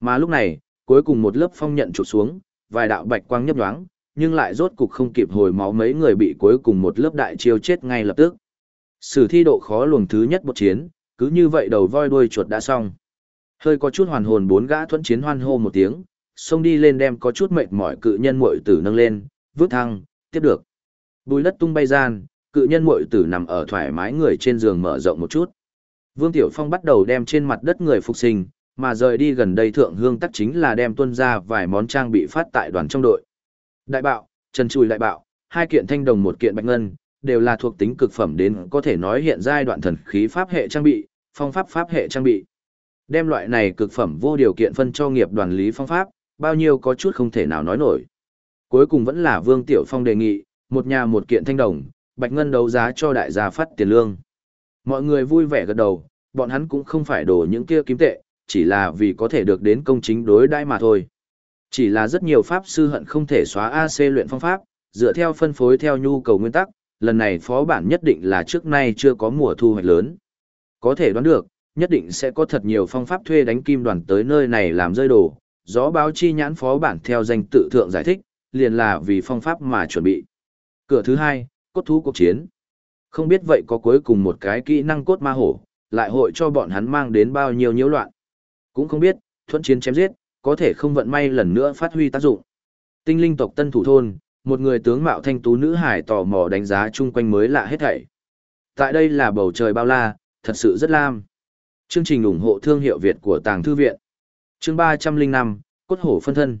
Mà lúc này, cuối cùng một lớp phong nhận trụ xuống, vài đạo bạch quang nhấp nhoáng, nhưng lại rốt cục không kịp hồi máu mấy người bị cuối cùng một lớp đại chiêu chết ngay lập tức. Sử thi độ khó luồng thứ nhất một chiến, cứ như vậy đầu voi đuôi chuột đã xong. Hơi có chút hoàn hồn bốn gã thuẫn chiến hoan hô một tiếng, xông đi lên đem có chút mệt mỏi cự nhân muội tử nâng lên, vứt thăng, tiếp được. Bùi đất tung bay gian, cự nhân muội tử nằm ở thoải mái người trên giường mở rộng một chút. Vương Tiểu Phong bắt đầu đem trên mặt đất người phục sinh, mà rời đi gần đây thượng hương tắc chính là đem tuân ra vài món trang bị phát tại đoàn trong đội. Đại bạo, trần chùi đại bạo, hai kiện thanh đồng một kiện bạch ngân, đều là thuộc tính cực phẩm đến có thể nói hiện giai đoạn thần khí pháp hệ trang bị, phong pháp pháp hệ trang bị. Đem loại này cực phẩm vô điều kiện phân cho nghiệp đoàn lý phong pháp, bao nhiêu có chút không thể nào nói nổi. Cuối cùng vẫn là Vương Tiểu Phong đề nghị, một nhà một kiện thanh đồng, bạch ngân đấu giá cho đại gia phát tiền lương. Mọi người vui vẻ gật đầu, bọn hắn cũng không phải đổ những kia kiếm tệ, chỉ là vì có thể được đến công chính đối đãi mà thôi. Chỉ là rất nhiều pháp sư hận không thể xóa AC luyện phong pháp, dựa theo phân phối theo nhu cầu nguyên tắc, lần này phó bản nhất định là trước nay chưa có mùa thu hoạch lớn. Có thể đoán được, nhất định sẽ có thật nhiều phong pháp thuê đánh kim đoàn tới nơi này làm rơi đồ. Gió báo chi nhãn phó bản theo danh tự thượng giải thích, liền là vì phong pháp mà chuẩn bị. Cửa thứ hai, cốt thú cuộc chiến. Không biết vậy có cuối cùng một cái kỹ năng cốt ma hổ, lại hội cho bọn hắn mang đến bao nhiêu nhiễu loạn. Cũng không biết, thuận chiến chém giết, có thể không vận may lần nữa phát huy tác dụng. Tinh linh tộc tân thủ thôn, một người tướng mạo thanh tú nữ hải tò mò đánh giá chung quanh mới lạ hết thảy. Tại đây là bầu trời bao la, thật sự rất lam. Chương trình ủng hộ thương hiệu Việt của Tàng Thư Viện. Chương 305, Cốt Hổ Phân Thân.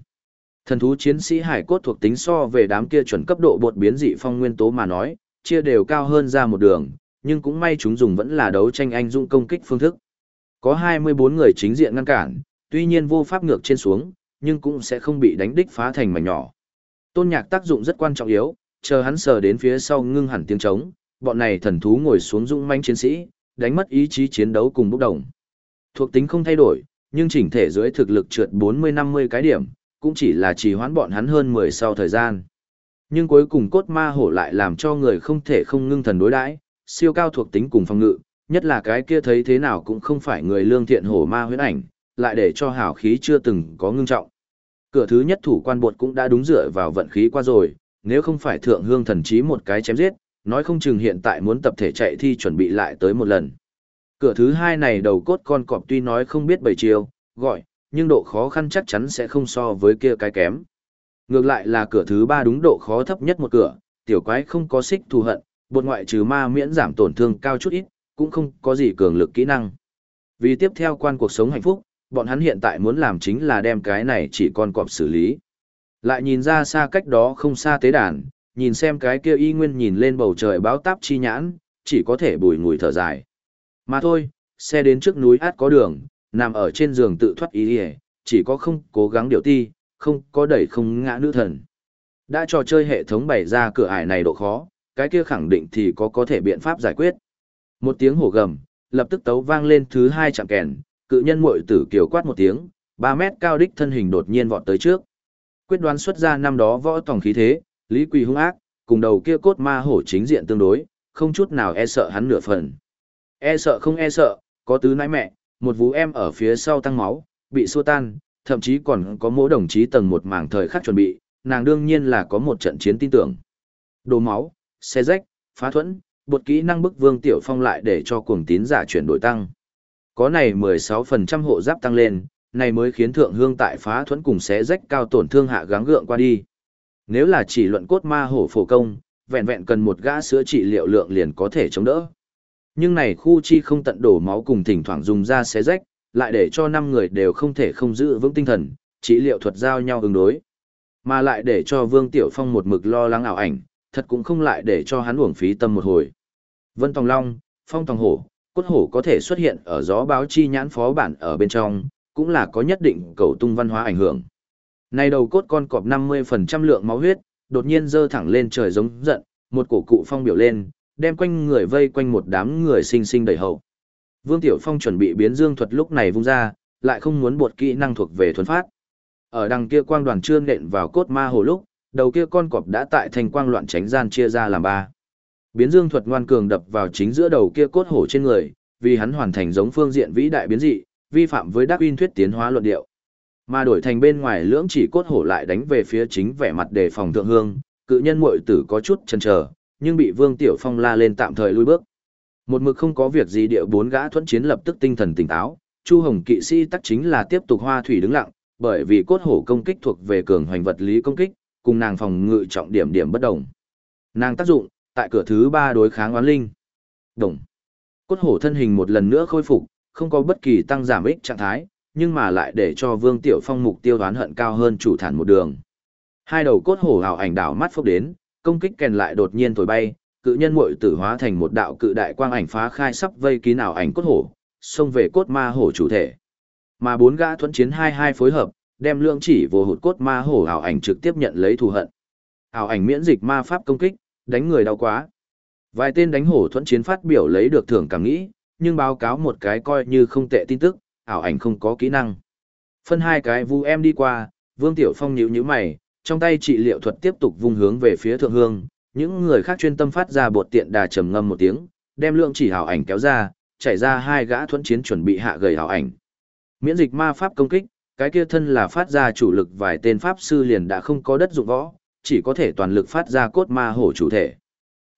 Thần thú chiến sĩ hải cốt thuộc tính so về đám kia chuẩn cấp độ bột biến dị phong nguyên tố mà nói, chia đều cao hơn ra một đường, nhưng cũng may chúng dùng vẫn là đấu tranh anh dũng công kích phương thức. Có 24 người chính diện ngăn cản, tuy nhiên vô pháp ngược trên xuống, nhưng cũng sẽ không bị đánh đích phá thành mảnh nhỏ. Tôn nhạc tác dụng rất quan trọng yếu, chờ hắn sờ đến phía sau ngưng hẳn tiếng trống, bọn này thần thú ngồi xuống dũng manh chiến sĩ, đánh mất ý chí chiến đấu cùng bốc đồng. Thuộc tính không thay đổi, nhưng chỉnh thể dưới thực lực trượt 40-50 cái điểm, cũng chỉ là trì hoãn bọn hắn hơn 10 sau thời gian. Nhưng cuối cùng cốt ma hổ lại làm cho người không thể không ngưng thần đối đãi, siêu cao thuộc tính cùng phòng ngự, nhất là cái kia thấy thế nào cũng không phải người lương thiện hổ ma huyễn ảnh, lại để cho hảo khí chưa từng có ngưng trọng. Cửa thứ nhất thủ quan bột cũng đã đúng dựa vào vận khí qua rồi, nếu không phải thượng hương thần chí một cái chém giết, nói không chừng hiện tại muốn tập thể chạy thi chuẩn bị lại tới một lần. Cửa thứ hai này đầu cốt con cọp tuy nói không biết bảy chiều, gọi, nhưng độ khó khăn chắc chắn sẽ không so với kia cái kém. Ngược lại là cửa thứ ba đúng độ khó thấp nhất một cửa, tiểu quái không có xích thù hận, bột ngoại trừ ma miễn giảm tổn thương cao chút ít, cũng không có gì cường lực kỹ năng. Vì tiếp theo quan cuộc sống hạnh phúc, bọn hắn hiện tại muốn làm chính là đem cái này chỉ con cọp xử lý. Lại nhìn ra xa cách đó không xa tế đàn, nhìn xem cái kia y nguyên nhìn lên bầu trời báo táp chi nhãn, chỉ có thể bùi ngùi thở dài. Mà thôi, xe đến trước núi át có đường, nằm ở trên giường tự thoát ý hề, chỉ có không cố gắng điều ti, không có đẩy không ngã nữ thần. Đã trò chơi hệ thống bày ra cửa ải này độ khó, cái kia khẳng định thì có có thể biện pháp giải quyết. Một tiếng hổ gầm, lập tức tấu vang lên thứ hai chạm kèn, cự nhân muội tử kiều quát một tiếng, 3 mét cao đích thân hình đột nhiên vọt tới trước. Quyết đoán xuất ra năm đó võ tòng khí thế, Lý Quỳ hung ác, cùng đầu kia cốt ma hổ chính diện tương đối, không chút nào e sợ hắn nửa phần. E sợ không e sợ, có tứ nãi mẹ, một vú em ở phía sau tăng máu, bị xua tan, thậm chí còn có mỗi đồng chí tầng một mảng thời khắc chuẩn bị, nàng đương nhiên là có một trận chiến tin tưởng. Đồ máu, xe rách, phá thuẫn, bột kỹ năng bức vương tiểu phong lại để cho cuồng tín giả chuyển đổi tăng. Có này 16% hộ giáp tăng lên, này mới khiến thượng hương tại phá thuẫn cùng xé rách cao tổn thương hạ gắng gượng qua đi. Nếu là chỉ luận cốt ma hổ phổ công, vẹn vẹn cần một gã sữa trị liệu lượng liền có thể chống đỡ. Nhưng này khu chi không tận đổ máu cùng thỉnh thoảng dùng ra xé rách, lại để cho năm người đều không thể không giữ vững tinh thần, trị liệu thuật giao nhau ứng đối. Mà lại để cho Vương Tiểu Phong một mực lo lắng ảo ảnh, thật cũng không lại để cho hắn uổng phí tâm một hồi. Vân Tòng Long, Phong Tòng Hổ, Cốt Hổ có thể xuất hiện ở gió báo chi nhãn phó bản ở bên trong, cũng là có nhất định cầu tung văn hóa ảnh hưởng. Này đầu cốt con cọp 50% lượng máu huyết, đột nhiên dơ thẳng lên trời giống giận, một cổ cụ phong biểu lên, đem quanh người vây quanh một đám người sinh sinh đầy hậu. Vương Tiểu Phong chuẩn bị biến dương thuật lúc này vung ra, lại không muốn bột kỹ năng thuộc về thuần phát. Ở đằng kia quang đoàn trương nện vào cốt ma hồ lúc, đầu kia con cọp đã tại thành quang loạn tránh gian chia ra làm ba. Biến dương thuật ngoan cường đập vào chính giữa đầu kia cốt hổ trên người, vì hắn hoàn thành giống phương diện vĩ đại biến dị, vi phạm với đắc uyên thuyết tiến hóa luận điệu. Mà đổi thành bên ngoài lưỡng chỉ cốt hổ lại đánh về phía chính vẻ mặt đề phòng thượng hương, cự nhân muội tử có chút chần chờ, nhưng bị Vương Tiểu Phong la lên tạm thời lui bước. Một mực không có việc gì địa bốn gã thuẫn chiến lập tức tinh thần tỉnh táo, Chu Hồng kỵ sĩ tắc chính là tiếp tục hoa thủy đứng lặng, bởi vì cốt hổ công kích thuộc về cường hoành vật lý công kích, cùng nàng phòng ngự trọng điểm điểm bất đồng. Nàng tác dụng, tại cửa thứ ba đối kháng oán linh. Đồng. Cốt hổ thân hình một lần nữa khôi phục, không có bất kỳ tăng giảm ích trạng thái, nhưng mà lại để cho Vương Tiểu Phong mục tiêu đoán hận cao hơn chủ thản một đường. Hai đầu cốt hổ hào ảnh đảo mắt phốc đến, công kích kèn lại đột nhiên thổi bay, cự nhân muội tử hóa thành một đạo cự đại quang ảnh phá khai sắp vây kín ảo ảnh cốt hổ, xông về cốt ma hổ chủ thể. Mà bốn gã thuẫn chiến hai hai phối hợp, đem lượng chỉ vô hụt cốt ma hổ ảo ảnh trực tiếp nhận lấy thù hận. Ảo ảnh miễn dịch ma pháp công kích, đánh người đau quá. Vài tên đánh hổ thuẫn chiến phát biểu lấy được thưởng cảm nghĩ, nhưng báo cáo một cái coi như không tệ tin tức, ảo ảnh không có kỹ năng. Phân hai cái vu em đi qua, Vương Tiểu Phong nhíu nhíu mày, trong tay trị liệu thuật tiếp tục vung hướng về phía thượng hương, những người khác chuyên tâm phát ra bột tiện đà trầm ngâm một tiếng, đem lượng chỉ ảo ảnh kéo ra, chảy ra hai gã thuẫn chiến chuẩn bị hạ gầy ảo ảnh. Miễn dịch ma pháp công kích, cái kia thân là phát ra chủ lực vài tên pháp sư liền đã không có đất dụng võ, chỉ có thể toàn lực phát ra cốt ma hổ chủ thể.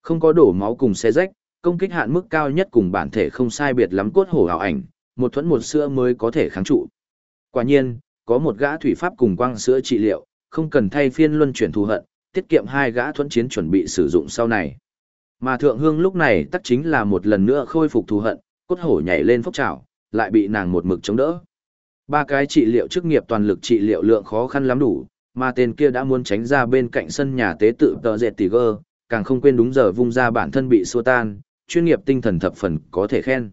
Không có đổ máu cùng xe rách, công kích hạn mức cao nhất cùng bản thể không sai biệt lắm cốt hổ ảo ảnh, một thuẫn một sữa mới có thể kháng trụ. Quả nhiên, có một gã thủy pháp cùng quang sữa trị liệu, không cần thay phiên luân chuyển thù hận, tiết kiệm hai gã thuẫn chiến chuẩn bị sử dụng sau này. Mà thượng hương lúc này tắc chính là một lần nữa khôi phục thù hận, cốt hổ nhảy lên phốc trào, lại bị nàng một mực chống đỡ. Ba cái trị liệu chức nghiệp toàn lực trị liệu lượng khó khăn lắm đủ, mà tên kia đã muốn tránh ra bên cạnh sân nhà tế tự tờ dệt tỷ gơ, càng không quên đúng giờ vung ra bản thân bị xua tan, chuyên nghiệp tinh thần thập phần có thể khen.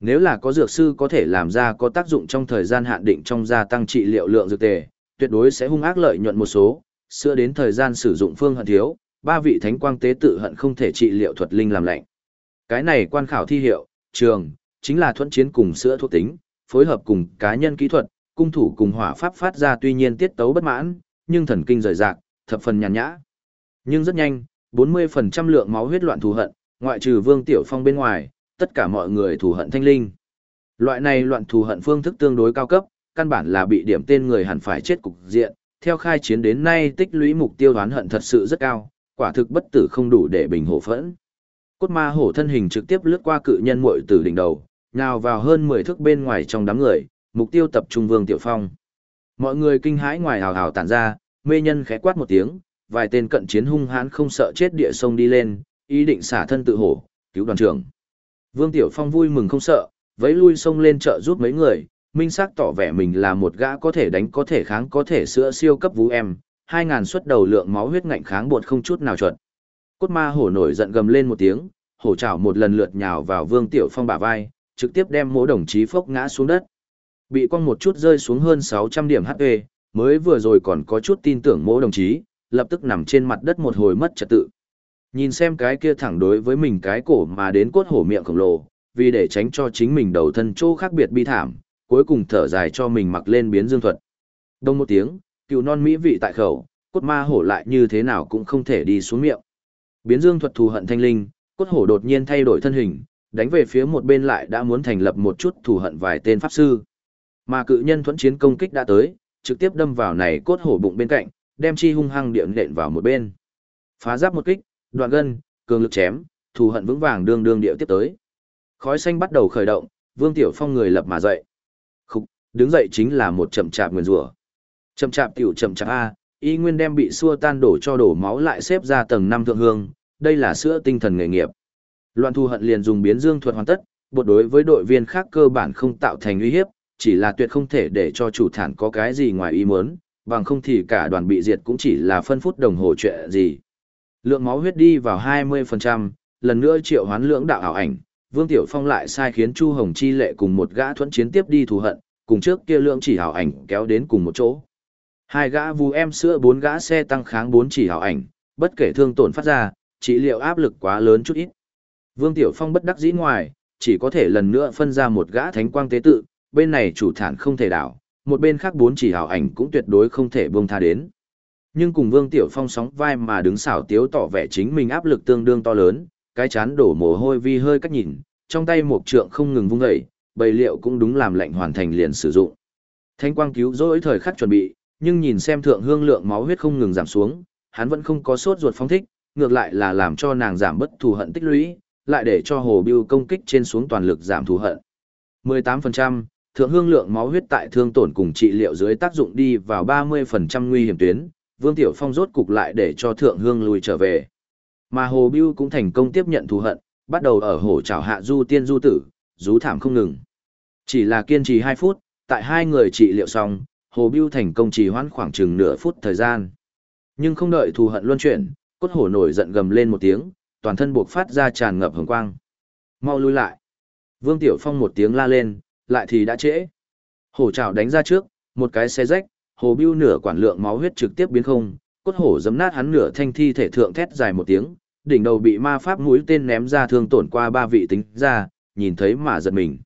Nếu là có dược sư có thể làm ra có tác dụng trong thời gian hạn định trong gia tăng trị liệu lượng dược tề, tuyệt đối sẽ hung ác lợi nhuận một số, sữa đến thời gian sử dụng phương hận thiếu, ba vị thánh quang tế tự hận không thể trị liệu thuật linh làm lạnh. Cái này quan khảo thi hiệu, trường, chính là thuận chiến cùng sữa thuộc tính, phối hợp cùng cá nhân kỹ thuật, cung thủ cùng hỏa pháp phát ra tuy nhiên tiết tấu bất mãn, nhưng thần kinh rời rạc, thập phần nhàn nhã. Nhưng rất nhanh, 40% lượng máu huyết loạn thù hận, ngoại trừ Vương Tiểu Phong bên ngoài, tất cả mọi người thù hận thanh linh. Loại này loạn thù hận phương thức tương đối cao cấp, căn bản là bị điểm tên người hẳn phải chết cục diện, theo khai chiến đến nay tích lũy mục tiêu đoán hận thật sự rất cao, quả thực bất tử không đủ để bình hổ phẫn. Cốt ma hổ thân hình trực tiếp lướt qua cự nhân muội từ đỉnh đầu, nhào vào hơn 10 thước bên ngoài trong đám người, mục tiêu tập trung Vương Tiểu Phong. Mọi người kinh hãi ngoài hào hào tản ra, mê nhân khẽ quát một tiếng, vài tên cận chiến hung hãn không sợ chết địa sông đi lên, ý định xả thân tự hổ, cứu đoàn trưởng. Vương Tiểu Phong vui mừng không sợ, vẫy lui sông lên chợ giúp mấy người, minh xác tỏ vẻ mình là một gã có thể đánh có thể kháng có thể sữa siêu cấp vũ em, hai ngàn suất đầu lượng máu huyết ngạnh kháng bột không chút nào chuẩn. Cốt ma hổ nổi giận gầm lên một tiếng, hổ chảo một lần lượt nhào vào Vương Tiểu Phong bả vai, trực tiếp đem mỗi đồng chí phốc ngã xuống đất. Bị con một chút rơi xuống hơn 600 điểm HP, mới vừa rồi còn có chút tin tưởng mỗi đồng chí, lập tức nằm trên mặt đất một hồi mất trật tự. Nhìn xem cái kia thẳng đối với mình cái cổ mà đến cốt hổ miệng khổng lồ, vì để tránh cho chính mình đầu thân chỗ khác biệt bi thảm, cuối cùng thở dài cho mình mặc lên biến dương thuật. Đông một tiếng, cựu non mỹ vị tại khẩu, cốt ma hổ lại như thế nào cũng không thể đi xuống miệng. Biến dương thuật thù hận thanh linh, cốt hổ đột nhiên thay đổi thân hình, đánh về phía một bên lại đã muốn thành lập một chút thù hận vài tên pháp sư. Mà cự nhân thuẫn chiến công kích đã tới, trực tiếp đâm vào này cốt hổ bụng bên cạnh, đem chi hung hăng điện nện vào một bên. Phá giáp một kích, đoạn gân, cường lực chém, thù hận vững vàng đương đương điệu tiếp tới. Khói xanh bắt đầu khởi động, Vương Tiểu Phong người lập mà dậy. Khúc, đứng dậy chính là một chậm chạp nguyên rủa. Chậm chạp tiểu chậm chạp a, y nguyên đem bị xua tan đổ cho đổ máu lại xếp ra tầng năm thượng hương, đây là sữa tinh thần nghề nghiệp. Loạn thù hận liền dùng biến dương thuật hoàn tất, bột đối với đội viên khác cơ bản không tạo thành uy hiếp, chỉ là tuyệt không thể để cho chủ thản có cái gì ngoài ý muốn, bằng không thì cả đoàn bị diệt cũng chỉ là phân phút đồng hồ chuyện gì. Lượng máu huyết đi vào 20%, lần nữa triệu hoán lưỡng đạo ảo ảnh, Vương Tiểu Phong lại sai khiến Chu Hồng Chi lệ cùng một gã thuẫn chiến tiếp đi thù hận, cùng trước kia lượng chỉ ảo ảnh kéo đến cùng một chỗ. Hai gã vu em sữa bốn gã xe tăng kháng bốn chỉ ảo ảnh, bất kể thương tổn phát ra, chỉ liệu áp lực quá lớn chút ít. Vương Tiểu Phong bất đắc dĩ ngoài, chỉ có thể lần nữa phân ra một gã thánh quang tế tự, bên này chủ thản không thể đảo, một bên khác bốn chỉ hảo ảnh cũng tuyệt đối không thể buông tha đến. Nhưng cùng Vương Tiểu Phong sóng vai mà đứng xảo tiếu tỏ vẻ chính mình áp lực tương đương to lớn, cái chán đổ mồ hôi vi hơi cách nhìn, trong tay một trượng không ngừng vung dậy, bầy liệu cũng đúng làm lệnh hoàn thành liền sử dụng. Thánh quang cứu rỗi thời khắc chuẩn bị, nhưng nhìn xem thượng hương lượng máu huyết không ngừng giảm xuống, hắn vẫn không có sốt ruột phóng thích, ngược lại là làm cho nàng giảm bất thù hận tích lũy, lại để cho hồ biêu công kích trên xuống toàn lực giảm thù hận. 18%, thượng hương lượng máu huyết tại thương tổn cùng trị liệu dưới tác dụng đi vào 30% nguy hiểm tuyến, Vương Tiểu Phong rốt cục lại để cho thượng hương lùi trở về. Mà hồ biêu cũng thành công tiếp nhận thù hận, bắt đầu ở hổ trảo hạ du tiên du tử, rú thảm không ngừng. Chỉ là kiên trì 2 phút, tại hai người trị liệu xong, hồ biêu thành công trì hoãn khoảng chừng nửa phút thời gian. Nhưng không đợi thù hận luân chuyển, cốt hổ nổi giận gầm lên một tiếng, toàn thân buộc phát ra tràn ngập hồng quang. Mau lui lại. Vương Tiểu Phong một tiếng la lên, lại thì đã trễ. Hổ trảo đánh ra trước, một cái xe rách, hồ bưu nửa quản lượng máu huyết trực tiếp biến không, cốt hổ giấm nát hắn nửa thanh thi thể thượng thét dài một tiếng, đỉnh đầu bị ma pháp mũi tên ném ra thương tổn qua ba vị tính ra, nhìn thấy mà giật mình.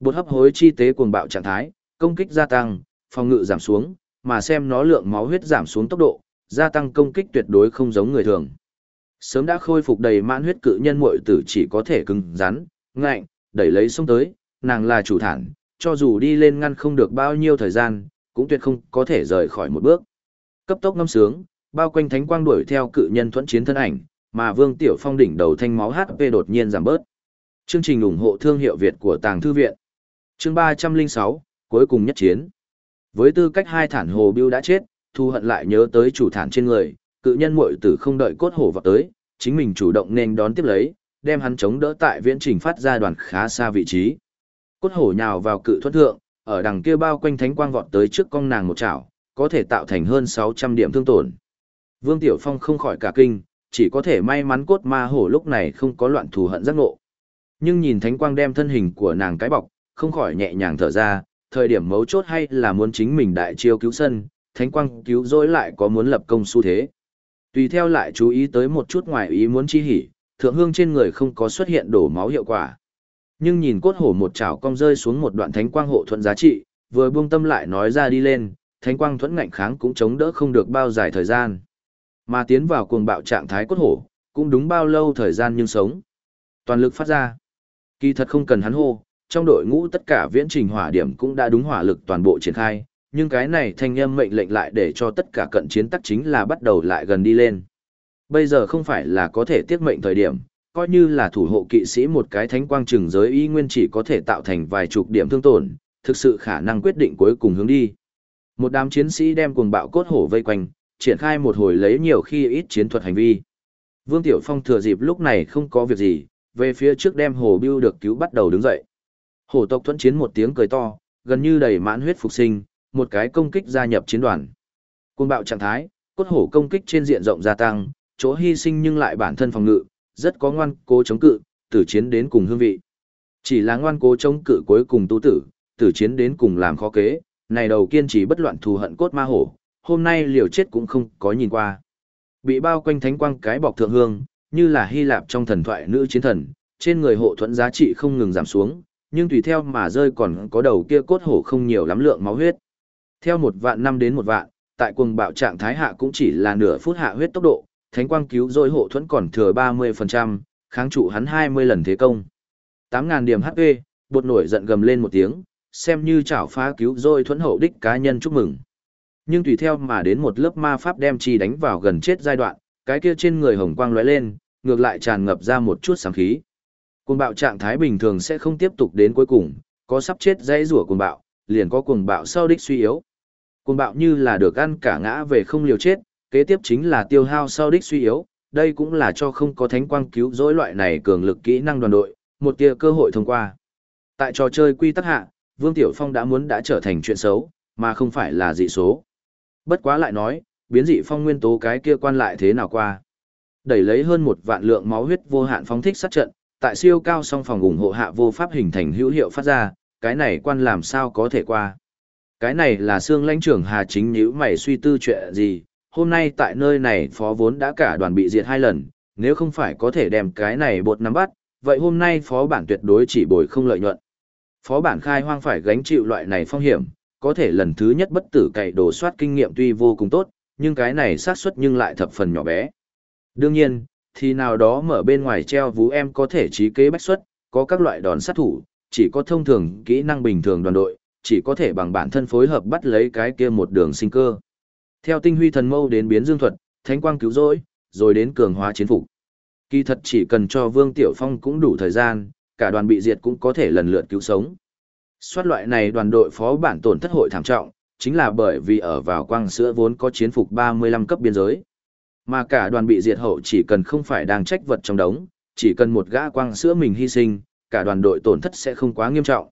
Bột hấp hối chi tế cuồng bạo trạng thái, công kích gia tăng, phòng ngự giảm xuống, mà xem nó lượng máu huyết giảm xuống tốc độ, gia tăng công kích tuyệt đối không giống người thường. Sớm đã khôi phục đầy mãn huyết cự nhân muội tử chỉ có thể cứng rắn, ngạnh, đẩy lấy sông tới, nàng là chủ thản, cho dù đi lên ngăn không được bao nhiêu thời gian, cũng tuyệt không có thể rời khỏi một bước. Cấp tốc ngâm sướng, bao quanh thánh quang đuổi theo cự nhân thuẫn chiến thân ảnh, mà Vương Tiểu Phong đỉnh đầu thanh máu HP đột nhiên giảm bớt. Chương trình ủng hộ thương hiệu Việt của Tàng Thư Viện. Chương 306, cuối cùng nhất chiến. Với tư cách hai thản hồ biêu đã chết, thu hận lại nhớ tới chủ thản trên người, cự nhân muội tử không đợi cốt hổ vào tới, chính mình chủ động nên đón tiếp lấy, đem hắn chống đỡ tại viễn trình phát ra đoàn khá xa vị trí. Cốt hổ nhào vào cự thuẫn thượng, ở đằng kia bao quanh thánh quang vọt tới trước con nàng một chảo, có thể tạo thành hơn 600 điểm thương tổn. Vương Tiểu Phong không khỏi cả kinh, chỉ có thể may mắn cốt ma hổ lúc này không có loạn thù hận giác ngộ. Nhưng nhìn thánh quang đem thân hình của nàng cái bọc, không khỏi nhẹ nhàng thở ra, thời điểm mấu chốt hay là muốn chính mình đại chiêu cứu sân, thánh quang cứu rỗi lại có muốn lập công xu thế. Tùy theo lại chú ý tới một chút ngoài ý muốn chi hỉ, thượng hương trên người không có xuất hiện đổ máu hiệu quả. Nhưng nhìn cốt hổ một chảo cong rơi xuống một đoạn thánh quang hộ thuận giá trị, vừa buông tâm lại nói ra đi lên, thánh quang thuẫn ngạnh kháng cũng chống đỡ không được bao dài thời gian. Mà tiến vào cuồng bạo trạng thái cốt hổ, cũng đúng bao lâu thời gian nhưng sống. Toàn lực phát ra. Kỳ thật không cần hắn hô, trong đội ngũ tất cả viễn trình hỏa điểm cũng đã đúng hỏa lực toàn bộ triển khai, nhưng cái này thanh âm mệnh lệnh lại để cho tất cả cận chiến tắc chính là bắt đầu lại gần đi lên. Bây giờ không phải là có thể tiết mệnh thời điểm, coi như là thủ hộ kỵ sĩ một cái thánh quang trừng giới y nguyên chỉ có thể tạo thành vài chục điểm thương tổn, thực sự khả năng quyết định cuối cùng hướng đi. Một đám chiến sĩ đem cuồng bạo cốt hổ vây quanh, triển khai một hồi lấy nhiều khi ít chiến thuật hành vi. Vương Tiểu Phong thừa dịp lúc này không có việc gì, về phía trước đem hồ bưu được cứu bắt đầu đứng dậy. Hổ tộc thuẫn chiến một tiếng cười to, gần như đầy mãn huyết phục sinh, một cái công kích gia nhập chiến đoàn. Cuồng bạo trạng thái, cốt hổ công kích trên diện rộng gia tăng, chỗ hy sinh nhưng lại bản thân phòng ngự, rất có ngoan cố chống cự, tử chiến đến cùng hương vị. Chỉ là ngoan cố chống cự cuối cùng tu tử, tử chiến đến cùng làm khó kế, này đầu kiên trì bất loạn thù hận cốt ma hổ, hôm nay liều chết cũng không có nhìn qua. Bị bao quanh thánh quang cái bọc thượng hương, như là Hy Lạp trong thần thoại nữ chiến thần, trên người hộ thuẫn giá trị không ngừng giảm xuống, nhưng tùy theo mà rơi còn có đầu kia cốt hổ không nhiều lắm lượng máu huyết. Theo một vạn năm đến một vạn, tại cuồng bạo trạng thái hạ cũng chỉ là nửa phút hạ huyết tốc độ, thánh quang cứu rồi hộ thuẫn còn thừa 30%, kháng trụ hắn 20 lần thế công. 8.000 điểm HP, bột nổi giận gầm lên một tiếng, xem như chảo phá cứu rồi thuẫn hậu đích cá nhân chúc mừng. Nhưng tùy theo mà đến một lớp ma pháp đem chi đánh vào gần chết giai đoạn, cái kia trên người hồng quang lóe lên, ngược lại tràn ngập ra một chút sáng khí. Cuồng bạo trạng thái bình thường sẽ không tiếp tục đến cuối cùng, có sắp chết dãy rủa cuồng bạo, liền có cuồng bạo sau đích suy yếu. Cuồng bạo như là được ăn cả ngã về không liều chết, kế tiếp chính là tiêu hao sau đích suy yếu, đây cũng là cho không có thánh quang cứu rỗi loại này cường lực kỹ năng đoàn đội, một tia cơ hội thông qua. Tại trò chơi quy tắc hạ, Vương Tiểu Phong đã muốn đã trở thành chuyện xấu, mà không phải là dị số. Bất quá lại nói, biến dị phong nguyên tố cái kia quan lại thế nào qua. Đẩy lấy hơn một vạn lượng máu huyết vô hạn phóng thích sát trận, tại siêu cao song phòng ủng hộ hạ vô pháp hình thành hữu hiệu phát ra, cái này quan làm sao có thể qua. Cái này là xương lãnh trưởng Hà Chính nếu mày suy tư chuyện gì, hôm nay tại nơi này phó vốn đã cả đoàn bị diệt hai lần, nếu không phải có thể đem cái này bột nắm bắt, vậy hôm nay phó bản tuyệt đối chỉ bồi không lợi nhuận. Phó bản khai hoang phải gánh chịu loại này phong hiểm, có thể lần thứ nhất bất tử cày đồ soát kinh nghiệm tuy vô cùng tốt, nhưng cái này xác suất nhưng lại thập phần nhỏ bé. Đương nhiên, thì nào đó mở bên ngoài treo vú em có thể trí kế bách xuất, có các loại đòn sát thủ, chỉ có thông thường kỹ năng bình thường đoàn đội, chỉ có thể bằng bản thân phối hợp bắt lấy cái kia một đường sinh cơ. Theo tinh huy thần mâu đến biến dương thuật, thánh quang cứu rỗi, rồi đến cường hóa chiến phục. Kỳ thật chỉ cần cho Vương Tiểu Phong cũng đủ thời gian, cả đoàn bị diệt cũng có thể lần lượt cứu sống. Soát loại này đoàn đội phó bản tổn thất hội thảm trọng, chính là bởi vì ở vào quang sữa vốn có chiến phục 35 cấp biên giới. Mà cả đoàn bị diệt hậu chỉ cần không phải đang trách vật trong đống, chỉ cần một gã quang sữa mình hy sinh, cả đoàn đội tổn thất sẽ không quá nghiêm trọng.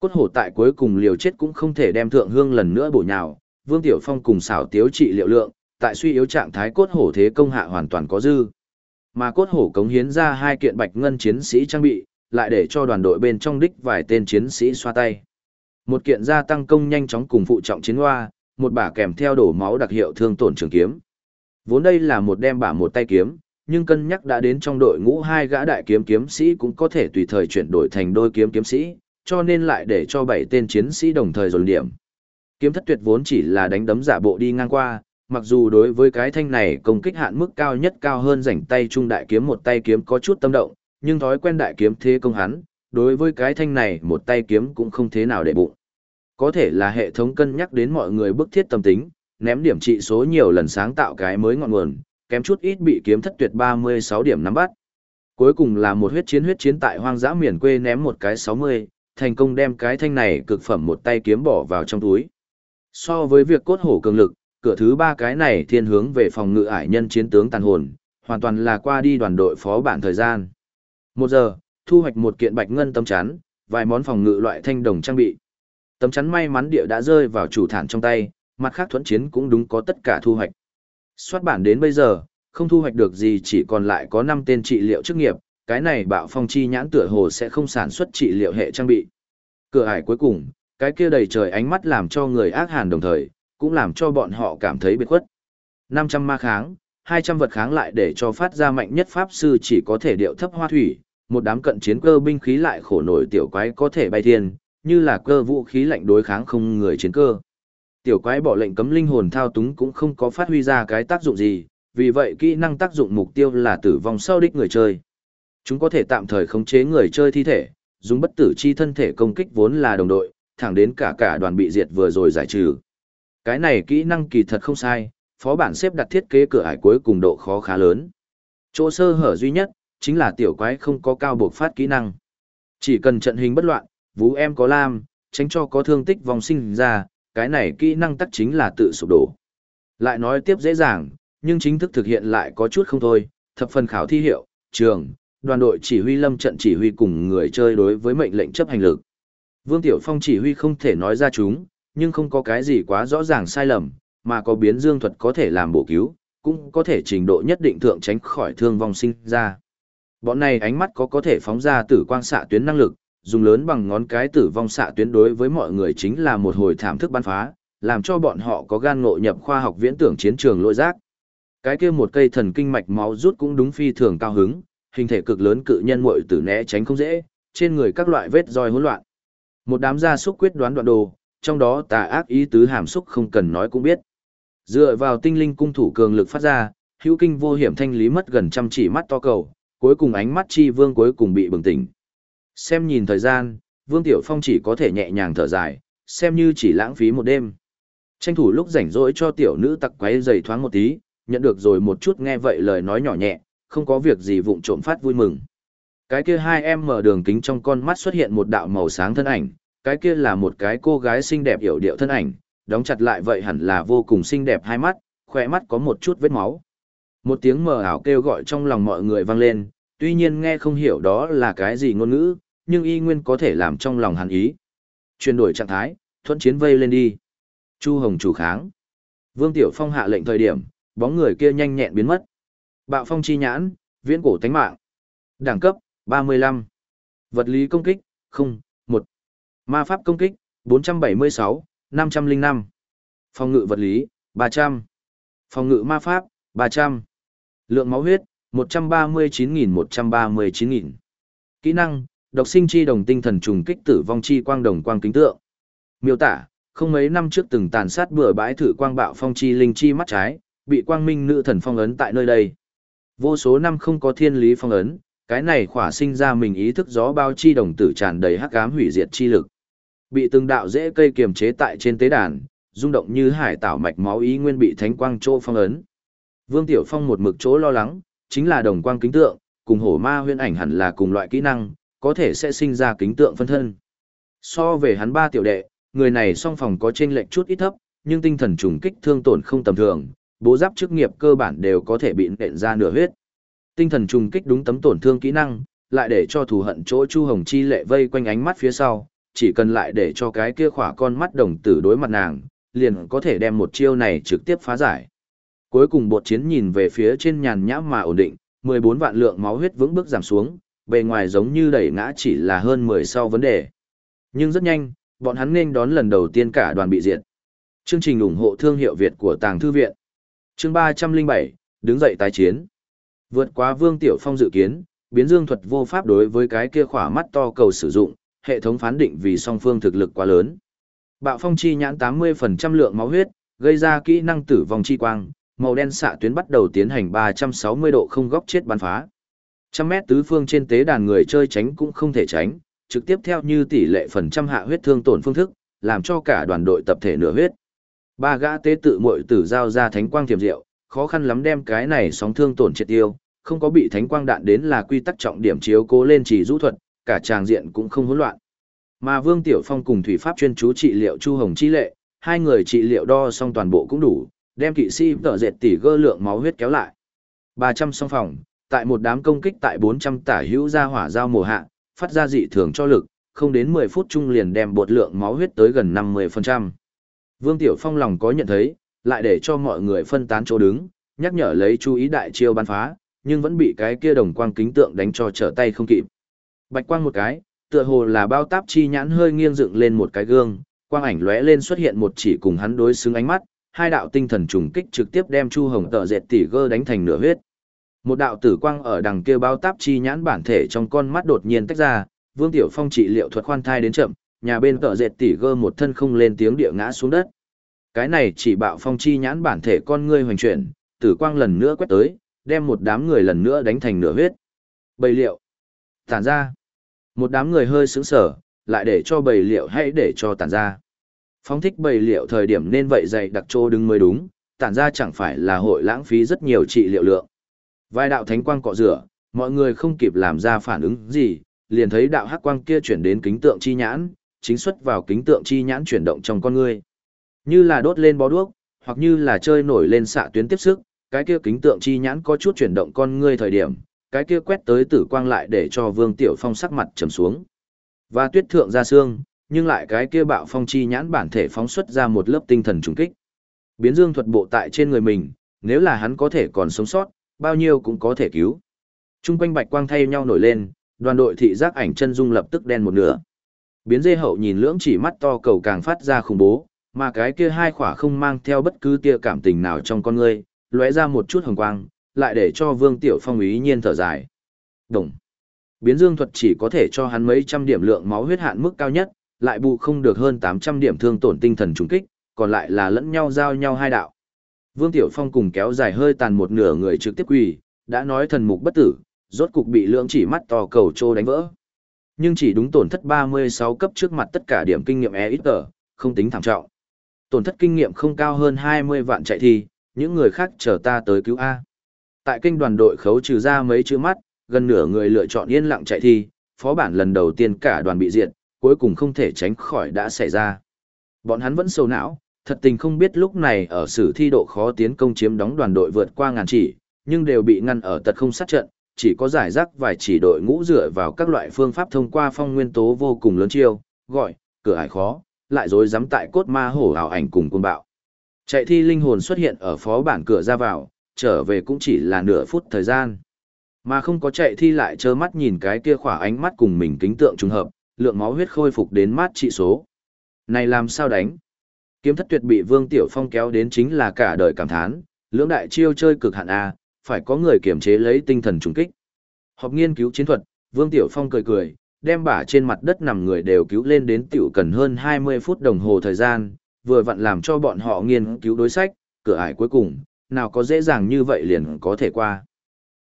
Cốt hổ tại cuối cùng liều chết cũng không thể đem thượng hương lần nữa bổ nhào, Vương Tiểu Phong cùng xảo tiếu trị liệu lượng, tại suy yếu trạng thái cốt hổ thế công hạ hoàn toàn có dư. Mà cốt hổ cống hiến ra hai kiện bạch ngân chiến sĩ trang bị, lại để cho đoàn đội bên trong đích vài tên chiến sĩ xoa tay. Một kiện gia tăng công nhanh chóng cùng phụ trọng chiến hoa, một bả kèm theo đổ máu đặc hiệu thương tổn trường kiếm. Vốn đây là một đem bả một tay kiếm, nhưng cân nhắc đã đến trong đội ngũ hai gã đại kiếm kiếm sĩ cũng có thể tùy thời chuyển đổi thành đôi kiếm kiếm sĩ, cho nên lại để cho bảy tên chiến sĩ đồng thời dồn điểm. Kiếm thất tuyệt vốn chỉ là đánh đấm giả bộ đi ngang qua, mặc dù đối với cái thanh này công kích hạn mức cao nhất cao hơn rảnh tay trung đại kiếm một tay kiếm có chút tâm động, nhưng thói quen đại kiếm thế công hắn, đối với cái thanh này một tay kiếm cũng không thế nào để bụng. Có thể là hệ thống cân nhắc đến mọi người bức thiết tâm tính, ném điểm trị số nhiều lần sáng tạo cái mới ngọn nguồn, kém chút ít bị kiếm thất tuyệt 36 điểm nắm bắt. Cuối cùng là một huyết chiến huyết chiến tại hoang dã miền quê ném một cái 60, thành công đem cái thanh này cực phẩm một tay kiếm bỏ vào trong túi. So với việc cốt hổ cường lực, cửa thứ ba cái này thiên hướng về phòng ngự ải nhân chiến tướng tàn hồn, hoàn toàn là qua đi đoàn đội phó bản thời gian. Một giờ, thu hoạch một kiện bạch ngân tấm chắn, vài món phòng ngự loại thanh đồng trang bị. Tấm chắn may mắn địa đã rơi vào chủ thản trong tay, mặt khác thuẫn chiến cũng đúng có tất cả thu hoạch. Soát bản đến bây giờ, không thu hoạch được gì chỉ còn lại có 5 tên trị liệu chức nghiệp, cái này bạo phong chi nhãn tựa hồ sẽ không sản xuất trị liệu hệ trang bị. Cửa ải cuối cùng, cái kia đầy trời ánh mắt làm cho người ác hàn đồng thời, cũng làm cho bọn họ cảm thấy biệt khuất. 500 ma kháng, 200 vật kháng lại để cho phát ra mạnh nhất pháp sư chỉ có thể điệu thấp hoa thủy, một đám cận chiến cơ binh khí lại khổ nổi tiểu quái có thể bay thiên, như là cơ vũ khí lạnh đối kháng không người chiến cơ. Tiểu quái bỏ lệnh cấm linh hồn thao túng cũng không có phát huy ra cái tác dụng gì, vì vậy kỹ năng tác dụng mục tiêu là tử vong sau đích người chơi. Chúng có thể tạm thời khống chế người chơi thi thể, dùng bất tử chi thân thể công kích vốn là đồng đội, thẳng đến cả cả đoàn bị diệt vừa rồi giải trừ. Cái này kỹ năng kỳ thật không sai, phó bản xếp đặt thiết kế cửa ải cuối cùng độ khó khá lớn. Chỗ sơ hở duy nhất, chính là tiểu quái không có cao buộc phát kỹ năng. Chỉ cần trận hình bất loạn, vũ em có lam, tránh cho có thương tích vòng sinh ra, cái này kỹ năng tắc chính là tự sụp đổ. Lại nói tiếp dễ dàng, nhưng chính thức thực hiện lại có chút không thôi, thập phần khảo thi hiệu, trường, đoàn đội chỉ huy lâm trận chỉ huy cùng người chơi đối với mệnh lệnh chấp hành lực. Vương Tiểu Phong chỉ huy không thể nói ra chúng, nhưng không có cái gì quá rõ ràng sai lầm, mà có biến dương thuật có thể làm bổ cứu, cũng có thể trình độ nhất định thượng tránh khỏi thương vong sinh ra. Bọn này ánh mắt có có thể phóng ra tử quang xạ tuyến năng lực, dùng lớn bằng ngón cái tử vong xạ tuyến đối với mọi người chính là một hồi thảm thức bắn phá, làm cho bọn họ có gan ngộ nhập khoa học viễn tưởng chiến trường lội giác. Cái kia một cây thần kinh mạch máu rút cũng đúng phi thường cao hứng, hình thể cực lớn cự nhân muội tử né tránh không dễ, trên người các loại vết roi hỗn loạn. Một đám gia súc quyết đoán đoạn đồ, trong đó tà ác ý tứ hàm xúc không cần nói cũng biết. Dựa vào tinh linh cung thủ cường lực phát ra, hữu kinh vô hiểm thanh lý mất gần trăm chỉ mắt to cầu, cuối cùng ánh mắt chi vương cuối cùng bị bừng tỉnh. Xem nhìn thời gian, Vương Tiểu Phong chỉ có thể nhẹ nhàng thở dài, xem như chỉ lãng phí một đêm. Tranh thủ lúc rảnh rỗi cho tiểu nữ tặc quấy giày thoáng một tí, nhận được rồi một chút nghe vậy lời nói nhỏ nhẹ, không có việc gì vụng trộm phát vui mừng. Cái kia hai em mở đường kính trong con mắt xuất hiện một đạo màu sáng thân ảnh, cái kia là một cái cô gái xinh đẹp hiểu điệu thân ảnh, đóng chặt lại vậy hẳn là vô cùng xinh đẹp hai mắt, khỏe mắt có một chút vết máu. Một tiếng mờ ảo kêu gọi trong lòng mọi người vang lên, tuy nhiên nghe không hiểu đó là cái gì ngôn ngữ, nhưng y nguyên có thể làm trong lòng hàn ý. Chuyển đổi trạng thái, thuận chiến vây lên đi. Chu Hồng chủ kháng. Vương Tiểu Phong hạ lệnh thời điểm, bóng người kia nhanh nhẹn biến mất. Bạo phong chi nhãn, viễn cổ tánh mạng. Đẳng cấp, 35. Vật lý công kích, 0, 1. Ma pháp công kích, 476, 505. Phòng ngự vật lý, 300. Phòng ngự ma pháp, 300. Lượng máu huyết, 139.139.000. Kỹ năng, độc sinh chi đồng tinh thần trùng kích tử vong chi quang đồng quang kính tượng. Miêu tả, không mấy năm trước từng tàn sát bừa bãi thử quang bạo phong chi linh chi mắt trái, bị quang minh nữ thần phong ấn tại nơi đây. Vô số năm không có thiên lý phong ấn, cái này khỏa sinh ra mình ý thức gió bao chi đồng tử tràn đầy hắc ám hủy diệt chi lực. Bị từng đạo dễ cây kiềm chế tại trên tế đàn, rung động như hải tảo mạch máu ý nguyên bị thánh quang chỗ phong ấn. Vương Tiểu Phong một mực chỗ lo lắng, chính là đồng quang kính tượng, cùng hổ ma huyễn ảnh hẳn là cùng loại kỹ năng, có thể sẽ sinh ra kính tượng phân thân. So về hắn ba tiểu đệ, người này song phòng có trên lệch chút ít thấp, nhưng tinh thần trùng kích thương tổn không tầm thường, bố giáp chức nghiệp cơ bản đều có thể bị nện ra nửa huyết. Tinh thần trùng kích đúng tấm tổn thương kỹ năng, lại để cho thù hận chỗ Chu Hồng Chi lệ vây quanh ánh mắt phía sau, chỉ cần lại để cho cái kia khỏa con mắt đồng tử đối mặt nàng, liền có thể đem một chiêu này trực tiếp phá giải. Cuối cùng bột chiến nhìn về phía trên nhàn nhã mà ổn định, 14 vạn lượng máu huyết vững bước giảm xuống, bề ngoài giống như đẩy ngã chỉ là hơn 10 sau vấn đề. Nhưng rất nhanh, bọn hắn nên đón lần đầu tiên cả đoàn bị diệt. Chương trình ủng hộ thương hiệu Việt của Tàng Thư Viện. Chương 307, đứng dậy tái chiến. Vượt qua Vương Tiểu Phong dự kiến, biến dương thuật vô pháp đối với cái kia khỏa mắt to cầu sử dụng, hệ thống phán định vì song phương thực lực quá lớn. Bạo phong chi nhãn 80% lượng máu huyết, gây ra kỹ năng tử vong chi quang, màu đen xạ tuyến bắt đầu tiến hành 360 độ không góc chết bắn phá. Trăm mét tứ phương trên tế đàn người chơi tránh cũng không thể tránh, trực tiếp theo như tỷ lệ phần trăm hạ huyết thương tổn phương thức, làm cho cả đoàn đội tập thể nửa huyết. Ba gã tế tự muội tử giao ra thánh quang thiềm diệu, khó khăn lắm đem cái này sóng thương tổn triệt tiêu, không có bị thánh quang đạn đến là quy tắc trọng điểm chiếu cố lên chỉ rũ thuật, cả tràng diện cũng không hỗn loạn. Mà Vương Tiểu Phong cùng thủy pháp chuyên chú trị liệu Chu Hồng chi lệ, hai người trị liệu đo xong toàn bộ cũng đủ, đem kỵ sĩ tở dệt tỷ gơ lượng máu huyết kéo lại. 300 song phòng, tại một đám công kích tại 400 tả hữu ra hỏa giao mùa hạ, phát ra dị thường cho lực, không đến 10 phút chung liền đem bột lượng máu huyết tới gần 50%. Vương Tiểu Phong lòng có nhận thấy, lại để cho mọi người phân tán chỗ đứng, nhắc nhở lấy chú ý đại chiêu bắn phá, nhưng vẫn bị cái kia đồng quang kính tượng đánh cho trở tay không kịp. Bạch quang một cái, tựa hồ là bao táp chi nhãn hơi nghiêng dựng lên một cái gương, quang ảnh lóe lên xuất hiện một chỉ cùng hắn đối xứng ánh mắt, hai đạo tinh thần trùng kích trực tiếp đem Chu Hồng tợ dệt tỷ gơ đánh thành nửa huyết. Một đạo tử quang ở đằng kia bao táp chi nhãn bản thể trong con mắt đột nhiên tách ra, Vương Tiểu Phong trị liệu thuật khoan thai đến chậm, nhà bên tợ dệt tỷ gơ một thân không lên tiếng địa ngã xuống đất. Cái này chỉ bạo phong chi nhãn bản thể con ngươi hoành chuyển, tử quang lần nữa quét tới, đem một đám người lần nữa đánh thành nửa huyết. Bầy liệu. Tản ra. Một đám người hơi sững sở, lại để cho bầy liệu hãy để cho tản ra. Phóng thích bầy liệu thời điểm nên vậy dày đặc trô đứng mới đúng, tản ra chẳng phải là hội lãng phí rất nhiều trị liệu lượng. Vài đạo thánh quang cọ rửa, mọi người không kịp làm ra phản ứng gì, liền thấy đạo hắc quang kia chuyển đến kính tượng chi nhãn, chính xuất vào kính tượng chi nhãn chuyển động trong con người. Như là đốt lên bó đuốc, hoặc như là chơi nổi lên xạ tuyến tiếp sức, cái kia kính tượng chi nhãn có chút chuyển động con ngươi thời điểm, cái kia quét tới tử quang lại để cho Vương Tiểu Phong sắc mặt trầm xuống. Và tuyết thượng ra xương, nhưng lại cái kia bạo phong chi nhãn bản thể phóng xuất ra một lớp tinh thần trùng kích. Biến dương thuật bộ tại trên người mình, nếu là hắn có thể còn sống sót, bao nhiêu cũng có thể cứu. Trung quanh bạch quang thay nhau nổi lên, đoàn đội thị giác ảnh chân dung lập tức đen một nửa. Biến dê hậu nhìn lưỡng chỉ mắt to cầu càng phát ra khủng bố, mà cái kia hai khỏa không mang theo bất cứ tia cảm tình nào trong con người lóe ra một chút hồng quang, lại để cho Vương Tiểu Phong ý nhiên thở dài. Đồng. Biến dương thuật chỉ có thể cho hắn mấy trăm điểm lượng máu huyết hạn mức cao nhất, lại bù không được hơn 800 điểm thương tổn tinh thần trùng kích, còn lại là lẫn nhau giao nhau hai đạo. Vương Tiểu Phong cùng kéo dài hơi tàn một nửa người trực tiếp quỳ, đã nói thần mục bất tử, rốt cục bị lượng chỉ mắt to cầu trô đánh vỡ. Nhưng chỉ đúng tổn thất 36 cấp trước mặt tất cả điểm kinh nghiệm e không tính thảm trọng. Tổn thất kinh nghiệm không cao hơn 20 vạn chạy thì, những người khác chờ ta tới cứu A. Tại kinh đoàn đội khấu trừ ra mấy chữ mắt, gần nửa người lựa chọn yên lặng chạy thi, phó bản lần đầu tiên cả đoàn bị diệt, cuối cùng không thể tránh khỏi đã xảy ra. Bọn hắn vẫn sâu não, thật tình không biết lúc này ở sử thi độ khó tiến công chiếm đóng đoàn đội vượt qua ngàn chỉ, nhưng đều bị ngăn ở tật không sát trận, chỉ có giải rác vài chỉ đội ngũ dựa vào các loại phương pháp thông qua phong nguyên tố vô cùng lớn chiêu, gọi, cửa ải khó, lại dối dám tại cốt ma hổ ảo ảnh cùng côn bạo. Chạy thi linh hồn xuất hiện ở phó bản cửa ra vào, trở về cũng chỉ là nửa phút thời gian. Mà không có chạy thi lại trơ mắt nhìn cái kia khỏa ánh mắt cùng mình kính tượng trùng hợp, lượng máu huyết khôi phục đến mát trị số. Này làm sao đánh? Kiếm thất tuyệt bị Vương Tiểu Phong kéo đến chính là cả đời cảm thán, lưỡng đại chiêu chơi cực hạn A, phải có người kiểm chế lấy tinh thần trùng kích. Họp nghiên cứu chiến thuật, Vương Tiểu Phong cười cười, đem bả trên mặt đất nằm người đều cứu lên đến tiểu cần hơn 20 phút đồng hồ thời gian, vừa vặn làm cho bọn họ nghiên cứu đối sách, cửa ải cuối cùng, nào có dễ dàng như vậy liền có thể qua.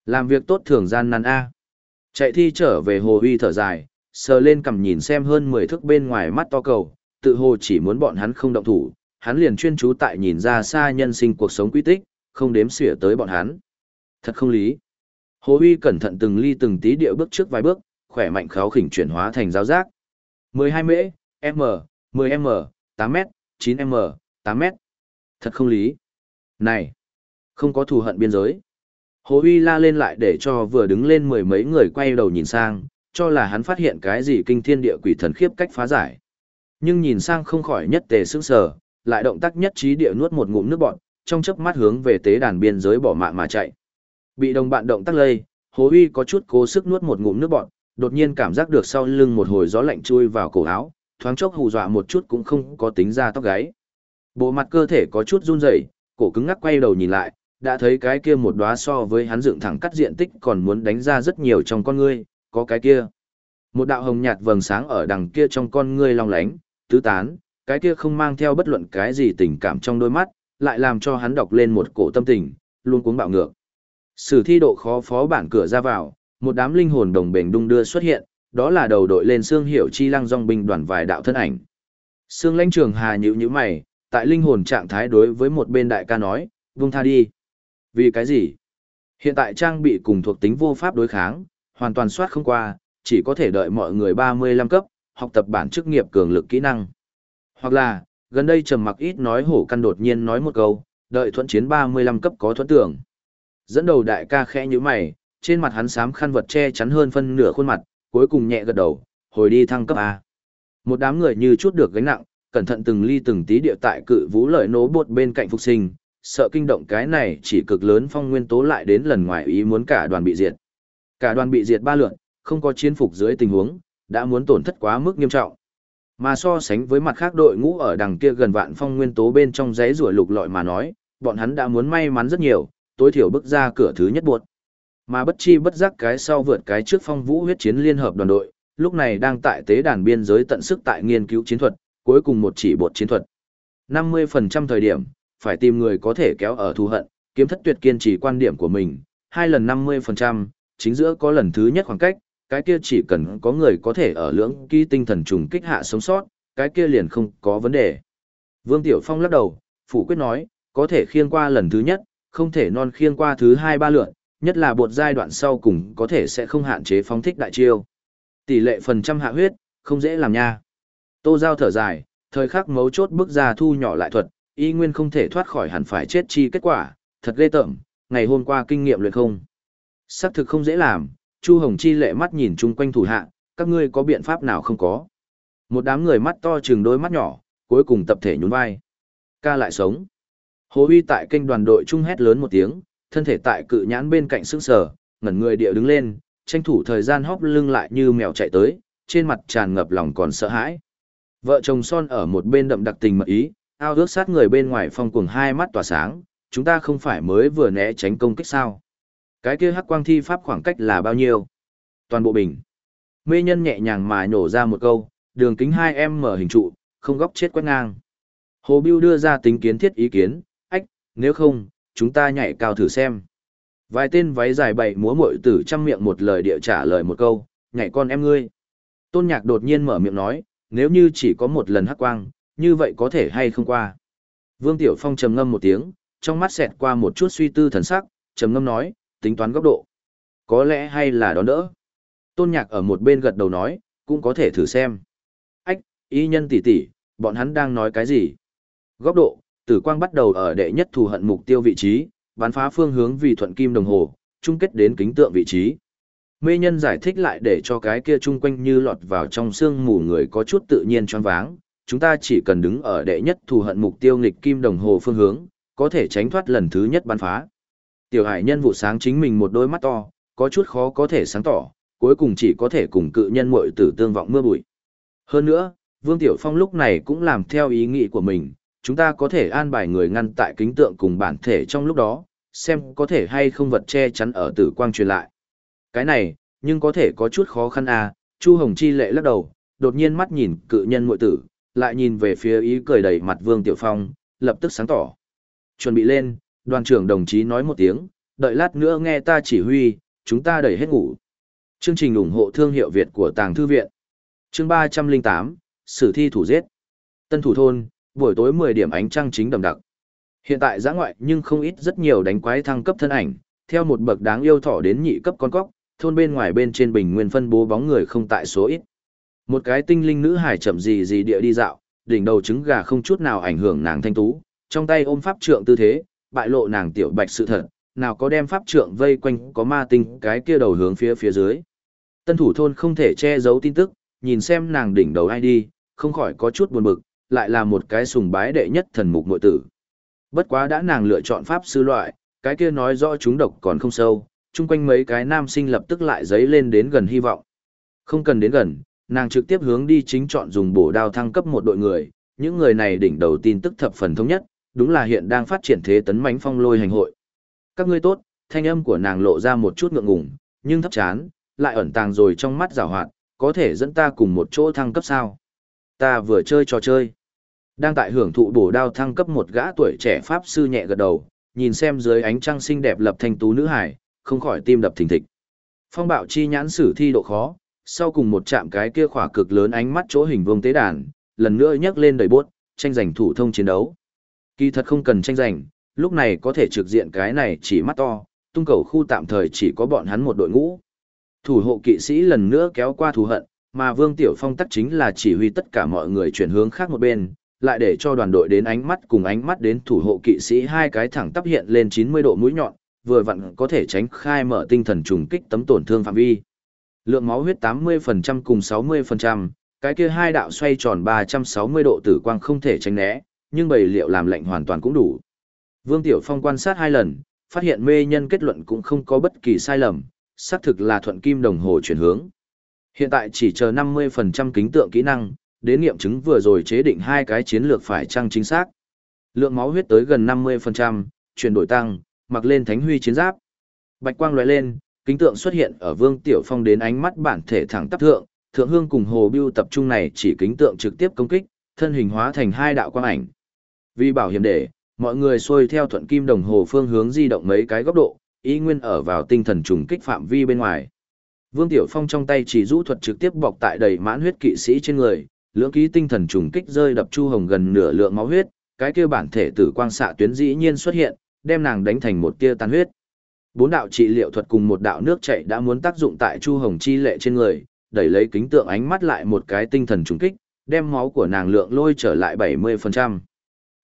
Làm việc tốt thường gian nan A. Chạy thi trở về hồ uy thở dài, sờ lên cầm nhìn xem hơn 10 thước bên ngoài mắt to cầu, tự hồ chỉ muốn bọn hắn không động thủ, hắn liền chuyên chú tại nhìn ra xa nhân sinh cuộc sống quy tích, không đếm xỉa tới bọn hắn. Thật không lý. Hồ uy cẩn thận từng ly từng tí điệu bước trước vài bước, khỏe mạnh kháo khỉnh chuyển hóa thành giáo giác. 12 mễ, m, 10 m, 8 m, 9 m, 8 m. Thật không lý. Này, không có thù hận biên giới. Hồ Huy la lên lại để cho vừa đứng lên mười mấy người quay đầu nhìn sang, cho là hắn phát hiện cái gì kinh thiên địa quỷ thần khiếp cách phá giải. Nhưng nhìn sang không khỏi nhất tề sững sờ, lại động tác nhất trí địa nuốt một ngụm nước bọt, trong chớp mắt hướng về tế đàn biên giới bỏ mạng mà chạy. Bị đồng bạn động tác lây, Hồ Huy có chút cố sức nuốt một ngụm nước bọt, đột nhiên cảm giác được sau lưng một hồi gió lạnh chui vào cổ áo, thoáng chốc hù dọa một chút cũng không có tính ra tóc gáy. Bộ mặt cơ thể có chút run rẩy, cổ cứng ngắc quay đầu nhìn lại, đã thấy cái kia một đóa so với hắn dựng thẳng cắt diện tích còn muốn đánh ra rất nhiều trong con ngươi, có cái kia. Một đạo hồng nhạt vầng sáng ở đằng kia trong con ngươi long lánh, tứ tán, cái kia không mang theo bất luận cái gì tình cảm trong đôi mắt, lại làm cho hắn đọc lên một cổ tâm tình, luôn cuống bạo ngược. Sử thi độ khó phó bản cửa ra vào, một đám linh hồn đồng bền đung đưa xuất hiện, đó là đầu đội lên xương hiệu chi lăng dòng binh đoàn vài đạo thân ảnh. xương lãnh trường hà nhữ như mày, tại linh hồn trạng thái đối với một bên đại ca nói, vung tha đi. Vì cái gì? Hiện tại trang bị cùng thuộc tính vô pháp đối kháng, hoàn toàn soát không qua, chỉ có thể đợi mọi người 35 cấp, học tập bản chức nghiệp cường lực kỹ năng. Hoặc là, gần đây trầm mặc ít nói hổ căn đột nhiên nói một câu, đợi thuận chiến 35 cấp có thuận tưởng. Dẫn đầu đại ca khẽ như mày, trên mặt hắn sám khăn vật che chắn hơn phân nửa khuôn mặt, cuối cùng nhẹ gật đầu, hồi đi thăng cấp A. Một đám người như chút được gánh nặng, cẩn thận từng ly từng tí địa tại cự vũ lợi nố bột bên cạnh phục sinh, sợ kinh động cái này chỉ cực lớn phong nguyên tố lại đến lần ngoài ý muốn cả đoàn bị diệt. Cả đoàn bị diệt ba lượt, không có chiến phục dưới tình huống, đã muốn tổn thất quá mức nghiêm trọng. Mà so sánh với mặt khác đội ngũ ở đằng kia gần vạn phong nguyên tố bên trong giấy rùa lục lọi mà nói, bọn hắn đã muốn may mắn rất nhiều, tối thiểu bước ra cửa thứ nhất buộc. Mà bất chi bất giác cái sau vượt cái trước phong vũ huyết chiến liên hợp đoàn đội, lúc này đang tại tế đàn biên giới tận sức tại nghiên cứu chiến thuật, cuối cùng một chỉ bột chiến thuật. 50% thời điểm, phải tìm người có thể kéo ở thù hận, kiếm thất tuyệt kiên trì quan điểm của mình, hai lần 50%, chính giữa có lần thứ nhất khoảng cách, cái kia chỉ cần có người có thể ở lưỡng ký tinh thần trùng kích hạ sống sót, cái kia liền không có vấn đề. Vương Tiểu Phong lắc đầu, phủ quyết nói, có thể khiêng qua lần thứ nhất, không thể non khiêng qua thứ hai ba lượt, nhất là bột giai đoạn sau cùng có thể sẽ không hạn chế phóng thích đại chiêu. Tỷ lệ phần trăm hạ huyết, không dễ làm nha. Tô Giao thở dài, thời khắc mấu chốt bước ra thu nhỏ lại thuật, y nguyên không thể thoát khỏi hẳn phải chết chi kết quả, thật ghê tởm, ngày hôm qua kinh nghiệm luyện không. Sắc thực không dễ làm, Chu Hồng Chi lệ mắt nhìn chung quanh thủ hạ, các ngươi có biện pháp nào không có. Một đám người mắt to chừng đôi mắt nhỏ, cuối cùng tập thể nhún vai. Ca lại sống. Hồ Huy tại kênh đoàn đội trung hét lớn một tiếng, thân thể tại cự nhãn bên cạnh sững sờ, ngẩn người địa đứng lên, tranh thủ thời gian hóp lưng lại như mèo chạy tới, trên mặt tràn ngập lòng còn sợ hãi. Vợ chồng son ở một bên đậm đặc tình mật ý, ao ước sát người bên ngoài phong cuồng hai mắt tỏa sáng, chúng ta không phải mới vừa né tránh công kích sao. Cái kia hắc quang thi pháp khoảng cách là bao nhiêu? Toàn bộ bình. Mê nhân nhẹ nhàng mà nhổ ra một câu, đường kính 2 mở hình trụ, không góc chết quét ngang. Hồ Biêu đưa ra tính kiến thiết ý kiến, ách, nếu không, chúng ta nhảy cao thử xem. Vài tên váy dài bậy múa mội tử trăm miệng một lời địa trả lời một câu, nhảy con em ngươi. Tôn nhạc đột nhiên mở miệng nói, nếu như chỉ có một lần hắc quang, như vậy có thể hay không qua. Vương Tiểu Phong trầm ngâm một tiếng, trong mắt xẹt qua một chút suy tư thần sắc, trầm ngâm nói, tính toán góc độ. Có lẽ hay là đón đỡ. Tôn nhạc ở một bên gật đầu nói, cũng có thể thử xem. Ách, y nhân tỷ tỷ, bọn hắn đang nói cái gì? Góc độ, tử quang bắt đầu ở đệ nhất thù hận mục tiêu vị trí, bắn phá phương hướng vì thuận kim đồng hồ, chung kết đến kính tượng vị trí. Mê nhân giải thích lại để cho cái kia chung quanh như lọt vào trong xương mù người có chút tự nhiên choáng váng, chúng ta chỉ cần đứng ở đệ nhất thù hận mục tiêu nghịch kim đồng hồ phương hướng, có thể tránh thoát lần thứ nhất bắn phá. Tiểu hải nhân vụ sáng chính mình một đôi mắt to, có chút khó có thể sáng tỏ, cuối cùng chỉ có thể cùng cự nhân muội tử tương vọng mưa bụi. Hơn nữa, Vương Tiểu Phong lúc này cũng làm theo ý nghĩ của mình, chúng ta có thể an bài người ngăn tại kính tượng cùng bản thể trong lúc đó, xem có thể hay không vật che chắn ở tử quang truyền lại. Cái này, nhưng có thể có chút khó khăn à, Chu Hồng Chi lệ lắc đầu, đột nhiên mắt nhìn cự nhân muội tử, lại nhìn về phía ý cười đầy mặt Vương Tiểu Phong, lập tức sáng tỏ. Chuẩn bị lên, đoàn trưởng đồng chí nói một tiếng, đợi lát nữa nghe ta chỉ huy, chúng ta đẩy hết ngủ. Chương trình ủng hộ thương hiệu Việt của Tàng Thư Viện. chương ba trăm linh tám sử thi thủ giết tân thủ thôn buổi tối mười điểm ánh trăng chính đậm đặc. Hiện tại giã ngoại nhưng không ít rất nhiều đánh quái thăng cấp thân ảnh theo một bậc đáng yêu thỏ đến nhị cấp con cóc thôn bên ngoài bên trên bình nguyên phân bố bóng người không tại số ít. Một cái tinh linh nữ hải chậm gì gì địa đi dạo đỉnh đầu trứng gà không chút nào ảnh hưởng nàng thanh tú trong tay ôm pháp trượng tư thế bại lộ nàng tiểu bạch sự thật nào có đem pháp trượng vây quanh có ma tinh cái kia đầu hướng phía phía dưới. Tân thủ thôn không thể che giấu tin tức nhìn xem nàng đỉnh đầu ai đi, không khỏi có chút buồn bực, lại là một cái sùng bái đệ nhất thần mục nội tử. Bất quá đã nàng lựa chọn pháp sư loại, cái kia nói rõ chúng độc còn không sâu, chung quanh mấy cái nam sinh lập tức lại dấy lên đến gần hy vọng. Không cần đến gần, nàng trực tiếp hướng đi chính chọn dùng bổ đao thăng cấp một đội người, những người này đỉnh đầu tin tức thập phần thống nhất, đúng là hiện đang phát triển thế tấn mãnh phong lôi hành hội. Các ngươi tốt, thanh âm của nàng lộ ra một chút ngượng ngùng, nhưng thấp chán, lại ẩn tàng rồi trong mắt giảo hoạt, có thể dẫn ta cùng một chỗ thăng cấp sao? Ta vừa chơi trò chơi. Đang tại hưởng thụ bổ đao thăng cấp một gã tuổi trẻ pháp sư nhẹ gật đầu, nhìn xem dưới ánh trăng xinh đẹp lập thanh tú nữ hải, không khỏi tim đập thình thịch. Phong bạo chi nhãn sử thi độ khó, sau cùng một chạm cái kia khỏa cực lớn ánh mắt chỗ hình vuông tế đàn, lần nữa nhấc lên đầy bốt, tranh giành thủ thông chiến đấu. Kỳ thật không cần tranh giành, lúc này có thể trực diện cái này chỉ mắt to, tung cầu khu tạm thời chỉ có bọn hắn một đội ngũ. Thủ hộ kỵ sĩ lần nữa kéo qua thù hận, mà Vương Tiểu Phong tắc chính là chỉ huy tất cả mọi người chuyển hướng khác một bên, lại để cho đoàn đội đến ánh mắt cùng ánh mắt đến thủ hộ kỵ sĩ hai cái thẳng tắp hiện lên 90 độ mũi nhọn, vừa vặn có thể tránh khai mở tinh thần trùng kích tấm tổn thương phạm vi. Lượng máu huyết 80% cùng 60%, cái kia hai đạo xoay tròn 360 độ tử quang không thể tránh né, nhưng bầy liệu làm lệnh hoàn toàn cũng đủ. Vương Tiểu Phong quan sát hai lần, phát hiện mê nhân kết luận cũng không có bất kỳ sai lầm, xác thực là thuận kim đồng hồ chuyển hướng. Hiện tại chỉ chờ 50% kính tượng kỹ năng, đến nghiệm chứng vừa rồi chế định hai cái chiến lược phải chăng chính xác. Lượng máu huyết tới gần 50%, chuyển đổi tăng, mặc lên thánh huy chiến giáp. Bạch quang lóe lên, kính tượng xuất hiện ở Vương Tiểu Phong đến ánh mắt bản thể thẳng tắp thượng, thượng hương cùng hồ Bưu tập trung này chỉ kính tượng trực tiếp công kích, thân hình hóa thành hai đạo quang ảnh. Vì bảo hiểm để, mọi người xuôi theo thuận kim đồng hồ phương hướng di động mấy cái góc độ, ý nguyên ở vào tinh thần trùng kích phạm vi bên ngoài. Vương Tiểu Phong trong tay chỉ rũ thuật trực tiếp bọc tại đầy mãn huyết kỵ sĩ trên người, lưỡng ký tinh thần trùng kích rơi đập Chu Hồng gần nửa lượng máu huyết, cái kia bản thể tử quang xạ tuyến dĩ nhiên xuất hiện, đem nàng đánh thành một tia tan huyết. Bốn đạo trị liệu thuật cùng một đạo nước chảy đã muốn tác dụng tại Chu Hồng chi lệ trên người, đẩy lấy kính tượng ánh mắt lại một cái tinh thần trùng kích, đem máu của nàng lượng lôi trở lại 70%.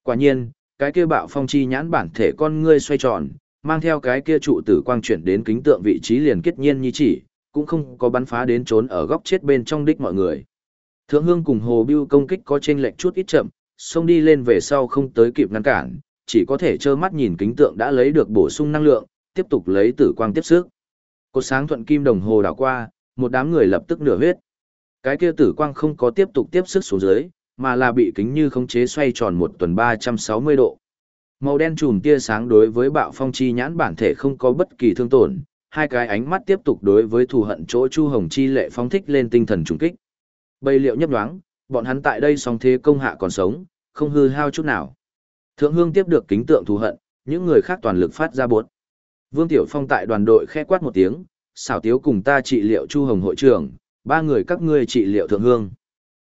Quả nhiên, cái kia bạo phong chi nhãn bản thể con ngươi xoay tròn, mang theo cái kia trụ tử quang chuyển đến kính tượng vị trí liền kết nhiên như chỉ, cũng không có bắn phá đến trốn ở góc chết bên trong đích mọi người. Thượng Hương cùng Hồ Bưu công kích có chênh lệch chút ít chậm, xông đi lên về sau không tới kịp ngăn cản, chỉ có thể trơ mắt nhìn kính tượng đã lấy được bổ sung năng lượng, tiếp tục lấy tử quang tiếp sức. Cột sáng thuận kim đồng hồ đảo qua, một đám người lập tức nửa huyết. Cái kia tử quang không có tiếp tục tiếp sức xuống dưới, mà là bị kính như khống chế xoay tròn một tuần 360 độ. Màu đen trùm tia sáng đối với bạo phong chi nhãn bản thể không có bất kỳ thương tổn, hai cái ánh mắt tiếp tục đối với thù hận chỗ Chu Hồng Chi lệ phóng thích lên tinh thần trùng kích. Bầy liệu nhấp nhoáng, bọn hắn tại đây song thế công hạ còn sống, không hư hao chút nào. Thượng Hương tiếp được kính tượng thù hận, những người khác toàn lực phát ra buốt. Vương Tiểu Phong tại đoàn đội khẽ quát một tiếng, xảo tiếu cùng ta trị liệu Chu Hồng hội trưởng, ba người các ngươi trị liệu Thượng Hương.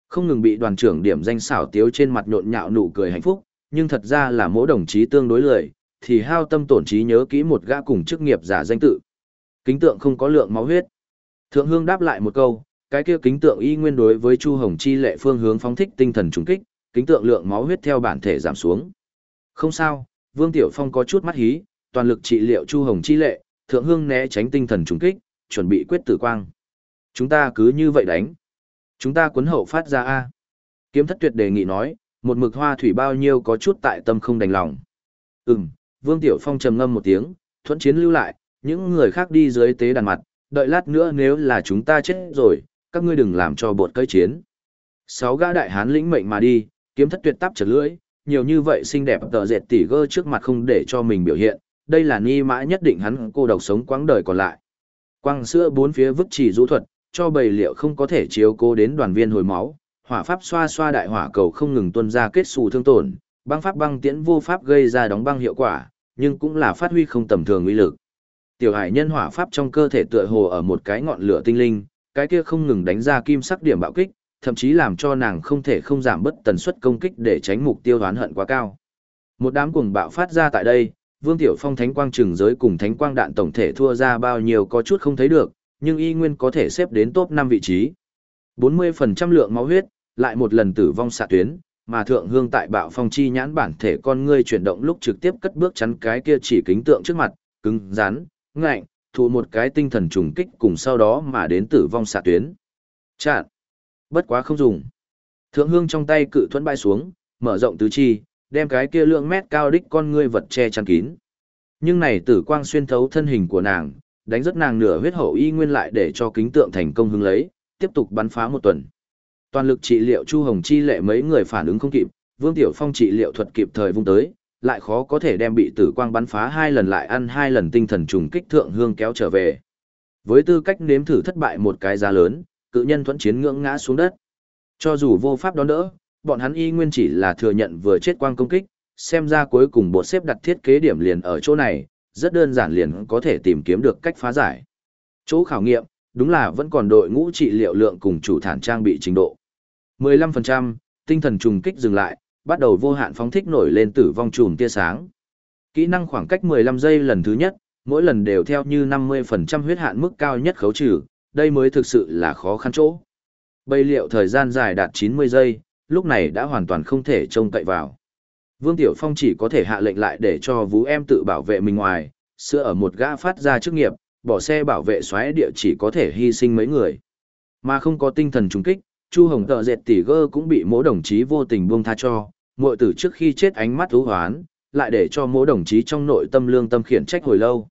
Không ngừng bị đoàn trưởng điểm danh xảo tiếu trên mặt nhộn nhạo nụ cười hạnh phúc, nhưng thật ra là mỗi đồng chí tương đối lười, thì hao tâm tổn trí nhớ kỹ một gã cùng chức nghiệp giả danh tự. Kính tượng không có lượng máu huyết. Thượng Hương đáp lại một câu, cái kia kính tượng y nguyên đối với Chu Hồng Chi lệ phương hướng phóng thích tinh thần trùng kích, kính tượng lượng máu huyết theo bản thể giảm xuống. Không sao, Vương Tiểu Phong có chút mắt hí, toàn lực trị liệu Chu Hồng Chi lệ, Thượng Hương né tránh tinh thần trùng kích, chuẩn bị quyết tử quang. Chúng ta cứ như vậy đánh. Chúng ta cuốn hậu phát ra A. Kiếm thất tuyệt đề nghị nói, một mực hoa thủy bao nhiêu có chút tại tâm không đành lòng. Ừm, Vương Tiểu Phong trầm ngâm một tiếng, thuẫn chiến lưu lại, những người khác đi dưới tế đàn mặt, đợi lát nữa nếu là chúng ta chết rồi, các ngươi đừng làm cho bột cơi chiến. Sáu gã đại hán lĩnh mệnh mà đi, kiếm thất tuyệt tắp chật lưỡi, nhiều như vậy xinh đẹp tờ dệt tỉ gơ trước mặt không để cho mình biểu hiện, đây là ni mã nhất định hắn cô độc sống quãng đời còn lại. Quang sữa bốn phía vứt chỉ rũ thuật, cho bầy liệu không có thể chiếu cố đến đoàn viên hồi máu, hỏa pháp xoa xoa đại hỏa cầu không ngừng tuân ra kết xù thương tổn, băng pháp băng tiễn vô pháp gây ra đóng băng hiệu quả, nhưng cũng là phát huy không tầm thường uy lực. Tiểu hải nhân hỏa pháp trong cơ thể tựa hồ ở một cái ngọn lửa tinh linh, cái kia không ngừng đánh ra kim sắc điểm bạo kích, thậm chí làm cho nàng không thể không giảm bất tần suất công kích để tránh mục tiêu đoán hận quá cao. Một đám cuồng bạo phát ra tại đây, Vương Tiểu Phong thánh quang trừng giới cùng thánh quang đạn tổng thể thua ra bao nhiêu có chút không thấy được, nhưng y nguyên có thể xếp đến top 5 vị trí. 40% lượng máu huyết, lại một lần tử vong xạ tuyến, mà thượng hương tại bạo phong chi nhãn bản thể con ngươi chuyển động lúc trực tiếp cất bước chắn cái kia chỉ kính tượng trước mặt, cứng, rắn, ngạnh, thụ một cái tinh thần trùng kích cùng sau đó mà đến tử vong xạ tuyến. Chạn. Bất quá không dùng. Thượng hương trong tay cự thuẫn bay xuống, mở rộng tứ chi, đem cái kia lượng mét cao đích con ngươi vật che chắn kín. Nhưng này tử quang xuyên thấu thân hình của nàng, đánh rất nàng nửa huyết hậu y nguyên lại để cho kính tượng thành công hứng lấy, tiếp tục bắn phá một tuần. Toàn lực trị liệu Chu Hồng Chi lệ mấy người phản ứng không kịp, Vương Tiểu Phong trị liệu thuật kịp thời vung tới, lại khó có thể đem bị tử quang bắn phá hai lần lại ăn hai lần tinh thần trùng kích thượng hương kéo trở về. Với tư cách nếm thử thất bại một cái giá lớn, cự nhân thuẫn chiến ngưỡng ngã xuống đất. Cho dù vô pháp đón đỡ, bọn hắn y nguyên chỉ là thừa nhận vừa chết quang công kích, xem ra cuối cùng bộ xếp đặt thiết kế điểm liền ở chỗ này, rất đơn giản liền có thể tìm kiếm được cách phá giải. Chỗ khảo nghiệm, đúng là vẫn còn đội ngũ trị liệu lượng cùng chủ thản trang bị trình độ. 15%, tinh thần trùng kích dừng lại, bắt đầu vô hạn phóng thích nổi lên tử vong chùm tia sáng. Kỹ năng khoảng cách 15 giây lần thứ nhất, mỗi lần đều theo như 50% huyết hạn mức cao nhất khấu trừ, đây mới thực sự là khó khăn chỗ. Bây liệu thời gian dài đạt 90 giây, lúc này đã hoàn toàn không thể trông cậy vào. Vương Tiểu Phong chỉ có thể hạ lệnh lại để cho vũ em tự bảo vệ mình ngoài, sữa ở một gã phát ra chức nghiệp, bỏ xe bảo vệ xoáy địa chỉ có thể hy sinh mấy người. Mà không có tinh thần trùng kích, Chu Hồng tợ dệt tỷ gơ cũng bị mỗi đồng chí vô tình buông tha cho, muội tử trước khi chết ánh mắt thú hoán, lại để cho mỗi đồng chí trong nội tâm lương tâm khiển trách hồi lâu.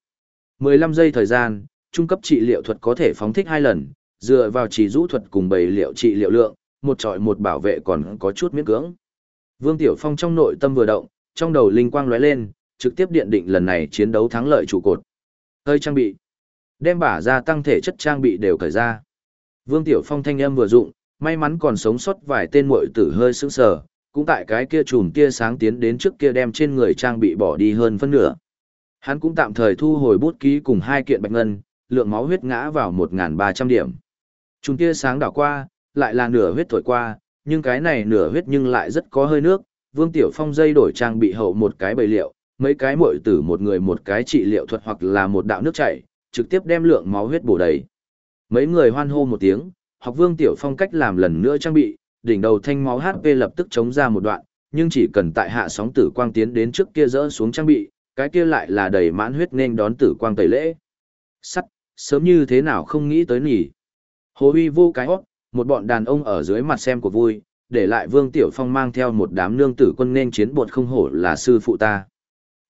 15 giây thời gian, trung cấp trị liệu thuật có thể phóng thích hai lần, dựa vào chỉ rũ thuật cùng bầy liệu trị liệu lượng, một trọi một bảo vệ còn có chút miễn cưỡng. Vương Tiểu Phong trong nội tâm vừa động, trong đầu linh quang lóe lên, trực tiếp điện định lần này chiến đấu thắng lợi trụ cột. Hơi trang bị. Đem bả ra tăng thể chất trang bị đều cởi ra. Vương Tiểu Phong thanh âm vừa dụng, may mắn còn sống sót vài tên muội tử hơi sững sờ, cũng tại cái kia chùm tia sáng tiến đến trước kia đem trên người trang bị bỏ đi hơn phân nửa. Hắn cũng tạm thời thu hồi bút ký cùng hai kiện bạch ngân, lượng máu huyết ngã vào 1.300 điểm. Chùm tia sáng đảo qua, lại là nửa huyết thổi qua, nhưng cái này nửa huyết nhưng lại rất có hơi nước. Vương Tiểu Phong dây đổi trang bị hậu một cái bầy liệu, mấy cái muội tử một người một cái trị liệu thuật hoặc là một đạo nước chảy, trực tiếp đem lượng máu huyết bổ đầy. Mấy người hoan hô một tiếng, học Vương Tiểu Phong cách làm lần nữa trang bị, đỉnh đầu thanh máu HP lập tức chống ra một đoạn, nhưng chỉ cần tại hạ sóng tử quang tiến đến trước kia rỡ xuống trang bị, cái kia lại là đầy mãn huyết nên đón tử quang tẩy lễ. Sắt, sớm như thế nào không nghĩ tới nhỉ. Hồ Huy vô cái hót, một bọn đàn ông ở dưới mặt xem của vui, để lại Vương Tiểu Phong mang theo một đám nương tử quân nên chiến bột không hổ là sư phụ ta.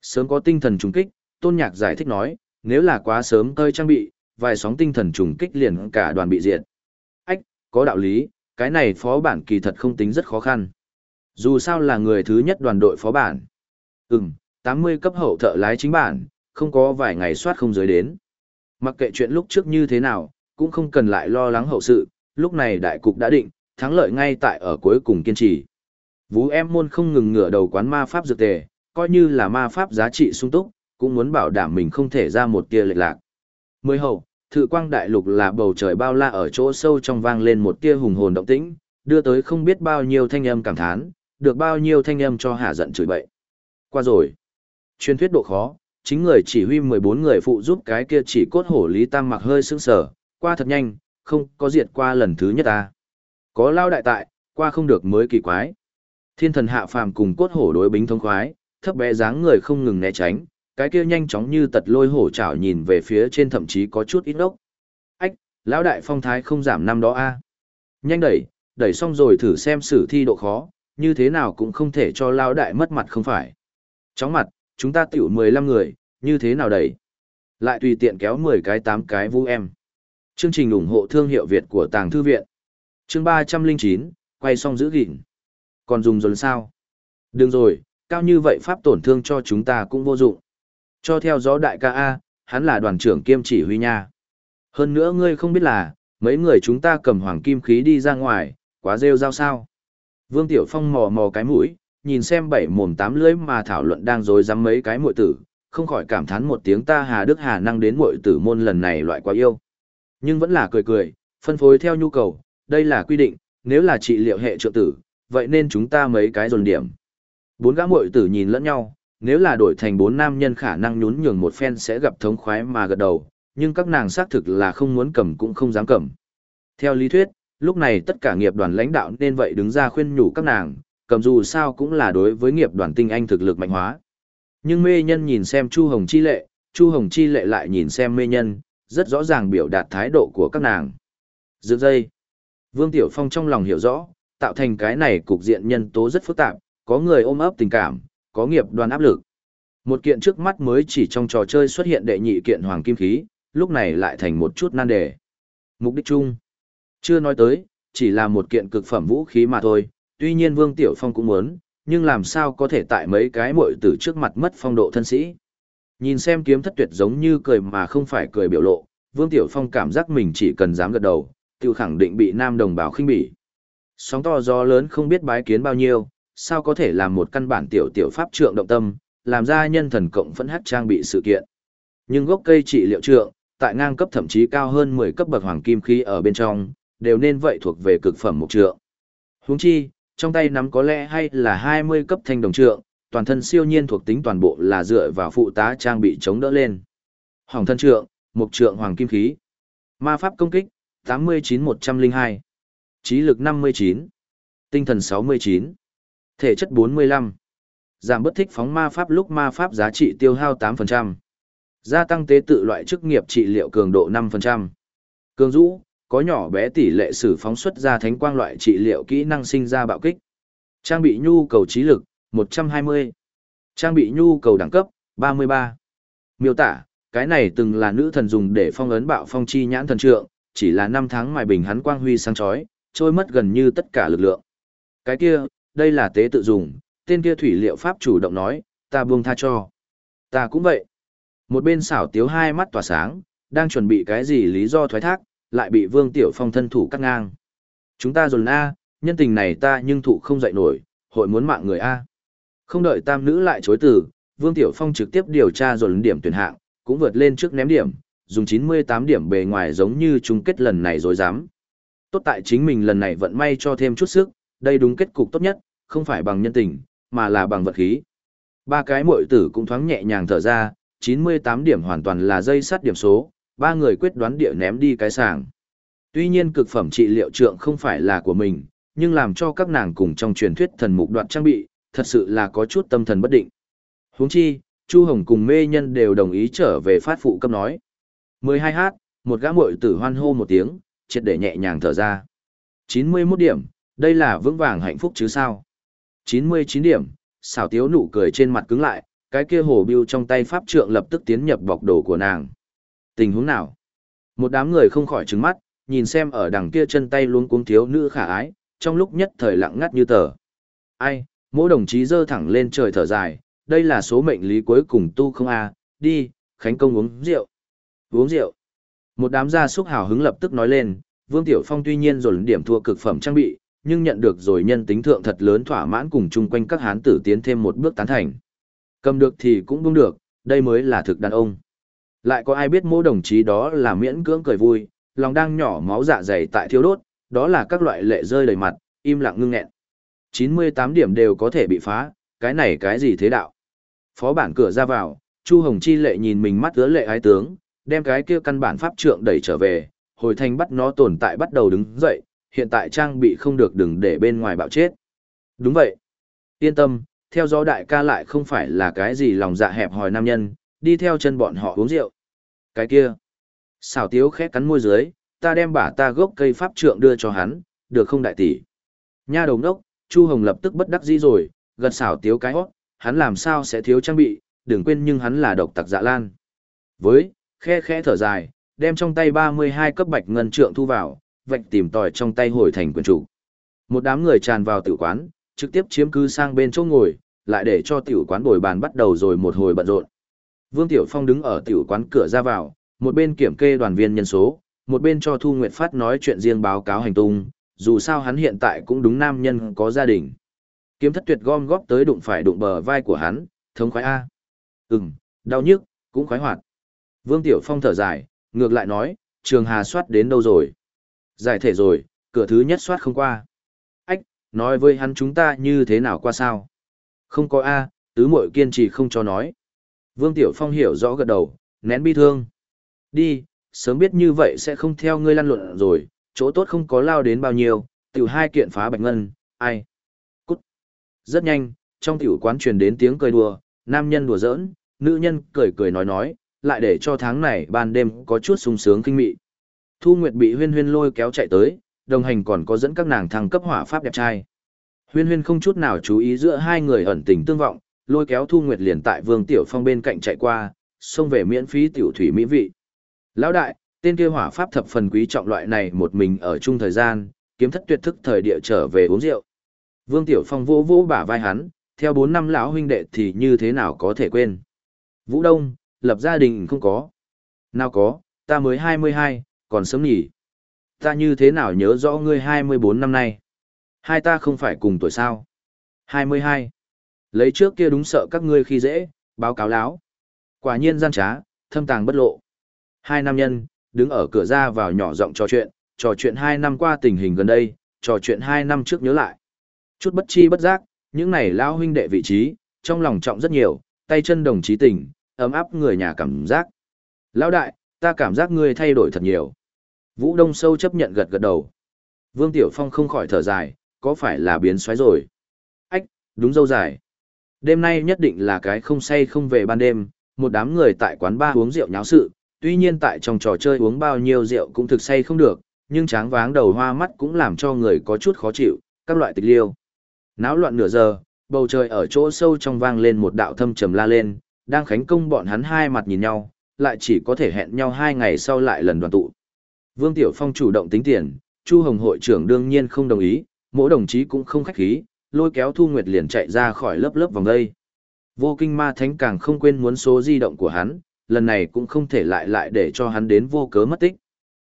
Sớm có tinh thần trùng kích, Tôn Nhạc giải thích nói, nếu là quá sớm tơi trang bị, vài sóng tinh thần trùng kích liền cả đoàn bị diệt. Có đạo lý, cái này phó bản kỳ thật không tính rất khó khăn. Dù sao là người thứ nhất đoàn đội phó bản. Ừm, 80 cấp hậu thợ lái chính bản, không có vài ngày soát không giới đến. Mặc kệ chuyện lúc trước như thế nào, cũng không cần lại lo lắng hậu sự, lúc này đại cục đã định, thắng lợi ngay tại ở cuối cùng kiên trì. Vũ em môn không ngừng ngửa đầu quán ma pháp dược tề, coi như là ma pháp giá trị sung túc, cũng muốn bảo đảm mình không thể ra một tia lệch lạc. Mười hậu, thự quang đại lục là bầu trời bao la ở chỗ sâu trong vang lên một tia hùng hồn động tĩnh, đưa tới không biết bao nhiêu thanh âm cảm thán, được bao nhiêu thanh âm cho hạ giận chửi bậy. Qua rồi. Truyền thuyết độ khó, chính người chỉ huy 14 người phụ giúp cái kia chỉ cốt hổ Lý Tam mặc hơi sững sờ, qua thật nhanh, không có diệt qua lần thứ nhất ta. Có lao đại tại, qua không được mới kỳ quái. Thiên thần hạ phàm cùng cốt hổ đối bính thông khoái, thấp bé dáng người không ngừng né tránh, cái kia nhanh chóng như tật lôi hổ chảo nhìn về phía trên thậm chí có chút ít ốc. Ách, lão đại phong thái không giảm năm đó a. Nhanh đẩy, đẩy xong rồi thử xem sử thi độ khó, như thế nào cũng không thể cho lão đại mất mặt không phải. Chóng mặt, chúng ta tiểu 15 người, như thế nào đẩy? Lại tùy tiện kéo 10 cái 8 cái vũ em. Chương trình ủng hộ thương hiệu Việt của Tàng Thư Viện. Chương 309, quay xong giữ gìn. Còn dùng dồn sao? Đừng rồi, cao như vậy pháp tổn thương cho chúng ta cũng vô dụng. Cho theo gió đại ca A, hắn là đoàn trưởng kiêm chỉ huy nha. Hơn nữa ngươi không biết là, mấy người chúng ta cầm hoàng kim khí đi ra ngoài, quá rêu rao sao. Vương Tiểu Phong mò mò cái mũi, nhìn xem bảy mồm tám lưỡi mà thảo luận đang dối dám mấy cái muội tử, không khỏi cảm thán một tiếng ta hà đức hà năng đến muội tử môn lần này loại quá yêu. Nhưng vẫn là cười cười, phân phối theo nhu cầu, đây là quy định, nếu là trị liệu hệ trượng tử, vậy nên chúng ta mấy cái dồn điểm. Bốn gã muội tử nhìn lẫn nhau, nếu là đổi thành bốn nam nhân khả năng nhún nhường một phen sẽ gặp thống khoái mà gật đầu, nhưng các nàng xác thực là không muốn cầm cũng không dám cầm. Theo lý thuyết, lúc này tất cả nghiệp đoàn lãnh đạo nên vậy đứng ra khuyên nhủ các nàng, cầm dù sao cũng là đối với nghiệp đoàn tinh anh thực lực mạnh hóa. Nhưng mê nhân nhìn xem Chu Hồng Chi Lệ, Chu Hồng Chi Lệ lại nhìn xem mê nhân, rất rõ ràng biểu đạt thái độ của các nàng. Dựng dây. Vương Tiểu Phong trong lòng hiểu rõ, tạo thành cái này cục diện nhân tố rất phức tạp, có người ôm ấp tình cảm, có nghiệp đoàn áp lực. Một kiện trước mắt mới chỉ trong trò chơi xuất hiện đệ nhị kiện hoàng kim khí, lúc này lại thành một chút nan đề. Mục đích chung. Chưa nói tới, chỉ là một kiện cực phẩm vũ khí mà thôi, tuy nhiên Vương Tiểu Phong cũng muốn, nhưng làm sao có thể tại mấy cái muội tử trước mặt mất phong độ thân sĩ. Nhìn xem kiếm thất tuyệt giống như cười mà không phải cười biểu lộ, Vương Tiểu Phong cảm giác mình chỉ cần dám gật đầu, tiêu khẳng định bị nam đồng bào khinh bỉ. Sóng to gió lớn không biết bái kiến bao nhiêu, sao có thể làm một căn bản tiểu tiểu pháp trượng động tâm, làm ra nhân thần cộng phẫn hát trang bị sự kiện. Nhưng gốc cây trị liệu trượng, tại ngang cấp thậm chí cao hơn 10 cấp bậc hoàng kim khí ở bên trong, đều nên vậy thuộc về cực phẩm mục trượng. Huống chi, trong tay nắm có lẽ hay là 20 cấp thanh đồng trượng, toàn thân siêu nhiên thuộc tính toàn bộ là dựa vào phụ tá trang bị chống đỡ lên. Hoàng thân trượng, mục trượng hoàng kim khí. Ma pháp công kích, 89-102. Trí lực 59. Tinh thần 69. Thể chất 45. Giảm bất thích phóng ma pháp lúc ma pháp giá trị tiêu hao 8%. Gia tăng tế tự loại chức nghiệp trị liệu cường độ 5%. Cường rũ, có nhỏ bé tỷ lệ sử phóng xuất ra thánh quang loại trị liệu kỹ năng sinh ra bạo kích. Trang bị nhu cầu trí lực, 120. Trang bị nhu cầu đẳng cấp, 33. Miêu tả, cái này từng là nữ thần dùng để phong ấn bạo phong chi nhãn thần trượng, chỉ là năm tháng mài bình hắn quang huy sáng chói, trôi mất gần như tất cả lực lượng. Cái kia, đây là tế tự dùng, tên kia thủy liệu pháp chủ động nói, ta buông tha cho. Ta cũng vậy. Một bên xảo tiếu hai mắt tỏa sáng, đang chuẩn bị cái gì lý do thoái thác, lại bị Vương Tiểu Phong thân thủ cắt ngang. Chúng ta dồn A, nhân tình này ta nhưng thụ không dậy nổi, hội muốn mạng người A. Không đợi tam nữ lại chối từ, Vương Tiểu Phong trực tiếp điều tra dồn điểm tuyển hạng, cũng vượt lên trước ném điểm, dùng 98 điểm bề ngoài giống như chung kết lần này rồi dám. Tốt tại chính mình lần này vận may cho thêm chút sức, đây đúng kết cục tốt nhất, không phải bằng nhân tình, mà là bằng vật khí. Ba cái muội tử cũng thoáng nhẹ nhàng thở ra, 98 điểm hoàn toàn là dây sắt điểm số, ba người quyết đoán địa ném đi cái sàng. Tuy nhiên cực phẩm trị liệu trượng không phải là của mình, nhưng làm cho các nàng cùng trong truyền thuyết thần mục đoạn trang bị, thật sự là có chút tâm thần bất định. Huống chi, Chu Hồng cùng mê nhân đều đồng ý trở về phát phụ cấp nói. 12h, một gã muội tử hoan hô một tiếng, triệt để nhẹ nhàng thở ra. 91 điểm, đây là vững vàng hạnh phúc chứ sao? 99 điểm, xảo tiếu nụ cười trên mặt cứng lại, cái kia hồ biêu trong tay pháp trượng lập tức tiến nhập bọc đồ của nàng. Tình huống nào? Một đám người không khỏi trứng mắt, nhìn xem ở đằng kia chân tay luôn cuống thiếu nữ khả ái, trong lúc nhất thời lặng ngắt như tờ. Ai, mỗi đồng chí dơ thẳng lên trời thở dài, đây là số mệnh lý cuối cùng tu không a đi, khánh công uống rượu. Uống rượu. Một đám gia súc hào hứng lập tức nói lên, Vương Tiểu Phong tuy nhiên dồn điểm thua cực phẩm trang bị, nhưng nhận được rồi nhân tính thượng thật lớn thỏa mãn cùng chung quanh các hán tử tiến thêm một bước tán thành. Cầm được thì cũng buông được, đây mới là thực đàn ông. Lại có ai biết mô đồng chí đó là miễn cưỡng cười vui, lòng đang nhỏ máu dạ dày tại thiêu đốt, đó là các loại lệ rơi đầy mặt, im lặng ngưng nghẹn. 98 điểm đều có thể bị phá, cái này cái gì thế đạo? Phó bản cửa ra vào, Chu Hồng Chi lệ nhìn mình mắt ứa lệ ái tướng, đem cái kia căn bản pháp trượng đẩy trở về, hồi thành bắt nó tồn tại bắt đầu đứng dậy, hiện tại trang bị không được đừng để bên ngoài bạo chết. Đúng vậy. Yên tâm, theo gió đại ca lại không phải là cái gì lòng dạ hẹp hòi nam nhân, đi theo chân bọn họ uống rượu. Cái kia. Xảo tiếu khẽ cắn môi dưới, ta đem bả ta gốc cây pháp trượng đưa cho hắn, được không đại tỷ? Nha đồng đốc, Chu Hồng lập tức bất đắc dĩ rồi, gật xảo tiếu cái hót, hắn làm sao sẽ thiếu trang bị, đừng quên nhưng hắn là độc tặc dạ lan. Với, khe khẽ thở dài, đem trong tay 32 cấp bạch ngân trượng thu vào, vạch tìm tòi trong tay hồi thành quyền chủ. Một đám người tràn vào tiểu quán, trực tiếp chiếm cứ sang bên chỗ ngồi, lại để cho tiểu quán bồi bàn bắt đầu rồi một hồi bận rộn. Vương Tiểu Phong đứng ở tiểu quán cửa ra vào, một bên kiểm kê đoàn viên nhân số, một bên cho Thu Nguyệt Phát nói chuyện riêng báo cáo hành tung, dù sao hắn hiện tại cũng đúng nam nhân có gia đình. Kiếm thất tuyệt gom góp tới đụng phải đụng bờ vai của hắn, thống khoái A. Ừm, đau nhức, cũng khoái hoạt. Vương Tiểu Phong thở dài, ngược lại nói, trường hà soát đến đâu rồi? Giải thể rồi, cửa thứ nhất soát không qua. ách nói với hắn chúng ta như thế nào qua sao. Không có A, tứ muội kiên trì không cho nói. Vương Tiểu Phong hiểu rõ gật đầu, nén bi thương. Đi, sớm biết như vậy sẽ không theo ngươi lăn lộn rồi, chỗ tốt không có lao đến bao nhiêu, tiểu hai kiện phá bạch ngân, ai. Cút. Rất nhanh, trong tiểu quán truyền đến tiếng cười đùa, nam nhân đùa giỡn, nữ nhân cười cười nói nói, lại để cho tháng này ban đêm có chút sung sướng kinh mị. Thu Nguyệt bị huyên huyên lôi kéo chạy tới, đồng hành còn có dẫn các nàng thăng cấp hỏa pháp đẹp trai. Huyên huyên không chút nào chú ý giữa hai người ẩn tình tương vọng, lôi kéo Thu Nguyệt liền tại Vương Tiểu Phong bên cạnh chạy qua, xông về miễn phí tiểu thủy mỹ vị. Lão đại, tên kia hỏa pháp thập phần quý trọng loại này một mình ở chung thời gian, kiếm thất tuyệt thức thời địa trở về uống rượu. Vương Tiểu Phong vỗ vỗ bả vai hắn, theo bốn năm lão huynh đệ thì như thế nào có thể quên. Vũ Đông, lập gia đình không có. Nào có, ta mới 22, còn sớm nhỉ. Ta như thế nào nhớ rõ ngươi 24 năm nay. Hai ta không phải cùng tuổi sao. 22. Lấy trước kia đúng sợ các ngươi khi dễ, báo cáo láo. Quả nhiên gian trá, thâm tàng bất lộ. Hai nam nhân, đứng ở cửa ra vào nhỏ giọng trò chuyện, trò chuyện hai năm qua tình hình gần đây, trò chuyện hai năm trước nhớ lại. Chút bất chi bất giác, những này lão huynh đệ vị trí, trong lòng trọng rất nhiều, tay chân đồng chí tình, ấm áp người nhà cảm giác. Lão đại, ta cảm giác ngươi thay đổi thật nhiều. Vũ Đông sâu chấp nhận gật gật đầu. Vương Tiểu Phong không khỏi thở dài, có phải là biến xoáy rồi? Ách, đúng dâu dài. Đêm nay nhất định là cái không say không về ban đêm, một đám người tại quán ba uống rượu nháo sự, tuy nhiên tại trong trò chơi uống bao nhiêu rượu cũng thực say không được, nhưng tráng váng đầu hoa mắt cũng làm cho người có chút khó chịu, các loại tịch liêu. Náo loạn nửa giờ, bầu trời ở chỗ sâu trong vang lên một đạo thâm trầm la lên, đang khánh công bọn hắn hai mặt nhìn nhau, lại chỉ có thể hẹn nhau hai ngày sau lại lần đoàn tụ. Vương Tiểu Phong chủ động tính tiền, Chu Hồng hội trưởng đương nhiên không đồng ý, mỗi đồng chí cũng không khách khí, lôi kéo Thu Nguyệt liền chạy ra khỏi lớp lớp vòng đây. Vô kinh ma thánh càng không quên muốn số di động của hắn, lần này cũng không thể lại lại để cho hắn đến vô cớ mất tích.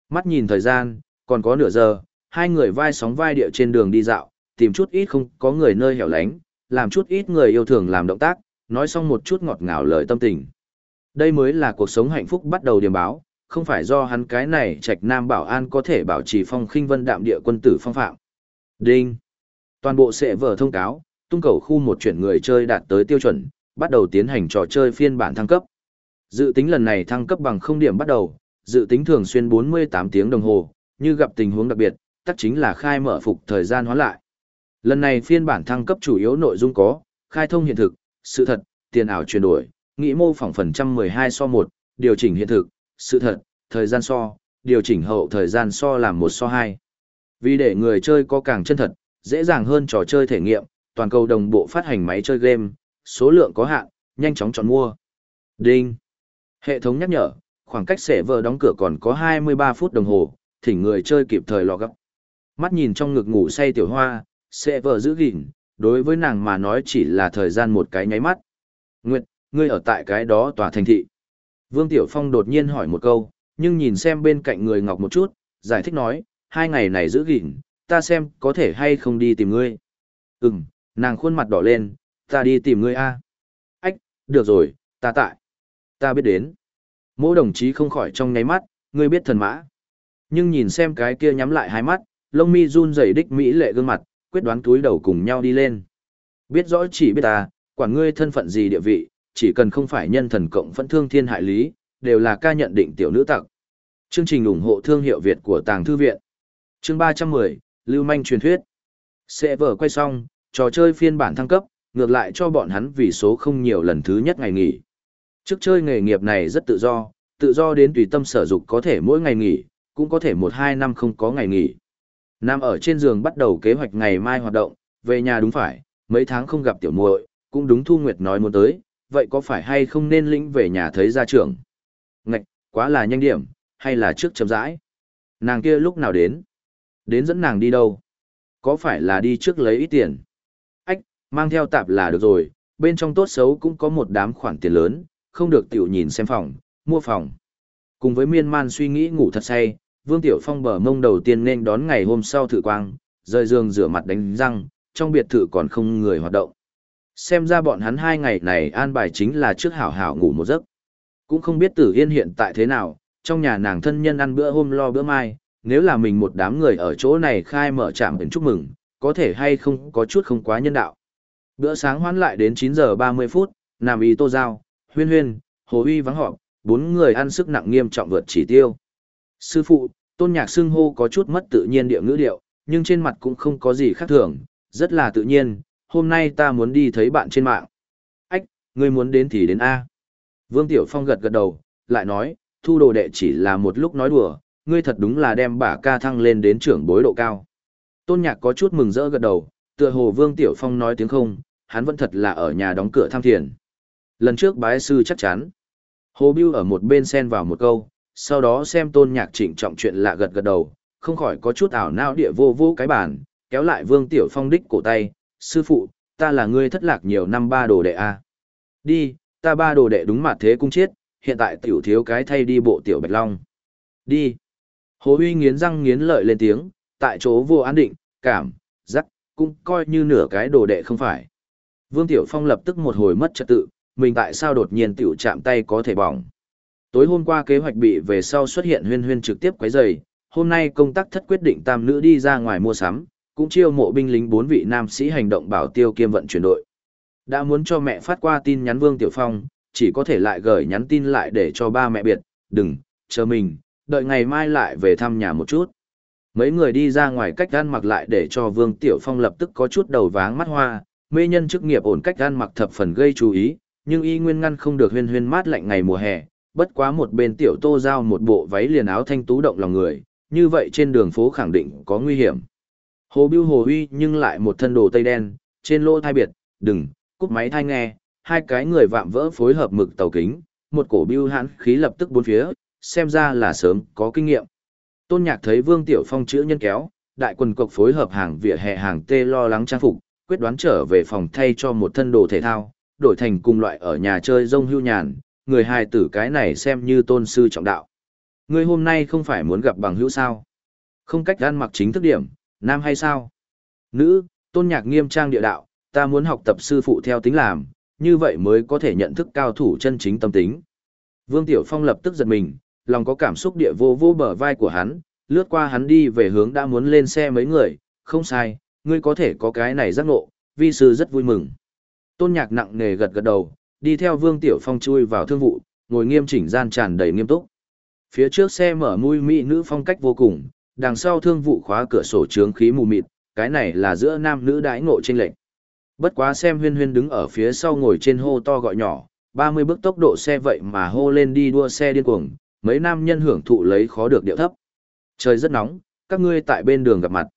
Mắt nhìn thời gian, còn có nửa giờ, hai người vai sóng vai địa trên đường đi dạo, tìm chút ít không có người nơi hẻo lánh, làm chút ít người yêu thường làm động tác, nói xong một chút ngọt ngào lời tâm tình. Đây mới là cuộc sống hạnh phúc bắt đầu điểm báo, không phải do hắn cái này trạch nam bảo an có thể bảo trì phong khinh vân đạm địa quân tử phong phạm. Đinh. Toàn bộ sẽ vở thông cáo, tung cầu khu một chuyển người chơi đạt tới tiêu chuẩn, bắt đầu tiến hành trò chơi phiên bản thăng cấp. Dự tính lần này thăng cấp bằng không điểm bắt đầu, dự tính thường xuyên 48 tiếng đồng hồ, như gặp tình huống đặc biệt, tất chính là khai mở phục thời gian hóa lại. Lần này phiên bản thăng cấp chủ yếu nội dung có, khai thông hiện thực, sự thật, tiền ảo chuyển đổi, nghĩ mô phỏng phần trăm 12 so 1, điều chỉnh hiện thực, sự thật, thời gian so, điều chỉnh hậu thời gian so làm một so 2. Vì để người chơi có càng chân thật, dễ dàng hơn trò chơi thể nghiệm, toàn cầu đồng bộ phát hành máy chơi game, số lượng có hạn, nhanh chóng chọn mua. Đinh. Hệ thống nhắc nhở, khoảng cách sẽ vờ đóng cửa còn có 23 phút đồng hồ, thỉnh người chơi kịp thời lò gấp. Mắt nhìn trong ngực ngủ say tiểu hoa, sẽ vờ giữ gìn, đối với nàng mà nói chỉ là thời gian một cái nháy mắt. Nguyệt, ngươi ở tại cái đó tòa thành thị. Vương Tiểu Phong đột nhiên hỏi một câu, nhưng nhìn xem bên cạnh người ngọc một chút, giải thích nói, hai ngày này giữ gìn, ta xem có thể hay không đi tìm ngươi. Ừm, nàng khuôn mặt đỏ lên, ta đi tìm ngươi a. Ách, được rồi, ta tại. Ta biết đến. Mỗi đồng chí không khỏi trong nháy mắt, ngươi biết thần mã. Nhưng nhìn xem cái kia nhắm lại hai mắt, lông mi run rẩy đích mỹ lệ gương mặt, quyết đoán túi đầu cùng nhau đi lên. Biết rõ chỉ biết ta, quản ngươi thân phận gì địa vị, chỉ cần không phải nhân thần cộng phẫn thương thiên hại lý, đều là ca nhận định tiểu nữ tặng. Chương trình ủng hộ thương hiệu Việt của Tàng Thư Viện. Chương 310, Lưu Manh truyền thuyết. Sẽ vở quay xong, trò chơi phiên bản thăng cấp, ngược lại cho bọn hắn vì số không nhiều lần thứ nhất ngày nghỉ. Trước chơi nghề nghiệp này rất tự do, tự do đến tùy tâm sở dục có thể mỗi ngày nghỉ, cũng có thể một hai năm không có ngày nghỉ. Nam ở trên giường bắt đầu kế hoạch ngày mai hoạt động, về nhà đúng phải, mấy tháng không gặp tiểu muội, cũng đúng Thu Nguyệt nói muốn tới, vậy có phải hay không nên lĩnh về nhà thấy gia trưởng? Ngạch, quá là nhanh điểm, hay là trước chậm rãi? Nàng kia lúc nào đến? Đến dẫn nàng đi đâu? Có phải là đi trước lấy ít tiền? Ách, mang theo tạp là được rồi, bên trong tốt xấu cũng có một đám khoản tiền lớn, không được tiểu nhìn xem phòng, mua phòng. Cùng với miên man suy nghĩ ngủ thật say, Vương Tiểu Phong bờ mông đầu tiên nên đón ngày hôm sau thử quang, rời giường rửa mặt đánh răng, trong biệt thự còn không người hoạt động. Xem ra bọn hắn hai ngày này an bài chính là trước hảo hảo ngủ một giấc. Cũng không biết Tử Yên hiện tại thế nào, trong nhà nàng thân nhân ăn bữa hôm lo bữa mai, nếu là mình một đám người ở chỗ này khai mở trạm đến chúc mừng, có thể hay không có chút không quá nhân đạo. Bữa sáng hoãn lại đến 9 giờ 30 phút, Nam Y Tô Giao, Huyên Huyên, Hồ Uy vắng họp, bốn người ăn sức nặng nghiêm trọng vượt chỉ tiêu. Sư phụ, tôn nhạc xưng hô có chút mất tự nhiên địa ngữ điệu, nhưng trên mặt cũng không có gì khác thường, rất là tự nhiên, hôm nay ta muốn đi thấy bạn trên mạng. Ách, ngươi muốn đến thì đến A. Vương Tiểu Phong gật gật đầu, lại nói, thu đồ đệ chỉ là một lúc nói đùa, ngươi thật đúng là đem bả ca thăng lên đến trưởng bối độ cao. Tôn nhạc có chút mừng rỡ gật đầu, tựa hồ Vương Tiểu Phong nói tiếng không, hắn vẫn thật là ở nhà đóng cửa tham thiền. Lần trước bái sư chắc chắn. Hồ Biêu ở một bên xen vào một câu, sau đó xem tôn nhạc trịnh trọng chuyện lạ gật gật đầu, không khỏi có chút ảo não địa vô vô cái bàn, kéo lại Vương Tiểu Phong đích cổ tay, sư phụ, ta là ngươi thất lạc nhiều năm ba đồ đệ a Đi, ta ba đồ đệ đúng mặt thế cung chết, hiện tại tiểu thiếu cái thay đi bộ tiểu bạch long. Đi. Hồ Huy nghiến răng nghiến lợi lên tiếng, tại chỗ vô an định, cảm, giác, cũng coi như nửa cái đồ đệ không phải. Vương Tiểu Phong lập tức một hồi mất trật tự, mình tại sao đột nhiên tiểu chạm tay có thể bỏng. Tối hôm qua kế hoạch bị về sau xuất hiện huyên huyên trực tiếp quấy rầy, hôm nay công tác thất quyết định tam nữ đi ra ngoài mua sắm, cũng chiêu mộ binh lính bốn vị nam sĩ hành động bảo tiêu kiêm vận chuyển đội. Đã muốn cho mẹ phát qua tin nhắn Vương Tiểu Phong, chỉ có thể lại gửi nhắn tin lại để cho ba mẹ biệt, đừng, chờ mình, đợi ngày mai lại về thăm nhà một chút. Mấy người đi ra ngoài cách ăn mặc lại để cho Vương Tiểu Phong lập tức có chút đầu váng mắt hoa, mê nhân chức nghiệp ổn cách ăn mặc thập phần gây chú ý, nhưng y nguyên ngăn không được huyên huyên mát lạnh ngày mùa hè, bất quá một bên tiểu tô giao một bộ váy liền áo thanh tú động lòng người, như vậy trên đường phố khẳng định có nguy hiểm. Hồ Bưu Hồ Huy nhưng lại một thân đồ tây đen, trên lô thai biệt, đừng, cúp máy thai nghe, hai cái người vạm vỡ phối hợp mực tàu kính, một cổ bưu hãn khí lập tức bốn phía, xem ra là sớm có kinh nghiệm. Tôn Nhạc thấy Vương Tiểu Phong chữ nhân kéo, đại quần cộc phối hợp hàng vỉa hè hàng tê lo lắng trang phục, quyết đoán trở về phòng thay cho một thân đồ thể thao, đổi thành cùng loại ở nhà chơi rông hưu nhàn, người hài tử cái này xem như tôn sư trọng đạo. Người hôm nay không phải muốn gặp bằng hữu sao? Không cách ăn mặc chính thức điểm, nam hay sao? Nữ, tôn nhạc nghiêm trang địa đạo, ta muốn học tập sư phụ theo tính làm, như vậy mới có thể nhận thức cao thủ chân chính tâm tính. Vương Tiểu Phong lập tức giật mình, lòng có cảm xúc địa vô vô bờ vai của hắn, lướt qua hắn đi về hướng đã muốn lên xe mấy người, không sai, ngươi có thể có cái này giác ngộ, vi sư rất vui mừng. Tôn nhạc nặng nề gật gật đầu, đi theo Vương Tiểu Phong chui vào thương vụ, ngồi nghiêm chỉnh gian tràn đầy nghiêm túc. Phía trước xe mở mui mỹ nữ phong cách vô cùng, đằng sau thương vụ khóa cửa sổ trướng khí mù mịt, cái này là giữa nam nữ đãi ngộ trên lệnh. Bất quá xem huyên huyên đứng ở phía sau ngồi trên hô to gọi nhỏ, 30 bước tốc độ xe vậy mà hô lên đi đua xe điên cuồng, mấy nam nhân hưởng thụ lấy khó được điệu thấp. Trời rất nóng, các ngươi tại bên đường gặp mặt.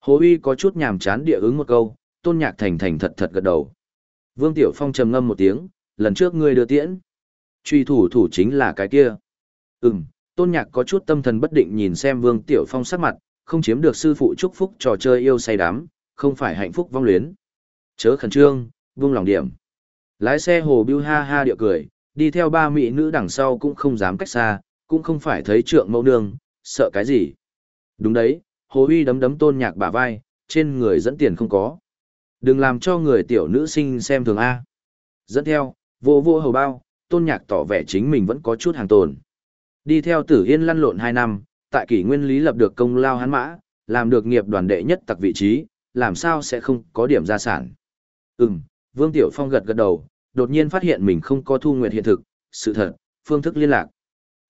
Hồ Uy có chút nhàm chán địa ứng một câu, tôn nhạc thành thành thật thật gật đầu. Vương Tiểu Phong trầm ngâm một tiếng, lần trước ngươi đưa tiễn. Truy thủ thủ chính là cái kia. Ừm, tôn nhạc có chút tâm thần bất định nhìn xem Vương Tiểu Phong sắc mặt, không chiếm được sư phụ chúc phúc trò chơi yêu say đắm, không phải hạnh phúc vong luyến. Chớ khẩn trương, vung lòng điểm. Lái xe hồ biêu ha ha điệu cười, đi theo ba mỹ nữ đằng sau cũng không dám cách xa, cũng không phải thấy trượng mẫu nương, sợ cái gì. Đúng đấy, hồ uy đấm đấm tôn nhạc bả vai, trên người dẫn tiền không có. Đừng làm cho người tiểu nữ sinh xem thường A. Dẫn theo, vô vô hầu bao, tôn nhạc tỏ vẻ chính mình vẫn có chút hàng tồn. Đi theo tử yên lăn lộn 2 năm, tại kỷ nguyên lý lập được công lao hắn mã, làm được nghiệp đoàn đệ nhất tặc vị trí, làm sao sẽ không có điểm gia sản. Ừm, Vương Tiểu Phong gật gật đầu, đột nhiên phát hiện mình không có thu nguyện hiện thực, sự thật, phương thức liên lạc.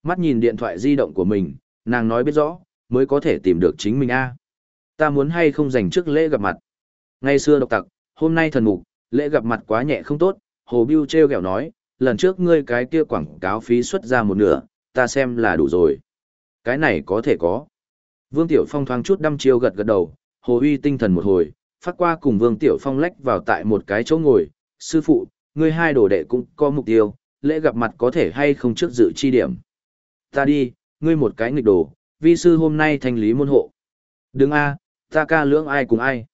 Mắt nhìn điện thoại di động của mình, nàng nói biết rõ, mới có thể tìm được chính mình a. Ta muốn hay không dành trước lễ gặp mặt. Ngày xưa độc tặc, hôm nay thần mục, lễ gặp mặt quá nhẹ không tốt, Hồ Biêu treo kẹo nói, lần trước ngươi cái kia quảng cáo phí xuất ra một nửa, ta xem là đủ rồi. Cái này có thể có. Vương Tiểu Phong thoáng chút đăm chiêu gật gật đầu, Hồ Uy tinh thần một hồi, phát qua cùng Vương Tiểu Phong lách vào tại một cái chỗ ngồi, sư phụ, ngươi hai đồ đệ cũng có mục tiêu, lễ gặp mặt có thể hay không trước dự chi điểm. Ta đi, ngươi một cái nghịch đồ, vi sư hôm nay thanh lý môn hộ. Đừng a, ta ca lưỡng ai cùng ai.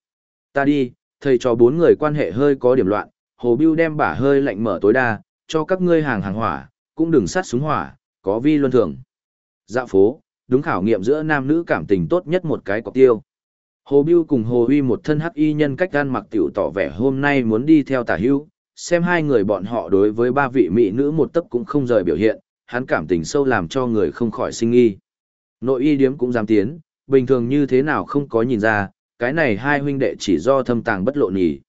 Ta đi, thầy cho bốn người quan hệ hơi có điểm loạn, Hồ Bưu đem bả hơi lạnh mở tối đa, cho các ngươi hàng hàng hỏa, cũng đừng sát súng hỏa, có vi luân thường. Dạ phố, đúng khảo nghiệm giữa nam nữ cảm tình tốt nhất một cái cọc tiêu. Hồ Biêu cùng Hồ Huy một thân hắc y nhân cách gan mặc tiểu tỏ vẻ hôm nay muốn đi theo tả hưu, xem hai người bọn họ đối với ba vị mỹ nữ một tấc cũng không rời biểu hiện, hắn cảm tình sâu làm cho người không khỏi sinh nghi. Nội y điếm cũng dám tiến, bình thường như thế nào không có nhìn ra, cái này hai huynh đệ chỉ do thâm tàng bất lộ nhỉ.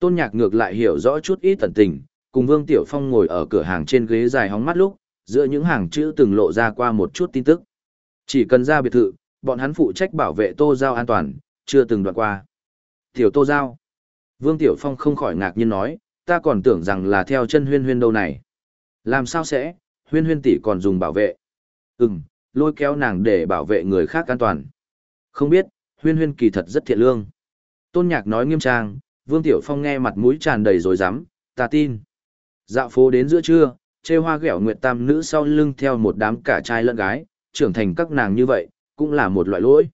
Tôn Nhạc ngược lại hiểu rõ chút ít tận tình, cùng Vương Tiểu Phong ngồi ở cửa hàng trên ghế dài hóng mắt lúc, giữa những hàng chữ từng lộ ra qua một chút tin tức. Chỉ cần ra biệt thự, bọn hắn phụ trách bảo vệ Tô Giao an toàn, chưa từng đoạn qua. Tiểu Tô Giao. Vương Tiểu Phong không khỏi ngạc nhiên nói, ta còn tưởng rằng là theo chân huyên huyên đâu này. Làm sao sẽ, huyên huyên tỷ còn dùng bảo vệ. Ừm, lôi kéo nàng để bảo vệ người khác an toàn. Không biết, huyên huyên kỳ thật rất thiện lương. Tôn Nhạc nói nghiêm trang, Vương Tiểu Phong nghe mặt mũi tràn đầy rồi dám, ta tin. Dạo phố đến giữa trưa, chê hoa ghẹo nguyệt tam nữ sau lưng theo một đám cả trai lẫn gái, trưởng thành các nàng như vậy, cũng là một loại lỗi.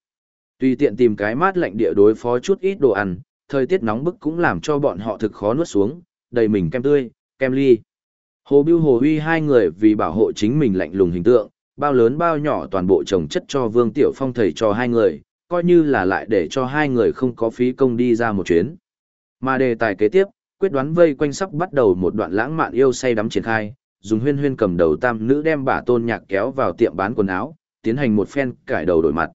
Tùy tiện tìm cái mát lạnh địa đối phó chút ít đồ ăn, thời tiết nóng bức cũng làm cho bọn họ thực khó nuốt xuống, đầy mình kem tươi, kem ly. Hồ Biêu Hồ Huy hai người vì bảo hộ chính mình lạnh lùng hình tượng, bao lớn bao nhỏ toàn bộ trồng chất cho Vương Tiểu Phong thầy cho hai người, coi như là lại để cho hai người không có phí công đi ra một chuyến. Mà đề tài kế tiếp, quyết đoán vây quanh sắp bắt đầu một đoạn lãng mạn yêu say đắm triển khai, dùng huyên huyên cầm đầu tam nữ đem bà tôn nhạc kéo vào tiệm bán quần áo, tiến hành một phen cải đầu đổi mặt.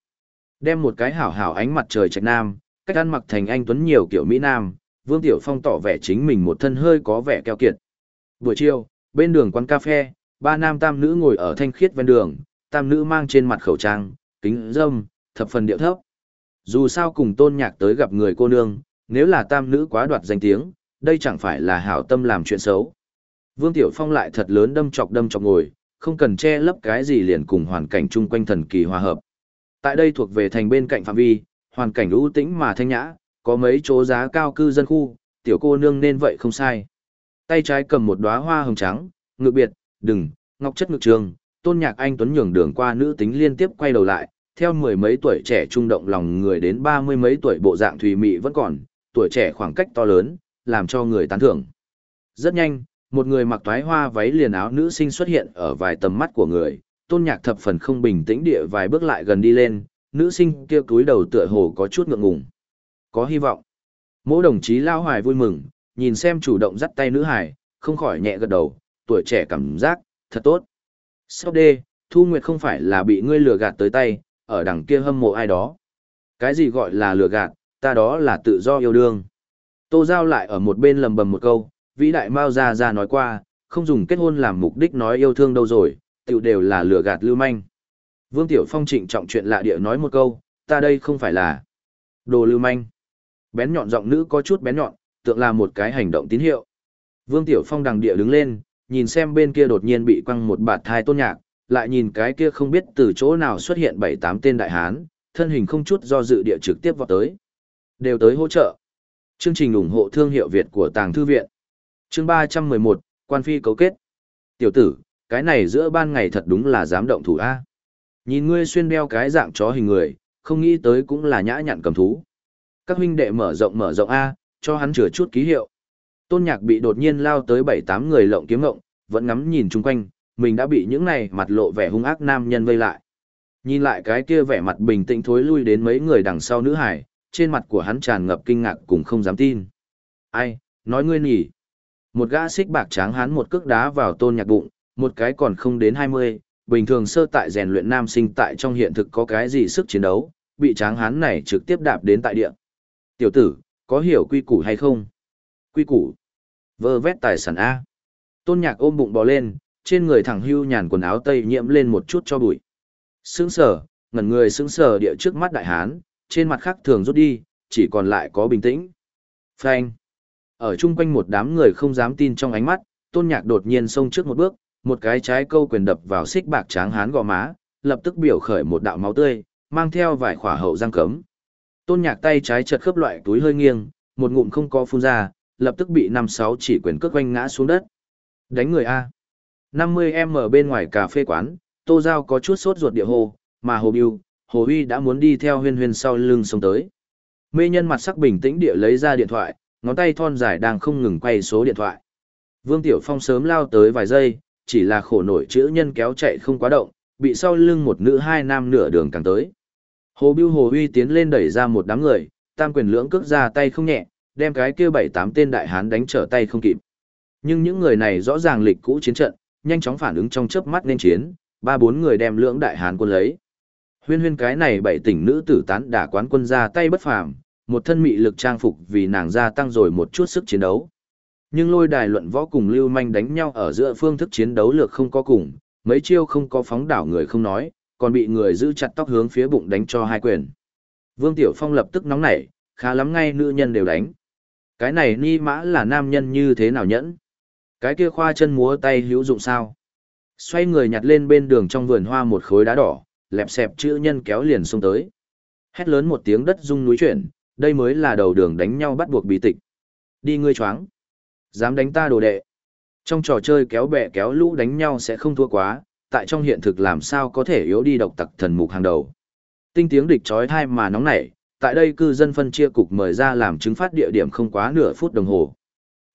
Đem một cái hảo hảo ánh mặt trời trạch nam, cách ăn mặc thành anh tuấn nhiều kiểu Mỹ Nam, Vương Tiểu Phong tỏ vẻ chính mình một thân hơi có vẻ keo kiệt. Buổi chiều, bên đường quán cà phê, ba nam tam nữ ngồi ở thanh khiết ven đường, tam nữ mang trên mặt khẩu trang, kính dâm, thập phần điệu thấp. Dù sao cùng tôn nhạc tới gặp người cô nương, nếu là tam nữ quá đoạt danh tiếng, đây chẳng phải là hảo tâm làm chuyện xấu. Vương Tiểu Phong lại thật lớn đâm chọc đâm chọc ngồi, không cần che lấp cái gì liền cùng hoàn cảnh chung quanh thần kỳ hòa hợp. Tại đây thuộc về thành bên cạnh phạm vi, hoàn cảnh ưu tĩnh mà thanh nhã, có mấy chỗ giá cao cư dân khu, tiểu cô nương nên vậy không sai. Tay trái cầm một đóa hoa hồng trắng, ngự biệt, đừng, ngọc chất ngực trường, tôn nhạc anh tuấn nhường đường qua nữ tính liên tiếp quay đầu lại, theo mười mấy tuổi trẻ trung động lòng người đến ba mươi mấy tuổi bộ dạng thùy mị vẫn còn, tuổi trẻ khoảng cách to lớn, làm cho người tán thưởng. Rất nhanh, một người mặc toái hoa váy liền áo nữ sinh xuất hiện ở vài tầm mắt của người, tôn nhạc thập phần không bình tĩnh địa vài bước lại gần đi lên, nữ sinh kia cúi đầu tựa hồ có chút ngượng ngùng. Có hy vọng. Mỗi đồng chí lao hoài vui mừng, nhìn xem chủ động dắt tay nữ hải, không khỏi nhẹ gật đầu, tuổi trẻ cảm giác, thật tốt. Sau đê, Thu Nguyệt không phải là bị ngươi lừa gạt tới tay, ở đằng kia hâm mộ ai đó. Cái gì gọi là lừa gạt, ta đó là tự do yêu đương. Tô Giao lại ở một bên lầm bầm một câu, vĩ đại Mao Gia Gia nói qua, không dùng kết hôn làm mục đích nói yêu thương đâu rồi, tiểu đều là lừa gạt lưu manh. Vương Tiểu Phong trịnh trọng chuyện lạ địa nói một câu, ta đây không phải là đồ lưu manh. Bén nhọn giọng nữ có chút bén nhọn, tượng là một cái hành động tín hiệu. Vương Tiểu Phong đằng địa đứng lên, nhìn xem bên kia đột nhiên bị quăng một bạt thai tôn nhạc, lại nhìn cái kia không biết từ chỗ nào xuất hiện bảy tám tên đại hán, thân hình không chút do dự địa trực tiếp vào tới. Đều tới hỗ trợ. Chương trình ủng hộ thương hiệu Việt của Tàng Thư Viện. Chương 311, Quan Phi cấu kết. Tiểu tử, cái này giữa ban ngày thật đúng là dám động thủ A. Nhìn ngươi xuyên đeo cái dạng chó hình người, không nghĩ tới cũng là nhã nhặn cầm thú. Các huynh đệ mở rộng mở rộng A, cho hắn chừa chút ký hiệu. Tôn nhạc bị đột nhiên lao tới bảy tám người lộng kiếm ngộng, vẫn ngắm nhìn chung quanh, mình đã bị những này mặt lộ vẻ hung ác nam nhân vây lại. Nhìn lại cái kia vẻ mặt bình tĩnh thối lui đến mấy người đằng sau nữ hải, trên mặt của hắn tràn ngập kinh ngạc cùng không dám tin. Ai, nói ngươi nhỉ? Một gã xích bạc tráng hán một cước đá vào tôn nhạc bụng, một cái còn không đến 20, bình thường sơ tại rèn luyện nam sinh tại trong hiện thực có cái gì sức chiến đấu, bị tráng hán này trực tiếp đạp đến tại địa. Tiểu tử, có hiểu quy củ hay không? Quy củ. Vơ vét tài sản A. Tôn nhạc ôm bụng bò lên, trên người thẳng hưu nhàn quần áo tây nhiễm lên một chút cho bụi. Sững sờ, ngẩn người sững sờ địa trước mắt đại hán, trên mặt khác thường rút đi, chỉ còn lại có bình tĩnh. Phanh. Ở chung quanh một đám người không dám tin trong ánh mắt, tôn nhạc đột nhiên xông trước một bước, một cái trái câu quyền đập vào xích bạc tráng hán gò má, lập tức biểu khởi một đạo máu tươi, mang theo vài khỏa hậu răng cấm. Tôn nhạc tay trái chật khớp loại túi hơi nghiêng, một ngụm không có phun ra, lập tức bị năm sáu chỉ quyền cước quanh ngã xuống đất. Đánh người A. 50M bên ngoài cà phê quán, Tô Giao có chút sốt ruột địa hồ, mà Hồ Biêu, Hồ Huy đã muốn đi theo huyên huyên sau lưng sống tới. Mê nhân mặt sắc bình tĩnh địa lấy ra điện thoại, ngón tay thon dài đang không ngừng quay số điện thoại. Vương Tiểu Phong sớm lao tới vài giây, chỉ là khổ nổi chữ nhân kéo chạy không quá động, bị sau lưng một nữ hai nam nửa đường càng tới. Hồ Biêu Hồ Huy tiến lên đẩy ra một đám người, tam quyền lưỡng cước ra tay không nhẹ, đem cái kia bảy tám tên đại hán đánh trở tay không kịp. Nhưng những người này rõ ràng lịch cũ chiến trận, nhanh chóng phản ứng trong chớp mắt nên chiến, ba bốn người đem lưỡng đại hán quân lấy. Huyên huyên cái này bảy tỉnh nữ tử tán đả quán quân ra tay bất phàm, một thân mị lực trang phục vì nàng gia tăng rồi một chút sức chiến đấu. Nhưng lôi đài luận võ cùng lưu manh đánh nhau ở giữa phương thức chiến đấu lược không có cùng, mấy chiêu không có phóng đảo người không nói, còn bị người giữ chặt tóc hướng phía bụng đánh cho hai quyền. Vương Tiểu Phong lập tức nóng nảy, khá lắm ngay nữ nhân đều đánh. Cái này ni mã là nam nhân như thế nào nhẫn? Cái kia khoa chân múa tay hữu dụng sao? Xoay người nhặt lên bên đường trong vườn hoa một khối đá đỏ, lẹp xẹp chữ nhân kéo liền xông tới. Hét lớn một tiếng đất rung núi chuyển, đây mới là đầu đường đánh nhau bắt buộc bí tịch. Đi ngươi choáng. Dám đánh ta đồ đệ. Trong trò chơi kéo bè kéo lũ đánh nhau sẽ không thua quá, tại trong hiện thực làm sao có thể yếu đi độc tặc thần mục hàng đầu. Tinh tiếng địch trói thai mà nóng nảy, tại đây cư dân phân chia cục mời ra làm chứng phát địa điểm không quá nửa phút đồng hồ.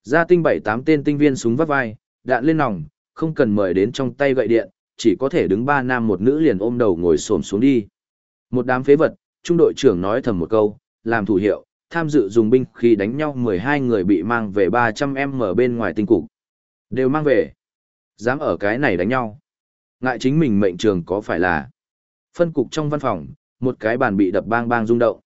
Gia tinh bảy tám tên tinh viên súng vắt vai, đạn lên nòng, không cần mời đến trong tay gậy điện, chỉ có thể đứng ba nam một nữ liền ôm đầu ngồi xổm xuống đi. Một đám phế vật, trung đội trưởng nói thầm một câu, làm thủ hiệu, tham dự dùng binh khi đánh nhau 12 người bị mang về 300m bên ngoài tinh cục. Đều mang về. Dám ở cái này đánh nhau. Ngại chính mình mệnh trường có phải là. Phân cục trong văn phòng, một cái bàn bị đập bang bang rung động.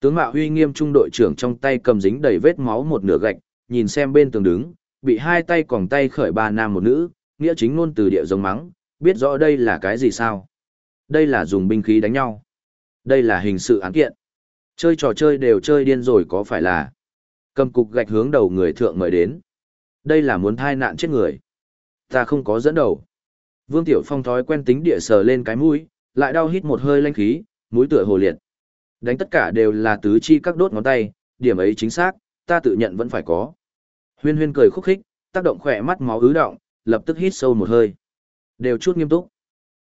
Tướng Mạo Huy nghiêm trung đội trưởng trong tay cầm dính đầy vết máu một nửa gạch, nhìn xem bên tường đứng, bị hai tay còng tay khởi ba nam một nữ, nghĩa chính ngôn từ địa giống mắng, biết rõ đây là cái gì sao? Đây là dùng binh khí đánh nhau. Đây là hình sự án kiện. Chơi trò chơi đều chơi điên rồi có phải là cầm cục gạch hướng đầu người thượng mời đến. Đây là muốn thai nạn chết người. Ta không có dẫn đầu. Vương Tiểu Phong thói quen tính địa sờ lên cái mũi, lại đau hít một hơi lanh khí, mũi tựa hồ liệt. Đánh tất cả đều là tứ chi các đốt ngón tay, điểm ấy chính xác, ta tự nhận vẫn phải có. Huyên huyên cười khúc khích, tác động khỏe mắt máu ứ động, lập tức hít sâu một hơi. Đều chút nghiêm túc.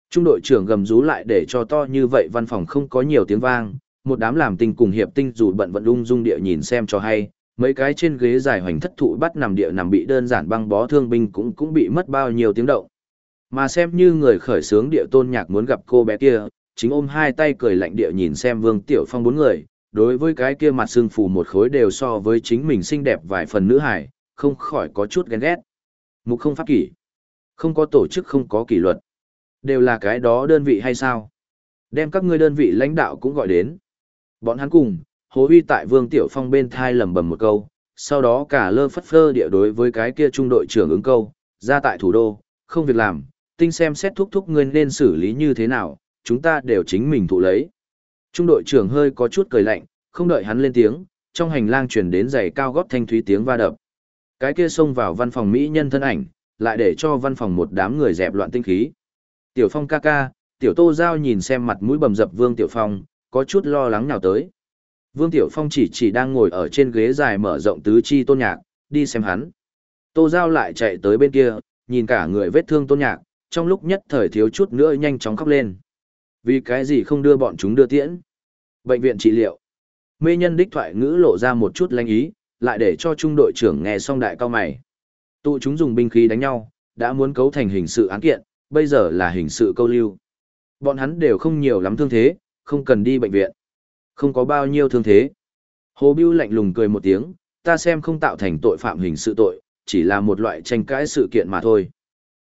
Trung đội trưởng gầm rú lại để cho to như vậy văn phòng không có nhiều tiếng vang, một đám làm tinh cùng hiệp tinh dù bận vận ung dung địa nhìn xem cho hay, mấy cái trên ghế dài hoành thất thụ bắt nằm địa nằm bị đơn giản băng bó thương binh cũng cũng bị mất bao nhiêu tiếng động. Mà xem như người khởi sướng địa tôn nhạc muốn gặp cô bé kia, chính ôm hai tay cười lạnh địa nhìn xem Vương Tiểu Phong bốn người, đối với cái kia mặt xương phù một khối đều so với chính mình xinh đẹp vài phần nữ hải, không khỏi có chút ghen ghét. Mục không pháp kỷ, không có tổ chức không có kỷ luật, đều là cái đó đơn vị hay sao? Đem các ngươi đơn vị lãnh đạo cũng gọi đến. Bọn hắn cùng, Hồ Huy tại Vương Tiểu Phong bên thai lầm bầm một câu, sau đó cả lơ phất phơ địa đối với cái kia trung đội trưởng ứng câu, ra tại thủ đô, không việc làm, tinh xem xét thúc thúc ngươi nên xử lý như thế nào, chúng ta đều chính mình thụ lấy. Trung đội trưởng hơi có chút cười lạnh, không đợi hắn lên tiếng, trong hành lang truyền đến giày cao gót thanh thúy tiếng va đập. Cái kia xông vào văn phòng mỹ nhân thân ảnh, lại để cho văn phòng một đám người dẹp loạn tinh khí. Tiểu Phong ca ca, Tiểu Tô Giao nhìn xem mặt mũi bầm dập Vương Tiểu Phong, có chút lo lắng nào tới. Vương Tiểu Phong chỉ chỉ đang ngồi ở trên ghế dài mở rộng tứ chi tôn nhạc, đi xem hắn. Tô Giao lại chạy tới bên kia, nhìn cả người vết thương tôn nhạc, trong lúc nhất thời thiếu chút nữa nhanh chóng khóc lên. Vì cái gì không đưa bọn chúng đưa tiễn? Bệnh viện trị liệu. Mê nhân đích thoại ngữ lộ ra một chút lanh ý, lại để cho trung đội trưởng nghe xong đại cao mày. Tụ chúng dùng binh khí đánh nhau, đã muốn cấu thành hình sự án kiện, bây giờ là hình sự câu lưu. Bọn hắn đều không nhiều lắm thương thế, không cần đi bệnh viện. Không có bao nhiêu thương thế. Hồ Bưu lạnh lùng cười một tiếng, ta xem không tạo thành tội phạm hình sự tội, chỉ là một loại tranh cãi sự kiện mà thôi.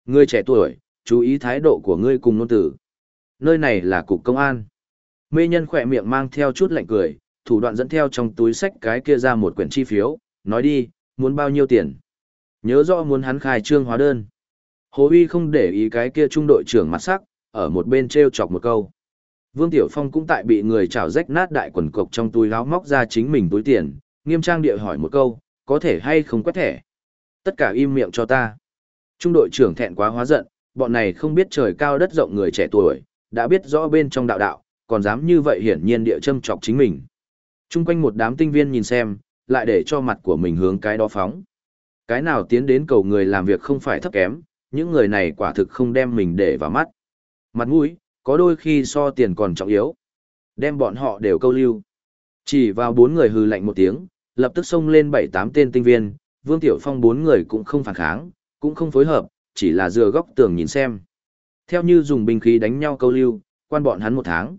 Ngươi trẻ tuổi, chú ý thái độ của ngươi cùng nôn tử. Nơi này là cục công an. Mê nhân khỏe miệng mang theo chút lạnh cười, thủ đoạn dẫn theo trong túi sách cái kia ra một quyển chi phiếu, nói đi, muốn bao nhiêu tiền. Nhớ rõ muốn hắn khai trương hóa đơn. Hồ Uy không để ý cái kia trung đội trưởng mặt sắc, ở một bên treo chọc một câu. Vương Tiểu Phong cũng tại bị người chảo rách nát đại quần cộc trong túi láo móc ra chính mình túi tiền, nghiêm trang địa hỏi một câu, có thể hay không quét thẻ. Tất cả im miệng cho ta. Trung đội trưởng thẹn quá hóa giận, bọn này không biết trời cao đất rộng người trẻ tuổi, đã biết rõ bên trong đạo đạo, còn dám như vậy hiển nhiên địa châm chọc chính mình. Trung quanh một đám tinh viên nhìn xem, lại để cho mặt của mình hướng cái đó phóng. Cái nào tiến đến cầu người làm việc không phải thấp kém, những người này quả thực không đem mình để vào mắt. Mặt mũi, có đôi khi so tiền còn trọng yếu. Đem bọn họ đều câu lưu. Chỉ vào bốn người hừ lạnh một tiếng, lập tức xông lên bảy tám tên tinh viên, Vương Tiểu Phong bốn người cũng không phản kháng, cũng không phối hợp, chỉ là dựa góc tường nhìn xem. Theo như dùng binh khí đánh nhau câu lưu, quan bọn hắn một tháng.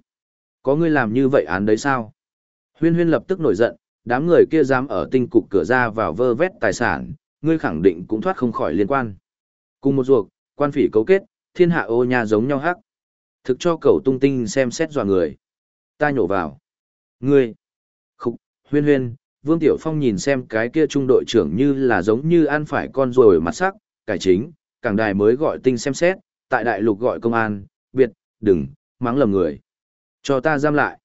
Có người làm như vậy án đấy sao? Huyên huyên lập tức nổi giận, đám người kia dám ở tinh cục cửa ra vào vơ vét tài sản, ngươi khẳng định cũng thoát không khỏi liên quan. Cùng một ruột, quan phỉ cấu kết, thiên hạ ô nhà giống nhau hắc. Thực cho cầu tung tinh xem xét dò người. Ta nhổ vào. Ngươi. Khúc, huyên huyên, Vương Tiểu Phong nhìn xem cái kia trung đội trưởng như là giống như ăn phải con rồi mặt sắc, cải chính, càng đài mới gọi tinh xem xét, tại đại lục gọi công an, biệt, đừng, mắng lầm người. Cho ta giam lại.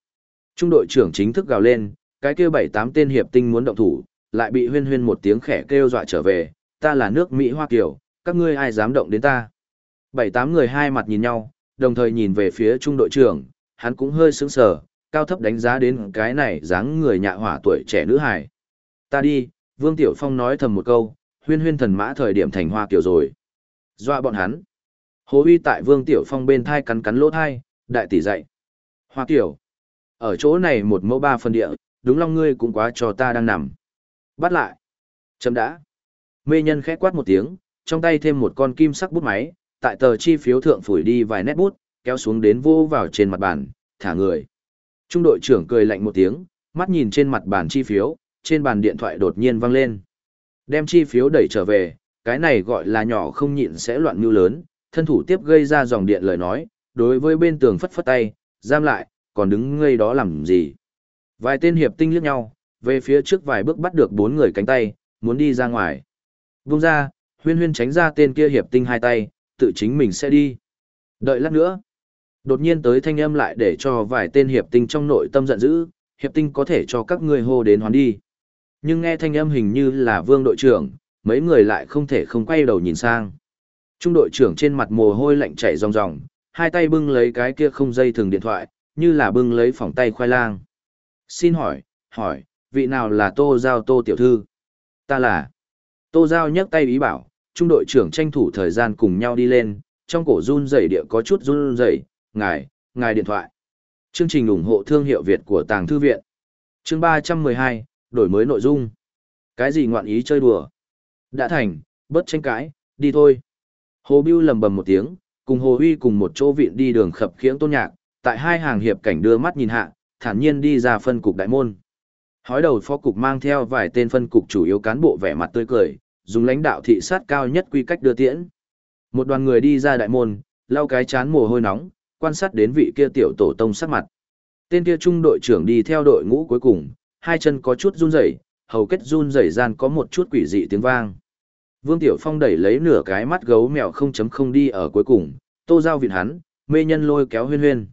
Trung đội trưởng chính thức gào lên, cái kia bảy tám tên hiệp tinh muốn động thủ, lại bị huyên huyên một tiếng khẽ kêu dọa trở về, ta là nước Mỹ Hoa Kiều, các ngươi ai dám động đến ta. Bảy tám người hai mặt nhìn nhau, đồng thời nhìn về phía trung đội trưởng, hắn cũng hơi sững sờ, cao thấp đánh giá đến cái này dáng người nhạ hỏa tuổi trẻ nữ hài. Ta đi, Vương Tiểu Phong nói thầm một câu, huyên huyên thần mã thời điểm thành hoa kiểu rồi. Dọa bọn hắn. Hồ uy tại Vương Tiểu Phong bên thai cắn cắn lỗ thai, đại tỷ dạy. Hoa kiểu. Ở chỗ này một mẫu ba phân địa, đúng long ngươi cũng quá cho ta đang nằm. Bắt lại. Chấm đã. Mê nhân khẽ quát một tiếng, trong tay thêm một con kim sắc bút máy, tại tờ chi phiếu thượng phủi đi vài nét bút, kéo xuống đến vô vào trên mặt bàn, thả người. Trung đội trưởng cười lạnh một tiếng, mắt nhìn trên mặt bàn chi phiếu, trên bàn điện thoại đột nhiên vang lên. Đem chi phiếu đẩy trở về, cái này gọi là nhỏ không nhịn sẽ loạn mưu lớn, thân thủ tiếp gây ra dòng điện lời nói, đối với bên tường phất phất tay, giam lại, còn đứng ngây đó làm gì. Vài tên hiệp tinh liếc nhau, về phía trước vài bước bắt được bốn người cánh tay, muốn đi ra ngoài. Vung ra, huyên huyên tránh ra tên kia hiệp tinh hai tay, tự chính mình sẽ đi. Đợi lát nữa. Đột nhiên tới thanh âm lại để cho vài tên hiệp tinh trong nội tâm giận dữ, hiệp tinh có thể cho các ngươi hô đến hoán đi. Nhưng nghe thanh âm hình như là vương đội trưởng, mấy người lại không thể không quay đầu nhìn sang. Trung đội trưởng trên mặt mồ hôi lạnh chảy ròng ròng, hai tay bưng lấy cái kia không dây thường điện thoại, như là bưng lấy phòng tay khoai lang. Xin hỏi, hỏi, vị nào là Tô Giao Tô Tiểu Thư? Ta là. Tô Giao nhấc tay ý bảo, trung đội trưởng tranh thủ thời gian cùng nhau đi lên, trong cổ run rẩy địa có chút run rẩy, ngài, ngài điện thoại. Chương trình ủng hộ thương hiệu Việt của Tàng Thư Viện. Chương 312, đổi mới nội dung. Cái gì ngoạn ý chơi đùa? Đã thành, bớt tranh cãi, đi thôi. Hồ Bưu lầm bầm một tiếng, cùng Hồ Huy cùng một chỗ viện đi đường khập khiễng tôn nhạc, tại hai hàng hiệp cảnh đưa mắt nhìn hạ, thản nhiên đi ra phân cục đại môn. Hói đầu phó cục mang theo vài tên phân cục chủ yếu cán bộ vẻ mặt tươi cười, dùng lãnh đạo thị sát cao nhất quy cách đưa tiễn. Một đoàn người đi ra đại môn, lau cái chán mồ hôi nóng, quan sát đến vị kia tiểu tổ tông sắc mặt. Tên kia trung đội trưởng đi theo đội ngũ cuối cùng, hai chân có chút run rẩy, hầu kết run rẩy gian có một chút quỷ dị tiếng vang. Vương Tiểu Phong đẩy lấy nửa cái mắt gấu mèo 0.0 đi ở cuối cùng, tô giao viện hắn, mê nhân lôi kéo huyên huyên.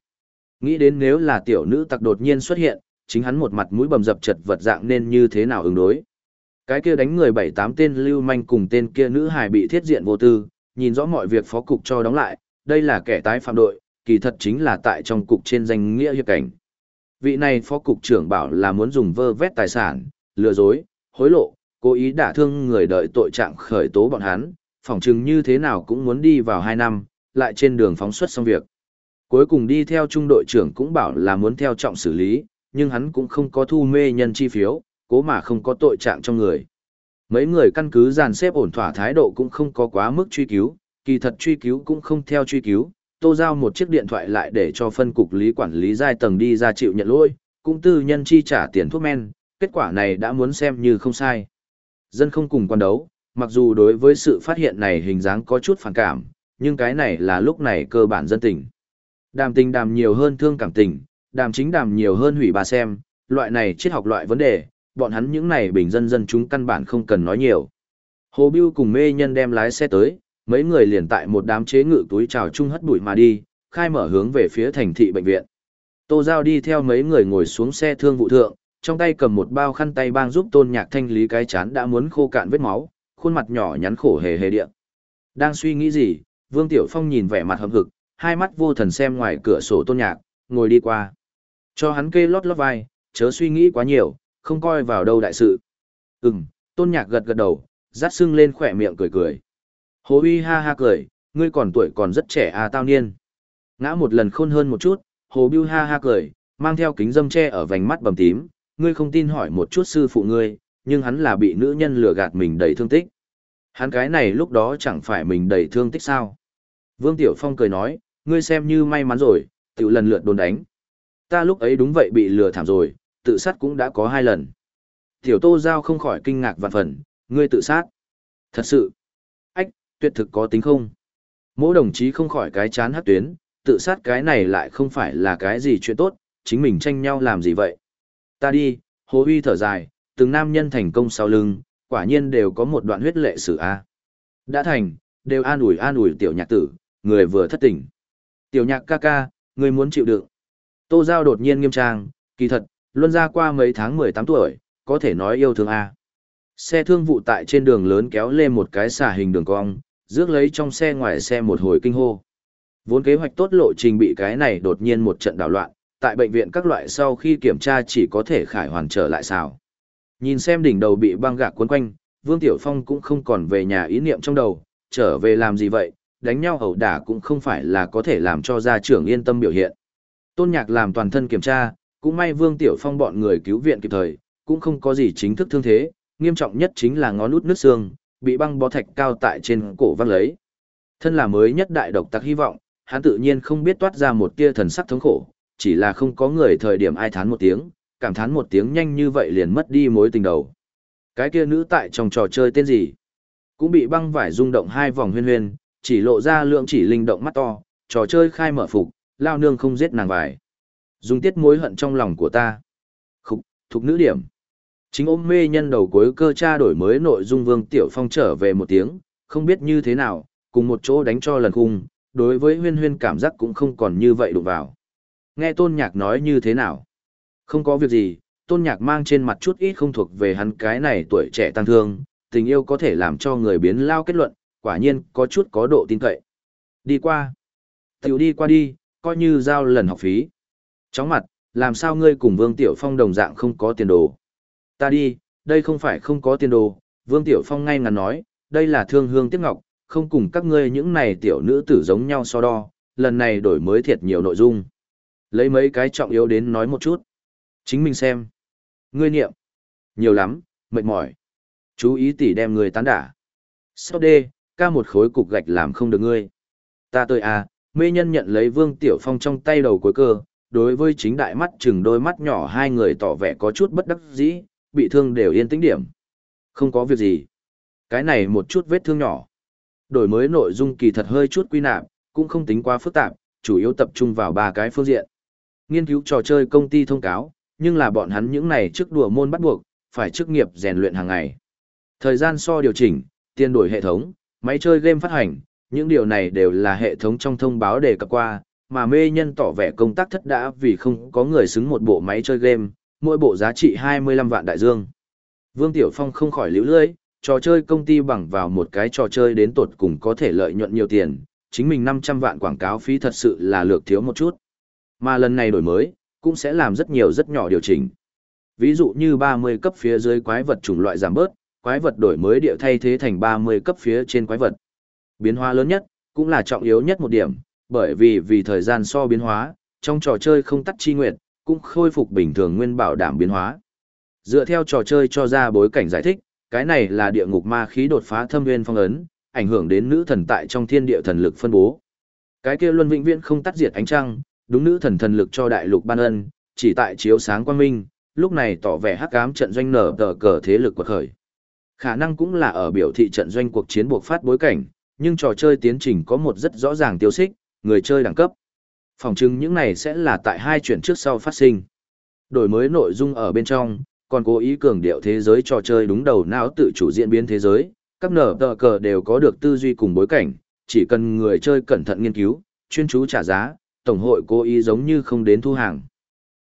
Nghĩ đến nếu là tiểu nữ tặc đột nhiên xuất hiện, chính hắn một mặt mũi bầm dập chật vật dạng nên như thế nào ứng đối. Cái kia đánh người bảy tám tên lưu manh cùng tên kia nữ hài bị thiết diện vô tư, nhìn rõ mọi việc phó cục cho đóng lại, đây là kẻ tái phạm đội, kỳ thật chính là tại trong cục trên danh nghĩa hiệp cảnh. Vị này phó cục trưởng bảo là muốn dùng vơ vét tài sản, lừa dối, hối lộ, cố ý đả thương người đợi tội trạng khởi tố bọn hắn, phỏng chừng như thế nào cũng muốn đi vào 2 năm, lại trên đường phóng xuất xong việc. Cuối cùng đi theo trung đội trưởng cũng bảo là muốn theo trọng xử lý, nhưng hắn cũng không có thu mê nhân chi phiếu, cố mà không có tội trạng trong người. Mấy người căn cứ dàn xếp ổn thỏa thái độ cũng không có quá mức truy cứu, kỳ thật truy cứu cũng không theo truy cứu, tô giao một chiếc điện thoại lại để cho phân cục lý quản lý giai tầng đi ra chịu nhận lỗi, cũng tư nhân chi trả tiền thuốc men, kết quả này đã muốn xem như không sai. Dân không cùng quan đấu, mặc dù đối với sự phát hiện này hình dáng có chút phản cảm, nhưng cái này là lúc này cơ bản dân tình. Đàm tình đàm nhiều hơn thương cảm tình, đàm chính đàm nhiều hơn hủy bà xem, loại này triết học loại vấn đề, bọn hắn những này bình dân dân chúng căn bản không cần nói nhiều. Hồ Biêu cùng mê nhân đem lái xe tới, mấy người liền tại một đám chế ngự túi trào chung hất bụi mà đi, khai mở hướng về phía thành thị bệnh viện. Tô Giao đi theo mấy người ngồi xuống xe thương vụ thượng, trong tay cầm một bao khăn tay bang giúp tôn nhạc thanh lý cái chán đã muốn khô cạn vết máu, khuôn mặt nhỏ nhắn khổ hề hề điện. Đang suy nghĩ gì, Vương Tiểu Phong nhìn vẻ mặt hậm hực, hai mắt vô thần xem ngoài cửa sổ tôn nhạc, ngồi đi qua. Cho hắn kê lót lót vai, chớ suy nghĩ quá nhiều, không coi vào đâu đại sự. Ừm, tôn nhạc gật gật đầu, rát sưng lên khỏe miệng cười cười. Hồ uy ha ha cười, ngươi còn tuổi còn rất trẻ à tao niên. Ngã một lần khôn hơn một chút, hồ bưu ha ha cười, mang theo kính dâm che ở vành mắt bầm tím, ngươi không tin hỏi một chút sư phụ ngươi, nhưng hắn là bị nữ nhân lừa gạt mình đầy thương tích. Hắn cái này lúc đó chẳng phải mình đầy thương tích sao. Vương Tiểu Phong cười nói, ngươi xem như may mắn rồi, tự lần lượt đồn đánh. Ta lúc ấy đúng vậy bị lừa thảm rồi, tự sát cũng đã có hai lần. Tiểu Tô Giao không khỏi kinh ngạc vạn phần, ngươi tự sát. Thật sự, ách, tuyệt thực có tính không? Mỗi đồng chí không khỏi cái chán hát tuyến, tự sát cái này lại không phải là cái gì chuyện tốt, chính mình tranh nhau làm gì vậy? Ta đi, Hồ Huy thở dài, từng nam nhân thành công sau lưng, quả nhiên đều có một đoạn huyết lệ sử a. Đã thành, đều an ủi an ủi tiểu nhạc tử, người vừa thất tình. Tiểu nhạc ca ca, người muốn chịu đựng. Tô Giao đột nhiên nghiêm trang, kỳ thật, luân ra qua mấy tháng 18 tuổi, có thể nói yêu thương a. Xe thương vụ tại trên đường lớn kéo lên một cái xả hình đường cong, rước lấy trong xe ngoài xe một hồi kinh hô. Vốn kế hoạch tốt lộ trình bị cái này đột nhiên một trận đảo loạn, tại bệnh viện các loại sau khi kiểm tra chỉ có thể khải hoàn trở lại sao. Nhìn xem đỉnh đầu bị băng gạc cuốn quanh, Vương Tiểu Phong cũng không còn về nhà ý niệm trong đầu, trở về làm gì vậy, đánh nhau ẩu đả cũng không phải là có thể làm cho gia trưởng yên tâm biểu hiện. Tôn Nhạc làm toàn thân kiểm tra, cũng may Vương Tiểu Phong bọn người cứu viện kịp thời, cũng không có gì chính thức thương thế, nghiêm trọng nhất chính là ngón út nước xương, bị băng bó thạch cao tại trên cổ văng lấy. Thân là mới nhất đại độc tặc hy vọng, hắn tự nhiên không biết toát ra một tia thần sắc thống khổ, chỉ là không có người thời điểm ai thán một tiếng, cảm thán một tiếng nhanh như vậy liền mất đi mối tình đầu. Cái kia nữ tại trong trò chơi tên gì? Cũng bị băng vải rung động hai vòng huyên huyên, chỉ lộ ra lượng chỉ linh động mắt to, trò chơi khai mở phục, lao nương không giết nàng vải. Dùng tiết mối hận trong lòng của ta. Khục, thục nữ điểm. Chính ôm mê nhân đầu cuối cơ tra đổi mới nội dung Vương Tiểu Phong trở về một tiếng, không biết như thế nào, cùng một chỗ đánh cho lần khung, đối với huyên huyên cảm giác cũng không còn như vậy đụng vào. Nghe tôn nhạc nói như thế nào? Không có việc gì, tôn nhạc mang trên mặt chút ít không thuộc về hắn cái này tuổi trẻ tăng thương, tình yêu có thể làm cho người biến lao kết luận, quả nhiên có chút có độ tin cậy. Đi qua. Tiểu đi qua đi, coi như giao lần học phí. Chóng mặt, làm sao ngươi cùng Vương Tiểu Phong đồng dạng không có tiền đồ. Ta đi, đây không phải không có tiền đồ, Vương Tiểu Phong ngay ngắn nói, đây là thương hương tiếc ngọc, không cùng các ngươi những này tiểu nữ tử giống nhau so đo, lần này đổi mới thiệt nhiều nội dung. Lấy mấy cái trọng yếu đến nói một chút. Chính mình xem. Ngươi niệm. Nhiều lắm, mệt mỏi. Chú ý tỉ đem người tán đả. Sau đê, ca một khối cục gạch làm không được ngươi. Ta tôi à, mê nhân nhận lấy Vương Tiểu Phong trong tay đầu cuối cơ, đối với chính đại mắt chừng đôi mắt nhỏ hai người tỏ vẻ có chút bất đắc dĩ, bị thương đều yên tĩnh điểm. Không có việc gì. Cái này một chút vết thương nhỏ. Đổi mới nội dung kỳ thật hơi chút quy nạp, cũng không tính quá phức tạp, chủ yếu tập trung vào ba cái phương diện. Nghiên cứu trò chơi công ty thông cáo, nhưng là bọn hắn những này trước đùa môn bắt buộc, phải chức nghiệp rèn luyện hàng ngày. Thời gian so điều chỉnh, tiền đổi hệ thống, máy chơi game phát hành, những điều này đều là hệ thống trong thông báo đề cập qua, mà mê nhân tỏ vẻ công tác thất đã vì không có người xứng một bộ máy chơi game, mỗi bộ giá trị 25 vạn đại dương. Vương Tiểu Phong không khỏi liễu lưỡi, trò chơi công ty bằng vào một cái trò chơi đến tột cùng có thể lợi nhuận nhiều tiền, chính mình 500 vạn quảng cáo phí thật sự là lược thiếu một chút. Mà lần này đổi mới, cũng sẽ làm rất nhiều rất nhỏ điều chỉnh. Ví dụ như 30 cấp phía dưới quái vật chủng loại giảm bớt, quái vật đổi mới địa thay thế thành 30 cấp phía trên quái vật. Biến hóa lớn nhất, cũng là trọng yếu nhất một điểm, bởi vì vì thời gian so biến hóa, trong trò chơi không tắt chi nguyện, cũng khôi phục bình thường nguyên bảo đảm biến hóa. Dựa theo trò chơi cho ra bối cảnh giải thích, cái này là địa ngục ma khí đột phá thâm nguyên phong ấn, ảnh hưởng đến nữ thần tại trong thiên địa thần lực phân bố. Cái kia luân vĩnh viễn không tắt diệt ánh trăng, đúng nữ thần thần lực cho đại lục ban ân, chỉ tại chiếu sáng quang minh, lúc này tỏ vẻ hắc ám trận doanh nở tờ cờ thế lực quật khởi. Khả năng cũng là ở biểu thị trận doanh cuộc chiến buộc phát bối cảnh, nhưng trò chơi tiến trình có một rất rõ ràng tiêu xích, người chơi đẳng cấp. Phòng chứng những này sẽ là tại hai chuyển trước sau phát sinh. Đổi mới nội dung ở bên trong, còn cố ý cường điệu thế giới trò chơi đúng đầu não tự chủ diễn biến thế giới, các nở tờ cờ đều có được tư duy cùng bối cảnh, chỉ cần người chơi cẩn thận nghiên cứu, chuyên chú trả giá, tổng hội cố ý giống như không đến thu hàng.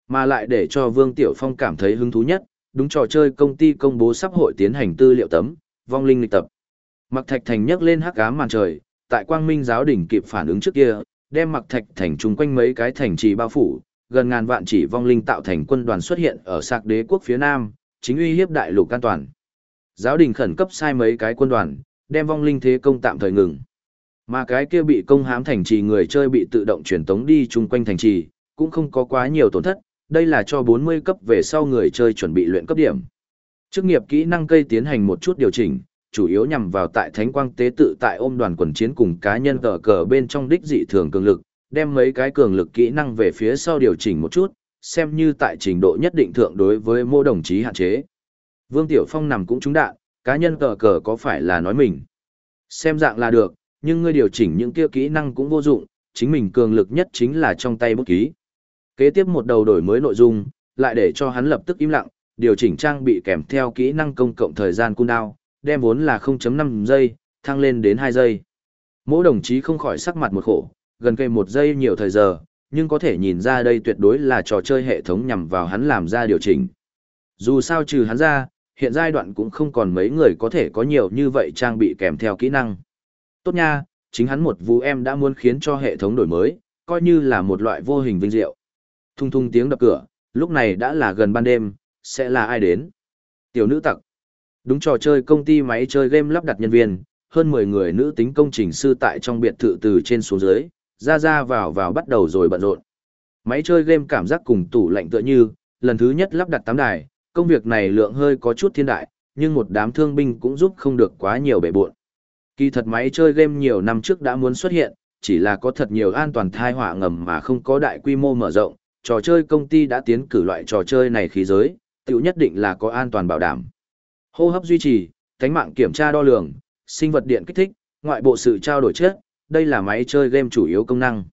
Mà lại để cho Vương Tiểu Phong cảm thấy hứng thú nhất, đúng trò chơi công ty công bố sắp hội tiến hành tư liệu tấm, vong linh lịch tập. Mặc Thạch Thành nhấc lên hắc ám màn trời, tại Quang Minh giáo đỉnh kịp phản ứng trước kia, đem Mặc Thạch Thành chung quanh mấy cái thành trì bao phủ, gần ngàn vạn chỉ vong linh tạo thành quân đoàn xuất hiện ở sạc đế quốc phía nam, chính uy hiếp đại lục an toàn. Giáo đình khẩn cấp sai mấy cái quân đoàn, đem vong linh thế công tạm thời ngừng. Mà cái kia bị công hãm thành trì người chơi bị tự động chuyển tống đi chung quanh thành trì, cũng không có quá nhiều tổn thất, đây là cho 40 cấp về sau người chơi chuẩn bị luyện cấp điểm. Chức nghiệp kỹ năng cây tiến hành một chút điều chỉnh, chủ yếu nhằm vào tại thánh quang tế tự tại ôm đoàn quần chiến cùng cá nhân tờ cờ bên trong đích dị thường cường lực, đem mấy cái cường lực kỹ năng về phía sau điều chỉnh một chút, xem như tại trình độ nhất định thượng đối với mô đồng chí hạn chế. Vương Tiểu Phong nằm cũng trúng đạn, cá nhân tờ cờ có phải là nói mình. Xem dạng là được, nhưng ngươi điều chỉnh những kia kỹ năng cũng vô dụng, chính mình cường lực nhất chính là trong tay bút ký. Kế tiếp một đầu đổi mới nội dung, lại để cho hắn lập tức im lặng, điều chỉnh trang bị kèm theo kỹ năng công cộng thời gian cooldown, đem vốn là 0.5 giây, thăng lên đến 2 giây. Mỗi đồng chí không khỏi sắc mặt một khổ, gần cây một giây nhiều thời giờ, nhưng có thể nhìn ra đây tuyệt đối là trò chơi hệ thống nhằm vào hắn làm ra điều chỉnh. Dù sao trừ hắn ra, hiện giai đoạn cũng không còn mấy người có thể có nhiều như vậy trang bị kèm theo kỹ năng. Tốt nha, chính hắn một vũ em đã muốn khiến cho hệ thống đổi mới, coi như là một loại vô hình vinh diệu. Thung thung tiếng đập cửa, lúc này đã là gần ban đêm, sẽ là ai đến? Tiểu nữ tặc. Đúng trò chơi công ty máy chơi game lắp đặt nhân viên, hơn 10 người nữ tính công trình sư tại trong biệt thự từ trên xuống dưới, ra ra vào vào bắt đầu rồi bận rộn. Máy chơi game cảm giác cùng tủ lạnh tựa như, lần thứ nhất lắp đặt tám đài, công việc này lượng hơi có chút thiên đại, nhưng một đám thương binh cũng giúp không được quá nhiều bể buộn. Kỳ thật máy chơi game nhiều năm trước đã muốn xuất hiện, chỉ là có thật nhiều an toàn thai họa ngầm mà không có đại quy mô mở rộng, trò chơi công ty đã tiến cử loại trò chơi này khí giới, tiểu nhất định là có an toàn bảo đảm. Hô hấp duy trì, cánh mạng kiểm tra đo lường, sinh vật điện kích thích, ngoại bộ sự trao đổi chất, đây là máy chơi game chủ yếu công năng.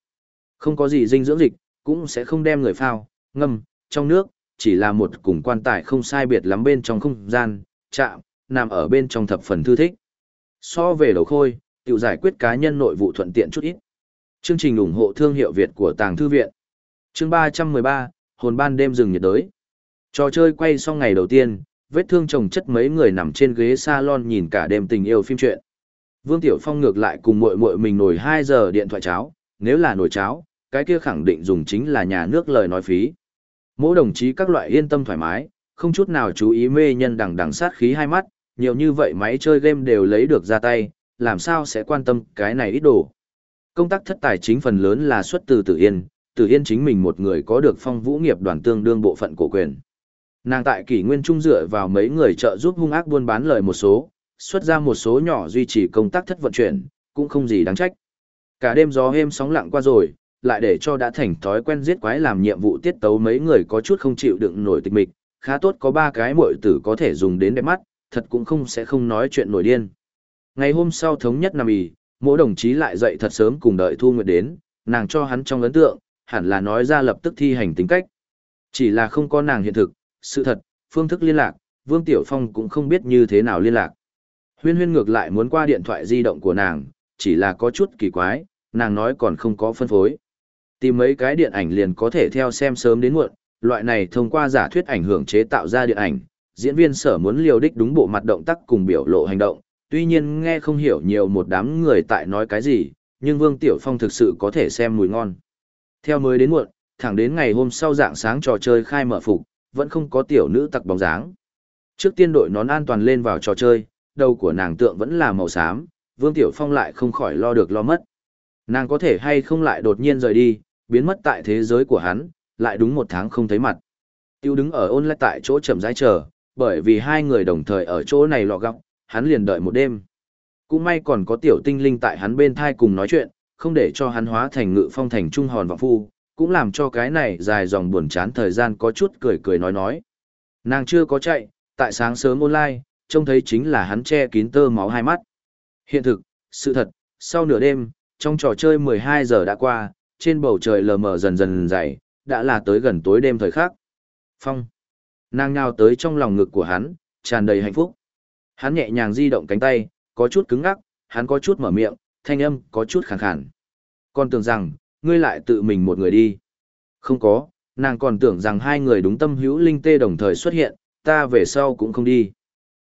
Không có gì dinh dưỡng dịch, cũng sẽ không đem người phao, ngâm, trong nước, chỉ là một cùng quan tài không sai biệt lắm bên trong không gian, chạm, nằm ở bên trong thập phần thư thích. So về đầu khôi, tự giải quyết cá nhân nội vụ thuận tiện chút ít. Chương trình ủng hộ thương hiệu Việt của Tàng Thư Viện. Chương 313, Hồn ban đêm rừng nhiệt đới. Trò chơi quay xong ngày đầu tiên, vết thương chồng chất mấy người nằm trên ghế salon nhìn cả đêm tình yêu phim truyện. Vương Tiểu Phong ngược lại cùng muội muội mình nổi 2 giờ điện thoại cháo, nếu là nổi cháo, cái kia khẳng định dùng chính là nhà nước lời nói phí. Mỗi đồng chí các loại yên tâm thoải mái, không chút nào chú ý mê nhân đằng đằng sát khí hai mắt, nhiều như vậy máy chơi game đều lấy được ra tay, làm sao sẽ quan tâm cái này ít đồ. Công tác thất tài chính phần lớn là xuất từ Tử Yên, Tử Yên chính mình một người có được phong vũ nghiệp đoàn tương đương bộ phận cổ quyền. Nàng tại kỷ nguyên trung dựa vào mấy người trợ giúp hung ác buôn bán lời một số, xuất ra một số nhỏ duy trì công tác thất vận chuyển, cũng không gì đáng trách. Cả đêm gió êm sóng lặng qua rồi, lại để cho đã thành thói quen giết quái làm nhiệm vụ tiết tấu mấy người có chút không chịu đựng nổi tịch mịch, khá tốt có ba cái muội tử có thể dùng đến đẹp mắt, thật cũng không sẽ không nói chuyện nổi điên. Ngày hôm sau thống nhất nằm ì, mỗi đồng chí lại dậy thật sớm cùng đợi Thu Nguyệt đến, nàng cho hắn trong ấn tượng, hẳn là nói ra lập tức thi hành tính cách. Chỉ là không có nàng hiện thực, sự thật, phương thức liên lạc, Vương Tiểu Phong cũng không biết như thế nào liên lạc. Huyên huyên ngược lại muốn qua điện thoại di động của nàng, chỉ là có chút kỳ quái, nàng nói còn không có phân phối. Tìm mấy cái điện ảnh liền có thể theo xem sớm đến muộn, loại này thông qua giả thuyết ảnh hưởng chế tạo ra điện ảnh, diễn viên sở muốn liều đích đúng bộ mặt động tác cùng biểu lộ hành động, tuy nhiên nghe không hiểu nhiều một đám người tại nói cái gì, nhưng Vương Tiểu Phong thực sự có thể xem mùi ngon. Theo mới đến muộn, thẳng đến ngày hôm sau dạng sáng trò chơi khai mở phục, vẫn không có tiểu nữ tặc bóng dáng. Trước tiên đội nón an toàn lên vào trò chơi, đầu của nàng tượng vẫn là màu xám, Vương Tiểu Phong lại không khỏi lo được lo mất. Nàng có thể hay không lại đột nhiên rời đi, biến mất tại thế giới của hắn, lại đúng một tháng không thấy mặt. Tiêu đứng ở ôn lại tại chỗ chậm rãi chờ, bởi vì hai người đồng thời ở chỗ này lọ gọng, hắn liền đợi một đêm. Cũng may còn có tiểu tinh linh tại hắn bên thai cùng nói chuyện, không để cho hắn hóa thành ngự phong thành trung hòn vọng phu, cũng làm cho cái này dài dòng buồn chán thời gian có chút cười cười nói nói. Nàng chưa có chạy, tại sáng sớm online, trông thấy chính là hắn che kín tơ máu hai mắt. Hiện thực, sự thật, sau nửa đêm, trong trò chơi 12 giờ đã qua, trên bầu trời lờ mờ dần dần dày, đã là tới gần tối đêm thời khắc. Phong. Nàng nhào tới trong lòng ngực của hắn, tràn đầy hạnh phúc. Hắn nhẹ nhàng di động cánh tay, có chút cứng ngắc, hắn có chút mở miệng, thanh âm có chút khàn khàn. Còn tưởng rằng, ngươi lại tự mình một người đi. Không có, nàng còn tưởng rằng hai người đúng tâm hữu linh tê đồng thời xuất hiện, ta về sau cũng không đi.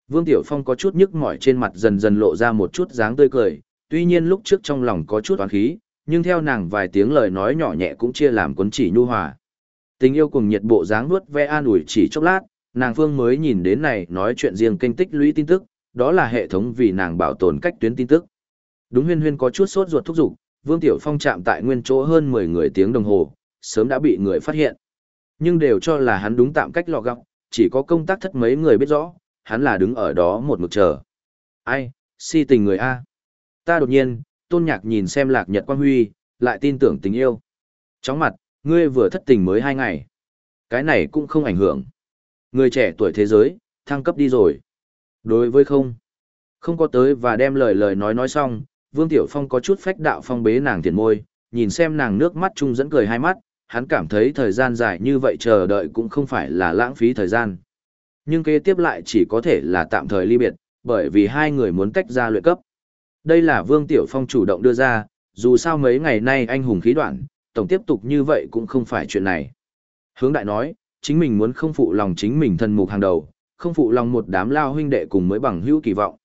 Vương Tiểu Phong có chút nhức mỏi trên mặt dần dần lộ ra một chút dáng tươi cười, tuy nhiên lúc trước trong lòng có chút oán khí, nhưng theo nàng vài tiếng lời nói nhỏ nhẹ cũng chia làm cuốn chỉ nhu hòa. Tình yêu cùng nhiệt bộ dáng nuốt ve an ủi chỉ chốc lát, nàng phương mới nhìn đến này nói chuyện riêng kênh tích lũy tin tức, đó là hệ thống vì nàng bảo tồn cách tuyến tin tức. Đúng huyên huyên có chút sốt ruột thúc giục, Vương Tiểu Phong chạm tại nguyên chỗ hơn 10 người tiếng đồng hồ, sớm đã bị người phát hiện. Nhưng đều cho là hắn đúng tạm cách lò gọng, chỉ có công tác thất mấy người biết rõ, hắn là đứng ở đó một mực chờ. Ai, si tình người A. Ta đột nhiên, tôn nhạc nhìn xem lạc nhật quang huy, lại tin tưởng tình yêu. Chóng mặt, ngươi vừa thất tình mới hai ngày. Cái này cũng không ảnh hưởng. Người trẻ tuổi thế giới, thăng cấp đi rồi. Đối với không, không có tới và đem lời lời nói nói xong, Vương Tiểu Phong có chút phách đạo phong bế nàng tiền môi, nhìn xem nàng nước mắt chung dẫn cười hai mắt, hắn cảm thấy thời gian dài như vậy chờ đợi cũng không phải là lãng phí thời gian. Nhưng kế tiếp lại chỉ có thể là tạm thời ly biệt, bởi vì hai người muốn tách ra luyện cấp. Đây là Vương Tiểu Phong chủ động đưa ra, dù sao mấy ngày nay anh hùng khí đoạn, tổng tiếp tục như vậy cũng không phải chuyện này. Hướng đại nói, chính mình muốn không phụ lòng chính mình thân mục hàng đầu, không phụ lòng một đám lao huynh đệ cùng mới bằng hữu kỳ vọng.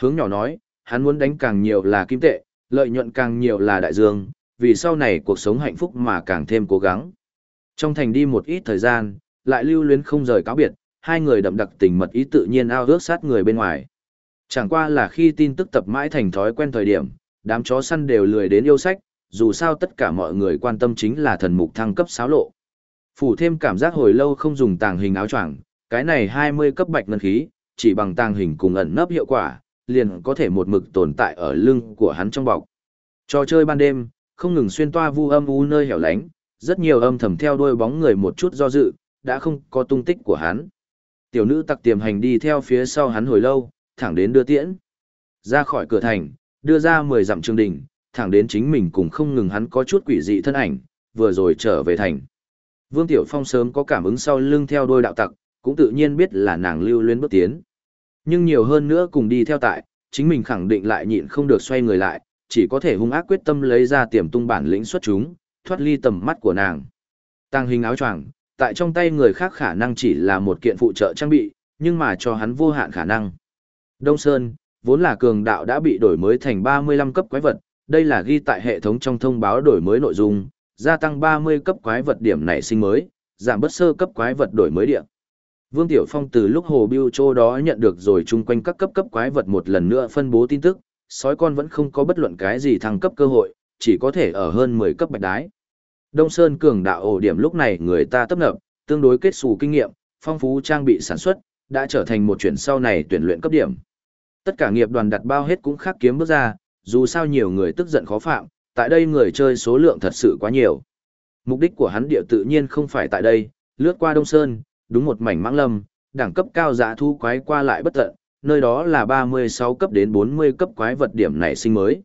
Hướng nhỏ nói, hắn muốn đánh càng nhiều là kim tệ, lợi nhuận càng nhiều là đại dương, vì sau này cuộc sống hạnh phúc mà càng thêm cố gắng. Trong thành đi một ít thời gian, lại lưu luyến không rời cáo biệt, hai người đậm đặc tình mật ý tự nhiên ao ước sát người bên ngoài. Chẳng qua là khi tin tức tập mãi thành thói quen thời điểm, đám chó săn đều lười đến yêu sách, dù sao tất cả mọi người quan tâm chính là thần mục thăng cấp xáo lộ. Phủ thêm cảm giác hồi lâu không dùng tàng hình áo choàng, cái này 20 cấp bạch ngân khí, chỉ bằng tàng hình cùng ẩn nấp hiệu quả, liền có thể một mực tồn tại ở lưng của hắn trong bọc. Trò chơi ban đêm, không ngừng xuyên toa vu âm u nơi hẻo lánh, rất nhiều âm thầm theo đuôi bóng người một chút do dự, đã không có tung tích của hắn. Tiểu nữ tặc tiềm hành đi theo phía sau hắn hồi lâu, thẳng đến đưa tiễn. Ra khỏi cửa thành, đưa ra 10 dặm trường đỉnh, thẳng đến chính mình cùng không ngừng hắn có chút quỷ dị thân ảnh, vừa rồi trở về thành. Vương Tiểu Phong sớm có cảm ứng sau lưng theo đôi đạo tặc, cũng tự nhiên biết là nàng lưu luyến bước tiến. Nhưng nhiều hơn nữa cùng đi theo tại, chính mình khẳng định lại nhịn không được xoay người lại, chỉ có thể hung ác quyết tâm lấy ra tiềm tung bản lĩnh xuất chúng, thoát ly tầm mắt của nàng. Tăng hình áo choàng, tại trong tay người khác khả năng chỉ là một kiện phụ trợ trang bị, nhưng mà cho hắn vô hạn khả năng. Đông Sơn, vốn là cường đạo đã bị đổi mới thành 35 cấp quái vật, đây là ghi tại hệ thống trong thông báo đổi mới nội dung, gia tăng 30 cấp quái vật điểm nảy sinh mới, giảm bất sơ cấp quái vật đổi mới điểm. Vương Tiểu Phong từ lúc Hồ Biêu Châu đó nhận được rồi chung quanh các cấp cấp quái vật một lần nữa phân bố tin tức, sói con vẫn không có bất luận cái gì thăng cấp cơ hội, chỉ có thể ở hơn 10 cấp bạch đái. Đông Sơn cường đạo ổ điểm lúc này người ta tấp nập, tương đối kết xù kinh nghiệm, phong phú trang bị sản xuất, đã trở thành một chuyển sau này tuyển luyện cấp điểm. Tất cả nghiệp đoàn đặt bao hết cũng khác kiếm bước ra, dù sao nhiều người tức giận khó phạm, tại đây người chơi số lượng thật sự quá nhiều. Mục đích của hắn địa tự nhiên không phải tại đây, lướt qua Đông Sơn, đúng một mảnh mãng lâm, đẳng cấp cao giá thu quái qua lại bất tận, nơi đó là 36 cấp đến 40 cấp quái vật điểm nảy sinh mới.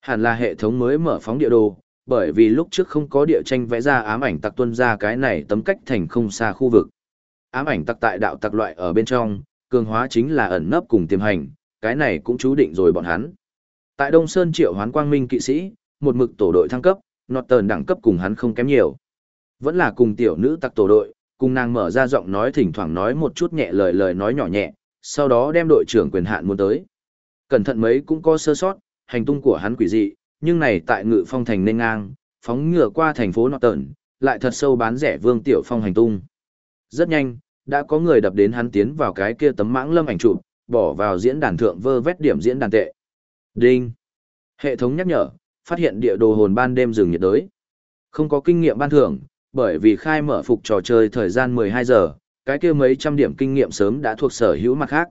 Hẳn là hệ thống mới mở phóng địa đồ, bởi vì lúc trước không có địa tranh vẽ ra ám ảnh tặc tuân ra cái này tấm cách thành không xa khu vực. Ám ảnh tặc tại đạo tặc loại ở bên trong, cường hóa chính là ẩn nấp cùng tiềm hành, cái này cũng chú định rồi bọn hắn. Tại Đông Sơn triệu hoán quang minh kỵ sĩ, một mực tổ đội thăng cấp, nọt tờn đẳng cấp cùng hắn không kém nhiều. Vẫn là cùng tiểu nữ tặc tổ đội, cùng nàng mở ra giọng nói thỉnh thoảng nói một chút nhẹ lời lời nói nhỏ nhẹ, sau đó đem đội trưởng quyền hạn muốn tới. Cẩn thận mấy cũng có sơ sót, hành tung của hắn quỷ dị, nhưng này tại ngự phong thành nên ngang, phóng ngựa qua thành phố nọ tờn, lại thật sâu bán rẻ vương tiểu phong hành tung. Rất nhanh, đã có người đập đến hắn tiến vào cái kia tấm mãng lâm ảnh chụp, bỏ vào diễn đàn thượng vơ vét điểm diễn đàn tệ. Đinh. Hệ thống nhắc nhở, phát hiện địa đồ hồn ban đêm rừng nhiệt đới. Không có kinh nghiệm ban thưởng, bởi vì khai mở phục trò chơi thời gian 12 giờ, cái kia mấy trăm điểm kinh nghiệm sớm đã thuộc sở hữu mặt khác.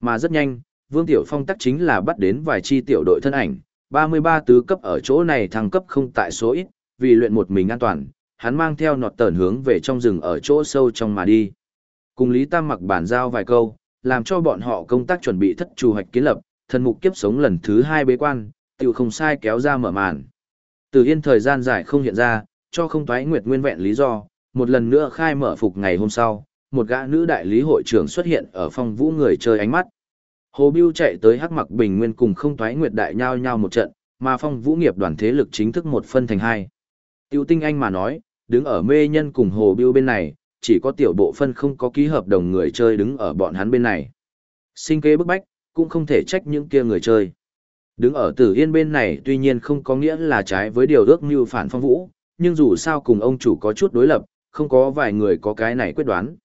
Mà rất nhanh, Vương Tiểu Phong tắc chính là bắt đến vài chi tiểu đội thân ảnh, 33 tứ cấp ở chỗ này thăng cấp không tại số ít, vì luyện một mình an toàn, hắn mang theo nọt tờn hướng về trong rừng ở chỗ sâu trong mà đi. Cùng Lý Tam mặc bản giao vài câu, làm cho bọn họ công tác chuẩn bị thất trù hoạch kiến lập, thần mục kiếp sống lần thứ hai bế quan, tiểu không sai kéo ra mở màn. Từ yên thời gian dài không hiện ra, cho không thoái nguyệt nguyên vẹn lý do, một lần nữa khai mở phục ngày hôm sau, một gã nữ đại lý hội trưởng xuất hiện ở phòng vũ người chơi ánh mắt. Hồ Biêu chạy tới hắc mặc bình nguyên cùng không thoái nguyệt đại nhau nhau một trận, mà phong vũ nghiệp đoàn thế lực chính thức một phân thành hai. Tiêu tinh anh mà nói, đứng ở mê nhân cùng Hồ Biêu bên này, chỉ có tiểu bộ phân không có ký hợp đồng người chơi đứng ở bọn hắn bên này. Sinh kế bức bách, cũng không thể trách những kia người chơi. Đứng ở tử yên bên này tuy nhiên không có nghĩa là trái với điều ước mưu phản phong vũ, nhưng dù sao cùng ông chủ có chút đối lập, không có vài người có cái này quyết đoán.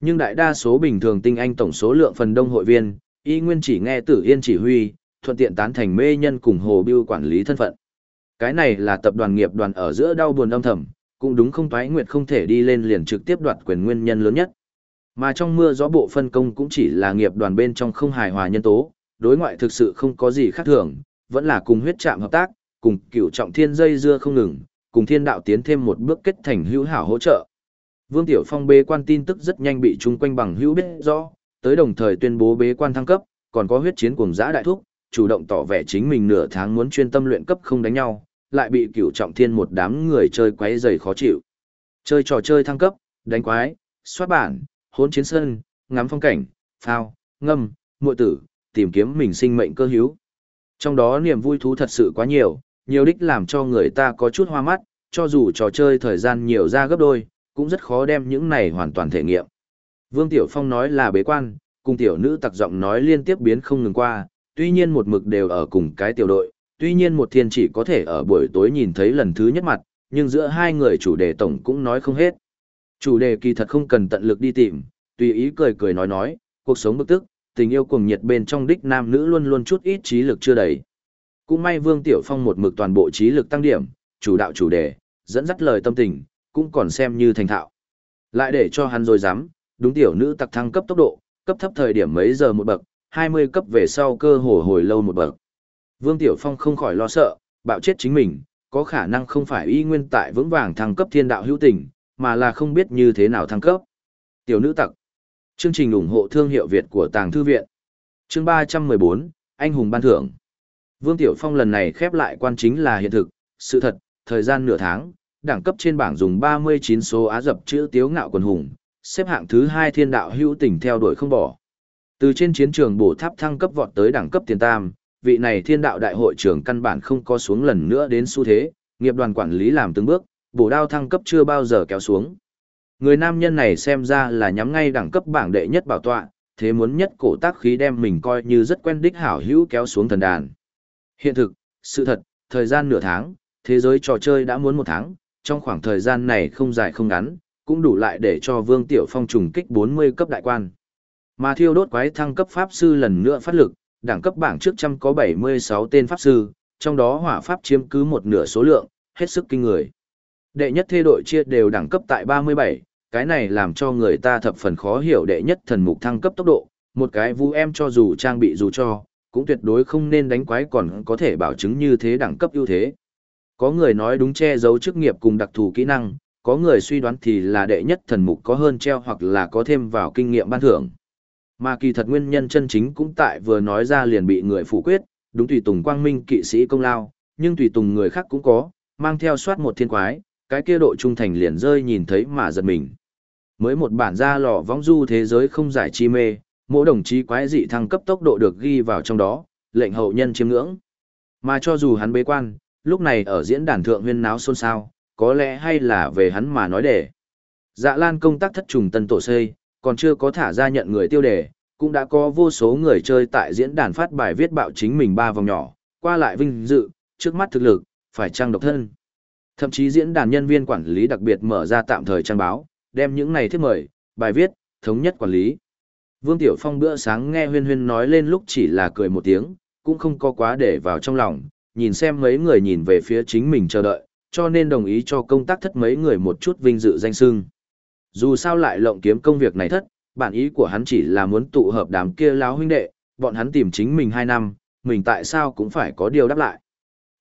Nhưng đại đa số bình thường tinh anh tổng số lượng phần đông hội viên, y nguyên chỉ nghe tử yên chỉ huy, thuận tiện tán thành mê nhân cùng hồ biêu quản lý thân phận. Cái này là tập đoàn nghiệp đoàn ở giữa đau buồn âm thầm, cũng đúng không thoái nguyệt không thể đi lên liền trực tiếp đoạt quyền nguyên nhân lớn nhất. Mà trong mưa gió bộ phân công cũng chỉ là nghiệp đoàn bên trong không hài hòa nhân tố, đối ngoại thực sự không có gì khác thường, vẫn là cùng huyết trạm hợp tác, cùng cựu trọng thiên dây dưa không ngừng, cùng thiên đạo tiến thêm một bước kết thành hữu hảo hỗ trợ. Vương Tiểu Phong bế quan tin tức rất nhanh bị chung quanh bằng hữu biết rõ, tới đồng thời tuyên bố bế quan thăng cấp, còn có huyết chiến cùng giã đại thúc, chủ động tỏ vẻ chính mình nửa tháng muốn chuyên tâm luyện cấp không đánh nhau, lại bị cửu trọng thiên một đám người chơi quấy rầy khó chịu. Chơi trò chơi thăng cấp, đánh quái, soát bản, hỗn chiến sân, ngắm phong cảnh, phao, ngâm, muội tử, tìm kiếm mình sinh mệnh cơ hữu. Trong đó niềm vui thú thật sự quá nhiều, nhiều đích làm cho người ta có chút hoa mắt, cho dù trò chơi thời gian nhiều ra gấp đôi, cũng rất khó đem những này hoàn toàn thể nghiệm. Vương Tiểu Phong nói là bế quan, cùng tiểu nữ tặc giọng nói liên tiếp biến không ngừng qua, tuy nhiên một mực đều ở cùng cái tiểu đội, tuy nhiên một thiên chỉ có thể ở buổi tối nhìn thấy lần thứ nhất mặt, nhưng giữa hai người chủ đề tổng cũng nói không hết. Chủ đề kỳ thật không cần tận lực đi tìm, tùy ý cười cười nói nói, cuộc sống bức tức, tình yêu cuồng nhiệt bên trong đích nam nữ luôn luôn chút ít trí lực chưa đầy. Cũng may Vương Tiểu Phong một mực toàn bộ trí lực tăng điểm, chủ đạo chủ đề, dẫn dắt lời tâm tình, cũng còn xem như thành thạo. Lại để cho hắn rồi dám, đúng tiểu nữ tặc thăng cấp tốc độ, cấp thấp thời điểm mấy giờ một bậc, 20 cấp về sau cơ hồ hồi lâu một bậc. Vương Tiểu Phong không khỏi lo sợ, bạo chết chính mình, có khả năng không phải y nguyên tại vững vàng thăng cấp thiên đạo hữu tình, mà là không biết như thế nào thăng cấp. Tiểu nữ tặc. Chương trình ủng hộ thương hiệu Việt của Tàng Thư Viện. Chương 314, Anh hùng ban thưởng. Vương Tiểu Phong lần này khép lại quan chính là hiện thực, sự thật, thời gian nửa tháng, đẳng cấp trên bảng dùng 39 số á dập chữ tiếu ngạo quần hùng, xếp hạng thứ hai thiên đạo hữu tình theo đuổi không bỏ. Từ trên chiến trường bổ tháp thăng cấp vọt tới đẳng cấp tiền tam, vị này thiên đạo đại hội trưởng căn bản không có xuống lần nữa đến xu thế, nghiệp đoàn quản lý làm từng bước, bổ đao thăng cấp chưa bao giờ kéo xuống. Người nam nhân này xem ra là nhắm ngay đẳng cấp bảng đệ nhất bảo tọa, thế muốn nhất cổ tác khí đem mình coi như rất quen đích hảo hữu kéo xuống thần đàn. Hiện thực, sự thật, thời gian nửa tháng, thế giới trò chơi đã muốn một tháng, trong khoảng thời gian này không dài không ngắn, cũng đủ lại để cho Vương Tiểu Phong trùng kích 40 cấp đại quan. Mà thiêu đốt quái thăng cấp pháp sư lần nữa phát lực, đẳng cấp bảng trước trăm có 76 tên pháp sư, trong đó hỏa pháp chiếm cứ một nửa số lượng, hết sức kinh người. Đệ nhất thê đội chia đều đẳng cấp tại 37, cái này làm cho người ta thập phần khó hiểu đệ nhất thần mục thăng cấp tốc độ, một cái vũ em cho dù trang bị dù cho, cũng tuyệt đối không nên đánh quái còn có thể bảo chứng như thế đẳng cấp ưu thế. Có người nói đúng che giấu chức nghiệp cùng đặc thù kỹ năng, có người suy đoán thì là đệ nhất thần mục có hơn treo hoặc là có thêm vào kinh nghiệm ban thưởng. Mà kỳ thật nguyên nhân chân chính cũng tại vừa nói ra liền bị người phủ quyết, đúng tùy tùng quang minh kỵ sĩ công lao, nhưng tùy tùng người khác cũng có, mang theo soát một thiên quái, cái kia độ trung thành liền rơi nhìn thấy mà giật mình. Mới một bản ra lò vong du thế giới không giải chi mê, mỗi đồng chí quái dị thăng cấp tốc độ được ghi vào trong đó, lệnh hậu nhân chiêm ngưỡng. Mà cho dù hắn bế quan, lúc này ở diễn đàn thượng huyên náo xôn xao, có lẽ hay là về hắn mà nói để. Dạ lan công tác thất trùng tân tổ xây, còn chưa có thả ra nhận người tiêu đề, cũng đã có vô số người chơi tại diễn đàn phát bài viết bạo chính mình ba vòng nhỏ, qua lại vinh dự, trước mắt thực lực, phải trang độc thân. Thậm chí diễn đàn nhân viên quản lý đặc biệt mở ra tạm thời trang báo, đem những này thiết mời, bài viết, thống nhất quản lý. Vương Tiểu Phong bữa sáng nghe huyên huyên nói lên lúc chỉ là cười một tiếng, cũng không có quá để vào trong lòng, nhìn xem mấy người nhìn về phía chính mình chờ đợi, cho nên đồng ý cho công tác thất mấy người một chút vinh dự danh sưng. Dù sao lại lộng kiếm công việc này thất, bản ý của hắn chỉ là muốn tụ hợp đám kia láo huynh đệ, bọn hắn tìm chính mình hai năm, mình tại sao cũng phải có điều đáp lại.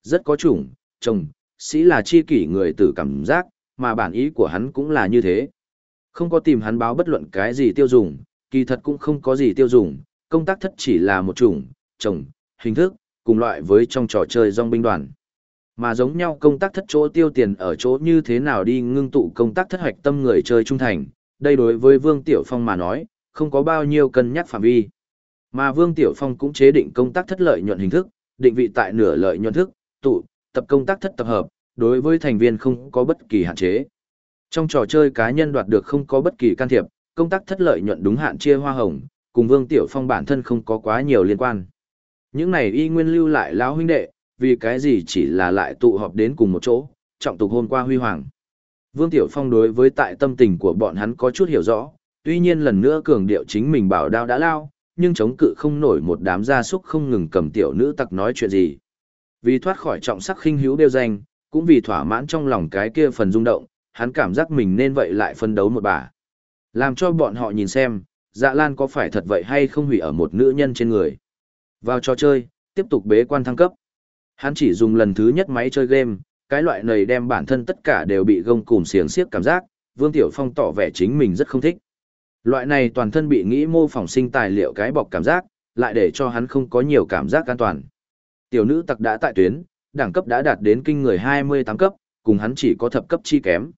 Rất có chủng, chồng, sĩ là chi kỷ người tử cảm giác, mà bản ý của hắn cũng là như thế. Không có tìm hắn báo bất luận cái gì tiêu dùng, kỳ thật cũng không có gì tiêu dùng, công tác thất chỉ là một chủng, chồng, hình thức, cùng loại với trong trò chơi dòng binh đoàn. Mà giống nhau công tác thất chỗ tiêu tiền ở chỗ như thế nào đi ngưng tụ công tác thất hoạch tâm người chơi trung thành, đây đối với Vương Tiểu Phong mà nói, không có bao nhiêu cân nhắc phạm vi. Mà Vương Tiểu Phong cũng chế định công tác thất lợi nhuận hình thức, định vị tại nửa lợi nhuận thức, tụ, tập công tác thất tập hợp, đối với thành viên không có bất kỳ hạn chế. Trong trò chơi cá nhân đoạt được không có bất kỳ can thiệp, công tác thất lợi nhuận đúng hạn chia hoa hồng, cùng Vương Tiểu Phong bản thân không có quá nhiều liên quan. Những này y nguyên lưu lại lão huynh đệ, vì cái gì chỉ là lại tụ họp đến cùng một chỗ, trọng tục hôm qua huy hoàng. Vương Tiểu Phong đối với tại tâm tình của bọn hắn có chút hiểu rõ, tuy nhiên lần nữa cường điệu chính mình bảo đao đã lao, nhưng chống cự không nổi một đám gia súc không ngừng cầm tiểu nữ tặc nói chuyện gì. Vì thoát khỏi trọng sắc khinh hữu đeo danh, cũng vì thỏa mãn trong lòng cái kia phần rung động, hắn cảm giác mình nên vậy lại phân đấu một bà. Làm cho bọn họ nhìn xem, dạ lan có phải thật vậy hay không hủy ở một nữ nhân trên người. Vào trò chơi, tiếp tục bế quan thăng cấp. Hắn chỉ dùng lần thứ nhất máy chơi game, cái loại này đem bản thân tất cả đều bị gông cùm xiềng xiếc cảm giác, Vương Tiểu Phong tỏ vẻ chính mình rất không thích. Loại này toàn thân bị nghĩ mô phỏng sinh tài liệu cái bọc cảm giác, lại để cho hắn không có nhiều cảm giác an toàn. Tiểu nữ tặc đã tại tuyến, đẳng cấp đã đạt đến kinh người 28 cấp, cùng hắn chỉ có thập cấp chi kém.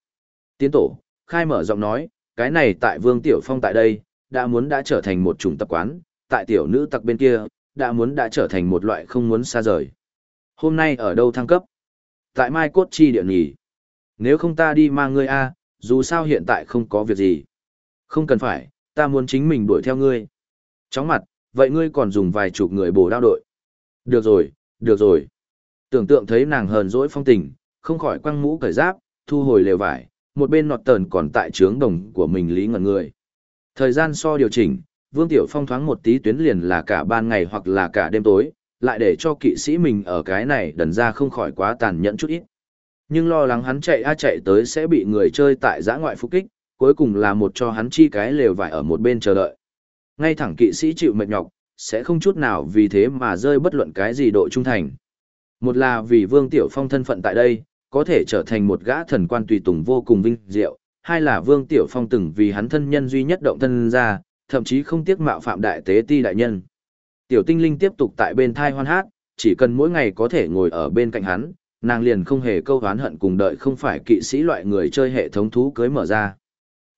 Tiến tổ, khai mở giọng nói, cái này tại Vương Tiểu Phong tại đây, đã muốn đã trở thành một chủng tập quán, tại tiểu nữ tặc bên kia, đã muốn đã trở thành một loại không muốn xa rời. Hôm nay ở đâu thăng cấp? Tại Mai Cốt Chi địa nghỉ. Nếu không ta đi mang ngươi a, dù sao hiện tại không có việc gì. Không cần phải, ta muốn chính mình đuổi theo ngươi. Chóng mặt, vậy ngươi còn dùng vài chục người bổ đao đội. Được rồi, được rồi. Tưởng tượng thấy nàng hờn dỗi phong tình, không khỏi quăng mũ cởi giáp, thu hồi lều vải, một bên nọt tờn còn tại trướng đồng của mình lý ngẩn người. Thời gian so điều chỉnh, Vương Tiểu Phong thoáng một tí tuyến liền là cả ban ngày hoặc là cả đêm tối, lại để cho kỵ sĩ mình ở cái này đần ra không khỏi quá tàn nhẫn chút ít. Nhưng lo lắng hắn chạy a chạy tới sẽ bị người chơi tại giã ngoại phục kích, cuối cùng là một cho hắn chi cái lều vải ở một bên chờ đợi. Ngay thẳng kỵ sĩ chịu mệt nhọc, sẽ không chút nào vì thế mà rơi bất luận cái gì độ trung thành. Một là vì Vương Tiểu Phong thân phận tại đây, có thể trở thành một gã thần quan tùy tùng vô cùng vinh diệu, hai là Vương Tiểu Phong từng vì hắn thân nhân duy nhất động thân ra, thậm chí không tiếc mạo phạm đại tế ti đại nhân. Tiểu tinh linh tiếp tục tại bên thai hoan hát, chỉ cần mỗi ngày có thể ngồi ở bên cạnh hắn, nàng liền không hề câu hán hận cùng đợi không phải kỵ sĩ loại người chơi hệ thống thú cưới mở ra.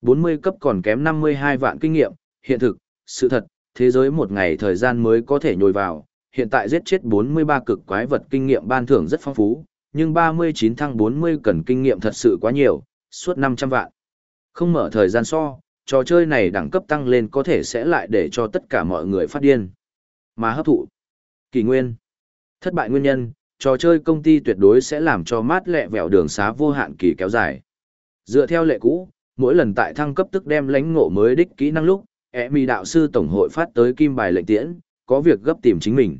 40 cấp còn kém 52 vạn kinh nghiệm, hiện thực, sự thật, thế giới một ngày thời gian mới có thể nhồi vào, hiện tại giết chết 43 cực quái vật kinh nghiệm ban thưởng rất phong phú, nhưng 39 thăng 40 cần kinh nghiệm thật sự quá nhiều, suốt 500 vạn. Không mở thời gian so, trò chơi này đẳng cấp tăng lên có thể sẽ lại để cho tất cả mọi người phát điên. Mà hấp thụ. Kỳ nguyên. Thất bại nguyên nhân, trò chơi công ty tuyệt đối sẽ làm cho mát lẹ vẹo đường xá vô hạn kỳ kéo dài. Dựa theo lệ cũ, mỗi lần tại thăng cấp tức đem lãnh ngộ mới đích kỹ năng lúc, e ẹ mì đạo sư tổng hội phát tới kim bài lệnh tiễn, có việc gấp tìm chính mình.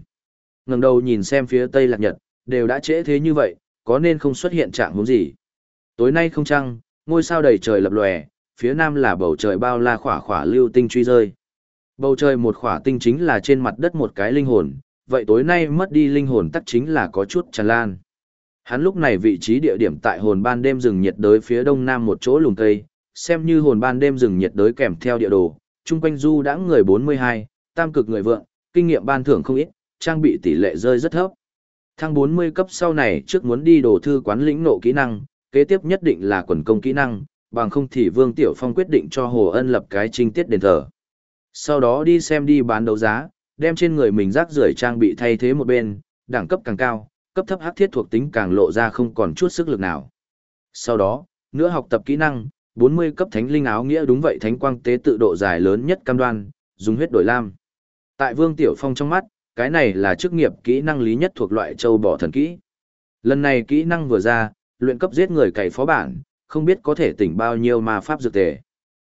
ngẩng đầu nhìn xem phía tây lạc nhật, đều đã trễ thế như vậy, có nên không xuất hiện trạng huống gì. Tối nay không trăng, ngôi sao đầy trời lập lòe, phía nam là bầu trời bao la khỏa khỏa lưu tinh truy rơi. Bầu trời một khỏa tinh chính là trên mặt đất một cái linh hồn, vậy tối nay mất đi linh hồn tắc chính là có chút tràn lan. Hắn lúc này vị trí địa điểm tại hồn ban đêm rừng nhiệt đới phía đông nam một chỗ lùng cây, xem như hồn ban đêm rừng nhiệt đới kèm theo địa đồ, chung quanh du đã người 42, tam cực người vượng, kinh nghiệm ban thưởng không ít, trang bị tỷ lệ rơi rất thấp. Thăng 40 cấp sau này trước muốn đi đồ thư quán lĩnh nộ kỹ năng, kế tiếp nhất định là quần công kỹ năng, bằng không thì Vương Tiểu Phong quyết định cho Hồ Ân lập cái trinh tiết đền thờ. Sau đó đi xem đi bán đấu giá, đem trên người mình rác rưởi trang bị thay thế một bên, đẳng cấp càng cao, cấp thấp hắc thiết thuộc tính càng lộ ra không còn chút sức lực nào. Sau đó, nữa học tập kỹ năng, 40 cấp thánh linh áo nghĩa đúng vậy thánh quang tế tự độ dài lớn nhất cam đoan, dùng huyết đổi lam. Tại Vương Tiểu Phong trong mắt, cái này là chức nghiệp kỹ năng lý nhất thuộc loại châu bò thần kỹ. Lần này kỹ năng vừa ra, luyện cấp giết người cày phó bản, không biết có thể tỉnh bao nhiêu ma pháp dược tề.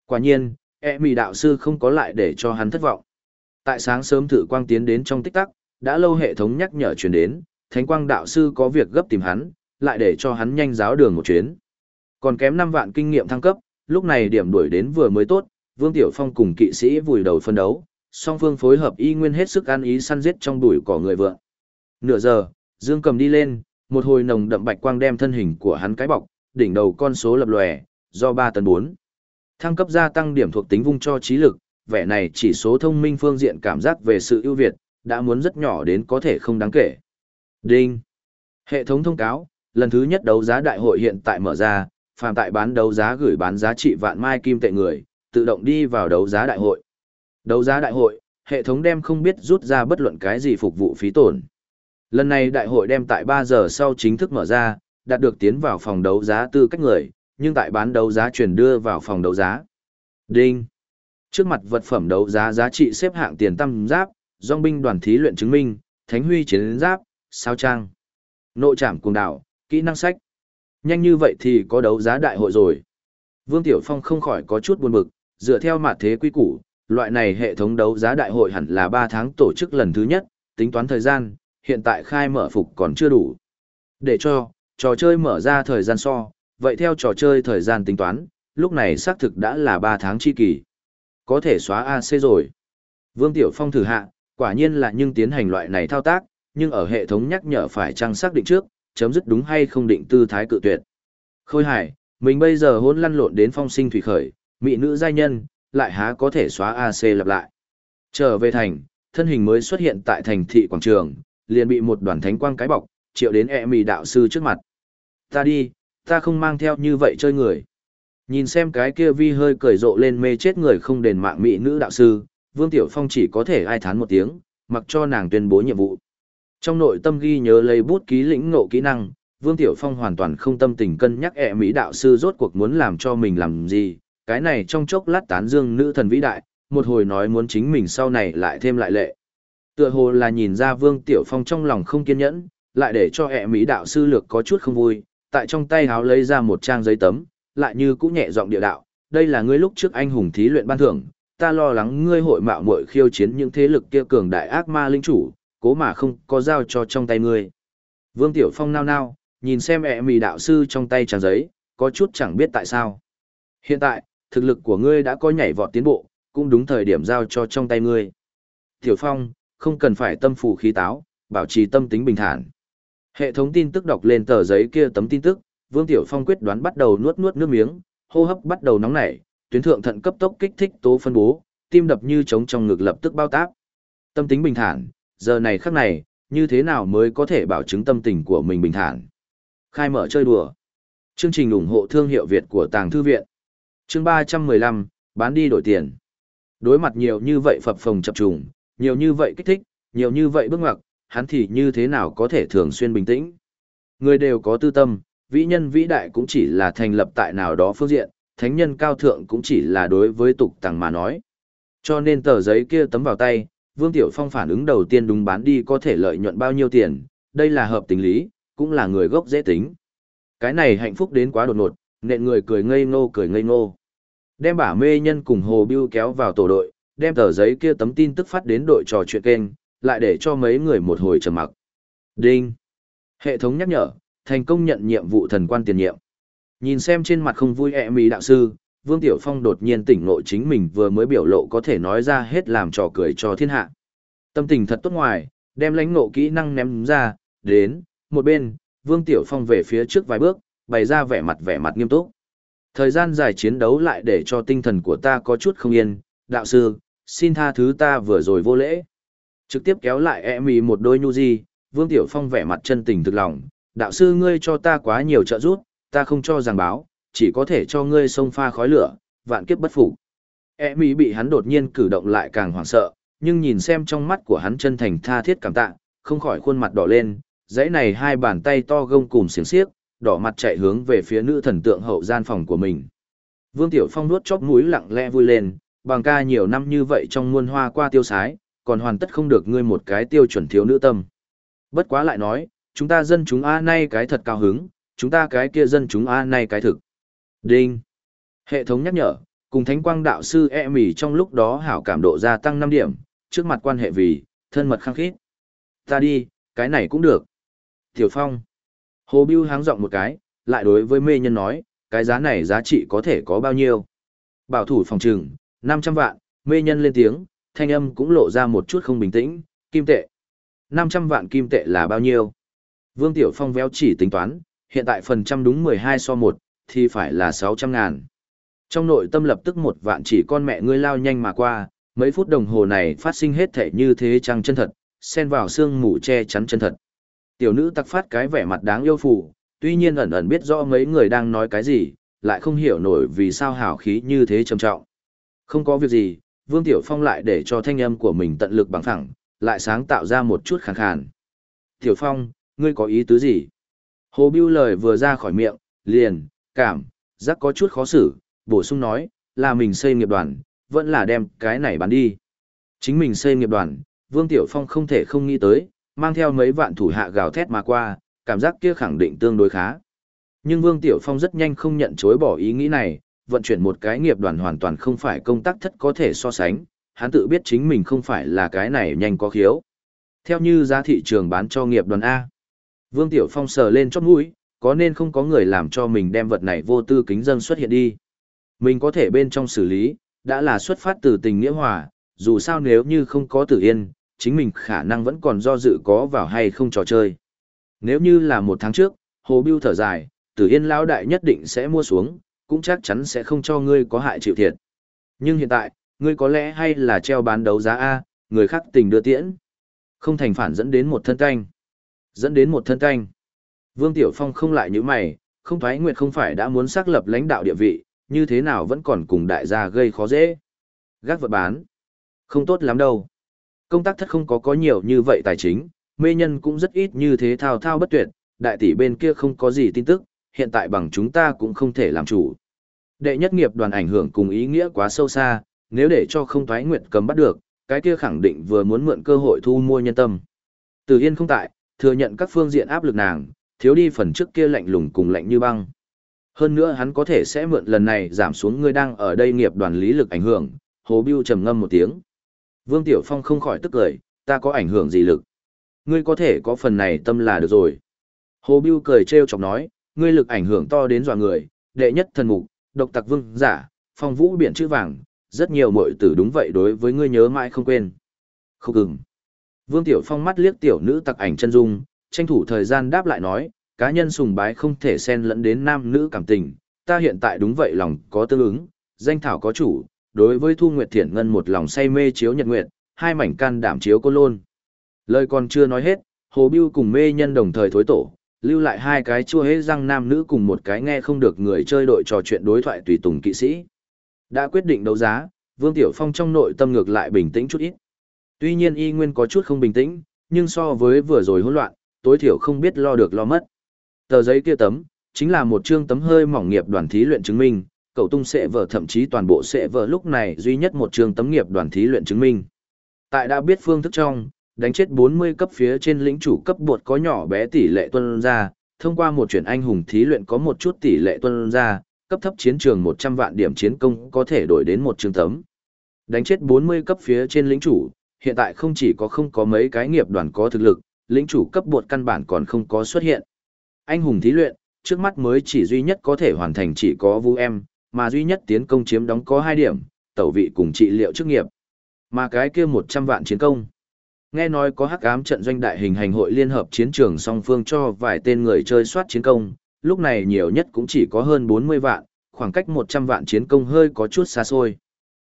Quả nhiên, e mì đạo sư không có lại để cho hắn thất vọng. Tại sáng sớm thử quang tiến đến trong tích tắc, đã lâu hệ thống nhắc nhở truyền đến, thánh quang đạo sư có việc gấp tìm hắn, lại để cho hắn nhanh giáo đường một chuyến. Còn kém 5 vạn kinh nghiệm thăng cấp, lúc này điểm đuổi đến vừa mới tốt, Vương Tiểu Phong cùng kỵ sĩ vùi đầu phân đấu, song phương phối hợp y nguyên hết sức ăn ý săn giết trong đùi cỏ người vợ. Nửa giờ, Dương cầm đi lên, một hồi nồng đậm bạch quang đem thân hình của hắn cái bọc, đỉnh đầu con số lập lòe, do 3 tấn 4. Thăng cấp gia tăng điểm thuộc tính vung cho trí lực, vẻ này chỉ số thông minh phương diện cảm giác về sự ưu việt, đã muốn rất nhỏ đến có thể không đáng kể. Đinh. Hệ thống thông cáo, lần thứ nhất đấu giá đại hội hiện tại mở ra, phàm tại bán đấu giá gửi bán giá trị vạn mai kim tệ người, tự động đi vào đấu giá đại hội. Đấu giá đại hội, hệ thống đem không biết rút ra bất luận cái gì phục vụ phí tổn. Lần này đại hội đem tại 3 giờ sau chính thức mở ra, đạt được tiến vào phòng đấu giá tư cách người, nhưng tại bán đấu giá chuyển đưa vào phòng đấu giá. Đinh. Trước mặt vật phẩm đấu giá giá trị xếp hạng tiền tăng giáp, dòng binh đoàn thí luyện chứng minh, thánh huy chiến giáp, sao trang. Nội trảm cùng đảo, kỹ năng sách. Nhanh như vậy thì có đấu giá đại hội rồi. Vương Tiểu Phong không khỏi có chút buồn bực, dựa theo mặt thế quy củ, loại này hệ thống đấu giá đại hội hẳn là 3 tháng tổ chức lần thứ nhất, tính toán thời gian, hiện tại khai mở phục còn chưa đủ. Để cho, trò chơi mở ra thời gian so, vậy theo trò chơi thời gian tính toán, lúc này xác thực đã là 3 tháng chi kỳ. Có thể xóa AC rồi. Vương Tiểu Phong thử hạ, quả nhiên là nhưng tiến hành loại này thao tác, nhưng ở hệ thống nhắc nhở phải trang xác định trước, chấm dứt đúng hay không định tư thái cự tuyệt. Khôi hải, mình bây giờ hôn lăn lộn đến phong sinh thủy khởi, mỹ nữ giai nhân, lại há có thể xóa AC lặp lại. Trở về thành, thân hình mới xuất hiện tại thành thị quảng trường, liền bị một đoàn thánh quang cái bọc, triệu đến e mì đạo sư trước mặt. Ta đi, ta không mang theo như vậy chơi người. Nhìn xem cái kia vi hơi cười rộ lên mê chết người không đền mạng mỹ nữ đạo sư, Vương Tiểu Phong chỉ có thể ai thán một tiếng, mặc cho nàng tuyên bố nhiệm vụ. Trong nội tâm ghi nhớ lấy bút ký lĩnh ngộ kỹ năng, Vương Tiểu Phong hoàn toàn không tâm tình cân nhắc ẹ mỹ đạo sư rốt cuộc muốn làm cho mình làm gì, cái này trong chốc lát tán dương nữ thần vĩ đại, một hồi nói muốn chính mình sau này lại thêm lại lệ. Tựa hồ là nhìn ra Vương Tiểu Phong trong lòng không kiên nhẫn, lại để cho ẹ mỹ đạo sư lược có chút không vui, tại trong tay háo lấy ra một trang giấy tấm, lại như cũng nhẹ giọng địa đạo, đây là ngươi lúc trước anh hùng thí luyện ban thưởng, ta lo lắng ngươi hội mạo muội khiêu chiến những thế lực kia cường đại ác ma linh chủ, cố mà không có giao cho trong tay ngươi. Vương Tiểu Phong nao nao, nhìn xem ẹ mì đạo sư trong tay trang giấy, có chút chẳng biết tại sao. Hiện tại, thực lực của ngươi đã có nhảy vọt tiến bộ, cũng đúng thời điểm giao cho trong tay ngươi. Tiểu Phong, không cần phải tâm phù khí táo, bảo trì tâm tính bình thản. Hệ thống tin tức đọc lên tờ giấy kia tấm tin tức, Vương Tiểu Phong quyết đoán bắt đầu nuốt nuốt nước miếng, hô hấp bắt đầu nóng nảy, tuyến thượng thận cấp tốc kích thích tố phân bố, tim đập như trống trong ngực lập tức bao tác. Tâm tính bình thản, giờ này khắc này, như thế nào mới có thể bảo chứng tâm tình của mình bình thản. Khai mở chơi đùa. Chương trình ủng hộ thương hiệu Việt của Tàng Thư Viện. Chương 315, bán đi đổi tiền. Đối mặt nhiều như vậy phập phồng chập trùng, nhiều như vậy kích thích, nhiều như vậy bước ngoặt, hắn thì như thế nào có thể thường xuyên bình tĩnh. Người đều có tư tâm, vĩ nhân vĩ đại cũng chỉ là thành lập tại nào đó phương diện, thánh nhân cao thượng cũng chỉ là đối với tục tằng mà nói. Cho nên tờ giấy kia tấm vào tay, Vương Tiểu Phong phản ứng đầu tiên đúng bán đi có thể lợi nhuận bao nhiêu tiền, đây là hợp tình lý, cũng là người gốc dễ tính. Cái này hạnh phúc đến quá đột ngột, nện người cười ngây ngô cười ngây ngô. Đem bả mê nhân cùng Hồ Biêu kéo vào tổ đội, đem tờ giấy kia tấm tin tức phát đến đội trò chuyện kênh, lại để cho mấy người một hồi trầm mặc. Đinh. Hệ thống nhắc nhở, thành công nhận nhiệm vụ thần quan tiền nhiệm. Nhìn xem trên mặt không vui ẹ mỹ đạo sư, Vương Tiểu Phong đột nhiên tỉnh ngộ chính mình vừa mới biểu lộ có thể nói ra hết làm trò cười cho thiên hạ. Tâm tình thật tốt ngoài, đem lãnh ngộ kỹ năng ném ra, đến, một bên, Vương Tiểu Phong về phía trước vài bước, bày ra vẻ mặt vẻ mặt nghiêm túc. Thời gian dài chiến đấu lại để cho tinh thần của ta có chút không yên, đạo sư, xin tha thứ ta vừa rồi vô lễ. Trực tiếp kéo lại e mì một đôi nhu di, Vương Tiểu Phong vẻ mặt chân tình thực lòng, đạo sư ngươi cho ta quá nhiều trợ giúp, ta không cho giảng báo, chỉ có thể cho ngươi xông pha khói lửa, vạn kiếp bất phục. E mỹ bị hắn đột nhiên cử động lại càng hoảng sợ, nhưng nhìn xem trong mắt của hắn chân thành tha thiết cảm tạ, không khỏi khuôn mặt đỏ lên, dãy này hai bàn tay to gông cùm xiềng xiếc, đỏ mặt chạy hướng về phía nữ thần tượng hậu gian phòng của mình. Vương Tiểu Phong nuốt chóp mũi lặng lẽ vui lên, bằng ca nhiều năm như vậy trong muôn hoa qua tiêu sái, còn hoàn tất không được ngươi một cái tiêu chuẩn thiếu nữ tâm. Bất quá lại nói, chúng ta dân chúng A nay cái thật cao hứng, chúng ta cái kia dân chúng A nay cái thực. Đinh. Hệ thống nhắc nhở, cùng thánh quang đạo sư e mỉ trong lúc đó hảo cảm độ gia tăng 5 điểm, trước mặt quan hệ vì, thân mật khăng khít. Ta đi, cái này cũng được. Tiểu Phong. Hồ Biêu háng giọng một cái, lại đối với mê nhân nói, cái giá này giá trị có thể có bao nhiêu. Bảo thủ phòng trừng, 500 vạn, mê nhân lên tiếng, thanh âm cũng lộ ra một chút không bình tĩnh, kim tệ. 500 vạn kim tệ là bao nhiêu? Vương Tiểu Phong véo chỉ tính toán, hiện tại phần trăm đúng 12 so 1, thì phải là 600 ngàn. Trong nội tâm lập tức một vạn chỉ con mẹ ngươi lao nhanh mà qua, mấy phút đồng hồ này phát sinh hết thể như thế trăng chân thật, xen vào xương mù che chắn chân thật. Tiểu nữ tặc phát cái vẻ mặt đáng yêu phù, tuy nhiên ẩn ẩn biết rõ mấy người đang nói cái gì, lại không hiểu nổi vì sao hào khí như thế trầm trọng. Không có việc gì, Vương Tiểu Phong lại để cho thanh âm của mình tận lực bằng thẳng, lại sáng tạo ra một chút khàn khàn. Tiểu Phong, ngươi có ý tứ gì? Hồ Biêu lời vừa ra khỏi miệng, liền, cảm, giác có chút khó xử, bổ sung nói, là mình xây nghiệp đoàn, vẫn là đem cái này bán đi. Chính mình xây nghiệp đoàn, Vương Tiểu Phong không thể không nghĩ tới, mang theo mấy vạn thủ hạ gào thét mà qua, cảm giác kia khẳng định tương đối khá. Nhưng Vương Tiểu Phong rất nhanh không nhận chối bỏ ý nghĩ này, vận chuyển một cái nghiệp đoàn hoàn toàn không phải công tác thất có thể so sánh, hắn tự biết chính mình không phải là cái này nhanh có khiếu. Theo như giá thị trường bán cho nghiệp đoàn A. Vương Tiểu Phong sờ lên chót mũi, có nên không có người làm cho mình đem vật này vô tư kính dân xuất hiện đi. Mình có thể bên trong xử lý, đã là xuất phát từ tình nghĩa hòa, dù sao nếu như không có tử yên, chính mình khả năng vẫn còn do dự có vào hay không trò chơi. Nếu như là một tháng trước, Hồ Biêu thở dài, tử yên lão đại nhất định sẽ mua xuống, cũng chắc chắn sẽ không cho ngươi có hại chịu thiệt. Nhưng hiện tại, ngươi có lẽ hay là treo bán đấu giá A, người khác tình đưa tiễn. Không thành phản dẫn đến một thân canh. Dẫn đến một thân canh. Vương Tiểu Phong không lại như mày, không thoái nguyệt không phải đã muốn xác lập lãnh đạo địa vị, như thế nào vẫn còn cùng đại gia gây khó dễ. Gác vật bán. Không tốt lắm đâu. Công tác thất không có có nhiều như vậy tài chính, mê nhân cũng rất ít như thế thao thao bất tuyệt, đại tỷ bên kia không có gì tin tức, hiện tại bằng chúng ta cũng không thể làm chủ. Đệ nhất nghiệp đoàn ảnh hưởng cùng ý nghĩa quá sâu xa, nếu để cho không thoái nguyệt cầm bắt được, cái kia khẳng định vừa muốn mượn cơ hội thu mua nhân tâm. Từ Yên không tại, thừa nhận các phương diện áp lực nàng, thiếu đi phần trước kia lạnh lùng cùng lạnh như băng. Hơn nữa hắn có thể sẽ mượn lần này giảm xuống người đang ở đây nghiệp đoàn lý lực ảnh hưởng, Hồ Biêu trầm ngâm một tiếng. Vương Tiểu Phong không khỏi tức cười, ta có ảnh hưởng gì lực? Ngươi có thể có phần này tâm là được rồi. Hồ Biêu cười trêu chọc nói, ngươi lực ảnh hưởng to đến dọa người, đệ nhất thần mục, độc tặc vương giả, phong vũ biển chữ vàng, rất nhiều muội tử đúng vậy đối với ngươi nhớ mãi không quên. Không ngừng. Vương Tiểu Phong mắt liếc tiểu nữ tặc ảnh chân dung, tranh thủ thời gian đáp lại nói, cá nhân sùng bái không thể xen lẫn đến nam nữ cảm tình, ta hiện tại đúng vậy lòng có tương ứng, danh thảo có chủ, đối với Thu Nguyệt Thiển Ngân một lòng say mê chiếu nhật nguyệt, hai mảnh can đảm chiếu cô lôn. Lời còn chưa nói hết, Hồ Biêu cùng mê nhân đồng thời thối tổ, lưu lại hai cái chua hế răng nam nữ cùng một cái nghe không được người chơi đội trò chuyện đối thoại tùy tùng kỵ sĩ. Đã quyết định đấu giá, Vương Tiểu Phong trong nội tâm ngược lại bình tĩnh chút ít. Tuy nhiên y nguyên có chút không bình tĩnh, nhưng so với vừa rồi hỗn loạn, tối thiểu không biết lo được lo mất. Tờ giấy kia tấm, chính là một chương tấm hơi mỏng nghiệp đoàn thí luyện chứng minh, cậu tung sệ vở thậm chí toàn bộ sệ vở lúc này duy nhất một trường tấm nghiệp đoàn thí luyện chứng minh. Tại đã biết phương thức trong, đánh chết 40 cấp phía trên lĩnh chủ cấp bột có nhỏ bé tỷ lệ tuân ra, thông qua một chuyển anh hùng thí luyện có một chút tỷ lệ tuân ra, cấp thấp chiến trường 100 vạn điểm chiến công có thể đổi đến một trường tấm. Đánh chết 40 cấp phía trên lĩnh chủ, hiện tại không chỉ có không có mấy cái nghiệp đoàn có thực lực, lĩnh chủ cấp bột căn bản còn không có xuất hiện. Anh hùng thí luyện, trước mắt mới chỉ duy nhất có thể hoàn thành chỉ có Vu Em, mà duy nhất tiến công chiếm đóng có 2 điểm, tẩu vị cùng trị liệu chức nghiệp. Mà cái kia 100 vạn chiến công. Nghe nói có hắc ám trận doanh đại hình hành hội liên hợp chiến trường song phương cho vài tên người chơi soát chiến công, lúc này nhiều nhất cũng chỉ có hơn 40 vạn, khoảng cách 100 vạn chiến công hơi có chút xa xôi.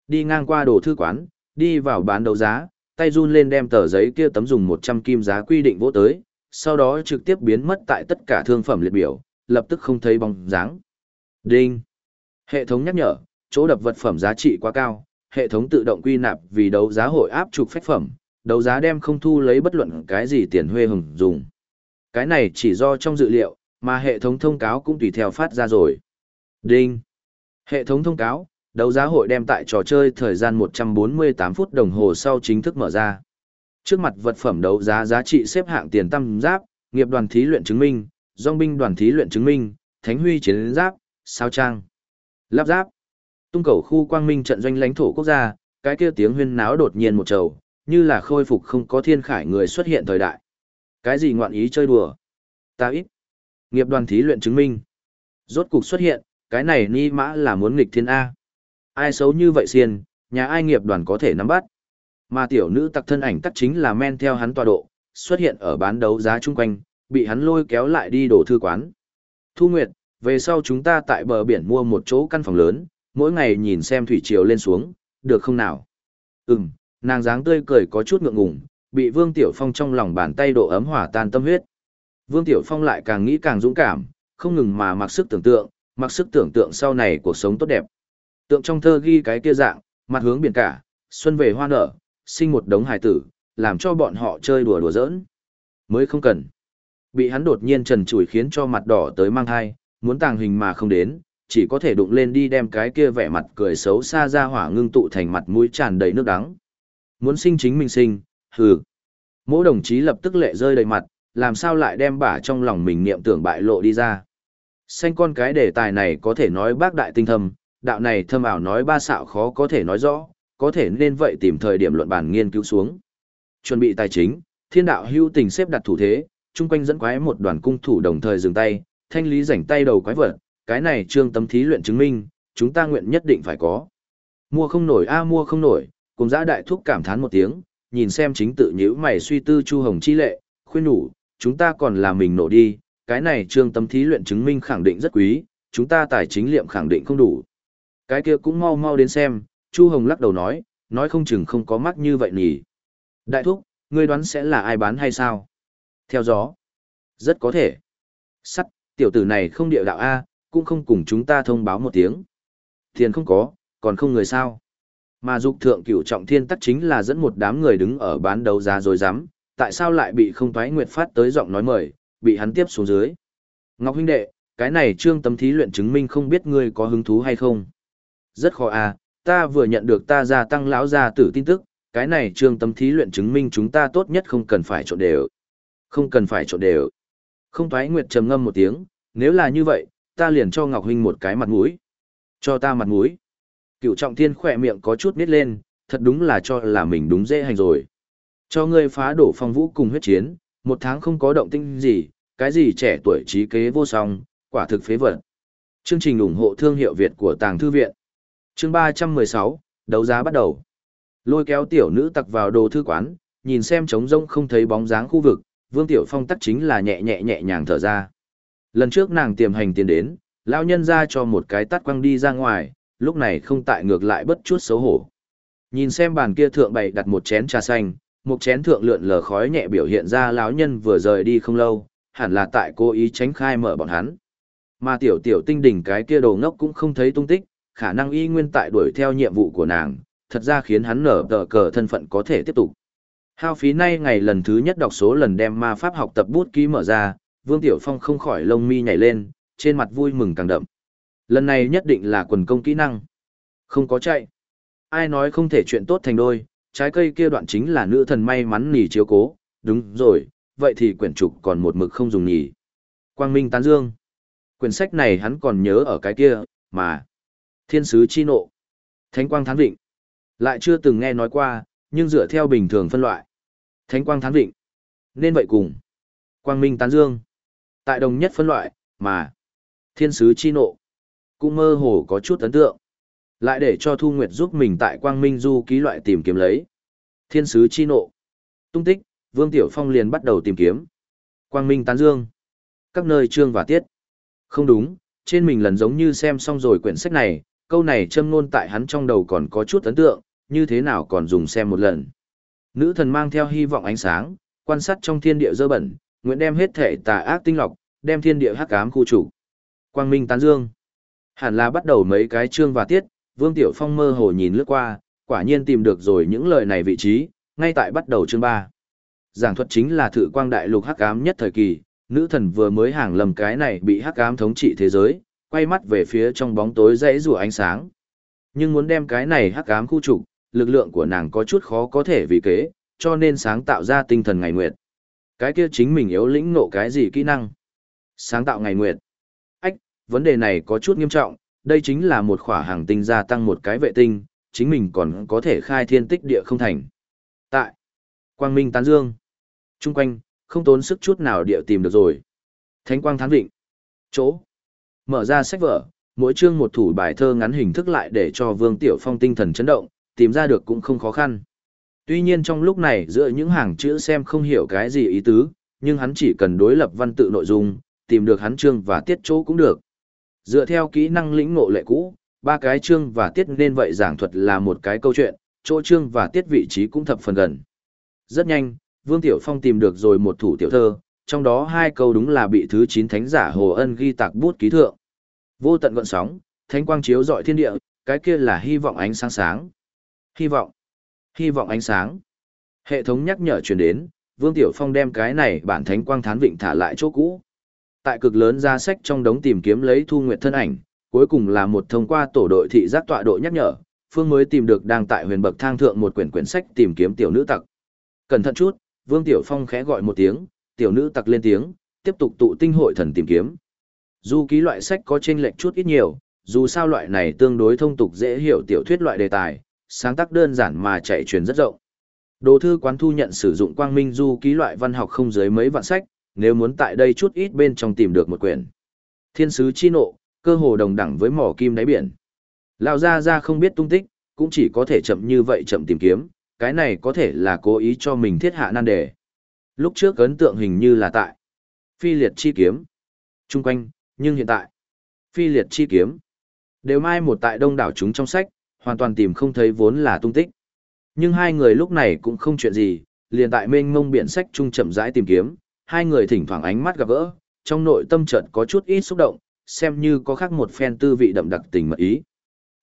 Đi ngang qua đồ thư quán, đi vào bán đấu giá, tay run lên đem tờ giấy kia tấm dùng 100 kim giá quy định vỗ tới, sau đó trực tiếp biến mất tại tất cả thương phẩm liệt biểu, lập tức không thấy bóng dáng. Đinh. Hệ thống nhắc nhở, chỗ đập vật phẩm giá trị quá cao, hệ thống tự động quy nạp vì đấu giá hội áp trục phách phẩm, đấu giá đem không thu lấy bất luận cái gì tiền huê hùng dùng. Cái này chỉ do trong dự liệu, mà hệ thống thông cáo cũng tùy theo phát ra rồi. Đinh. Hệ thống thông cáo, đấu giá hội đem tại trò chơi thời gian 148 phút đồng hồ sau chính thức mở ra. Trước mặt vật phẩm đấu giá giá trị xếp hạng tiền tam giáp, nghiệp đoàn thí luyện chứng minh, dòng binh đoàn thí luyện chứng minh, thánh huy chiến giáp, sao trang, lắp ráp Tung cầu khu quang minh trận doanh lãnh thổ quốc gia, cái kia tiếng huyên náo đột nhiên một trầu, như là khôi phục không có thiên khải người xuất hiện thời đại. Cái gì ngoạn ý chơi đùa? Ta ít. Nghiệp đoàn thí luyện chứng minh. Rốt cục xuất hiện, cái này ni mã là muốn nghịch thiên A. Ai xấu như vậy xiên, nhà ai nghiệp đoàn có thể nắm bắt. Mà tiểu nữ tặc thân ảnh tắc chính là men theo hắn tọa độ, xuất hiện ở bán đấu giá chung quanh, bị hắn lôi kéo lại đi đổ thư quán. Thu Nguyệt, về sau chúng ta tại bờ biển mua một chỗ căn phòng lớn, mỗi ngày nhìn xem thủy triều lên xuống, được không nào? Ừm, nàng dáng tươi cười có chút ngượng ngùng, bị Vương Tiểu Phong trong lòng bàn tay độ ấm hỏa tan tâm huyết. Vương Tiểu Phong lại càng nghĩ càng dũng cảm, không ngừng mà mặc sức tưởng tượng, mặc sức tưởng tượng sau này cuộc sống tốt đẹp. Tượng trong thơ ghi cái kia dạng, mặt hướng biển cả, xuân về hoa nở, sinh một đống hài tử, làm cho bọn họ chơi đùa đùa giỡn. Mới không cần. Bị hắn đột nhiên trần trụi khiến cho mặt đỏ tới mang thai, muốn tàng hình mà không đến, chỉ có thể đụng lên đi đem cái kia vẻ mặt cười xấu xa ra hỏa ngưng tụ thành mặt mũi tràn đầy nước đắng. Muốn sinh chính mình sinh, hừ. Mỗi đồng chí lập tức lệ rơi đầy mặt, làm sao lại đem bả trong lòng mình niệm tưởng bại lộ đi ra. Xanh con cái đề tài này có thể nói bác đại tinh thâm, đạo này thâm ảo nói ba xạo khó có thể nói rõ, có thể nên vậy tìm thời điểm luận bàn nghiên cứu xuống. Chuẩn bị tài chính, thiên đạo hưu tình xếp đặt thủ thế, chung quanh dẫn quái một đoàn cung thủ đồng thời dừng tay, thanh lý rảnh tay đầu quái vật, cái này trương tấm thí luyện chứng minh, chúng ta nguyện nhất định phải có. Mua không nổi a mua không nổi, cùng giã đại thúc cảm thán một tiếng, nhìn xem chính tự nhữ mày suy tư Chu Hồng chi lệ, khuyên nhủ, chúng ta còn là mình nổ đi, cái này trương tấm thí luyện chứng minh khẳng định rất quý, chúng ta tài chính liệm khẳng định không đủ. Cái kia cũng mau mau đến xem, Chu Hồng lắc đầu nói, nói không chừng không có mắt như vậy nhỉ. Đại thúc, ngươi đoán sẽ là ai bán hay sao? Theo gió. Rất có thể. Sắt, tiểu tử này không địa đạo A, cũng không cùng chúng ta thông báo một tiếng. Tiền không có, còn không người sao. Mà dục thượng cửu trọng thiên tắc chính là dẫn một đám người đứng ở bán đấu giá rồi dám, tại sao lại bị không thoái nguyệt phát tới giọng nói mời, bị hắn tiếp xuống dưới. Ngọc huynh đệ, cái này trương tấm thí luyện chứng minh không biết ngươi có hứng thú hay không. Rất khó à, ta vừa nhận được ta gia tăng lão gia tử tin tức, cái này trương tấm thí luyện chứng minh chúng ta tốt nhất không cần phải trộn đều. Không cần phải trộn đều. Không thoái nguyệt trầm ngâm một tiếng, nếu là như vậy, ta liền cho Ngọc huynh một cái mặt mũi. Cho ta mặt mũi. Cựu trọng thiên khỏe miệng có chút nít lên, thật đúng là cho là mình đúng dễ hành rồi. Cho ngươi phá đổ phong vũ cùng huyết chiến, một tháng không có động tinh gì, cái gì trẻ tuổi trí kế vô song, quả thực phế vật. Chương trình ủng hộ thương hiệu Việt của Tàng Thư Viện. Chương 316, đấu giá bắt đầu. Lôi kéo tiểu nữ tặc vào đồ thư quán, nhìn xem trống rông không thấy bóng dáng khu vực, Vương Tiểu Phong tắc chính là nhẹ nhẹ nhẹ nhàng thở ra. Lần trước nàng tiềm hành tiến đến, lão nhân ra cho một cái tắt quăng đi ra ngoài, lúc này không tại ngược lại bất chút xấu hổ. Nhìn xem bàn kia thượng bày đặt một chén trà xanh, một chén thượng lượn lờ khói nhẹ biểu hiện ra lão nhân vừa rời đi không lâu, hẳn là tại cố ý tránh khai mở bọn hắn. Mà tiểu tiểu tinh đỉnh cái kia đồ ngốc cũng không thấy tung tích, khả năng y nguyên tại đuổi theo nhiệm vụ của nàng, thật ra khiến hắn nở tờ cờ thân phận có thể tiếp tục. Hao phí nay ngày lần thứ nhất đọc số lần đem ma pháp học tập bút ký mở ra, Vương Tiểu Phong không khỏi lông mi nhảy lên, trên mặt vui mừng càng đậm. Lần này nhất định là quần công kỹ năng. Không có chạy. Ai nói không thể chuyện tốt thành đôi, trái cây kia đoạn chính là nữ thần may mắn nỉ chiếu cố, đúng rồi, vậy thì quyển trục còn một mực không dùng nhỉ. Quang Minh tán dương. Quyển sách này hắn còn nhớ ở cái kia, mà. Thiên sứ chi nộ. Thánh quang thán vịnh. Lại chưa từng nghe nói qua, nhưng dựa theo bình thường phân loại. Thánh quang thán vịnh. Nên vậy cùng. Quang Minh tán dương. Tại đồng nhất phân loại, mà. Thiên sứ chi nộ. Cũng mơ hồ có chút ấn tượng. Lại để cho Thu Nguyệt giúp mình tại Quang Minh Du ký loại tìm kiếm lấy. Thiên sứ chi nộ. Tung tích, Vương Tiểu Phong liền bắt đầu tìm kiếm. Quang Minh tán dương. Các nơi trương và tiết. Không đúng, trên mình lần giống như xem xong rồi quyển sách này, câu này châm ngôn tại hắn trong đầu còn có chút ấn tượng, như thế nào còn dùng xem một lần. Nữ thần mang theo hy vọng ánh sáng, quan sát trong thiên địa dơ bẩn, nguyện đem hết thể tà ác tinh lọc, đem thiên địa hắc ám khu chủ. Quang Minh tán dương. Hẳn là bắt đầu mấy cái chương và tiết, Vương Tiểu Phong mơ hồ nhìn lướt qua, quả nhiên tìm được rồi những lời này vị trí, ngay tại bắt đầu chương 3. Giảng thuật chính là thử quang đại lục hắc ám nhất thời kỳ, nữ thần vừa mới hàng lầm cái này bị hắc ám thống trị thế giới, quay mắt về phía trong bóng tối dãy rùa ánh sáng. Nhưng muốn đem cái này hắc ám khu trục, lực lượng của nàng có chút khó có thể vì kế, cho nên sáng tạo ra tinh thần ngày nguyệt. Cái kia chính mình yếu lĩnh nộ cái gì kỹ năng? Sáng tạo ngày nguyệt. Ách, vấn đề này có chút nghiêm trọng, đây chính là một khỏa hàng tinh gia tăng một cái vệ tinh, chính mình còn có thể khai thiên tích địa không thành. Tại Quang Minh tán dương. Trung quanh, không tốn sức chút nào địa tìm được rồi. Thánh quang thán vịnh. Chỗ. Mở ra sách vở, mỗi chương một thủ bài thơ ngắn hình thức lại để cho Vương Tiểu Phong tinh thần chấn động, tìm ra được cũng không khó khăn. Tuy nhiên trong lúc này giữa những hàng chữ xem không hiểu cái gì ý tứ, nhưng hắn chỉ cần đối lập văn tự nội dung, tìm được hắn chương và tiết chỗ cũng được. Dựa theo kỹ năng lĩnh ngộ lệ cũ, ba cái chương và tiết nên vậy giảng thuật là một cái câu chuyện, chỗ chương và tiết vị trí cũng thập phần gần. Rất nhanh, Vương Tiểu Phong tìm được rồi một thủ tiểu thơ, trong đó hai câu đúng là bị thứ 9 thánh giả Hồ Ân ghi tạc bút ký thượng. Vô tận gọn sóng, thánh quang chiếu rọi thiên địa, cái kia là hy vọng ánh sáng sáng. Hy vọng, hy vọng ánh sáng. Hệ thống nhắc nhở truyền đến, Vương Tiểu Phong đem cái này bản thánh quang thán vịnh thả lại chỗ cũ. Tại cực lớn ra sách trong đống tìm kiếm lấy thu nguyệt thân ảnh, cuối cùng là một thông qua tổ đội thị giác tọa độ nhắc nhở, Phương mới tìm được đang tại huyền bậc thang thượng một quyển quyển sách tìm kiếm tiểu nữ tặc. Cẩn thận chút, Vương Tiểu Phong khẽ gọi một tiếng, tiểu nữ tặc lên tiếng, tiếp tục tụ tinh hội thần tìm kiếm. Dù ký loại sách có chênh lệch chút ít nhiều, dù sao loại này tương đối thông tục dễ hiểu tiểu thuyết loại đề tài, sáng tác đơn giản mà chạy truyền rất rộng. Đồ thư quán thu nhận sử dụng quang minh du ký loại văn học không dưới mấy vạn sách, nếu muốn tại đây chút ít bên trong tìm được một quyển. Thiên sứ chi nộ, cơ hồ đồng đẳng với mỏ kim đáy biển. Lão gia gia không biết tung tích, cũng chỉ có thể chậm như vậy chậm tìm kiếm, cái này có thể là cố ý cho mình thiết hạ nan đề. Lúc trước ấn tượng hình như là tại phi liệt chi kiếm. Trung quanh, nhưng hiện tại, phi liệt chi kiếm. Đều mai một tại đông đảo chúng trong sách, hoàn toàn tìm không thấy vốn là tung tích. Nhưng hai người lúc này cũng không chuyện gì, liền tại mênh mông biển sách trung chậm rãi tìm kiếm, hai người thỉnh thoảng ánh mắt gặp gỡ, trong nội tâm chợt có chút ít xúc động, xem như có khác một phen tư vị đậm đặc tình mật ý.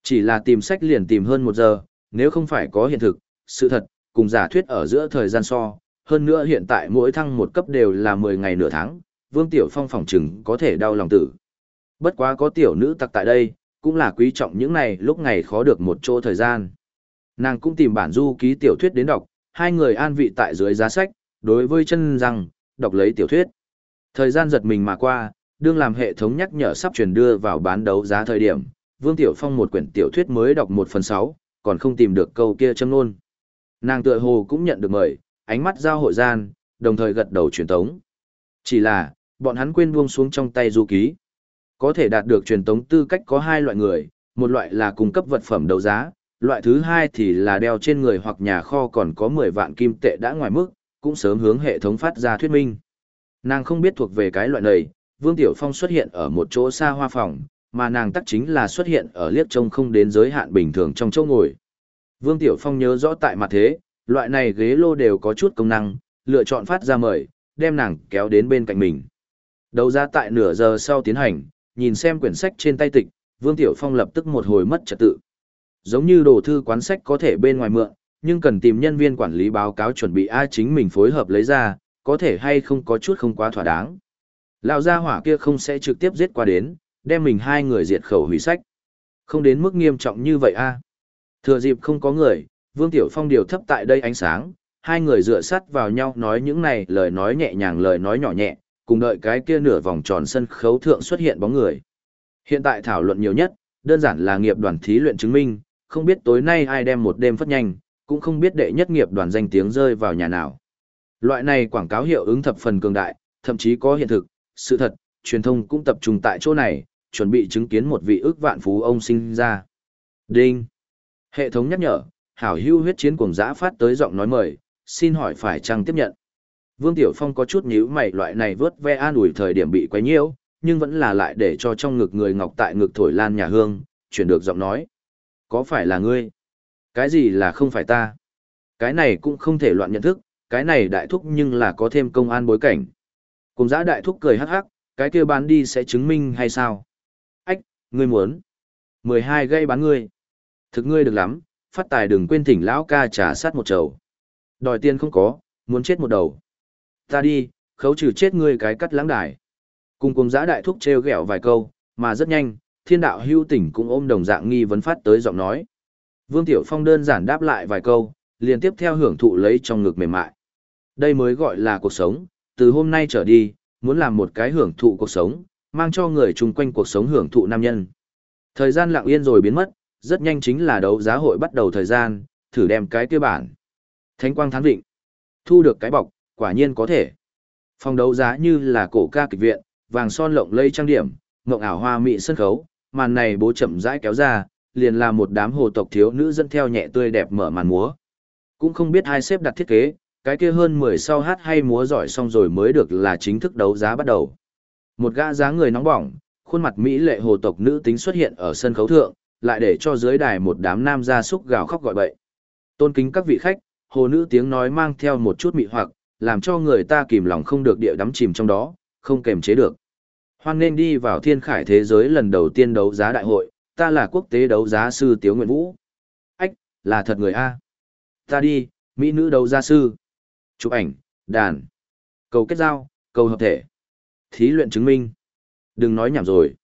Chỉ là tìm sách liền tìm hơn một giờ, nếu không phải có hiện thực, sự thật, cùng giả thuyết ở giữa thời gian so, hơn nữa hiện tại mỗi thăng một cấp đều là 10 ngày nửa tháng, Vương Tiểu Phong phòng trừng có thể đau lòng tử. Bất quá có tiểu nữ tặc tại đây, cũng là quý trọng những này lúc ngày khó được một chỗ thời gian. Nàng cũng tìm bản du ký tiểu thuyết đến đọc, hai người an vị tại dưới giá sách, đối với chân rằng, đọc lấy tiểu thuyết. Thời gian giật mình mà qua, đương làm hệ thống nhắc nhở sắp truyền đưa vào bán đấu giá thời điểm, Vương Tiểu Phong một quyển tiểu thuyết mới đọc một phần sáu, còn không tìm được câu kia châm luôn. Nàng tựa hồ cũng nhận được mời, ánh mắt giao hội gian, đồng thời gật đầu truyền tống. Chỉ là, bọn hắn quên buông xuống trong tay du ký. Có thể đạt được truyền tống tư cách có hai loại người, một loại là cung cấp vật phẩm đấu giá, loại thứ hai thì là đeo trên người hoặc nhà kho còn có 10 vạn kim tệ đã ngoài mức, cũng sớm hướng hệ thống phát ra thuyết minh. Nàng không biết thuộc về cái loại này, Vương Tiểu Phong xuất hiện ở một chỗ xa hoa phòng, mà nàng tắc chính là xuất hiện ở liếc trông không đến giới hạn bình thường trong chỗ ngồi. Vương Tiểu Phong nhớ rõ tại mặt thế, loại này ghế lô đều có chút công năng, lựa chọn phát ra mời, đem nàng kéo đến bên cạnh mình. Đầu ra tại nửa giờ sau tiến hành, nhìn xem quyển sách trên tay tịch, Vương Tiểu Phong lập tức một hồi mất trật tự. Giống như đồ thư quán sách có thể bên ngoài mượn, nhưng cần tìm nhân viên quản lý báo cáo chuẩn bị ai chính mình phối hợp lấy ra, có thể hay không có chút không quá thỏa đáng. Lão gia hỏa kia không sẽ trực tiếp giết qua đến, đem mình hai người diệt khẩu hủy sách. Không đến mức nghiêm trọng như vậy a. Thừa dịp không có người, Vương Tiểu Phong điều thấp tại đây ánh sáng, hai người dựa sát vào nhau nói những này lời nói nhẹ nhàng lời nói nhỏ nhẹ, cùng đợi cái kia nửa vòng tròn sân khấu thượng xuất hiện bóng người. Hiện tại thảo luận nhiều nhất, đơn giản là nghiệp đoàn thí luyện chứng minh, không biết tối nay ai đem một đêm phất nhanh, cũng không biết đệ nhất nghiệp đoàn danh tiếng rơi vào nhà nào. Loại này quảng cáo hiệu ứng thập phần cường đại, thậm chí có hiện thực, sự thật, truyền thông cũng tập trung tại chỗ này, chuẩn bị chứng kiến một vị ước vạn phú ông sinh ra. Đinh. Hệ thống nhắc nhở, hảo hưu huyết chiến cuồng dã phát tới giọng nói mời, xin hỏi phải chăng tiếp nhận. Vương Tiểu Phong có chút nhíu mày loại này vớt ve an ủi thời điểm bị quấy nhiễu, nhưng vẫn là lại để cho trong ngực người ngọc tại ngực thổi lan nhà hương, chuyển được giọng nói. Có phải là ngươi? Cái gì là không phải ta? Cái này cũng không thể loạn nhận thức, cái này đại thúc nhưng là có thêm công an bối cảnh. Cùng giã đại thúc cười hắc hắc, cái kia bán đi sẽ chứng minh hay sao? Ách, ngươi muốn. 12 gây bán ngươi. Thực ngươi được lắm, phát tài đừng quên thỉnh lão ca trả sát một chầu. Đòi tiền không có, muốn chết một đầu. Ta đi, khấu trừ chết ngươi cái cắt lãng đài. Cùng cùng giã đại thúc treo gẹo vài câu, mà rất nhanh, thiên đạo hưu tỉnh cũng ôm đồng dạng nghi vấn phát tới giọng nói. Vương Tiểu Phong đơn giản đáp lại vài câu, liền tiếp theo hưởng thụ lấy trong ngực mềm mại. Đây mới gọi là cuộc sống, từ hôm nay trở đi, muốn làm một cái hưởng thụ cuộc sống, mang cho người chung quanh cuộc sống hưởng thụ nam nhân. Thời gian lặng yên rồi biến mất, rất nhanh chính là đấu giá hội bắt đầu thời gian, thử đem cái kia bản. Thánh quang thán định. Thu được cái bọc, quả nhiên có thể. Phòng đấu giá như là cổ ca kịch viện, vàng son lộng lây trang điểm, ngộng ảo hoa mỹ sân khấu, màn này bố chậm rãi kéo ra, liền là một đám hồ tộc thiếu nữ dẫn theo nhẹ tươi đẹp mở màn múa. Cũng không biết hai xếp đặt thiết kế, cái kia hơn 10 sau hát hay múa giỏi xong rồi mới được là chính thức đấu giá bắt đầu. Một gã giá người nóng bỏng, khuôn mặt mỹ lệ hồ tộc nữ tính xuất hiện ở sân khấu thượng, lại để cho dưới đài một đám nam gia súc gào khóc gọi bậy. Tôn kính các vị khách, hồ nữ tiếng nói mang theo một chút mị hoặc, làm cho người ta kìm lòng không được địa đắm chìm trong đó, không kềm chế được. Hoan nên đi vào thiên khải thế giới lần đầu tiên đấu giá đại hội, ta là quốc tế đấu giá sư Tiếu Nguyện Vũ. Ách, là thật người A. Ta đi, mỹ nữ đấu giá sư. Chụp ảnh, đàn. Cầu kết giao, cầu hợp thể. Thí luyện chứng minh. Đừng nói nhảm rồi.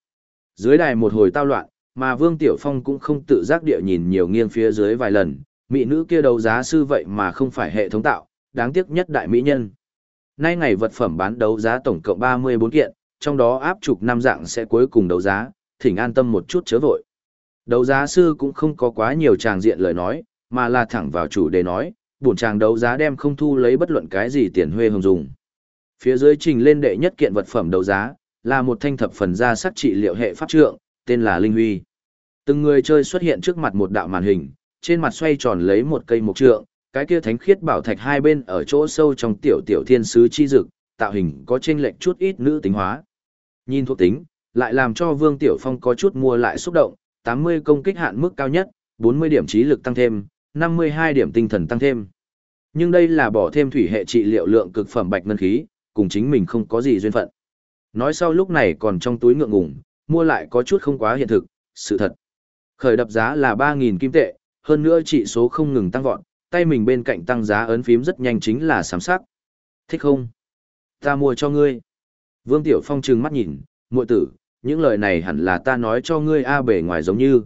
Dưới đài một hồi tao loạn, mà Vương Tiểu Phong cũng không tự giác địa nhìn nhiều nghiêng phía dưới vài lần. Mỹ nữ kia đấu giá sư vậy mà không phải hệ thống tạo, đáng tiếc nhất đại mỹ nhân. Nay ngày vật phẩm bán đấu giá tổng cộng 34 kiện, trong đó áp trục năm dạng sẽ cuối cùng đấu giá, thỉnh an tâm một chút chớ vội. Đấu giá sư cũng không có quá nhiều tràng diện lời nói, mà là thẳng vào chủ đề nói, bổn tràng đấu giá đem không thu lấy bất luận cái gì tiền huê hồng dùng. Phía dưới trình lên đệ nhất kiện vật phẩm đấu giá, là một thanh thập phần ra sắc trị liệu hệ pháp trượng, tên là Linh Huy. Từng người chơi xuất hiện trước mặt một đạo màn hình, trên mặt xoay tròn lấy một cây mục trượng, cái kia thánh khiết bảo thạch hai bên ở chỗ sâu trong tiểu tiểu thiên sứ chi dực, tạo hình có chênh lệch chút ít nữ tính hóa. Nhìn thuộc tính, lại làm cho Vương Tiểu Phong có chút mua lại xúc động, 80 công kích hạn mức cao nhất, 40 điểm trí lực tăng thêm, 52 điểm tinh thần tăng thêm. Nhưng đây là bỏ thêm thủy hệ trị liệu lượng cực phẩm bạch ngân khí, cùng chính mình không có gì duyên phận. Nói sau lúc này còn trong túi ngượng ngùng, mua lại có chút không quá hiện thực, sự thật. Khởi đập giá là 3.000 kim tệ, hơn nữa trị số không ngừng tăng vọt, tay mình bên cạnh tăng giá ấn phím rất nhanh chính là sám sắc. Thích không? Ta mua cho ngươi. Vương Tiểu Phong trừng mắt nhìn, muội tử, những lời này hẳn là ta nói cho ngươi a bể ngoài giống như.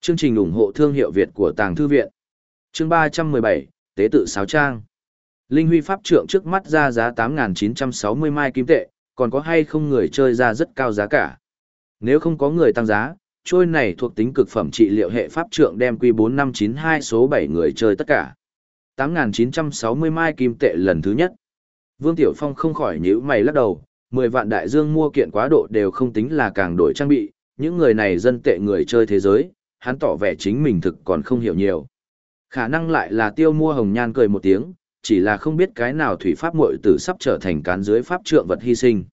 Chương trình ủng hộ thương hiệu Việt của Tàng Thư Viện. Chương 317, Tế tự Sáo Trang. Linh Huy Pháp Trượng trước mắt ra giá 8.960 mai kim tệ, còn có hay không người chơi ra rất cao giá cả. Nếu không có người tăng giá, trôi này thuộc tính cực phẩm trị liệu hệ Pháp Trượng đem quy 4592 số 7 người chơi tất cả. 8.960 mai kim tệ lần thứ nhất. Vương Tiểu Phong không khỏi nhíu mày lắc đầu, 10 vạn đại dương mua kiện quá độ đều không tính là càng đổi trang bị, những người này dân tệ người chơi thế giới, hắn tỏ vẻ chính mình thực còn không hiểu nhiều. Khả năng lại là tiêu mua hồng nhan cười một tiếng, chỉ là không biết cái nào thủy pháp muội tử sắp trở thành cán dưới pháp trượng vật hy sinh.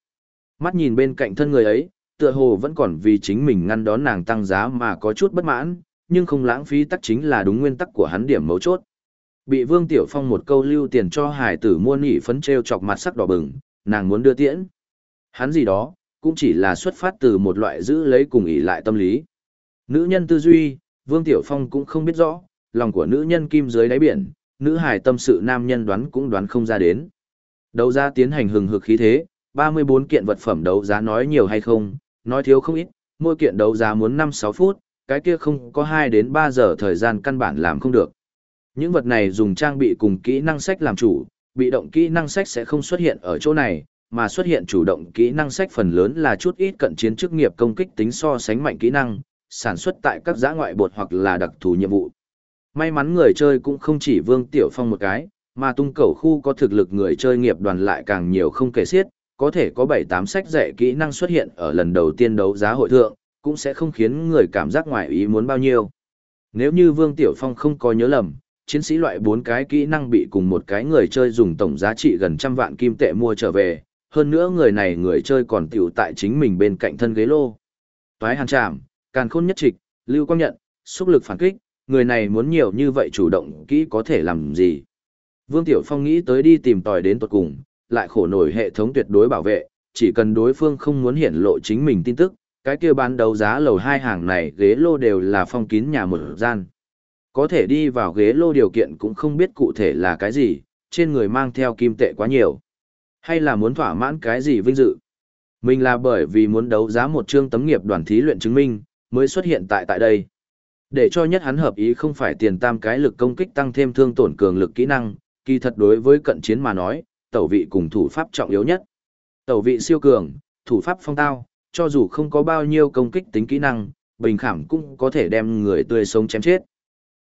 Mắt nhìn bên cạnh thân người ấy, tựa hồ vẫn còn vì chính mình ngăn đón nàng tăng giá mà có chút bất mãn, nhưng không lãng phí tắc chính là đúng nguyên tắc của hắn điểm mấu chốt. Bị Vương Tiểu Phong một câu lưu tiền cho hải tử mua nỉ phấn treo chọc mặt sắc đỏ bừng, nàng muốn đưa tiễn. Hắn gì đó, cũng chỉ là xuất phát từ một loại giữ lấy cùng ý lại tâm lý. Nữ nhân tư duy, Vương Tiểu Phong cũng không biết rõ, lòng của nữ nhân kim dưới đáy biển, nữ hải tâm sự nam nhân đoán cũng đoán không ra đến. Đấu giá tiến hành hừng hực khí thế, 34 kiện vật phẩm đấu giá nói nhiều hay không, nói thiếu không ít, mỗi kiện đấu giá muốn 5-6 phút, cái kia không có 2 đến 3 giờ thời gian căn bản làm không được. Những vật này dùng trang bị cùng kỹ năng sách làm chủ, bị động kỹ năng sách sẽ không xuất hiện ở chỗ này, mà xuất hiện chủ động kỹ năng sách phần lớn là chút ít cận chiến chức nghiệp công kích tính so sánh mạnh kỹ năng, sản xuất tại các giã ngoại bột hoặc là đặc thù nhiệm vụ. May mắn người chơi cũng không chỉ Vương Tiểu Phong một cái, mà tung cầu khu có thực lực người chơi nghiệp đoàn lại càng nhiều không kể xiết, có thể có 7-8 sách dạy kỹ năng xuất hiện ở lần đầu tiên đấu giá hội thượng, cũng sẽ không khiến người cảm giác ngoài ý muốn bao nhiêu. Nếu như Vương Tiểu Phong không có nhớ lầm, chiến sĩ loại 4 cái kỹ năng bị cùng một cái người chơi dùng tổng giá trị gần trăm vạn kim tệ mua trở về, hơn nữa người này người chơi còn tiểu tại chính mình bên cạnh thân ghế lô. Toái hàn trảm, càn khôn nhất trịch, lưu quang nhận, xúc lực phản kích, người này muốn nhiều như vậy chủ động kỹ có thể làm gì. Vương Tiểu Phong nghĩ tới đi tìm tòi đến tuật cùng, lại khổ nổi hệ thống tuyệt đối bảo vệ, chỉ cần đối phương không muốn hiển lộ chính mình tin tức, cái kia bán đấu giá lầu hai hàng này ghế lô đều là phong kín nhà một gian. Có thể đi vào ghế lô điều kiện cũng không biết cụ thể là cái gì, trên người mang theo kim tệ quá nhiều. Hay là muốn thỏa mãn cái gì vinh dự? Mình là bởi vì muốn đấu giá một chương tấm nghiệp đoàn thí luyện chứng minh, mới xuất hiện tại tại đây. Để cho nhất hắn hợp ý không phải tiền tam cái lực công kích tăng thêm thương tổn cường lực kỹ năng, kỳ thật đối với cận chiến mà nói, tẩu vị cùng thủ pháp trọng yếu nhất. Tẩu vị siêu cường, thủ pháp phong tao, cho dù không có bao nhiêu công kích tính kỹ năng, bình khảm cũng có thể đem người tươi sống chém chết.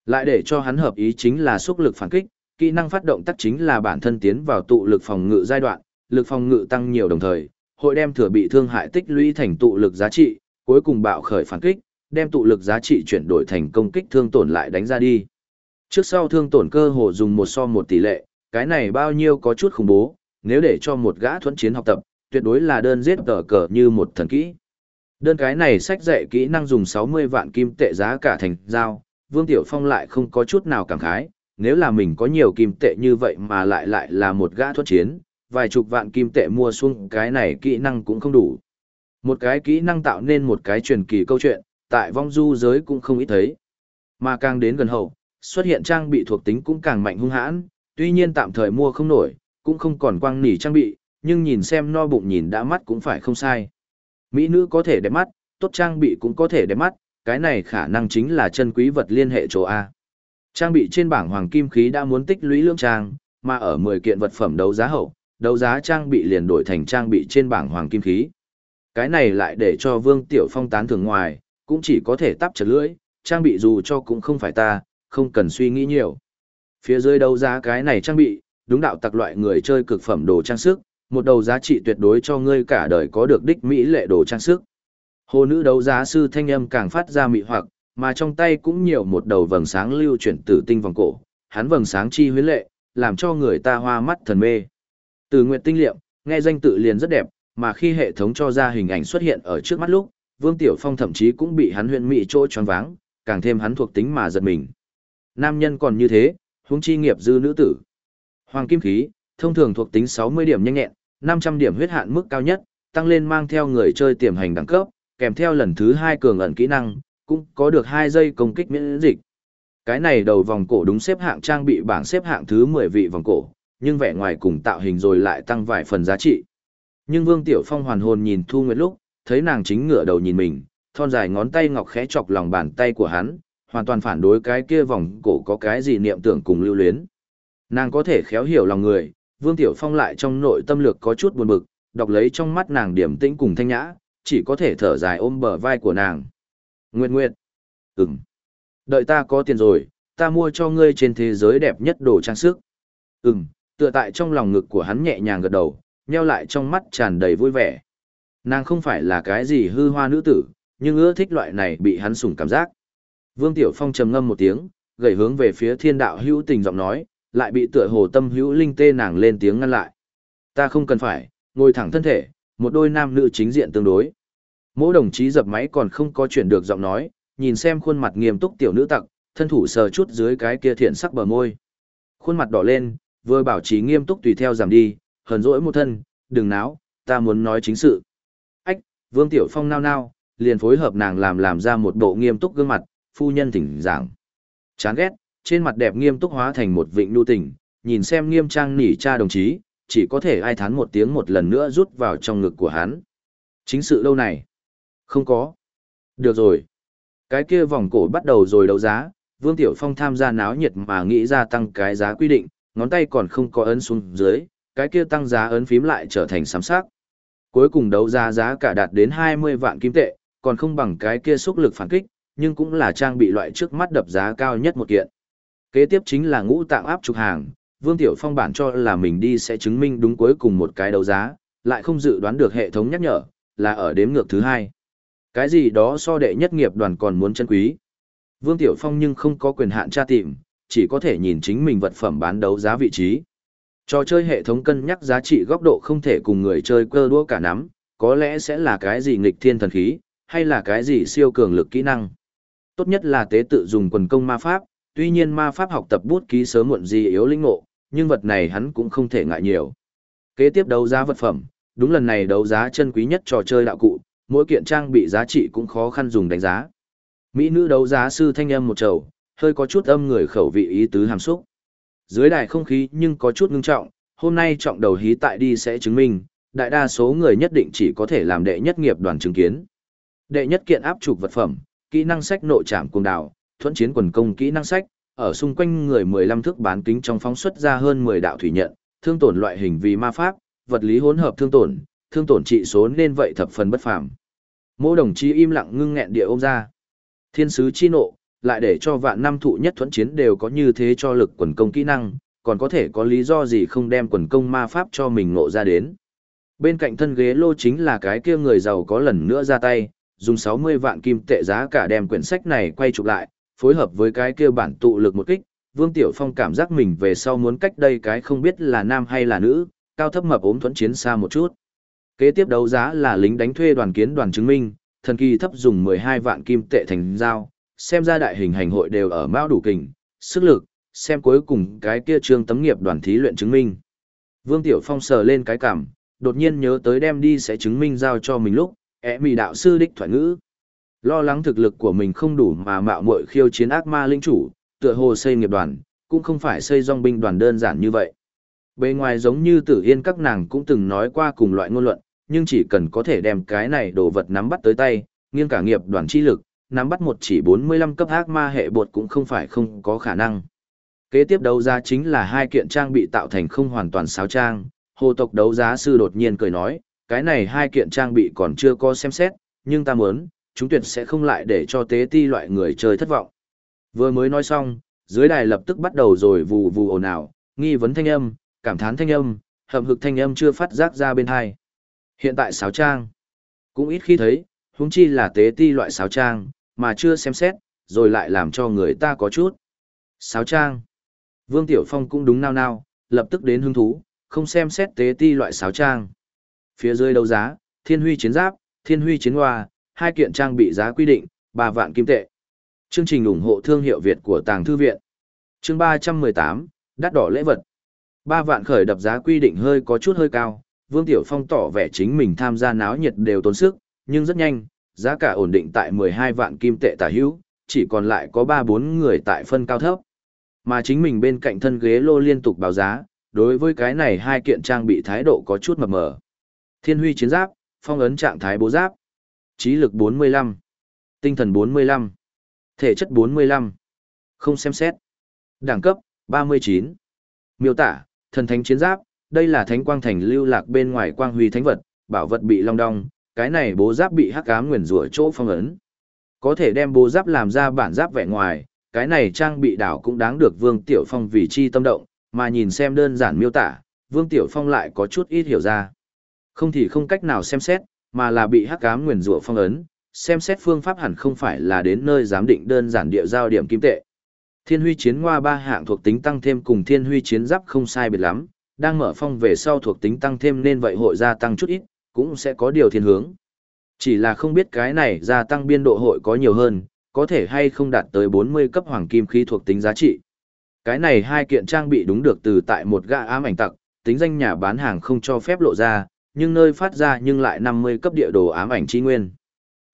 Lại để cho hắn hợp ý chính là xúc lực phản kích, kỹ năng phát động tác chính là bản thân tiến vào tụ lực phòng ngự giai đoạn, lực phòng ngự tăng nhiều đồng thời, hội đem thừa bị thương hại tích lũy thành tụ lực giá trị, cuối cùng bạo khởi phản kích, đem tụ lực giá trị chuyển đổi thành công kích thương tổn lại đánh ra đi. Trước sau thương tổn cơ hồ dùng một so một tỷ lệ, cái này bao nhiêu có chút khủng bố, nếu để cho một gã thuẫn chiến học tập, tuyệt đối là đơn giết tờ cờ như một thần kỹ. Đơn cái này sách dạy kỹ năng dùng 60 vạn kim tệ giá cả thành giao, Vương Tiểu Phong lại không có chút nào cảm khái, nếu là mình có nhiều kim tệ như vậy mà lại lại là một gã thuẫn chiến, vài chục vạn kim tệ mua xuống cái này kỹ năng cũng không đủ. Một cái kỹ năng tạo nên một cái truyền kỳ câu chuyện, tại vong du giới cũng không ít thấy. Mà càng đến gần hậu, xuất hiện trang bị thuộc tính cũng càng mạnh hung hãn, tuy nhiên tạm thời mua không nổi, cũng không còn quang nỉ trang bị, nhưng nhìn xem no bụng nhìn đã mắt cũng phải không sai. Mỹ nữ có thể đẹp mắt, tốt trang bị cũng có thể đẹp mắt, cái này khả năng chính là chân quý vật liên hệ chỗ A. Trang bị trên bảng hoàng kim khí đã muốn tích lũy lương trang, mà ở 10 kiện vật phẩm đấu giá hậu, đấu giá trang bị liền đổi thành trang bị trên bảng hoàng kim khí. Cái này lại để cho Vương Tiểu Phong tán thưởng ngoài, cũng chỉ có thể tắp chật lưỡi, trang bị dù cho cũng không phải ta, không cần suy nghĩ nhiều. Phía dưới đấu giá cái này trang bị, đúng đạo tặc loại người chơi cực phẩm đồ trang sức, một đầu giá trị tuyệt đối cho ngươi cả đời có được đích mỹ lệ đồ trang sức. Hồ nữ đấu giá sư thanh âm càng phát ra mị hoặc, mà trong tay cũng nhiều một đầu vầng sáng lưu chuyển tử tinh vòng cổ, hắn vầng sáng chi huyến lệ, làm cho người ta hoa mắt thần mê. Từ nguyệt tinh liệm, nghe danh tự liền rất đẹp, mà khi hệ thống cho ra hình ảnh xuất hiện ở trước mắt lúc, Vương Tiểu Phong thậm chí cũng bị hắn huyện mị chỗ choáng váng, càng thêm hắn thuộc tính mà giật mình. Nam nhân còn như thế, huống chi nghiệp dư nữ tử. Hoàng kim khí, thông thường thuộc tính 60 điểm nhanh nhẹn, 500 điểm huyết hạn mức cao nhất, tăng lên mang theo người chơi tiềm hành đẳng cấp, kèm theo lần thứ 2 cường ẩn kỹ năng, cũng có được 2 giây công kích miễn dịch. Cái này đầu vòng cổ đúng xếp hạng trang bị bảng xếp hạng thứ 10 vị vòng cổ, nhưng vẻ ngoài cùng tạo hình rồi lại tăng vài phần giá trị. Nhưng Vương Tiểu Phong hoàn hồn nhìn Thu Nguyệt lúc, thấy nàng chính ngửa đầu nhìn mình, thon dài ngón tay ngọc khẽ chọc lòng bàn tay của hắn, hoàn toàn phản đối cái kia vòng cổ có cái gì niệm tưởng cùng lưu luyến. Nàng có thể khéo hiểu lòng người, Vương Tiểu Phong lại trong nội tâm lực có chút buồn bực, đọc lấy trong mắt nàng điểm tĩnh cùng thanh nhã, chỉ có thể thở dài ôm bờ vai của nàng. Nguyệt Nguyệt. Ừm. Đợi ta có tiền rồi, ta mua cho ngươi trên thế giới đẹp nhất đồ trang sức. Ừm, tựa tại trong lòng ngực của hắn nhẹ nhàng gật đầu, nheo lại trong mắt tràn đầy vui vẻ. Nàng không phải là cái gì hư hoa nữ tử, nhưng ưa thích loại này bị hắn sủng cảm giác. Vương Tiểu Phong trầm ngâm một tiếng, gầy hướng về phía thiên đạo hữu tình giọng nói, lại bị tựa hồ tâm hữu linh tê nàng lên tiếng ngăn lại. Ta không cần phải, ngồi thẳng thân thể, một đôi nam nữ chính diện tương đối. Mỗi đồng chí dập máy còn không có chuyển được giọng nói, nhìn xem khuôn mặt nghiêm túc tiểu nữ tặc, thân thủ sờ chút dưới cái kia thiện sắc bờ môi. Khuôn mặt đỏ lên, vừa bảo trì nghiêm túc tùy theo giảm đi, hờn dỗi một thân, đừng náo, ta muốn nói chính sự. Ách, Vương Tiểu Phong nao nao, liền phối hợp nàng làm làm ra một bộ nghiêm túc gương mặt, phu nhân thỉnh giảng. Chán ghét, trên mặt đẹp nghiêm túc hóa thành một vịnh nu tình, nhìn xem nghiêm trang nỉ cha đồng chí, chỉ có thể ai thán một tiếng một lần nữa rút vào trong ngực của hắn. Chính sự lâu này? Không có. Được rồi. Cái kia vòng cổ bắt đầu rồi đấu giá, Vương Tiểu Phong tham gia náo nhiệt mà nghĩ ra tăng cái giá quy định, ngón tay còn không có ấn xuống dưới, cái kia tăng giá ấn phím lại trở thành sám sắc. Cuối cùng đấu giá giá cả đạt đến 20 vạn kim tệ, còn không bằng cái kia xúc lực phản kích, nhưng cũng là trang bị loại trước mắt đập giá cao nhất một kiện. Kế tiếp chính là ngũ tạng áp trục hàng, Vương Tiểu Phong bản cho là mình đi sẽ chứng minh đúng cuối cùng một cái đấu giá, lại không dự đoán được hệ thống nhắc nhở, là ở đếm ngược thứ hai. Cái gì đó so đệ nhất nghiệp đoàn còn muốn chân quý. Vương Tiểu Phong nhưng không có quyền hạn tra tìm, chỉ có thể nhìn chính mình vật phẩm bán đấu giá vị trí. Trò chơi hệ thống cân nhắc giá trị góc độ không thể cùng người chơi cơ đua cả nắm, có lẽ sẽ là cái gì nghịch thiên thần khí, hay là cái gì siêu cường lực kỹ năng. Tốt nhất là tế tự dùng quần công ma pháp, tuy nhiên ma pháp học tập bút ký sớm muộn gì yếu linh ngộ, nhưng vật này hắn cũng không thể ngại nhiều. Kế tiếp đấu giá vật phẩm, đúng lần này đấu giá chân quý nhất trò chơi đạo cụ, mỗi kiện trang bị giá trị cũng khó khăn dùng đánh giá. Mỹ nữ đấu giá sư thanh âm một trầu, hơi có chút âm người khẩu vị ý tứ hàm xúc. Dưới đài không khí nhưng có chút ngưng trọng, hôm nay trọng đầu hí tại đi sẽ chứng minh, đại đa số người nhất định chỉ có thể làm đệ nhất nghiệp đoàn chứng kiến. Đệ nhất kiện áp trục vật phẩm, kỹ năng sách nội trảm cuồng đảo, thuẫn chiến quần công kỹ năng sách, ở xung quanh người 15 thước bán kính trong phóng xuất ra hơn 10 đạo thủy nhận, thương tổn loại hình vì ma pháp, vật lý hỗn hợp thương tổn, thương tổn trị số nên vậy thập phần bất phàm. Mỗi đồng chí im lặng ngưng nghẹn địa ôm ra. Thiên sứ chi nộ, lại để cho vạn năm thụ nhất thuẫn chiến đều có như thế cho lực quần công kỹ năng, còn có thể có lý do gì không đem quần công ma pháp cho mình ngộ ra đến. Bên cạnh thân ghế lô chính là cái kia người giàu có lần nữa ra tay, dùng 60 vạn kim tệ giá cả đem quyển sách này quay chụp lại, phối hợp với cái kia bản tụ lực một kích, Vương Tiểu Phong cảm giác mình về sau muốn cách đây cái không biết là nam hay là nữ, cao thấp mập ốm thuẫn chiến xa một chút. Kế tiếp đấu giá là lính đánh thuê đoàn kiến đoàn chứng minh, thần kỳ thấp dùng 12 vạn kim tệ thành giao, xem ra đại hình hành hội đều ở mao đủ kình, sức lực, xem cuối cùng cái kia trương tấm nghiệp đoàn thí luyện chứng minh. Vương Tiểu Phong sờ lên cái cảm, đột nhiên nhớ tới đem đi sẽ chứng minh giao cho mình lúc, ẻ mì đạo sư đích thoại ngữ. Lo lắng thực lực của mình không đủ mà mạo muội khiêu chiến ác ma linh chủ, tựa hồ xây nghiệp đoàn, cũng không phải xây dong binh đoàn đơn giản như vậy. Bề ngoài giống như tử yên các nàng cũng từng nói qua cùng loại ngôn luận, nhưng chỉ cần có thể đem cái này đồ vật nắm bắt tới tay, nghiêng cả nghiệp đoàn chi lực, nắm bắt một chỉ 45 cấp ác ma hệ bột cũng không phải không có khả năng. Kế tiếp đấu giá chính là hai kiện trang bị tạo thành không hoàn toàn sáo trang, hồ tộc đấu giá sư đột nhiên cười nói, cái này hai kiện trang bị còn chưa có xem xét, nhưng ta muốn, chúng tuyệt sẽ không lại để cho tế ti loại người chơi thất vọng. Vừa mới nói xong, dưới đài lập tức bắt đầu rồi vù vù ồn ào, nghi vấn thanh âm, cảm thán thanh âm, hầm hực thanh âm chưa phát giác ra bên hai. Hiện tại sáo trang, cũng ít khi thấy, huống chi là tế ti loại sáo trang, mà chưa xem xét, rồi lại làm cho người ta có chút. Sáo trang. Vương Tiểu Phong cũng đúng nao nao, lập tức đến hứng thú, không xem xét tế ti loại sáo trang. Phía dưới đấu giá, thiên huy chiến giáp, thiên huy chiến hoa, hai kiện trang bị giá quy định, 3 vạn kim tệ. Chương trình ủng hộ thương hiệu Việt của Tàng Thư Viện. Chương 318, đắt đỏ lễ vật. 3 vạn khởi đập giá quy định hơi có chút hơi cao, Vương Tiểu Phong tỏ vẻ chính mình tham gia náo nhiệt đều tốn sức, nhưng rất nhanh, giá cả ổn định tại 12 vạn kim tệ tả hữu, chỉ còn lại có 3-4 người tại phân cao thấp. Mà chính mình bên cạnh thân ghế lô liên tục báo giá, đối với cái này hai kiện trang bị thái độ có chút mập mờ. Thiên huy chiến giáp, phong ấn trạng thái bố giáp, trí lực 45, tinh thần 45, thể chất 45, không xem xét. Đẳng cấp, 39. Miêu tả, thần thánh chiến giáp, đây là thánh quang thành lưu lạc bên ngoài quang huy thánh vật, bảo vật bị long đong, cái này bố giáp bị hắc ám nguyền rủa chỗ phong ấn. Có thể đem bố giáp làm ra bản giáp vẻ ngoài, cái này trang bị đảo cũng đáng được Vương Tiểu Phong vì chi tâm động, mà nhìn xem đơn giản miêu tả, Vương Tiểu Phong lại có chút ít hiểu ra. Không thì không cách nào xem xét, mà là bị hắc ám nguyền rủa phong ấn, xem xét phương pháp hẳn không phải là đến nơi giám định đơn giản địa giao điểm kim tệ. Thiên huy chiến ngoa ba hạng thuộc tính tăng thêm cùng thiên huy chiến giáp không sai biệt lắm, đang mở phong về sau thuộc tính tăng thêm nên vậy hội gia tăng chút ít, cũng sẽ có điều thiên hướng. Chỉ là không biết cái này gia tăng biên độ hội có nhiều hơn, có thể hay không đạt tới 40 cấp hoàng kim khí thuộc tính giá trị. Cái này hai kiện trang bị đúng được từ tại một gã ám ảnh tặc, tính danh nhà bán hàng không cho phép lộ ra, nhưng nơi phát ra nhưng lại 50 cấp địa đồ ám ảnh chi nguyên.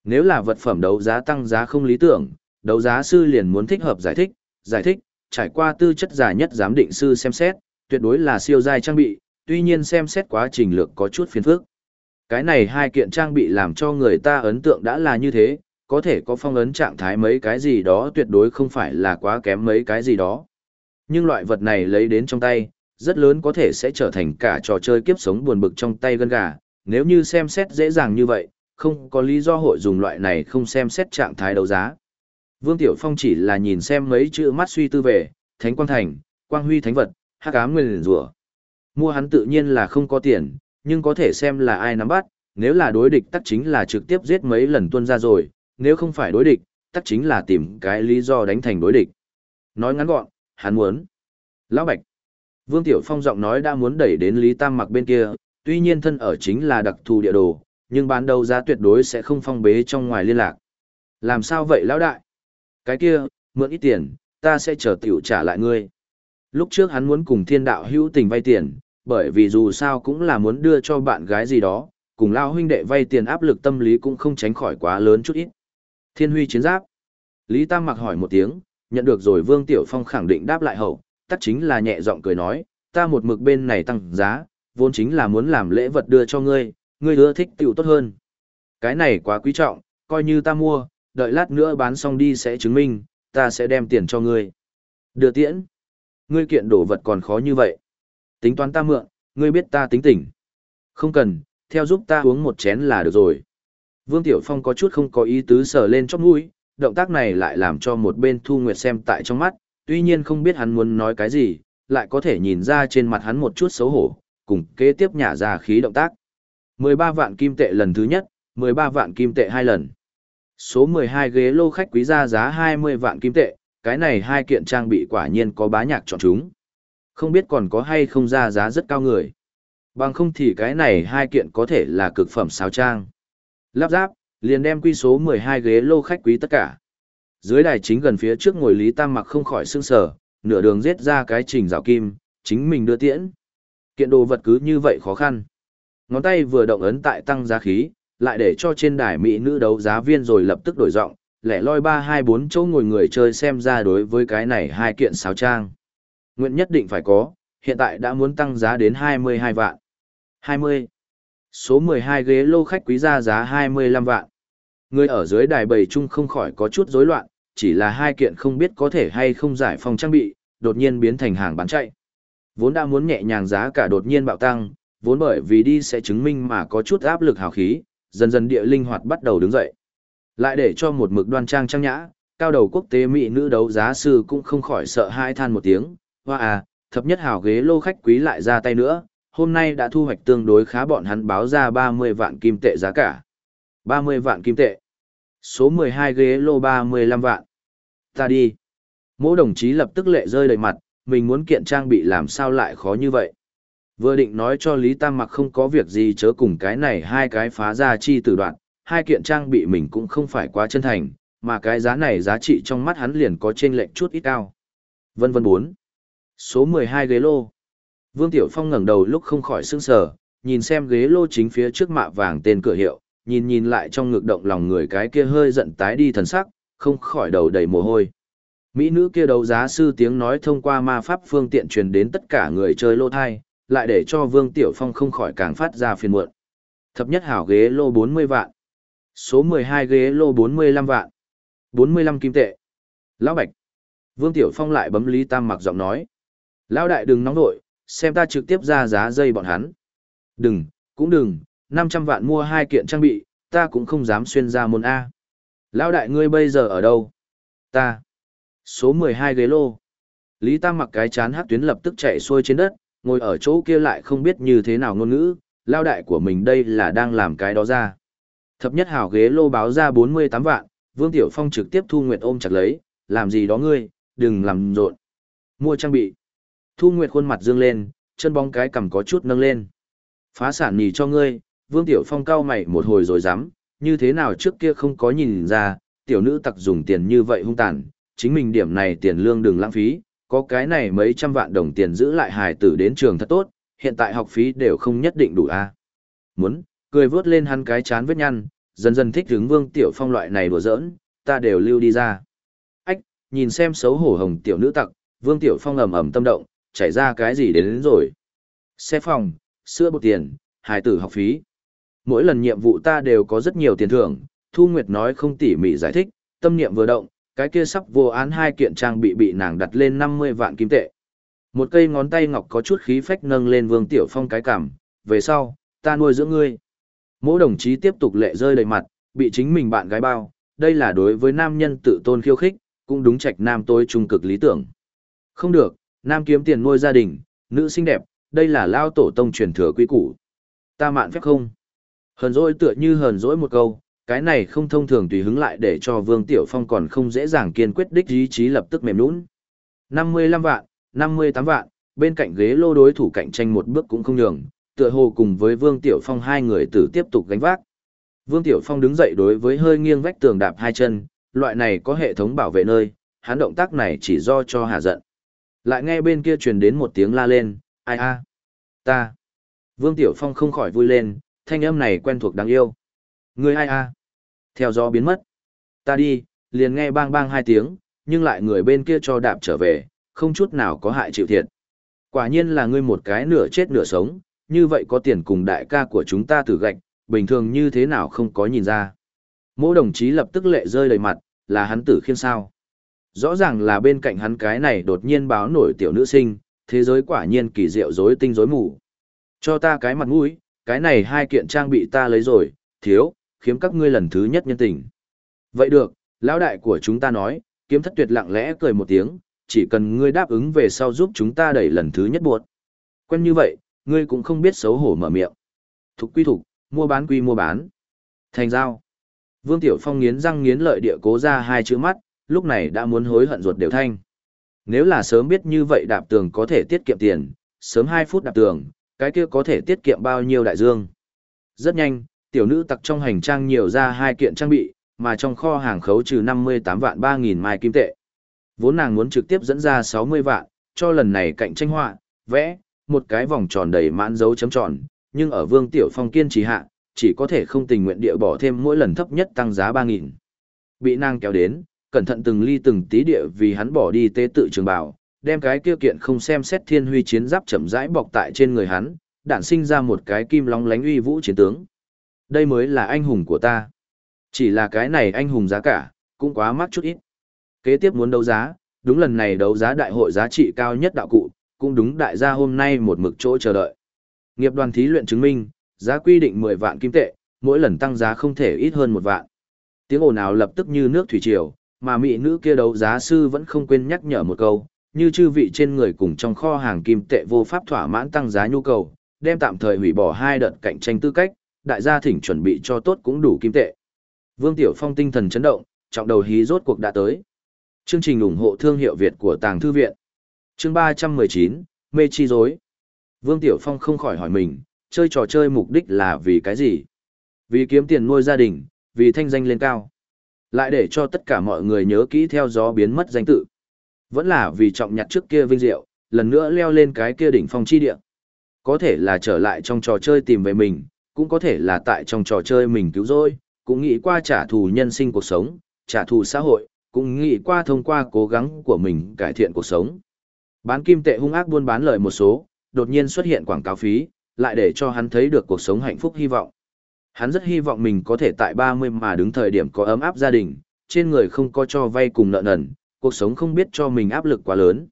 Nếu là vật phẩm đấu giá tăng giá không lý tưởng, đấu giá sư liền muốn thích hợp giải thích, giải thích, trải qua tư chất giả nhất giám định sư xem xét, tuyệt đối là siêu giai trang bị, tuy nhiên xem xét quá trình lược có chút phiền phức. Cái này hai kiện trang bị làm cho người ta ấn tượng đã là như thế, có thể có phong ấn trạng thái mấy cái gì đó tuyệt đối không phải là quá kém mấy cái gì đó. Nhưng loại vật này lấy đến trong tay, rất lớn có thể sẽ trở thành cả trò chơi kiếp sống buồn bực trong tay gân gà, nếu như xem xét dễ dàng như vậy, không có lý do hội dùng loại này không xem xét trạng thái đấu giá. Vương Tiểu Phong chỉ là nhìn xem mấy chữ mắt suy tư về, Thánh Quang Thành, Quang Huy Thánh Vật, Hắc Ám Nguyên Rùa. Mua hắn tự nhiên là không có tiền, nhưng có thể xem là ai nắm bắt, nếu là đối địch tắc chính là trực tiếp giết mấy lần tuân ra rồi, nếu không phải đối địch, tắc chính là tìm cái lý do đánh thành đối địch. Nói ngắn gọn, hắn muốn. Lão Bạch. Vương Tiểu Phong giọng nói đã muốn đẩy đến Lý Tam mặc bên kia, tuy nhiên thân ở chính là đặc thù địa đồ, nhưng bán đầu giá tuyệt đối sẽ không phong bế trong ngoài liên lạc. Làm sao vậy lão đại? Cái kia, mượn ít tiền, ta sẽ chờ tiểu trả lại ngươi. Lúc trước hắn muốn cùng thiên đạo hữu tình vay tiền, bởi vì dù sao cũng là muốn đưa cho bạn gái gì đó, cùng lao huynh đệ vay tiền áp lực tâm lý cũng không tránh khỏi quá lớn chút ít. Thiên huy chiến giáp. Lý Tam mặc hỏi một tiếng, nhận được rồi Vương Tiểu Phong khẳng định đáp lại hậu, tắc chính là nhẹ giọng cười nói, ta một mực bên này tăng giá, vốn chính là muốn làm lễ vật đưa cho ngươi, ngươi ưa thích tiểu tốt hơn. Cái này quá quý trọng, coi như ta mua, đợi lát nữa bán xong đi sẽ chứng minh, ta sẽ đem tiền cho ngươi. Đưa tiễn. Ngươi kiện đổ vật còn khó như vậy. Tính toán ta mượn, ngươi biết ta tính tỉnh. Không cần, theo giúp ta uống một chén là được rồi. Vương Tiểu Phong có chút không có ý tứ sờ lên chóp mũi, động tác này lại làm cho một bên Thu Nguyệt xem tại trong mắt, tuy nhiên không biết hắn muốn nói cái gì, lại có thể nhìn ra trên mặt hắn một chút xấu hổ, cùng kế tiếp nhả ra khí động tác. 13 vạn kim tệ lần thứ nhất, 13 vạn kim tệ hai lần. Số 12 ghế lô khách quý ra giá 20 vạn kim tệ, cái này hai kiện trang bị quả nhiên có bá nhạc chọn chúng. Không biết còn có hay không ra giá rất cao người. Bằng không thì cái này hai kiện có thể là cực phẩm sáo trang. Lắp ráp, liền đem quy số 12 ghế lô khách quý tất cả. Dưới đài chính gần phía trước ngồi Lý Tam mặc không khỏi sương sở, nửa đường giết ra cái trình rào kim, chính mình đưa tiễn. Kiện đồ vật cứ như vậy khó khăn. Ngón tay vừa động ấn tại tăng giá khí, lại để cho trên đài mỹ nữ đấu giá viên rồi lập tức đổi giọng, lẻ loi ba hai bốn chỗ ngồi người chơi xem ra đối với cái này hai kiện sáo trang. Nguyện nhất định phải có, hiện tại đã muốn tăng giá đến 22 vạn. 20. Số 12 ghế lô khách quý ra giá 25 vạn. Người ở dưới đài bầy chung không khỏi có chút rối loạn, chỉ là hai kiện không biết có thể hay không giải phòng trang bị, đột nhiên biến thành hàng bán chạy. Vốn đã muốn nhẹ nhàng giá cả đột nhiên bạo tăng, vốn bởi vì đi sẽ chứng minh mà có chút áp lực hào khí, dần dần địa linh hoạt bắt đầu đứng dậy. Lại để cho một mực đoan trang trang nhã, cao đầu quốc tế mỹ nữ đấu giá sư cũng không khỏi sợ hai than một tiếng, hoa à, thập nhất hào ghế lô khách quý lại ra tay nữa, hôm nay đã thu hoạch tương đối khá bọn hắn báo ra 30 vạn kim tệ giá cả. 30 vạn kim tệ. Số 12 ghế lô 35 vạn. Ta đi. Mỗi đồng chí lập tức lệ rơi đầy mặt, mình muốn kiện trang bị làm sao lại khó như vậy. Vừa định nói cho Lý Tam mặc không có việc gì chớ cùng cái này hai cái phá ra chi tử đoạn, hai kiện trang bị mình cũng không phải quá chân thành, mà cái giá này giá trị trong mắt hắn liền có trên lệnh chút ít cao. Vân vân 4. Số 12 ghế lô. Vương Tiểu Phong ngẩng đầu lúc không khỏi sững sờ, nhìn xem ghế lô chính phía trước mạ vàng tên cửa hiệu, nhìn nhìn lại trong ngực động lòng người cái kia hơi giận tái đi thần sắc, không khỏi đầu đầy mồ hôi. Mỹ nữ kia đấu giá sư tiếng nói thông qua ma pháp phương tiện truyền đến tất cả người chơi lô thai, lại để cho Vương Tiểu Phong không khỏi càng phát ra phiền muộn. Thập nhất hảo ghế lô 40 vạn. Số 12 ghế lô 45 vạn. 45 kim tệ. Lão Bạch. Vương Tiểu Phong lại bấm Lý Tam mặc giọng nói. Lão đại đừng nóng nội, xem ta trực tiếp ra giá dây bọn hắn. Đừng, cũng đừng, 500 vạn mua hai kiện trang bị, ta cũng không dám xuyên ra môn A. Lão đại ngươi bây giờ ở đâu? Ta. Số 12 ghế lô. Lý Tam mặc cái chán hát tuyến lập tức chạy xuôi trên đất, ngồi ở chỗ kia lại không biết như thế nào ngôn ngữ, lao đại của mình đây là đang làm cái đó ra. Thập nhất hảo ghế lô báo ra 48 vạn, Vương Tiểu Phong trực tiếp Thu Nguyệt ôm chặt lấy, làm gì đó ngươi, đừng làm rộn. Mua trang bị. Thu Nguyệt khuôn mặt dương lên, chân bóng cái cầm có chút nâng lên. Phá sản nhì cho ngươi, Vương Tiểu Phong cao mày một hồi rồi dám, như thế nào trước kia không có nhìn ra, tiểu nữ tặc dùng tiền như vậy hung tàn, chính mình điểm này tiền lương đừng lãng phí, có cái này mấy trăm vạn đồng tiền giữ lại hài tử đến trường thật tốt, hiện tại học phí đều không nhất định đủ a. Muốn, cười vớt lên hắn cái chán vết nhăn, dần dần thích hướng Vương Tiểu Phong loại này đùa giỡn, ta đều lưu đi ra. Ách, nhìn xem xấu hổ hồng tiểu nữ tặc, Vương Tiểu Phong ầm ầm tâm động, chảy ra cái gì đến, đến rồi. Xe phòng, sữa bột tiền, hài tử học phí. Mỗi lần nhiệm vụ ta đều có rất nhiều tiền thưởng, Thu Nguyệt nói không tỉ mỉ giải thích, tâm niệm vừa động, cái kia sắp vô án hai kiện trang bị bị nàng đặt lên 50 vạn kim tệ. Một cây ngón tay ngọc có chút khí phách nâng lên Vương Tiểu Phong cái cảm, về sau, ta nuôi dưỡng ngươi. Mỗi đồng chí tiếp tục lệ rơi đầy mặt, bị chính mình bạn gái bao, đây là đối với nam nhân tự tôn khiêu khích, cũng đúng trạch nam tôi trung cực lý tưởng. Không được, nam kiếm tiền nuôi gia đình, nữ xinh đẹp, đây là lao tổ tông truyền thừa quý củ. Ta mạn phép không? Hờn dỗi tựa như hờn dỗi một câu, cái này không thông thường tùy hứng lại để cho Vương Tiểu Phong còn không dễ dàng kiên quyết đích ý chí lập tức mềm nũng. 55 vạn, 58 vạn, bên cạnh ghế lô đối thủ cạnh tranh một bước cũng không nhường, tựa hồ cùng với Vương Tiểu Phong hai người tử tiếp tục gánh vác. Vương Tiểu Phong đứng dậy đối với hơi nghiêng vách tường đạp hai chân, loại này có hệ thống bảo vệ nơi, hắn động tác này chỉ do cho hạ giận. Lại nghe bên kia truyền đến một tiếng la lên, ai a, ta. Vương Tiểu Phong không khỏi vui lên, thanh âm này quen thuộc đáng yêu. Người ai a? Theo gió biến mất. Ta đi, liền nghe bang bang hai tiếng, nhưng lại người bên kia cho đạp trở về, không chút nào có hại chịu thiệt. Quả nhiên là ngươi một cái nửa chết nửa sống, như vậy có tiền cùng đại ca của chúng ta tử gạch, bình thường như thế nào không có nhìn ra. Mỗi đồng chí lập tức lệ rơi đầy mặt, là hắn tử khiên sao. Rõ ràng là bên cạnh hắn cái này đột nhiên báo nổi tiểu nữ sinh, thế giới quả nhiên kỳ diệu rối tinh rối mù. Cho ta cái mặt mũi, cái này hai kiện trang bị ta lấy rồi, thiếu, khiếm các ngươi lần thứ nhất nhân tình. Vậy được, lão đại của chúng ta nói, kiếm thất tuyệt lặng lẽ cười một tiếng, chỉ cần ngươi đáp ứng về sau giúp chúng ta đẩy lần thứ nhất buộc. Quen như vậy, ngươi cũng không biết xấu hổ mở miệng. Thục quy thục, mua bán quy mua bán. Thành giao. Vương Tiểu Phong nghiến răng nghiến lợi địa cố ra hai chữ mắt, lúc này đã muốn hối hận ruột đều thanh. Nếu là sớm biết như vậy đạp tường có thể tiết kiệm tiền, sớm 2 phút đạp tường, cái kia có thể tiết kiệm bao nhiêu đại dương. Rất nhanh, tiểu nữ tặc trong hành trang nhiều ra hai kiện trang bị, mà trong kho hàng khấu trừ 58 vạn 3.000 mai kim tệ. Vốn nàng muốn trực tiếp dẫn ra 60 vạn, cho lần này cạnh tranh họa, vẽ, một cái vòng tròn đầy mãn dấu chấm tròn, nhưng ở Vương Tiểu Phong kiên trì hạ, chỉ có thể không tình nguyện địa bỏ thêm mỗi lần thấp nhất tăng giá 3.000. Bị nàng kéo đến, cẩn thận từng ly từng tí địa vì hắn bỏ đi tế tự trường bảo, đem cái kia kiện không xem xét thiên huy chiến giáp chậm rãi bọc tại trên người hắn, đản sinh ra một cái kim long lánh uy vũ chiến tướng. Đây mới là anh hùng của ta. Chỉ là cái này anh hùng giá cả, cũng quá mắc chút ít. Kế tiếp muốn đấu giá, đúng lần này đấu giá đại hội giá trị cao nhất đạo cụ, cũng đúng đại gia hôm nay một mực chỗ chờ đợi. Nghiệp đoàn thí luyện chứng minh, giá quy định 10 vạn kim tệ, mỗi lần tăng giá không thể ít hơn một vạn. Tiếng ồn ào lập tức như nước thủy triều, mà mỹ nữ kia đấu giá sư vẫn không quên nhắc nhở một câu, như chư vị trên người cùng trong kho hàng kim tệ vô pháp thỏa mãn tăng giá nhu cầu, đem tạm thời hủy bỏ hai đợt cạnh tranh tư cách, đại gia thỉnh chuẩn bị cho tốt cũng đủ kim tệ. Vương Tiểu Phong tinh thần chấn động, trọng đầu hí rốt cuộc đã tới. Chương trình ủng hộ thương hiệu Việt của Tàng Thư Viện. Chương 319, Mê Chi Dối. Vương Tiểu Phong không khỏi hỏi mình, chơi trò chơi mục đích là vì cái gì? Vì kiếm tiền nuôi gia đình, vì thanh danh lên cao. Lại để cho tất cả mọi người nhớ kỹ theo gió biến mất danh tự. Vẫn là vì trọng nhặt trước kia vinh diệu, lần nữa leo lên cái kia đỉnh phong chi địa. Có thể là trở lại trong trò chơi tìm về mình, cũng có thể là tại trong trò chơi mình cứu rỗi, cũng nghĩ qua trả thù nhân sinh cuộc sống, trả thù xã hội, cũng nghĩ qua thông qua cố gắng của mình cải thiện cuộc sống. Bán kim tệ hung ác buôn bán lợi một số, đột nhiên xuất hiện quảng cáo phí, lại để cho hắn thấy được cuộc sống hạnh phúc hy vọng. Hắn rất hy vọng mình có thể tại 30 mà đứng thời điểm có ấm áp gia đình, trên người không có cho vay cùng nợ nần, cuộc sống không biết cho mình áp lực quá lớn.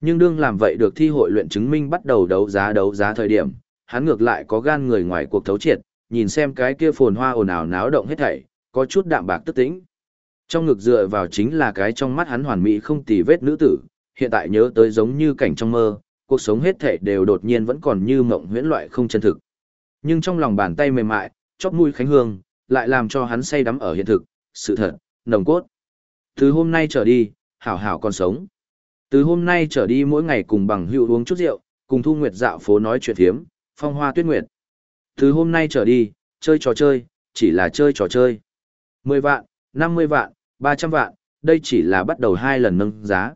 Nhưng đương làm vậy được thi hội luyện chứng minh bắt đầu đấu giá đấu giá thời điểm, hắn ngược lại có gan người ngoài cuộc thấu triệt, nhìn xem cái kia phồn hoa ồn ào náo động hết thảy, có chút đạm bạc tức tĩnh. Trong ngực dựa vào chính là cái trong mắt hắn hoàn mỹ không tì vết nữ tử, hiện tại nhớ tới giống như cảnh trong mơ, cuộc sống hết thảy đều đột nhiên vẫn còn như mộng huyễn loại không chân thực. Nhưng trong lòng bàn tay mềm mại, chóp mũi khánh hương, lại làm cho hắn say đắm ở hiện thực, sự thật, nồng cốt. Từ hôm nay trở đi, hảo hảo còn sống. Từ hôm nay trở đi mỗi ngày cùng bằng hữu uống chút rượu, cùng Thu Nguyệt dạo phố nói chuyện thiếm, phong hoa tuyết nguyệt. Từ hôm nay trở đi, chơi trò chơi, chỉ là chơi trò chơi. 10 vạn, 50 vạn, 300 vạn, đây chỉ là bắt đầu hai lần nâng giá.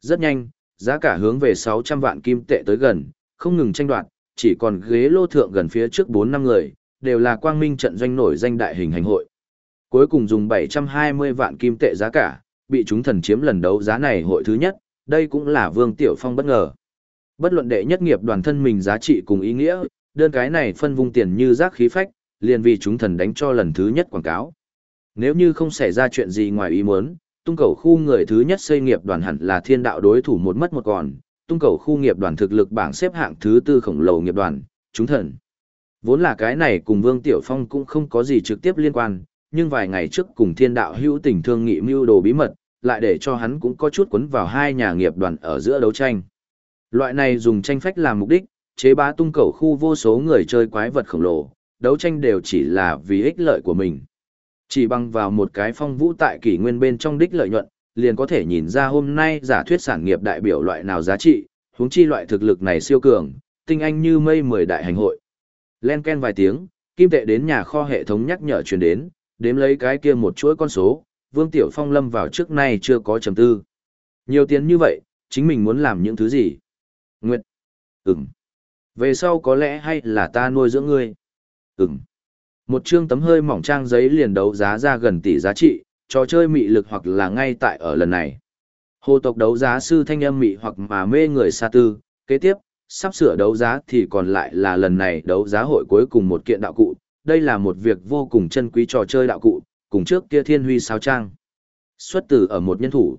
Rất nhanh, giá cả hướng về 600 vạn kim tệ tới gần, không ngừng tranh đoạt, chỉ còn ghế lô thượng gần phía trước 4 năm người, đều là quang minh trận doanh nổi danh đại hình hành hội. Cuối cùng dùng 720 vạn kim tệ giá cả, bị chúng thần chiếm lần đấu giá này hội thứ nhất, đây cũng là Vương Tiểu Phong bất ngờ. Bất luận đệ nhất nghiệp đoàn thân mình giá trị cùng ý nghĩa, đơn cái này phân vung tiền như rác khí phách, liền vì chúng thần đánh cho lần thứ nhất quảng cáo. Nếu như không xảy ra chuyện gì ngoài ý muốn, tung cầu khu người thứ nhất xây nghiệp đoàn hẳn là thiên đạo đối thủ một mất một còn, tung cầu khu nghiệp đoàn thực lực bảng xếp hạng thứ tư khổng lồ nghiệp đoàn, chúng thần. Vốn là cái này cùng Vương Tiểu Phong cũng không có gì trực tiếp liên quan, nhưng vài ngày trước cùng thiên đạo hữu tình thương nghị mưu đồ bí mật, lại để cho hắn cũng có chút quấn vào hai nhà nghiệp đoàn ở giữa đấu tranh. Loại này dùng tranh phách làm mục đích, chế bá tung cầu khu vô số người chơi quái vật khổng lồ, đấu tranh đều chỉ là vì ích lợi của mình. Chỉ bằng vào một cái phong vũ tại kỷ nguyên bên trong đích lợi nhuận, liền có thể nhìn ra hôm nay giả thuyết sản nghiệp đại biểu loại nào giá trị, huống chi loại thực lực này siêu cường, tinh anh như mây mười đại hành hội. Len ken vài tiếng, kim tệ đến nhà kho hệ thống nhắc nhở truyền đến, đếm lấy cái kia một chuỗi con số, Vương Tiểu Phong lâm vào trước nay chưa có trầm tư. Nhiều tiền như vậy, chính mình muốn làm những thứ gì? Nguyệt. Ừm. Về sau có lẽ hay là ta nuôi dưỡng ngươi. Ừm. Một chương tấm hơi mỏng trang giấy liền đấu giá ra gần tỷ giá trị, trò chơi mị lực hoặc là ngay tại ở lần này. Hồ tộc đấu giá sư thanh âm mị hoặc mà mê người xa tư, kế tiếp, sắp sửa đấu giá thì còn lại là lần này đấu giá hội cuối cùng một kiện đạo cụ. Đây là một việc vô cùng chân quý trò chơi đạo cụ, cùng trước kia thiên huy sao trang. Xuất từ ở một nhân thủ.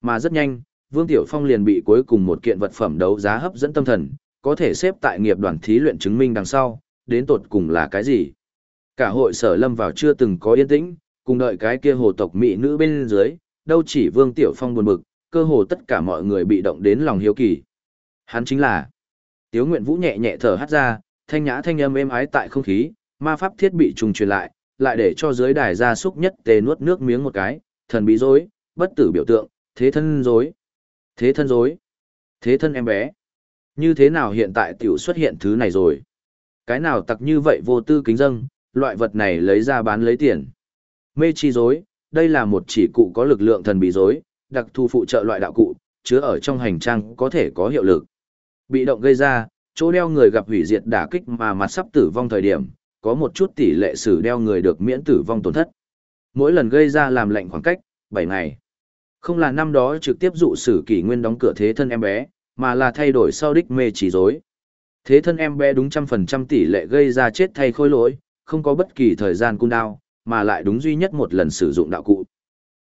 Mà rất nhanh, Vương Tiểu Phong liền bị cuối cùng một kiện vật phẩm đấu giá hấp dẫn tâm thần, có thể xếp tại nghiệp đoàn thí luyện chứng minh đằng sau, đến tột cùng là cái gì. Cả hội sở lâm vào chưa từng có yên tĩnh, cùng đợi cái kia hồ tộc mỹ nữ bên dưới, đâu chỉ Vương Tiểu Phong buồn bực, cơ hồ tất cả mọi người bị động đến lòng hiếu kỳ. Hắn chính là Tiếu Nguyện Vũ nhẹ nhẹ thở hắt ra, thanh nhã thanh âm êm ái tại không khí, ma pháp thiết bị trùng truyền lại, lại để cho dưới đài gia súc nhất tề nuốt nước miếng một cái, thần bí rối, bất tử biểu tượng, thế thân rối. Thế thân rối. Thế thân em bé. Như thế nào hiện tại tiểu xuất hiện thứ này rồi? Cái nào tặc như vậy vô tư kính dâng, loại vật này lấy ra bán lấy tiền. Mê chi rối, đây là một chỉ cụ có lực lượng thần bí rối, đặc thù phụ trợ loại đạo cụ, chứa ở trong hành trang có thể có hiệu lực. Bị động gây ra, chỗ đeo người gặp hủy diệt đả kích mà mặt sắp tử vong thời điểm, có một chút tỷ lệ sử đeo người được miễn tử vong tổn thất. Mỗi lần gây ra làm lệnh khoảng cách, 7 ngày. Không là năm đó trực tiếp dụ sử kỷ nguyên đóng cửa thế thân em bé, mà là thay đổi sau đích mê chỉ dối. Thế thân em bé đúng trăm phần trăm tỷ lệ gây ra chết thay khôi lỗi, không có bất kỳ thời gian cung đao, mà lại đúng duy nhất một lần sử dụng đạo cụ.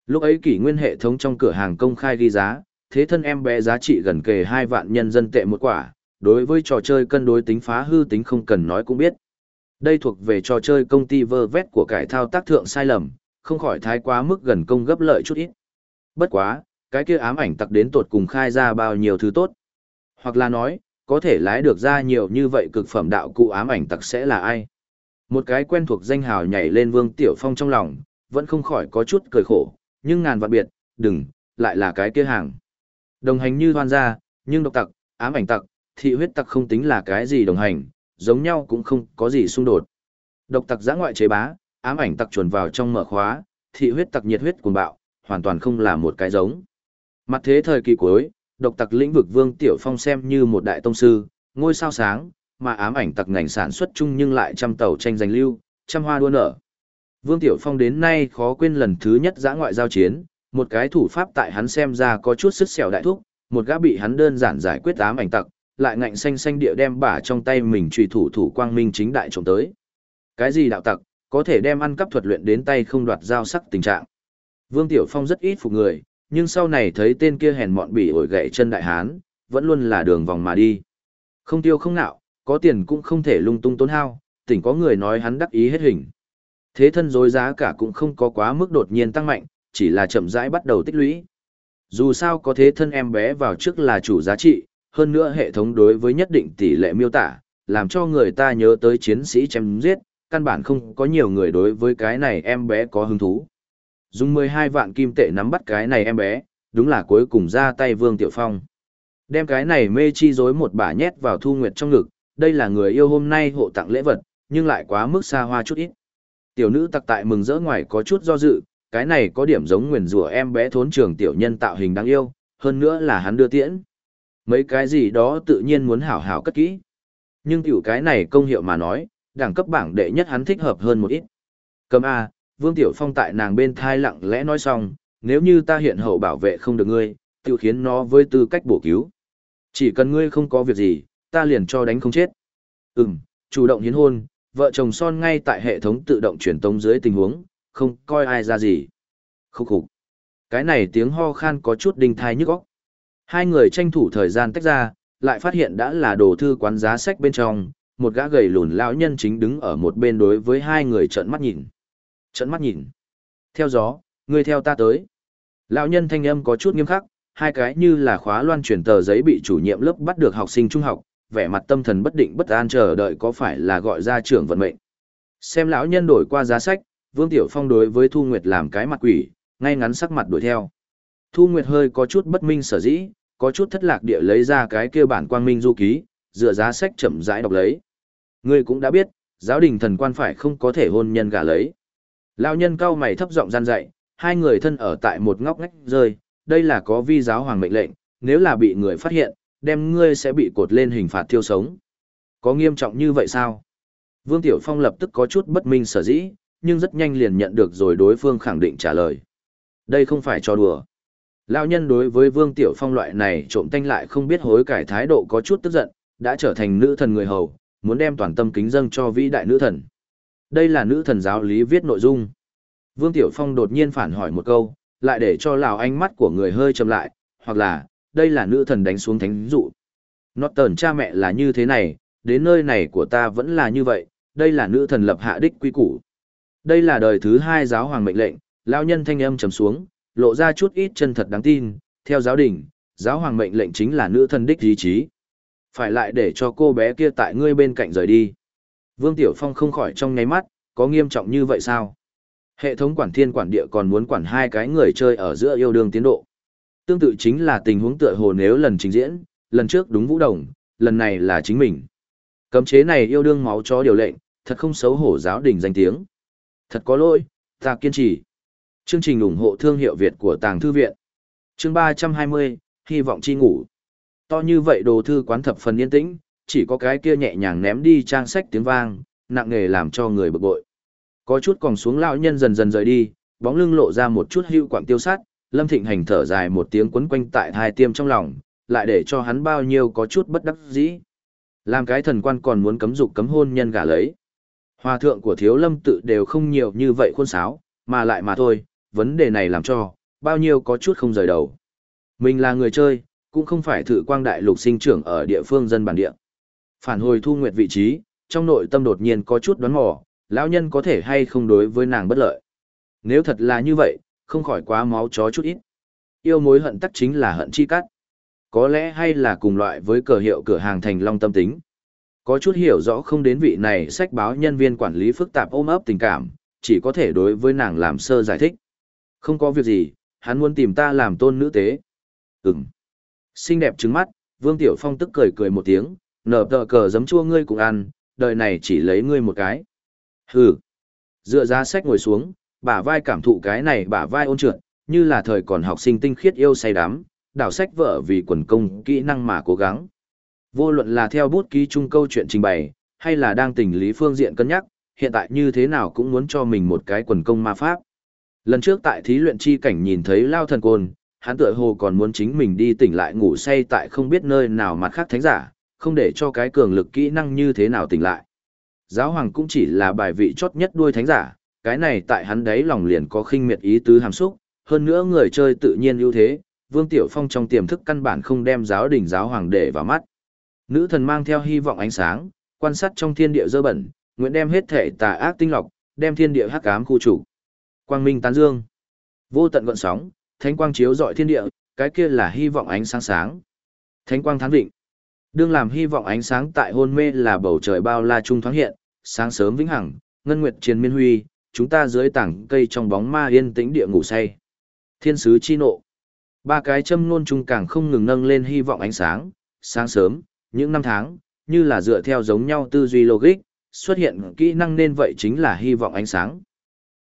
Lúc ấy kỷ nguyên hệ thống trong cửa hàng công khai ghi giá, thế thân em bé giá trị gần kề 2 vạn nhân dân tệ một quả, đối với trò chơi cân đối tính phá hư tính không cần nói cũng biết. Đây thuộc về trò chơi công ty vơ vét của cải thao tác thượng sai lầm, không khỏi thái quá mức gần công gấp lợi chút ít. Bất quá, cái kia ám ảnh tặc đến tột cùng khai ra bao nhiêu thứ tốt. Hoặc là nói, có thể lái được ra nhiều như vậy cực phẩm đạo cụ ám ảnh tặc sẽ là ai. Một cái quen thuộc danh hào nhảy lên Vương Tiểu Phong trong lòng, vẫn không khỏi có chút cười khổ, nhưng ngàn vạn biệt, đừng, lại là cái kia hàng. Đồng hành như hoan gia, nhưng độc tặc, ám ảnh tặc, thị huyết tặc không tính là cái gì đồng hành, giống nhau cũng không có gì xung đột. Độc tặc giã ngoại chế bá, ám ảnh tặc chuồn vào trong mở khóa, thị huyết tặc nhiệt huyết cuồng bạo, hoàn toàn không là một cái giống. Mặt thế thời kỳ cuối, độc tặc lĩnh vực Vương Tiểu Phong xem như một đại tông sư, ngôi sao sáng, mà ám ảnh tặc ngành sản xuất chung nhưng lại trăm tàu tranh giành lưu, trăm hoa đua nở. Vương Tiểu Phong đến nay khó quên lần thứ nhất giã ngoại giao chiến, một cái thủ pháp tại hắn xem ra có chút sức sẹo đại thúc, một gã bị hắn đơn giản giải quyết ám ảnh tặc, lại ngạnh xanh xanh địa đem bả trong tay mình truy thủ thủ quang minh chính đại trộm tới. Cái gì đạo tặc, có thể đem ăn cắp thuật luyện đến tay không đoạt giao sắc tình trạng. Vương Tiểu Phong rất ít phục người, nhưng sau này thấy tên kia hèn mọn bỉ ổi gậy chân đại hán, vẫn luôn là đường vòng mà đi. Không tiêu không nạo, có tiền cũng không thể lung tung tốn hao, tỉnh có người nói hắn đắc ý hết hình. Thế thân dối giá cả cũng không có quá mức đột nhiên tăng mạnh, chỉ là chậm rãi bắt đầu tích lũy. Dù sao có thế thân em bé vào trước là chủ giá trị, hơn nữa hệ thống đối với nhất định tỷ lệ miêu tả, làm cho người ta nhớ tới chiến sĩ chém giết, căn bản không có nhiều người đối với cái này em bé có hứng thú. Dùng 12 vạn kim tệ nắm bắt cái này em bé, đúng là cuối cùng ra tay Vương Tiểu Phong. Đem cái này mê chi rối một bả nhét vào thu nguyệt trong ngực, đây là người yêu hôm nay hộ tặng lễ vật, nhưng lại quá mức xa hoa chút ít. Tiểu nữ tặc tại mừng rỡ ngoài có chút do dự, cái này có điểm giống nguyền rủa em bé thốn trường tiểu nhân tạo hình đáng yêu, hơn nữa là hắn đưa tiễn. Mấy cái gì đó tự nhiên muốn hảo hảo cất kỹ. Nhưng tiểu cái này công hiệu mà nói, đẳng cấp bảng đệ nhất hắn thích hợp hơn một ít. Cầm A, Vương Tiểu Phong tại nàng bên thai lặng lẽ nói xong, nếu như ta hiện hậu bảo vệ không được ngươi, tiểu khiến nó với tư cách bổ cứu. Chỉ cần ngươi không có việc gì, ta liền cho đánh không chết. Ừm, chủ động hiến hôn, vợ chồng son ngay tại hệ thống tự động truyền tống dưới tình huống, không coi ai ra gì. Khúc khục. Cái này tiếng ho khan có chút đinh thai nhức óc. Hai người tranh thủ thời gian tách ra, lại phát hiện đã là đồ thư quán giá sách bên trong, một gã gầy lùn lão nhân chính đứng ở một bên đối với hai người trợn mắt nhìn. Trợn mắt nhìn. Theo gió, người theo ta tới. Lão nhân thanh âm có chút nghiêm khắc, hai cái như là khóa loan truyền tờ giấy bị chủ nhiệm lớp bắt được học sinh trung học, vẻ mặt tâm thần bất định bất an chờ đợi có phải là gọi ra trưởng vận mệnh. Xem lão nhân đổi qua giá sách, Vương Tiểu Phong đối với Thu Nguyệt làm cái mặt quỷ, ngay ngắn sắc mặt đuổi theo. Thu Nguyệt hơi có chút bất minh sở dĩ, có chút thất lạc địa lấy ra cái kia bản quang minh du ký, dựa giá sách chậm rãi đọc lấy. Ngươi cũng đã biết, giáo đình thần quan phải không có thể hôn nhân gả lấy. Lão nhân cao mày thấp giọng gian dạy, hai người thân ở tại một ngóc ngách rơi, đây là có vi giáo hoàng mệnh lệnh, nếu là bị người phát hiện, đem ngươi sẽ bị cột lên hình phạt thiêu sống. Có nghiêm trọng như vậy sao? Vương Tiểu Phong lập tức có chút bất minh sở dĩ, nhưng rất nhanh liền nhận được rồi đối phương khẳng định trả lời. Đây không phải cho đùa. Lão nhân đối với Vương Tiểu Phong loại này trộm tanh lại không biết hối cải thái độ có chút tức giận, đã trở thành nữ thần người hầu, muốn đem toàn tâm kính dâng cho vĩ đại nữ thần. Đây là nữ thần giáo lý viết nội dung. Vương Tiểu Phong đột nhiên phản hỏi một câu, lại để cho lão ánh mắt của người hơi chậm lại, hoặc là, đây là nữ thần đánh xuống thánh dụ. Nó tờn cha mẹ là như thế này, đến nơi này của ta vẫn là như vậy, đây là nữ thần lập hạ đích quy củ. Đây là đời thứ hai giáo hoàng mệnh lệnh, lão nhân thanh âm trầm xuống, lộ ra chút ít chân thật đáng tin, theo giáo đình, giáo hoàng mệnh lệnh chính là nữ thần đích ý chí. Phải lại để cho cô bé kia tại ngươi bên cạnh rời đi. Vương Tiểu Phong không khỏi trong ngáy mắt, có nghiêm trọng như vậy sao? Hệ thống quản thiên quản địa còn muốn quản hai cái người chơi ở giữa yêu đương tiến độ. Tương tự chính là tình huống tựa hồ nếu lần trình diễn, lần trước đúng vũ đồng, lần này là chính mình. Cấm chế này yêu đương máu chó điều lệnh, thật không xấu hổ giáo đình danh tiếng. Thật có lỗi, ta kiên trì. Chương trình ủng hộ thương hiệu Việt của Tàng Thư Viện. Chương 320, hy vọng chi ngủ. To như vậy đồ thư quán thập phần yên tĩnh, chỉ có cái kia nhẹ nhàng ném đi trang sách tiếng vang, nặng nghề làm cho người bực bội. Có chút còn xuống lão nhân dần dần rời đi, bóng lưng lộ ra một chút hưu quảng tiêu sát, Lâm Thịnh Hành thở dài một tiếng quấn quanh tại hai tiêm trong lòng, lại để cho hắn bao nhiêu có chút bất đắc dĩ. Làm cái thần quan còn muốn cấm dục cấm hôn nhân gả lấy. Hòa thượng của thiếu lâm tự đều không nhiều như vậy khuôn sáo, mà lại mà thôi, vấn đề này làm cho, bao nhiêu có chút không rời đầu. Mình là người chơi, cũng không phải thử quang đại lục sinh trưởng ở địa phương dân bản địa. Phản hồi thu nguyệt vị trí, trong nội tâm đột nhiên có chút đoán mò, lão nhân có thể hay không đối với nàng bất lợi. Nếu thật là như vậy, không khỏi quá máu chó chút ít. Yêu mối hận tắc chính là hận chi cắt. Có lẽ hay là cùng loại với cờ hiệu cửa hàng thành long tâm tính. Có chút hiểu rõ không đến vị này sách báo nhân viên quản lý phức tạp ôm ấp tình cảm, chỉ có thể đối với nàng làm sơ giải thích. Không có việc gì, hắn muốn tìm ta làm tôn nữ tế. Ừm. Xinh đẹp trứng mắt, Vương Tiểu Phong tức cười cười một tiếng, nở tờ cờ giấm chua ngươi cũng ăn, đời này chỉ lấy ngươi một cái. Hừ. Dựa ra sách ngồi xuống, bả vai cảm thụ cái này bả vai ôn trượt, như là thời còn học sinh tinh khiết yêu say đắm, đảo sách vợ vì quần công kỹ năng mà cố gắng. Vô luận là theo bút ký chung câu chuyện trình bày, hay là đang tình lý phương diện cân nhắc, hiện tại như thế nào cũng muốn cho mình một cái quần công ma pháp. Lần trước tại thí luyện chi cảnh nhìn thấy Lao Thần Côn, hắn tựa hồ còn muốn chính mình đi tỉnh lại ngủ say tại không biết nơi nào mặt khác thánh giả, không để cho cái cường lực kỹ năng như thế nào tỉnh lại. Giáo hoàng cũng chỉ là bài vị chót nhất đuôi thánh giả, cái này tại hắn đấy lòng liền có khinh miệt ý tứ hàm xúc, hơn nữa người chơi tự nhiên ưu thế, Vương Tiểu Phong trong tiềm thức căn bản không đem giáo đình giáo hoàng để vào mắt. Nữ thần mang theo hy vọng ánh sáng, quan sát trong thiên địa dơ bẩn, nguyện đem hết thể tà ác tinh lọc, đem thiên địa hắc ám khu chủ. Quang minh tán dương. Vô tận gợn sóng, thánh quang chiếu rọi thiên địa, cái kia là hy vọng ánh sáng sáng. Thánh quang thán vịnh. Đương làm hy vọng ánh sáng tại hôn mê là bầu trời bao la trung thoáng hiện, sáng sớm vĩnh hằng, ngân nguyệt triền miên huy, chúng ta dưới tảng cây trong bóng ma yên tĩnh địa ngủ say. Thiên sứ chi nộ. Ba cái châm nôn trung càng không ngừng nâng lên hy vọng ánh sáng, sáng sớm, những năm tháng, như là dựa theo giống nhau tư duy logic, xuất hiện kỹ năng nên vậy chính là hy vọng ánh sáng.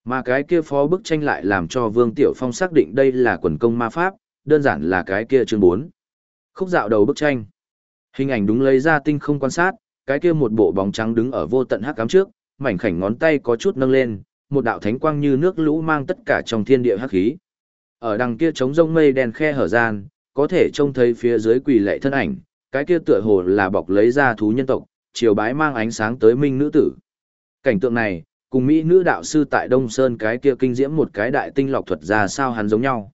Mà cái kia phó bức tranh lại làm cho Vương Tiểu Phong xác định đây là quần công ma pháp, đơn giản là cái kia chương 4. Khúc dạo đầu bức tranh. Hình ảnh đúng lấy ra tinh không quan sát, cái kia một bộ bóng trắng đứng ở vô tận hắc ám trước, mảnh khảnh ngón tay có chút nâng lên, một đạo thánh quang như nước lũ mang tất cả trong thiên địa hắc khí. Ở đằng kia trống rông mây đen khe hở gian, có thể trông thấy phía dưới quỳ lệ thân ảnh, cái kia tựa hồ là bọc lấy ra thú nhân tộc, chiều bái mang ánh sáng tới minh nữ tử. Cảnh tượng này, cùng Mỹ nữ đạo sư tại Đông Sơn cái kia kinh diễm một cái đại tinh lọc thuật ra sao hắn giống nhau.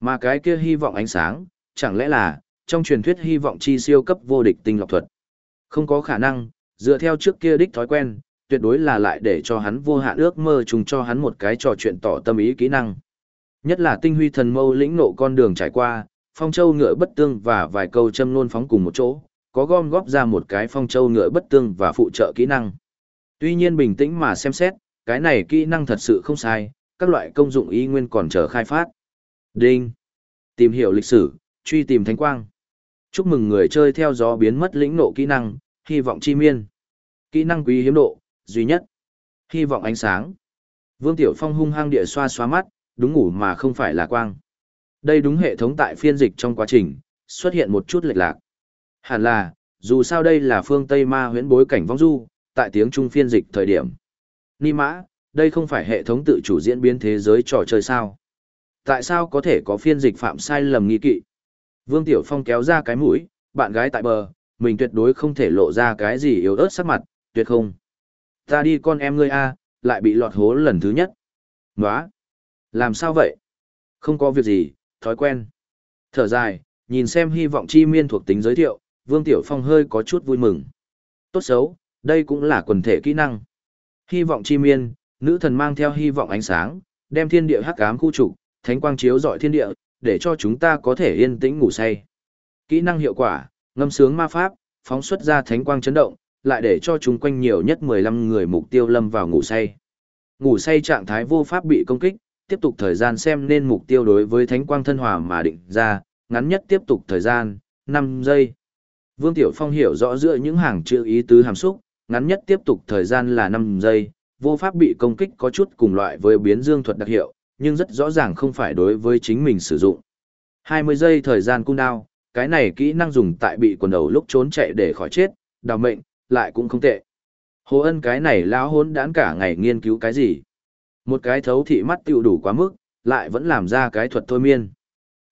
Mà cái kia hy vọng ánh sáng, chẳng lẽ là, trong truyền thuyết hy vọng chi siêu cấp vô địch tinh lọc thuật. Không có khả năng, dựa theo trước kia đích thói quen, tuyệt đối là lại để cho hắn vô hạn ước mơ trùng cho hắn một cái trò chuyện tỏ tâm ý kỹ năng. Nhất là tinh huy thần mâu lĩnh nộ con đường trải qua, phong châu ngựa bất tương và vài câu châm luôn phóng cùng một chỗ, có gom góp ra một cái phong châu ngựa bất tương và phụ trợ kỹ năng. Tuy nhiên bình tĩnh mà xem xét, cái này kỹ năng thật sự không sai, các loại công dụng y nguyên còn chờ khai phát. Đinh. Tìm hiểu lịch sử, truy tìm thánh quang. Chúc mừng người chơi theo gió biến mất lĩnh nộ kỹ năng, hy vọng chi miên. Kỹ năng quý hiếm độ, duy nhất. Hy vọng ánh sáng. Vương Tiểu Phong hung hăng địa xoa xoa mắt, đúng ngủ mà không phải là quang. Đây đúng hệ thống tại phiên dịch trong quá trình, xuất hiện một chút lệch lạc. Hẳn là, dù sao đây là phương Tây ma huyễn bối cảnh vong du, tại tiếng Trung phiên dịch thời điểm. Ni mã, đây không phải hệ thống tự chủ diễn biến thế giới trò chơi sao? Tại sao có thể có phiên dịch phạm sai lầm nghi kỵ? Vương Tiểu Phong kéo ra cái mũi, bạn gái tại bờ, mình tuyệt đối không thể lộ ra cái gì yếu ớt sắc mặt, tuyệt không. Ta đi con em ngươi a, lại bị lọt hố lần thứ nhất. Nóa! Làm sao vậy? Không có việc gì, thói quen. Thở dài, nhìn xem hy vọng chi miên thuộc tính giới thiệu, Vương Tiểu Phong hơi có chút vui mừng. Tốt xấu, đây cũng là quần thể kỹ năng. Hy vọng chi miên, nữ thần mang theo hy vọng ánh sáng, đem thiên địa hắc ám khu trục, thánh quang chiếu rọi thiên địa, để cho chúng ta có thể yên tĩnh ngủ say. Kỹ năng hiệu quả, ngâm sướng ma pháp, phóng xuất ra thánh quang chấn động, lại để cho chúng quanh nhiều nhất 15 người mục tiêu lâm vào ngủ say. Ngủ say trạng thái vô pháp bị công kích, tiếp tục thời gian xem nên mục tiêu đối với thánh quang thân hòa mà định ra, ngắn nhất tiếp tục thời gian, 5 giây. Vương Tiểu Phong hiểu rõ giữa những hàng chữ ý tứ hàm xúc, ngắn nhất tiếp tục thời gian là 5 giây, vô pháp bị công kích có chút cùng loại với biến dương thuật đặc hiệu, nhưng rất rõ ràng không phải đối với chính mình sử dụng. 20 giây thời gian cung đao, cái này kỹ năng dùng tại bị quần đầu lúc trốn chạy để khỏi chết, đào mệnh, lại cũng không tệ. Hồ ân cái này lão hốn đán cả ngày nghiên cứu cái gì. Một cái thấu thị mắt tiêu đủ quá mức, lại vẫn làm ra cái thuật thôi miên.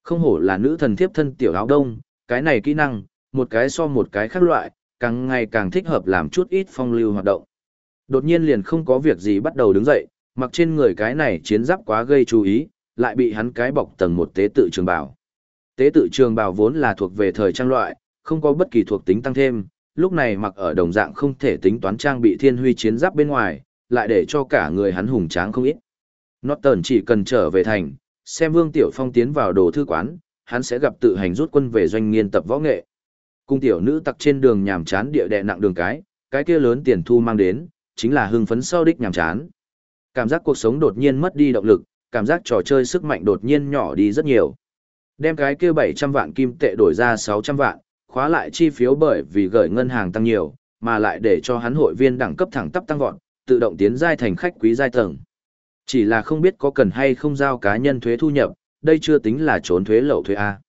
Không hổ là nữ thần thiếp thân tiểu áo đông, cái này kỹ năng, một cái so một cái khác loại, càng ngày càng thích hợp làm chút ít phong lưu hoạt động. Đột nhiên liền không có việc gì bắt đầu đứng dậy, mặc trên người cái này chiến giáp quá gây chú ý, lại bị hắn cái bọc tầng một tế tự trường bào. Tế tự trường bào vốn là thuộc về thời trang loại, không có bất kỳ thuộc tính tăng thêm, lúc này mặc ở đồng dạng không thể tính toán trang bị thiên huy chiến giáp bên ngoài, lại để cho cả người hắn hùng tráng không ít. Norton chỉ cần trở về thành, xem Vương Tiểu Phong tiến vào đồ thư quán, hắn sẽ gặp tự hành rút quân về doanh nghiên tập võ nghệ. Cung tiểu nữ tặc trên đường nhàm chán địa đè nặng đường cái, cái kia lớn tiền thu mang đến, chính là hưng phấn sau đích nhàm chán. Cảm giác cuộc sống đột nhiên mất đi động lực, cảm giác trò chơi sức mạnh đột nhiên nhỏ đi rất nhiều. Đem cái kia 700 vạn kim tệ đổi ra 600 vạn, khóa lại chi phiếu bởi vì gửi ngân hàng tăng nhiều, mà lại để cho hắn hội viên đẳng cấp thẳng tắp tăng vọt, tự động tiến giai thành khách quý giai tầng. Chỉ là không biết có cần hay không giao cá nhân thuế thu nhập, đây chưa tính là trốn thuế lậu thuế A.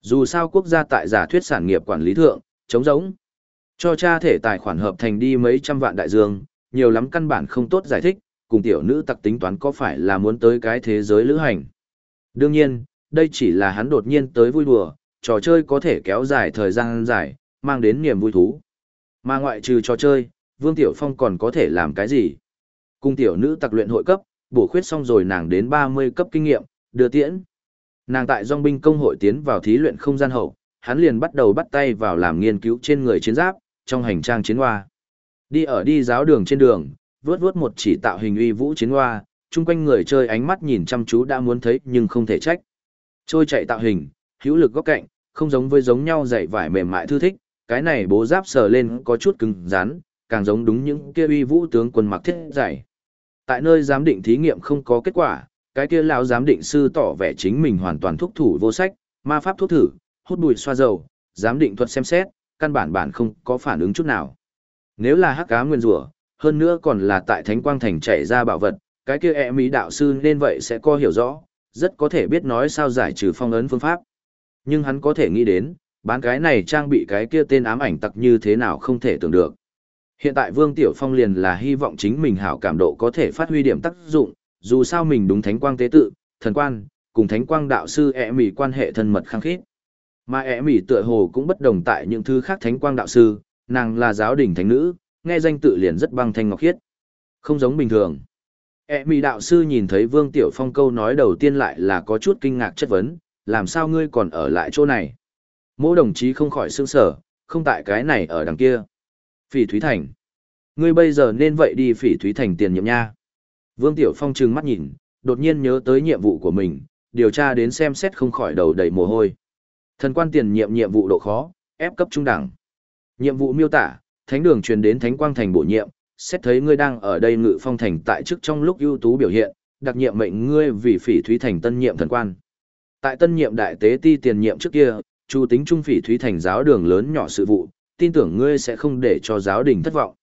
Dù sao quốc gia tại giả thuyết sản nghiệp quản lý thượng, chống giống. Cho cha thể tài khoản hợp thành đi mấy trăm vạn đại dương, nhiều lắm căn bản không tốt giải thích, cùng tiểu nữ tặc tính toán có phải là muốn tới cái thế giới lữ hành. Đương nhiên, đây chỉ là hắn đột nhiên tới vui đùa, trò chơi có thể kéo dài thời gian dài, mang đến niềm vui thú. Mà ngoại trừ trò chơi, Vương Tiểu Phong còn có thể làm cái gì? Cùng tiểu nữ tặc luyện hội cấp, bổ khuyết xong rồi nàng đến 30 cấp kinh nghiệm, đưa tiễn. Nàng tại dòng binh công hội tiến vào thí luyện không gian hậu, hắn liền bắt đầu bắt tay vào làm nghiên cứu trên người chiến giáp, trong hành trang chiến hoa. Đi ở đi giáo đường trên đường, vướt vướt một chỉ tạo hình uy vũ chiến hoa, chung quanh người chơi ánh mắt nhìn chăm chú đã muốn thấy nhưng không thể trách. Trôi chạy tạo hình, hữu lực góc cạnh, không giống với giống nhau dày vải mềm mại thư thích, cái này bố giáp sờ lên có chút cứng rắn, càng giống đúng những kia uy vũ tướng quân mặc thiết dày. Tại nơi giám định thí nghiệm không có kết quả, cái kia lão giám định sư tỏ vẻ chính mình hoàn toàn thuốc thủ vô sách, ma pháp thuốc thử, hút bụi xoa dầu, giám định thuật xem xét, căn bản bản không có phản ứng chút nào. Nếu là hắc cá nguyên rủa, hơn nữa còn là tại Thánh Quang Thành chạy ra bảo vật, cái kia ẹ mỹ đạo sư nên vậy sẽ có hiểu rõ, rất có thể biết nói sao giải trừ phong ấn phương pháp. Nhưng hắn có thể nghĩ đến, bán cái này trang bị cái kia tên ám ảnh tặc như thế nào không thể tưởng được. Hiện tại Vương Tiểu Phong liền là hy vọng chính mình hảo cảm độ có thể phát huy điểm tác dụng, dù sao mình đúng thánh quang tế tự, thần quan, cùng thánh quang đạo sư e ẹ mỉ quan hệ thân mật khăng khít. Mà e ẹ mỉ tựa hồ cũng bất đồng tại những thứ khác thánh quang đạo sư, nàng là giáo đình thánh nữ, nghe danh tự liền rất băng thanh ngọc khiết. Không giống bình thường. E ẹ mỉ đạo sư nhìn thấy Vương Tiểu Phong câu nói đầu tiên lại là có chút kinh ngạc chất vấn, làm sao ngươi còn ở lại chỗ này? Mỗi đồng chí không khỏi sương sở, không tại cái này ở đằng kia. Phỉ Thúy Thành. Ngươi bây giờ nên vậy đi Phỉ Thúy Thành tiền nhiệm nha. Vương Tiểu Phong trừng mắt nhìn, đột nhiên nhớ tới nhiệm vụ của mình, điều tra đến xem xét không khỏi đầu đầy mồ hôi. Thần quan tiền nhiệm nhiệm vụ độ khó, ép cấp trung đẳng. Nhiệm vụ miêu tả, thánh đường truyền đến thánh quang thành bổ nhiệm, xét thấy ngươi đang ở đây ngự phong thành tại chức trong lúc ưu tú biểu hiện, đặc nhiệm mệnh ngươi vì phỉ thúy thành tân nhiệm thần quan. Tại tân nhiệm đại tế ti tiền nhiệm trước kia, chu tính trung phỉ thúy thành giáo đường lớn nhỏ sự vụ, tin tưởng ngươi sẽ không để cho giáo đình thất vọng.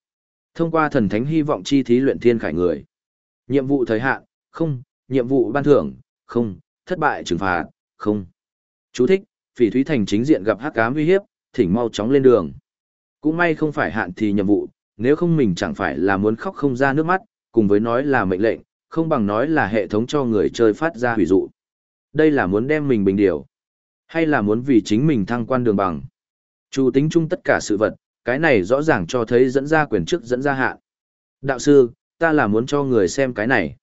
Thông qua thần thánh hy vọng chi thí luyện thiên khải người. Nhiệm vụ thời hạn, không, nhiệm vụ ban thưởng, không, thất bại trừng phạt, không. Chú thích, phỉ thúy thành chính diện gặp hắc ám uy hiếp, thỉnh mau chóng lên đường. Cũng may không phải hạn thì nhiệm vụ, nếu không mình chẳng phải là muốn khóc không ra nước mắt, cùng với nói là mệnh lệnh, không bằng nói là hệ thống cho người chơi phát ra hủy dụ. Đây là muốn đem mình bình điều, hay là muốn vì chính mình thăng quan đường bằng. Chủ tính chung tất cả sự vật, cái này rõ ràng cho thấy dẫn ra quyền chức dẫn ra hạn. Đạo sư, ta là muốn cho người xem cái này.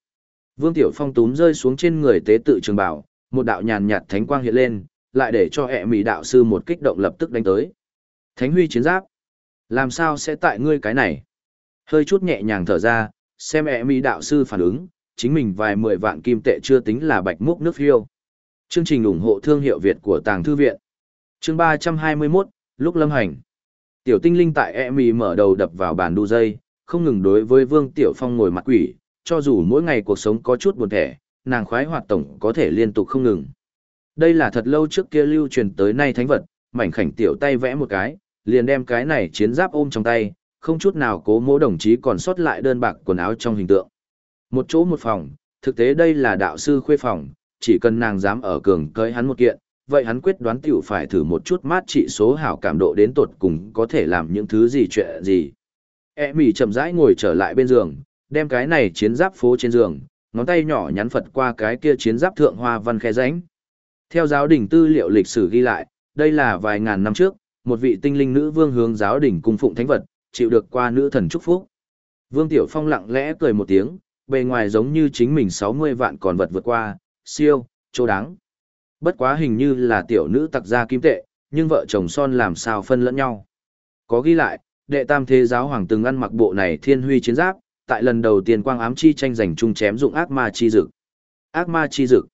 Vương Tiểu Phong túm rơi xuống trên người tế tự trường bảo, một đạo nhàn nhạt thánh quang hiện lên, lại để cho ẹ mì đạo sư một kích động lập tức đánh tới. Thánh huy chiến giáp. Làm sao sẽ tại ngươi cái này? Hơi chút nhẹ nhàng thở ra, xem ẹ mì đạo sư phản ứng, chính mình vài mười vạn kim tệ chưa tính là bạch múc nước phiêu. Chương trình ủng hộ thương hiệu Việt của Tàng Thư Viện. Chương 321, lúc lâm hành. Tiểu tinh linh tại e mì mở đầu đập vào bàn đu dây, không ngừng đối với Vương Tiểu Phong ngồi mặt quỷ, cho dù mỗi ngày cuộc sống có chút buồn thẻ, nàng khoái hoạt tổng có thể liên tục không ngừng. Đây là thật lâu trước kia lưu truyền tới nay thánh vật, mảnh khảnh tiểu tay vẽ một cái, liền đem cái này chiến giáp ôm trong tay, không chút nào cố mỗi đồng chí còn sót lại đơn bạc quần áo trong hình tượng. Một chỗ một phòng, thực tế đây là đạo sư khuê phòng, chỉ cần nàng dám ở cường cơi hắn một kiện, vậy hắn quyết đoán tiểu phải thử một chút mát trị số hảo cảm độ đến tột cùng có thể làm những thứ gì chuyện gì. E mỉ chậm rãi ngồi trở lại bên giường, đem cái này chiến giáp phố trên giường, ngón tay nhỏ nhắn phật qua cái kia chiến giáp thượng hoa văn khe ránh. Theo giáo đình tư liệu lịch sử ghi lại, đây là vài ngàn năm trước, một vị tinh linh nữ vương hướng giáo đình cung phụng thánh vật, chịu được qua nữ thần chúc phúc. Vương Tiểu Phong lặng lẽ cười một tiếng, bề ngoài giống như chính mình 60 vạn còn vật vượt qua, siêu, chỗ đáng. Bất quá hình như là tiểu nữ tặc gia kim tệ, nhưng vợ chồng son làm sao phân lẫn nhau. Có ghi lại, đệ tam thế giáo hoàng từng ăn mặc bộ này thiên huy chiến giáp, tại lần đầu tiên quang ám chi tranh giành chung chém dụng ác ma chi dực. Ác ma chi dực.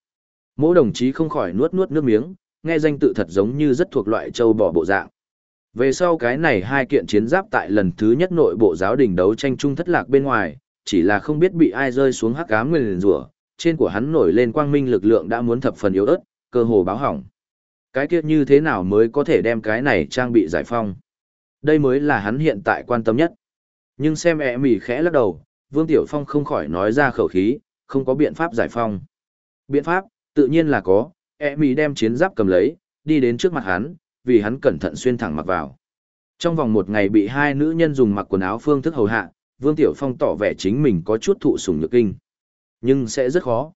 Mỗi đồng chí không khỏi nuốt nuốt nước miếng, nghe danh tự thật giống như rất thuộc loại châu bò bộ dạng. Về sau cái này hai kiện chiến giáp tại lần thứ nhất nội bộ giáo đình đấu tranh chung thất lạc bên ngoài, chỉ là không biết bị ai rơi xuống hắc ám nguyên rủa, trên của hắn nổi lên quang minh lực lượng đã muốn thập phần yếu ớt, cơ hồ báo hỏng. Cái kia như thế nào mới có thể đem cái này trang bị giải phong? Đây mới là hắn hiện tại quan tâm nhất. Nhưng xem ẹ mỉ khẽ lắc đầu, Vương Tiểu Phong không khỏi nói ra khẩu khí, không có biện pháp giải phong. Biện pháp, tự nhiên là có, ẹ mỉ đem chiến giáp cầm lấy, đi đến trước mặt hắn, vì hắn cẩn thận xuyên thẳng mặc vào. Trong vòng một ngày bị hai nữ nhân dùng mặc quần áo phương thức hầu hạ, Vương Tiểu Phong tỏ vẻ chính mình có chút thụ sủng nhược kinh. Nhưng sẽ rất khó.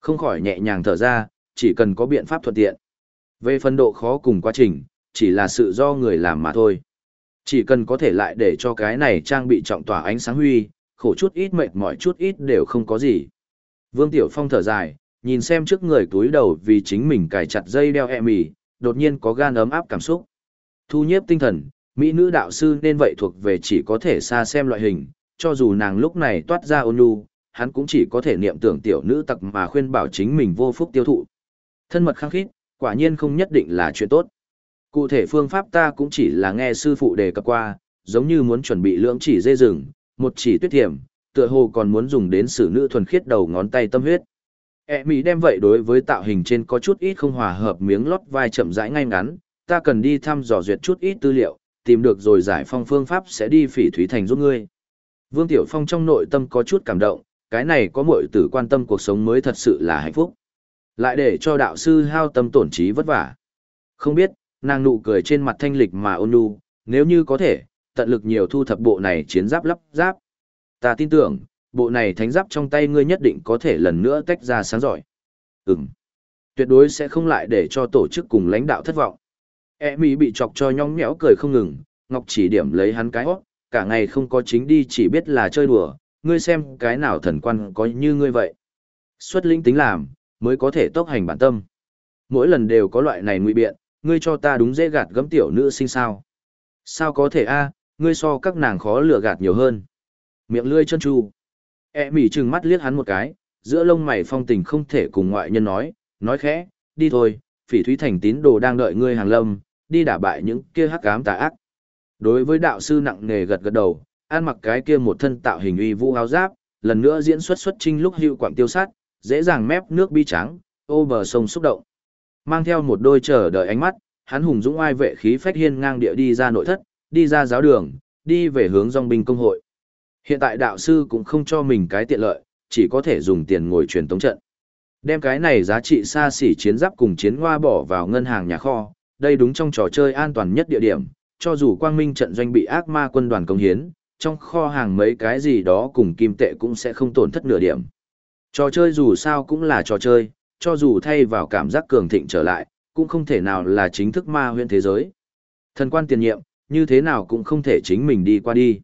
Không khỏi nhẹ nhàng thở ra, chỉ cần có biện pháp thuận tiện. Về phần độ khó cùng quá trình, chỉ là sự do người làm mà thôi. Chỉ cần có thể lại để cho cái này trang bị trọng tỏa ánh sáng huy, khổ chút ít mệt mỏi chút ít đều không có gì. Vương Tiểu Phong thở dài, nhìn xem trước người túi đầu vì chính mình cài chặt dây đeo e mì, đột nhiên có gan ấm áp cảm xúc. Thu nhiếp tinh thần, mỹ nữ đạo sư nên vậy thuộc về chỉ có thể xa xem loại hình, cho dù nàng lúc này toát ra ôn nhu, hắn cũng chỉ có thể niệm tưởng tiểu nữ tặc mà khuyên bảo chính mình vô phúc tiêu thụ. Thân mật khăng khít, quả nhiên không nhất định là chuyện tốt. Cụ thể phương pháp ta cũng chỉ là nghe sư phụ đề cập qua, giống như muốn chuẩn bị lưỡng chỉ dê rừng, một chỉ tuyết thiểm, tựa hồ còn muốn dùng đến sử nữ thuần khiết đầu ngón tay tâm huyết. E mỹ đem vậy đối với tạo hình trên có chút ít không hòa hợp miếng lót vai chậm rãi ngay ngắn, ta cần đi thăm dò duyệt chút ít tư liệu, tìm được rồi giải phong phương pháp sẽ đi phỉ thúy thành giúp ngươi. Vương Tiểu Phong trong nội tâm có chút cảm động, cái này có mọi tử quan tâm cuộc sống mới thật sự là hạnh phúc. Lại để cho đạo sư hao tâm tổn trí vất vả. Không biết, nàng nụ cười trên mặt thanh lịch mà ôn nhu, nếu như có thể, tận lực nhiều thu thập bộ này chiến giáp lắp giáp. Ta tin tưởng, bộ này thánh giáp trong tay ngươi nhất định có thể lần nữa tách ra sáng giỏi. Ừm. Tuyệt đối sẽ không lại để cho tổ chức cùng lãnh đạo thất vọng. E mỹ bị chọc cho nhóng nhẽo cười không ngừng, Ngọc chỉ điểm lấy hắn cái hót, cả ngày không có chính đi chỉ biết là chơi đùa, ngươi xem cái nào thần quan có như ngươi vậy. Xuất linh tính làm, mới có thể tốc hành bản tâm. Mỗi lần đều có loại này nguy biện, ngươi cho ta đúng dễ gạt gấm tiểu nữ sinh sao. Sao có thể a ngươi so các nàng khó lừa gạt nhiều hơn. Miệng lươi chân chu, E mỉ trừng mắt liếc hắn một cái, giữa lông mày phong tình không thể cùng ngoại nhân nói, nói khẽ, đi thôi, phỉ thúy thành tín đồ đang đợi ngươi hàng lâm, đi đả bại những kia hắc ám tà ác. Đối với đạo sư nặng nề gật gật đầu, an mặc cái kia một thân tạo hình uy vũ áo giáp, lần nữa diễn xuất xuất trinh lúc hưu quảng tiêu sát, dễ dàng mép nước bi trắng, ô bờ sông xúc động. Mang theo một đôi chờ đợi ánh mắt, hắn hùng dũng ai vệ khí phách hiên ngang địa đi ra nội thất, đi ra giáo đường, đi về hướng dòng binh công hội. Hiện tại đạo sư cũng không cho mình cái tiện lợi, chỉ có thể dùng tiền ngồi truyền tống trận. Đem cái này giá trị xa xỉ chiến giáp cùng chiến hoa bỏ vào ngân hàng nhà kho, đây đúng trong trò chơi an toàn nhất địa điểm, cho dù quang minh trận doanh bị ác ma quân đoàn công hiến, trong kho hàng mấy cái gì đó cùng kim tệ cũng sẽ không tổn thất nửa điểm. Trò chơi dù sao cũng là trò chơi, cho dù thay vào cảm giác cường thịnh trở lại, cũng không thể nào là chính thức ma huyễn thế giới. Thần quan tiền nhiệm, như thế nào cũng không thể chính mình đi qua đi.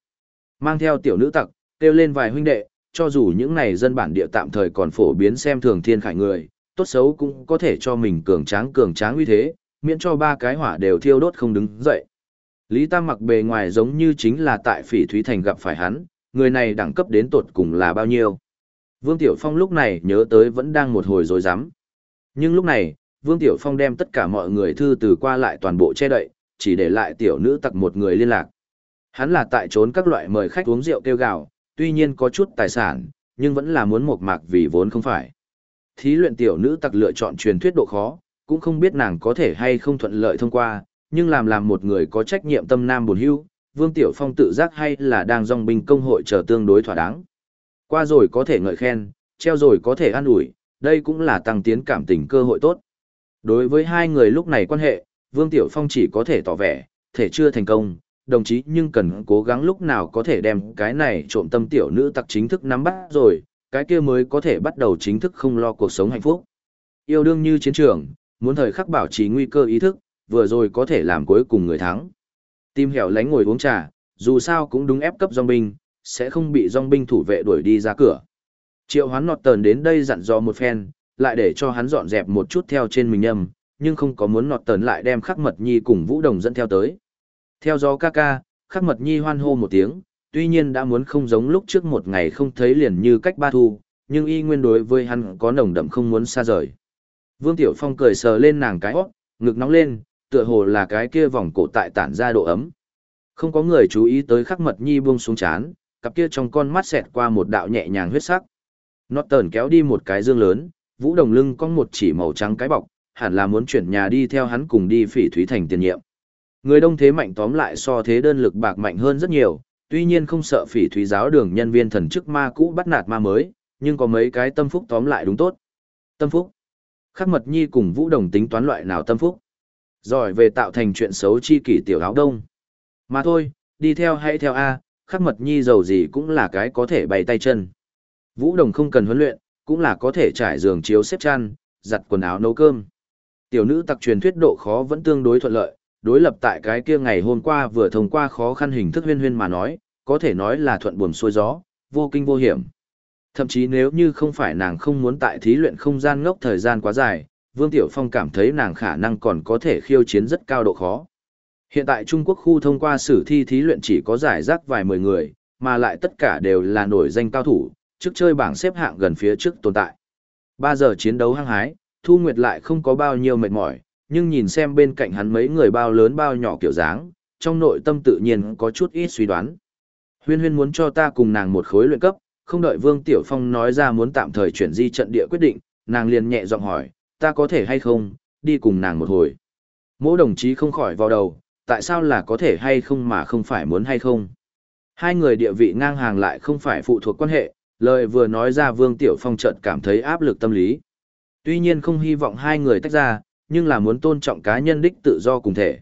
Mang theo tiểu nữ tặc, kêu lên vài huynh đệ, cho dù những này dân bản địa tạm thời còn phổ biến xem thường thiên khải người, tốt xấu cũng có thể cho mình cường tráng cường tráng uy thế, miễn cho ba cái hỏa đều thiêu đốt không đứng dậy. Lý Tam mặc bề ngoài giống như chính là tại phỉ thúy thành gặp phải hắn, người này đẳng cấp đến tột cùng là bao nhiêu. Vương Tiểu Phong lúc này nhớ tới vẫn đang một hồi rối rắm. Nhưng lúc này, Vương Tiểu Phong đem tất cả mọi người thư từ qua lại toàn bộ che đậy, chỉ để lại tiểu nữ tặc một người liên lạc. Hắn là tại trốn các loại mời khách uống rượu kêu gạo, tuy nhiên có chút tài sản, nhưng vẫn là muốn một mạc vì vốn không phải. Thí luyện tiểu nữ tặc lựa chọn truyền thuyết độ khó, cũng không biết nàng có thể hay không thuận lợi thông qua, nhưng làm làm một người có trách nhiệm tâm nam buồn hưu, Vương Tiểu Phong tự giác hay là đang dòng binh công hội chờ tương đối thỏa đáng. Qua rồi có thể ngợi khen, treo rồi có thể an ủi, đây cũng là tăng tiến cảm tình cơ hội tốt. Đối với hai người lúc này quan hệ, Vương Tiểu Phong chỉ có thể tỏ vẻ, thể chưa thành công, đồng chí nhưng cần cố gắng lúc nào có thể đem cái này trộm tâm tiểu nữ tặc chính thức nắm bắt rồi, cái kia mới có thể bắt đầu chính thức không lo cuộc sống hạnh phúc. Yêu đương như chiến trường, muốn thời khắc bảo trì nguy cơ ý thức, vừa rồi có thể làm cuối cùng người thắng. Tim hẻo lánh ngồi uống trà, dù sao cũng đúng ép cấp dòng binh, sẽ không bị dòng binh thủ vệ đuổi đi ra cửa. Triệu hoán nọt tờn đến đây dặn dò một phen, lại để cho hắn dọn dẹp một chút theo trên mình âm, nhưng không có muốn nọt tờn lại đem khắc mật nhi cùng vũ đồng dẫn theo tới. Theo gió ca ca, khắc mật nhi hoan hô một tiếng, tuy nhiên đã muốn không giống lúc trước một ngày không thấy liền như cách ba thu, nhưng y nguyên đối với hắn có nồng đậm không muốn xa rời. Vương Tiểu Phong cười sờ lên nàng cái hót, ngực nóng lên, tựa hồ là cái kia vòng cổ tại tản ra độ ấm. Không có người chú ý tới khắc mật nhi buông xuống chán, cặp kia trong con mắt xẹt qua một đạo nhẹ nhàng huyết sắc. Nó tờn kéo đi một cái dương lớn, vũ đồng lưng có một chỉ màu trắng cái bọc, hẳn là muốn chuyển nhà đi theo hắn cùng đi phỉ thúy thành tiền nhiệm. Người đông thế mạnh tóm lại so thế đơn lực bạc mạnh hơn rất nhiều, tuy nhiên không sợ phỉ thúy giáo đường nhân viên thần chức ma cũ bắt nạt ma mới, nhưng có mấy cái tâm phúc tóm lại đúng tốt. Tâm phúc. Khắc mật nhi cùng vũ đồng tính toán loại nào tâm phúc. Giỏi về tạo thành chuyện xấu chi kỷ tiểu áo đông. Mà thôi, đi theo hãy theo A, khắc mật nhi giàu gì cũng là cái có thể bày tay chân. Vũ Đồng không cần huấn luyện, cũng là có thể trải giường chiếu xếp chăn, giặt quần áo nấu cơm. Tiểu nữ tặc truyền thuyết độ khó vẫn tương đối thuận lợi, đối lập tại cái kia ngày hôm qua vừa thông qua khó khăn hình thức huyên huyên mà nói, có thể nói là thuận buồm xuôi gió, vô kinh vô hiểm. Thậm chí nếu như không phải nàng không muốn tại thí luyện không gian ngốc thời gian quá dài, Vương Tiểu Phong cảm thấy nàng khả năng còn có thể khiêu chiến rất cao độ khó. Hiện tại Trung Quốc khu thông qua sử thi thí luyện chỉ có giải rác vài mười người, mà lại tất cả đều là nổi danh cao thủ, trước chơi bảng xếp hạng gần phía trước tồn tại. 3 giờ chiến đấu hăng hái, Thu Nguyệt lại không có bao nhiêu mệt mỏi, nhưng nhìn xem bên cạnh hắn mấy người bao lớn bao nhỏ kiểu dáng, trong nội tâm tự nhiên có chút ít suy đoán. Huyên huyên muốn cho ta cùng nàng một khối luyện cấp, không đợi Vương Tiểu Phong nói ra muốn tạm thời chuyển di trận địa quyết định, nàng liền nhẹ giọng hỏi, ta có thể hay không, đi cùng nàng một hồi. Mỗi đồng chí không khỏi vào đầu, tại sao là có thể hay không mà không phải muốn hay không. Hai người địa vị ngang hàng lại không phải phụ thuộc quan hệ, lời vừa nói ra Vương Tiểu Phong chợt cảm thấy áp lực tâm lý. Tuy nhiên không hy vọng hai người tách ra, nhưng là muốn tôn trọng cá nhân đích tự do cùng thể.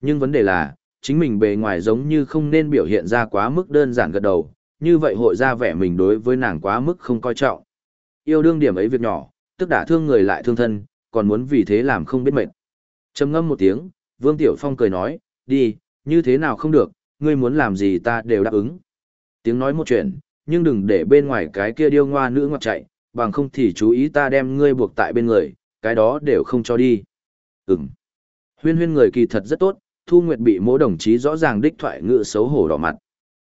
Nhưng vấn đề là, chính mình bề ngoài giống như không nên biểu hiện ra quá mức đơn giản gật đầu, như vậy hội ra vẻ mình đối với nàng quá mức không coi trọng. Yêu đương điểm ấy việc nhỏ, tức đã thương người lại thương thân, còn muốn vì thế làm không biết mệt. Trầm ngâm một tiếng, Vương Tiểu Phong cười nói, đi, như thế nào không được, ngươi muốn làm gì ta đều đáp ứng. Tiếng nói một chuyện, nhưng đừng để bên ngoài cái kia điêu ngoa nữ ngoặt chạy, bằng không thì chú ý ta đem ngươi buộc tại bên người, cái đó đều không cho đi. Ừm. Huyên huyên người kỳ thật rất tốt, Thu Nguyệt bị mỗi đồng chí rõ ràng đích thoại ngựa xấu hổ đỏ mặt.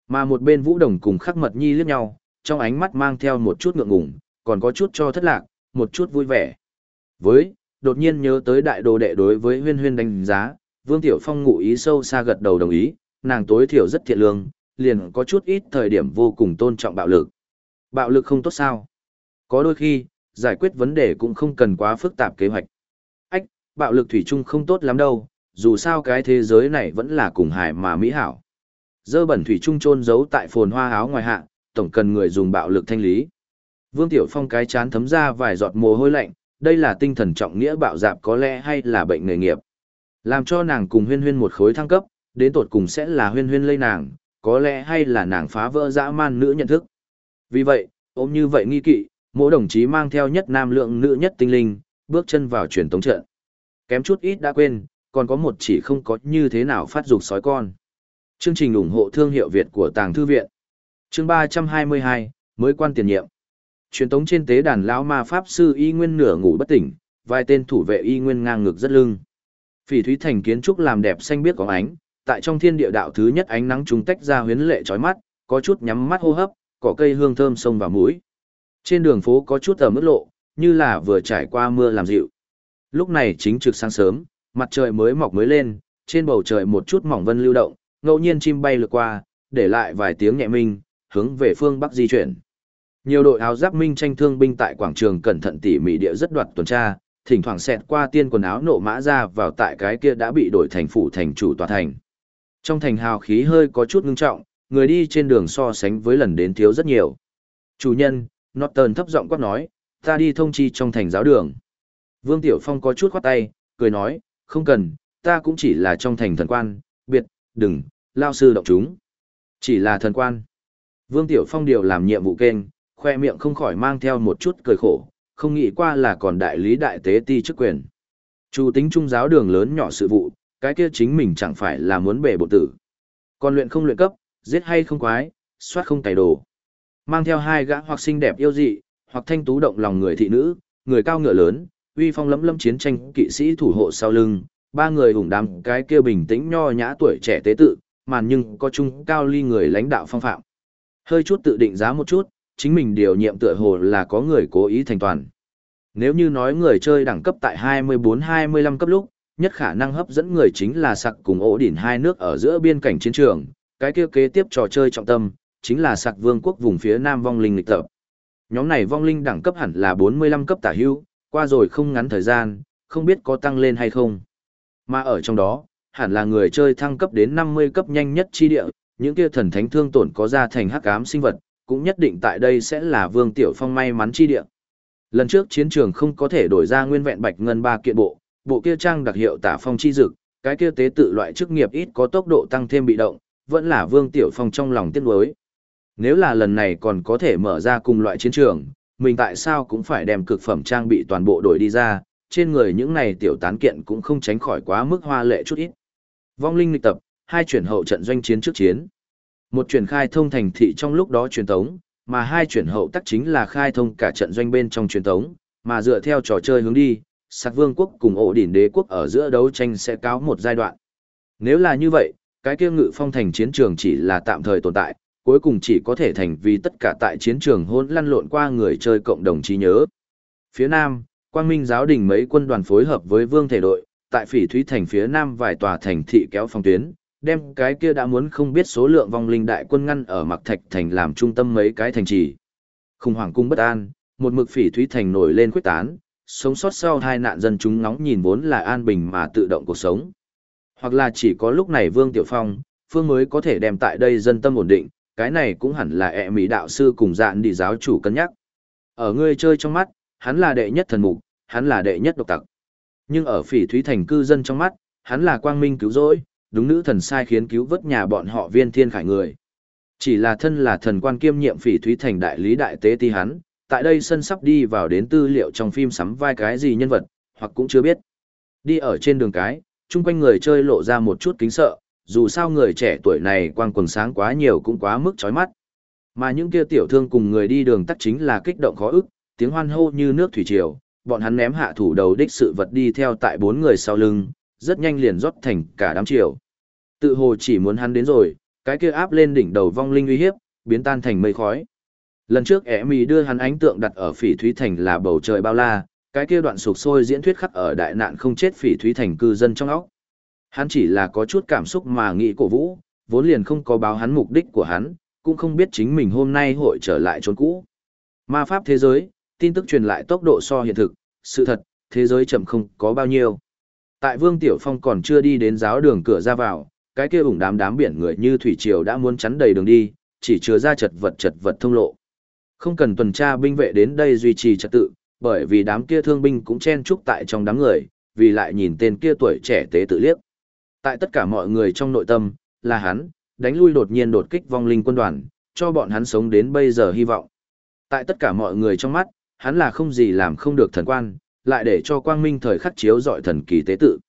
Mà một bên Vũ Đồng cùng Khắc Mật Nhi liếc nhau, trong ánh mắt mang theo một chút ngượng ngùng, còn có chút cho thất lạc, một chút vui vẻ. Với, đột nhiên nhớ tới đại đồ đệ đối với huyên huyên đánh giá, Vương Tiểu Phong ngụ ý sâu xa gật đầu đồng ý, nàng tối thiểu rất thiện lương, liền có chút ít thời điểm vô cùng tôn trọng bạo lực. Bạo lực không tốt sao? Có đôi khi, giải quyết vấn đề cũng không cần quá phức tạp kế hoạch. Ách, bạo lực thủy chung không tốt lắm đâu, dù sao cái thế giới này vẫn là cùng hài mà mỹ hảo. Dơ bẩn thủy chung trôn giấu tại phồn hoa áo ngoài hạ, tổng cần người dùng bạo lực thanh lý. Vương Tiểu Phong cái chán thấm ra vài giọt mồ hôi lạnh, đây là tinh thần trọng nghĩa bạo dạp có lẽ hay là bệnh nghề nghiệp. Làm cho nàng cùng huyên huyên một khối thăng cấp, đến tột cùng sẽ là huyên huyên lây nàng, có lẽ hay là nàng phá vỡ dã man nữ nhận thức. Vì vậy, ôm như vậy nghi kỵ, mỗi đồng chí mang theo nhất nam lượng nữ nhất tinh linh, bước chân vào truyền tống trận. Kém chút ít đã quên, còn có một chỉ không có như thế nào phát dục sói con. Chương trình ủng hộ thương hiệu Việt của Tàng Thư Viện. Chương 322, mới quan tiền nhiệm. Truyền tống trên tế đàn lão ma pháp sư y nguyên nửa ngủ bất tỉnh, vài tên thủ vệ y nguyên ngang ngực rất lưng. Phỉ thúy thành kiến trúc làm đẹp xanh biếc có ánh, tại trong thiên địa đạo thứ nhất ánh nắng chúng tách ra huyến lệ chói mắt, có chút nhắm mắt hô hấp, cỏ cây hương thơm sông vào mũi. Trên đường phố có chút ở mức lộ, như là vừa trải qua mưa làm dịu. Lúc này chính trực sáng sớm, mặt trời mới mọc mới lên, trên bầu trời một chút mỏng vân lưu động, ngẫu nhiên chim bay lượt qua, để lại vài tiếng nhẹ minh, hướng về phương bắc di chuyển. Nhiều đội áo giáp minh tranh thương binh tại quảng trường cẩn thận tỉ mỉ địa rất đoạt tuần tra, thỉnh thoảng xẹt qua tiên quần áo nộ mã ra vào tại cái kia đã bị đổi thành phủ thành chủ tòa thành. Trong thành hào khí hơi có chút ngưng trọng, người đi trên đường so sánh với lần đến thiếu rất nhiều. Chủ nhân, Norton thấp giọng quát nói, ta đi thông chi trong thành giáo đường. Vương Tiểu Phong có chút khoát tay, cười nói, không cần, ta cũng chỉ là trong thành thần quan, biệt, đừng, lao sư động chúng. Chỉ là thần quan. Vương Tiểu Phong điều làm nhiệm vụ kênh, khoe miệng không khỏi mang theo một chút cười khổ, không nghĩ qua là còn đại lý đại tế ti chức quyền. Chủ tính trung giáo đường lớn nhỏ sự vụ, cái kia chính mình chẳng phải là muốn bể bộ tử. Còn luyện không luyện cấp, giết hay không quái, soát không cày đồ. Mang theo hai gã hoặc xinh đẹp yêu dị, hoặc thanh tú động lòng người thị nữ, người cao ngựa lớn, uy phong lẫm lâm chiến tranh kỵ sĩ thủ hộ sau lưng, ba người hùng đám cái kia bình tĩnh nho nhã tuổi trẻ tế tự, màn nhưng có chung cao ly người lãnh đạo phong phạm. Hơi chút tự định giá một chút, chính mình điều nhiệm tựa hồ là có người cố ý thành toàn. Nếu như nói người chơi đẳng cấp tại 24-25 cấp lúc, nhất khả năng hấp dẫn người chính là sặc cùng ổ đỉnh hai nước ở giữa biên cảnh chiến trường, cái kia kế tiếp trò chơi trọng tâm, chính là sặc vương quốc vùng phía nam vong linh lịch tập. Nhóm này vong linh đẳng cấp hẳn là 45 cấp tả hưu, qua rồi không ngắn thời gian, không biết có tăng lên hay không. Mà ở trong đó, hẳn là người chơi thăng cấp đến 50 cấp nhanh nhất chi địa, những kia thần thánh thương tổn có ra thành hắc ám sinh vật, cũng nhất định tại đây sẽ là Vương Tiểu Phong may mắn chi địa. Lần trước chiến trường không có thể đổi ra nguyên vẹn bạch ngân ba kiện bộ, bộ kia trang đặc hiệu tả phong chi dực, cái kia tế tự loại chức nghiệp ít có tốc độ tăng thêm bị động, vẫn là Vương Tiểu Phong trong lòng tiếc nuối. Nếu là lần này còn có thể mở ra cùng loại chiến trường, mình tại sao cũng phải đem cực phẩm trang bị toàn bộ đổi đi ra, trên người những này tiểu tán kiện cũng không tránh khỏi quá mức hoa lệ chút ít. Vong linh lịch tập, hai chuyển hậu trận doanh chiến trước chiến. Một chuyển khai thông thành thị trong lúc đó truyền tống, mà hai chuyển hậu tắc chính là khai thông cả trận doanh bên trong truyền tống, mà dựa theo trò chơi hướng đi, Sạc Vương quốc cùng ổ đỉnh đế quốc ở giữa đấu tranh sẽ cáo một giai đoạn. Nếu là như vậy, cái kia ngự phong thành chiến trường chỉ là tạm thời tồn tại, cuối cùng chỉ có thể thành vì tất cả tại chiến trường hôn lăn lộn qua người chơi cộng đồng trí nhớ. Phía Nam, Quang Minh giáo đình mấy quân đoàn phối hợp với Vương thể đội, tại Phỉ Thúy thành phía Nam vài tòa thành thị kéo phong tuyến, đem cái kia đã muốn không biết số lượng vong linh đại quân ngăn ở Mặc Thạch thành làm trung tâm mấy cái thành trì. Khủng hoảng cung bất an, một mực Phỉ Thúy thành nổi lên quyết tán, sống sót sau hai nạn dân chúng nóng nhìn vốn là an bình mà tự động cuộc sống. Hoặc là chỉ có lúc này Vương Tiểu Phong, Phương mới có thể đem tại đây dân tâm ổn định, cái này cũng hẳn là ẹ mỹ đạo sư cùng dạn đi giáo chủ cân nhắc. Ở ngươi chơi trong mắt, hắn là đệ nhất thần mục, hắn là đệ nhất độc tặc. Nhưng ở phỉ thúy thành cư dân trong mắt, hắn là quang minh cứu rỗi, đúng nữ thần sai khiến cứu vớt nhà bọn họ viên thiên khải người. Chỉ là thân là thần quan kiêm nhiệm phỉ thúy thành đại lý đại tế ti hắn, tại đây sân sắp đi vào đến tư liệu trong phim sắm vai cái gì nhân vật, hoặc cũng chưa biết. Đi ở trên đường cái, chung quanh người chơi lộ ra một chút kính sợ, dù sao người trẻ tuổi này quang quần sáng quá nhiều cũng quá mức chói mắt. Mà những kia tiểu thương cùng người đi đường tắt chính là kích động khó ức, tiếng hoan hô như nước thủy triều, bọn hắn ném hạ thủ đầu đích sự vật đi theo tại bốn người sau lưng, rất nhanh liền rót thành cả đám triều. Tự hồ chỉ muốn hắn đến rồi, cái kia áp lên đỉnh đầu vong linh uy hiếp, biến tan thành mây khói. Lần trước ẻ mì đưa hắn ánh tượng đặt ở phỉ thúy thành là bầu trời bao la, cái kia đoạn sụp sôi diễn thuyết khắc ở đại nạn không chết phỉ thúy thành cư dân trong óc. Hắn chỉ là có chút cảm xúc mà nghĩ cổ vũ, vốn liền không có báo hắn mục đích của hắn, cũng không biết chính mình hôm nay hội trở lại trốn cũ. Ma pháp thế giới, tin tức truyền lại tốc độ so hiện thực, sự thật, thế giới chậm không có bao nhiêu. Tại Vương Tiểu Phong còn chưa đi đến giáo đường cửa ra vào, cái kia ủng đám đám biển người như thủy triều đã muốn chắn đầy đường đi, chỉ chứa ra chật vật chật vật thông lộ. Không cần tuần tra binh vệ đến đây duy trì trật tự, bởi vì đám kia thương binh cũng chen chúc tại trong đám người, vì lại nhìn tên kia tuổi trẻ tế tự liếc. Tại tất cả mọi người trong nội tâm, là hắn, đánh lui đột nhiên đột kích vong linh quân đoàn, cho bọn hắn sống đến bây giờ hy vọng. Tại tất cả mọi người trong mắt, hắn là không gì làm không được thần quan, lại để cho quang minh thời khắc chiếu dọi thần kỳ tế tự.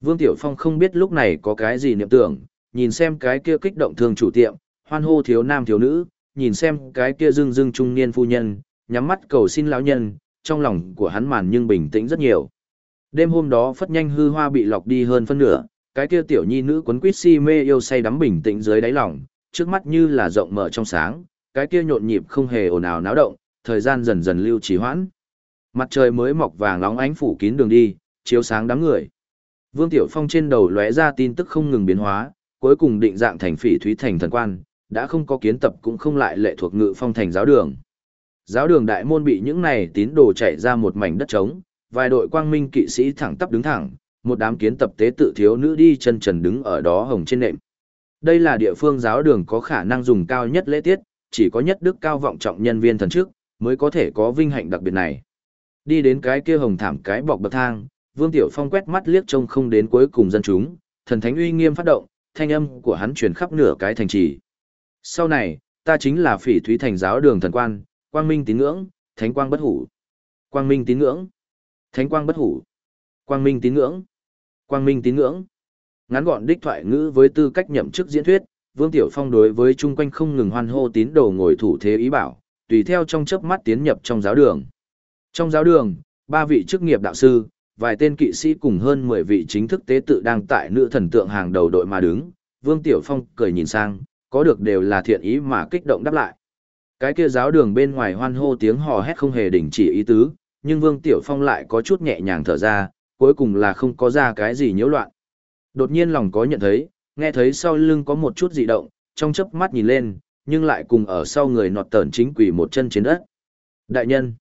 Vương Tiểu Phong không biết lúc này có cái gì niệm tưởng, nhìn xem cái kia kích động thương chủ tiệm, hoan hô thiếu nam thiếu nữ, nhìn xem cái kia dưng dưng trung niên phu nhân, nhắm mắt cầu xin lão nhân, trong lòng của hắn màn nhưng bình tĩnh rất nhiều. Đêm hôm đó phất nhanh hư hoa bị lọc đi hơn phân nửa, cái kia tiểu nhi nữ quấn quýt si mê yêu say đắm bình tĩnh dưới đáy lòng, trước mắt như là rộng mở trong sáng, cái kia nhộn nhịp không hề ồn ào náo động, thời gian dần dần lưu trì hoãn. Mặt trời mới mọc vàng nóng ánh phủ kín đường đi, chiếu sáng đám người. Vương Tiểu Phong trên đầu lóe ra tin tức không ngừng biến hóa, cuối cùng định dạng thành phỉ thúy thành thần quan, đã không có kiến tập cũng không lại lệ thuộc ngự phong thành giáo đường. Giáo đường đại môn bị những này tín đồ chạy ra một mảnh đất trống, vài đội quang minh kỵ sĩ thẳng tắp đứng thẳng, một đám kiến tập tế tự thiếu nữ đi chân trần đứng ở đó hồng trên nệm. Đây là địa phương giáo đường có khả năng dùng cao nhất lễ tiết, chỉ có nhất đức cao vọng trọng nhân viên thần trước, mới có thể có vinh hạnh đặc biệt này. Đi đến cái kia hồng thảm cái bọc bậc thang, Vương Tiểu Phong quét mắt liếc trông không đến cuối cùng dân chúng, thần thánh uy nghiêm phát động, thanh âm của hắn truyền khắp nửa cái thành trì. Sau này, ta chính là phỉ thúy thành giáo đường thần quan, quang minh tín ngưỡng, thánh quang bất hủ. Quang minh tín ngưỡng, thánh quang bất hủ. Quang minh tín ngưỡng, quang minh tín ngưỡng. Ngắn gọn đích thoại ngữ với tư cách nhậm chức diễn thuyết, Vương Tiểu Phong đối với chung quanh không ngừng hoan hô tín đồ ngồi thủ thế ý bảo, tùy theo trong chớp mắt tiến nhập trong giáo đường. Trong giáo đường, ba vị chức nghiệp đạo sư, vài tên kỵ sĩ cùng hơn 10 vị chính thức tế tự đang tại nữ thần tượng hàng đầu đội mà đứng, Vương Tiểu Phong cười nhìn sang, có được đều là thiện ý mà kích động đáp lại. Cái kia giáo đường bên ngoài hoan hô tiếng hò hét không hề đình chỉ ý tứ, nhưng Vương Tiểu Phong lại có chút nhẹ nhàng thở ra, cuối cùng là không có ra cái gì nhiễu loạn. Đột nhiên lòng có nhận thấy, nghe thấy sau lưng có một chút dị động, trong chớp mắt nhìn lên, nhưng lại cùng ở sau người nọt tờn chính quỷ một chân trên đất. Đại nhân,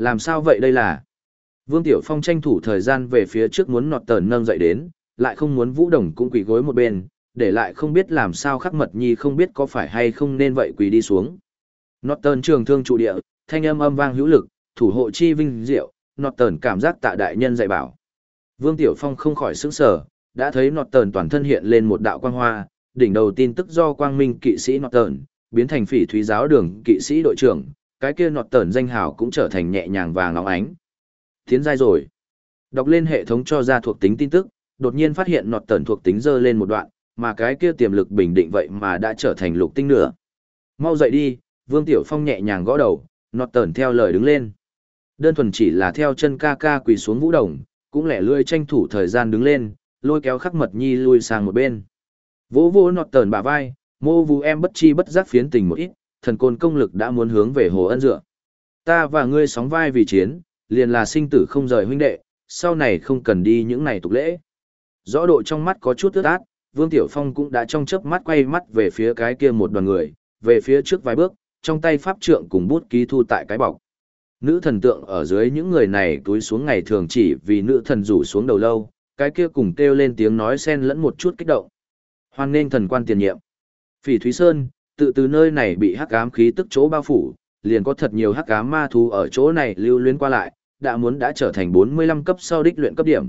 làm sao vậy đây là? Vương Tiểu Phong tranh thủ thời gian về phía trước muốn nọt tờn nâng dậy đến, lại không muốn Vũ Đồng cũng quỳ gối một bên, để lại không biết làm sao khắc mật nhi không biết có phải hay không nên vậy quỳ đi xuống. Nọt tờn trường thương trụ địa, thanh âm âm vang hữu lực, thủ hộ chi vinh diệu, nọt tờn cảm giác tạ đại nhân dạy bảo. Vương Tiểu Phong không khỏi sững sờ, đã thấy nọt tờn toàn thân hiện lên một đạo quang hoa, đỉnh đầu tin tức do quang minh kỵ sĩ nọt tờn, biến thành phỉ thúy giáo đường kỵ sĩ đội trưởng, cái kia nọt tờn danh hào cũng trở thành nhẹ nhàng và ngóng ánh. Tiến giai rồi. Đọc lên hệ thống cho ra thuộc tính tin tức, đột nhiên phát hiện nọt tờn thuộc tính dơ lên một đoạn, mà cái kia tiềm lực bình định vậy mà đã trở thành lục tinh nửa. Mau dậy đi, Vương Tiểu Phong nhẹ nhàng gõ đầu, nọt tờn theo lời đứng lên. Đơn thuần chỉ là theo chân ca ca quỳ xuống vũ đồng, cũng lẻ lươi tranh thủ thời gian đứng lên, lôi kéo khắc mật nhi lui sang một bên. Vỗ vỗ nọt tờn bả vai, mô vù em bất chi bất giác phiến tình một ít, thần côn công lực đã muốn hướng về hồ ân dựa. Ta và ngươi sóng vai vì chiến, liền là sinh tử không rời huynh đệ, sau này không cần đi những này tục lễ. Rõ độ trong mắt có chút ướt át, Vương Tiểu Phong cũng đã trong chớp mắt quay mắt về phía cái kia một đoàn người, về phía trước vài bước, trong tay pháp trượng cùng bút ký thu tại cái bọc. Nữ thần tượng ở dưới những người này túi xuống ngày thường chỉ vì nữ thần rủ xuống đầu lâu, cái kia cùng kêu lên tiếng nói xen lẫn một chút kích động. Hoan nên thần quan tiền nhiệm. Phỉ Thúy Sơn, tự từ nơi này bị hắc ám khí tức chỗ bao phủ, liền có thật nhiều hắc ám ma thú ở chỗ này lưu luyến qua lại, đã muốn đã trở thành 45 cấp sau đích luyện cấp điểm.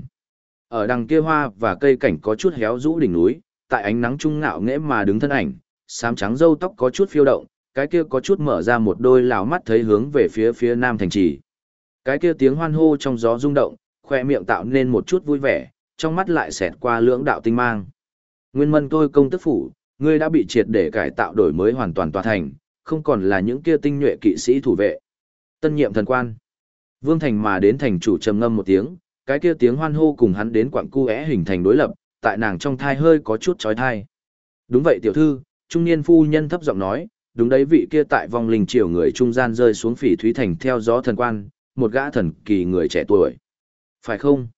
Ở đằng kia hoa và cây cảnh có chút héo rũ đỉnh núi, tại ánh nắng trung ngạo nghễ mà đứng thân ảnh, xám trắng râu tóc có chút phiêu động, cái kia có chút mở ra một đôi lào mắt thấy hướng về phía phía nam thành trì. Cái kia tiếng hoan hô trong gió rung động, khoe miệng tạo nên một chút vui vẻ, trong mắt lại xẹt qua lưỡng đạo tinh mang. Nguyên mân tôi công tức phủ, ngươi đã bị triệt để cải tạo đổi mới hoàn toàn tòa thành, không còn là những kia tinh nhuệ kỵ sĩ thủ vệ. Tân nhiệm thần quan. Vương Thành mà đến thành chủ trầm ngâm một tiếng, cái kia tiếng hoan hô cùng hắn đến quặng cu é hình thành đối lập, tại nàng trong thai hơi có chút trói thai. Đúng vậy tiểu thư, trung niên phu nhân thấp giọng nói, đúng đấy vị kia tại vòng linh triều người trung gian rơi xuống phỉ thúy thành theo gió thần quan, một gã thần kỳ người trẻ tuổi. Phải không?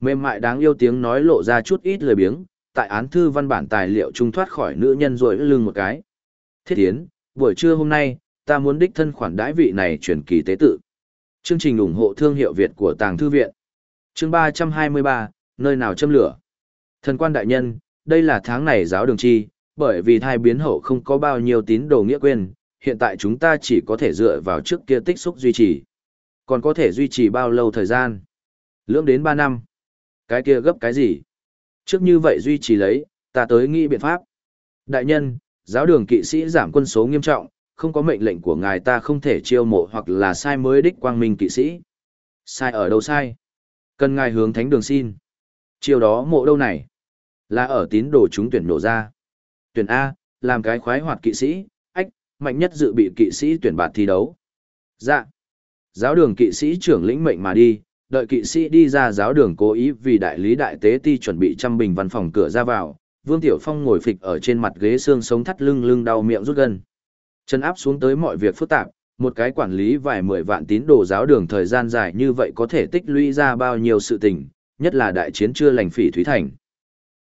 Mềm mại đáng yêu tiếng nói lộ ra chút ít lời biếng, tại án thư văn bản tài liệu trung thoát khỏi nữ nhân rồi lưng một cái. Thiết tiến, buổi trưa hôm nay, ta muốn đích thân khoản đãi vị này truyền kỳ tế tự. Chương trình ủng hộ thương hiệu Việt của Tàng Thư Viện. Chương 323, nơi nào châm lửa. Thần quan đại nhân, đây là tháng này giáo đường chi, bởi vì thai biến hậu không có bao nhiêu tín đồ nghĩa quên, hiện tại chúng ta chỉ có thể dựa vào trước kia tích xúc duy trì. Còn có thể duy trì bao lâu thời gian? Lưỡng đến 3 năm. Cái kia gấp cái gì? Trước như vậy duy trì lấy, ta tới nghĩ biện pháp. Đại nhân, giáo đường kỵ sĩ giảm quân số nghiêm trọng, không có mệnh lệnh của ngài ta không thể chiêu mộ hoặc là sai mới đích quang minh kỵ sĩ. Sai ở đâu sai? Cần ngài hướng thánh đường xin. Chiêu đó mộ đâu này? Là ở tín đồ chúng tuyển nổ ra. Tuyển A, làm cái khoái hoạt kỵ sĩ, ách, mạnh nhất dự bị kỵ sĩ tuyển bạt thi đấu. Dạ. Giáo đường kỵ sĩ trưởng lĩnh mệnh mà đi, đợi kỵ sĩ đi ra giáo đường cố ý vì đại lý đại tế ti chuẩn bị trăm bình văn phòng cửa ra vào, Vương Tiểu Phong ngồi phịch ở trên mặt ghế xương sống thắt lưng lưng đau miệng rút gân. Chân áp xuống tới mọi việc phức tạp, một cái quản lý vài mười vạn tín đồ giáo đường thời gian dài như vậy có thể tích lũy ra bao nhiêu sự tình, nhất là đại chiến chưa lành phỉ thúy thành.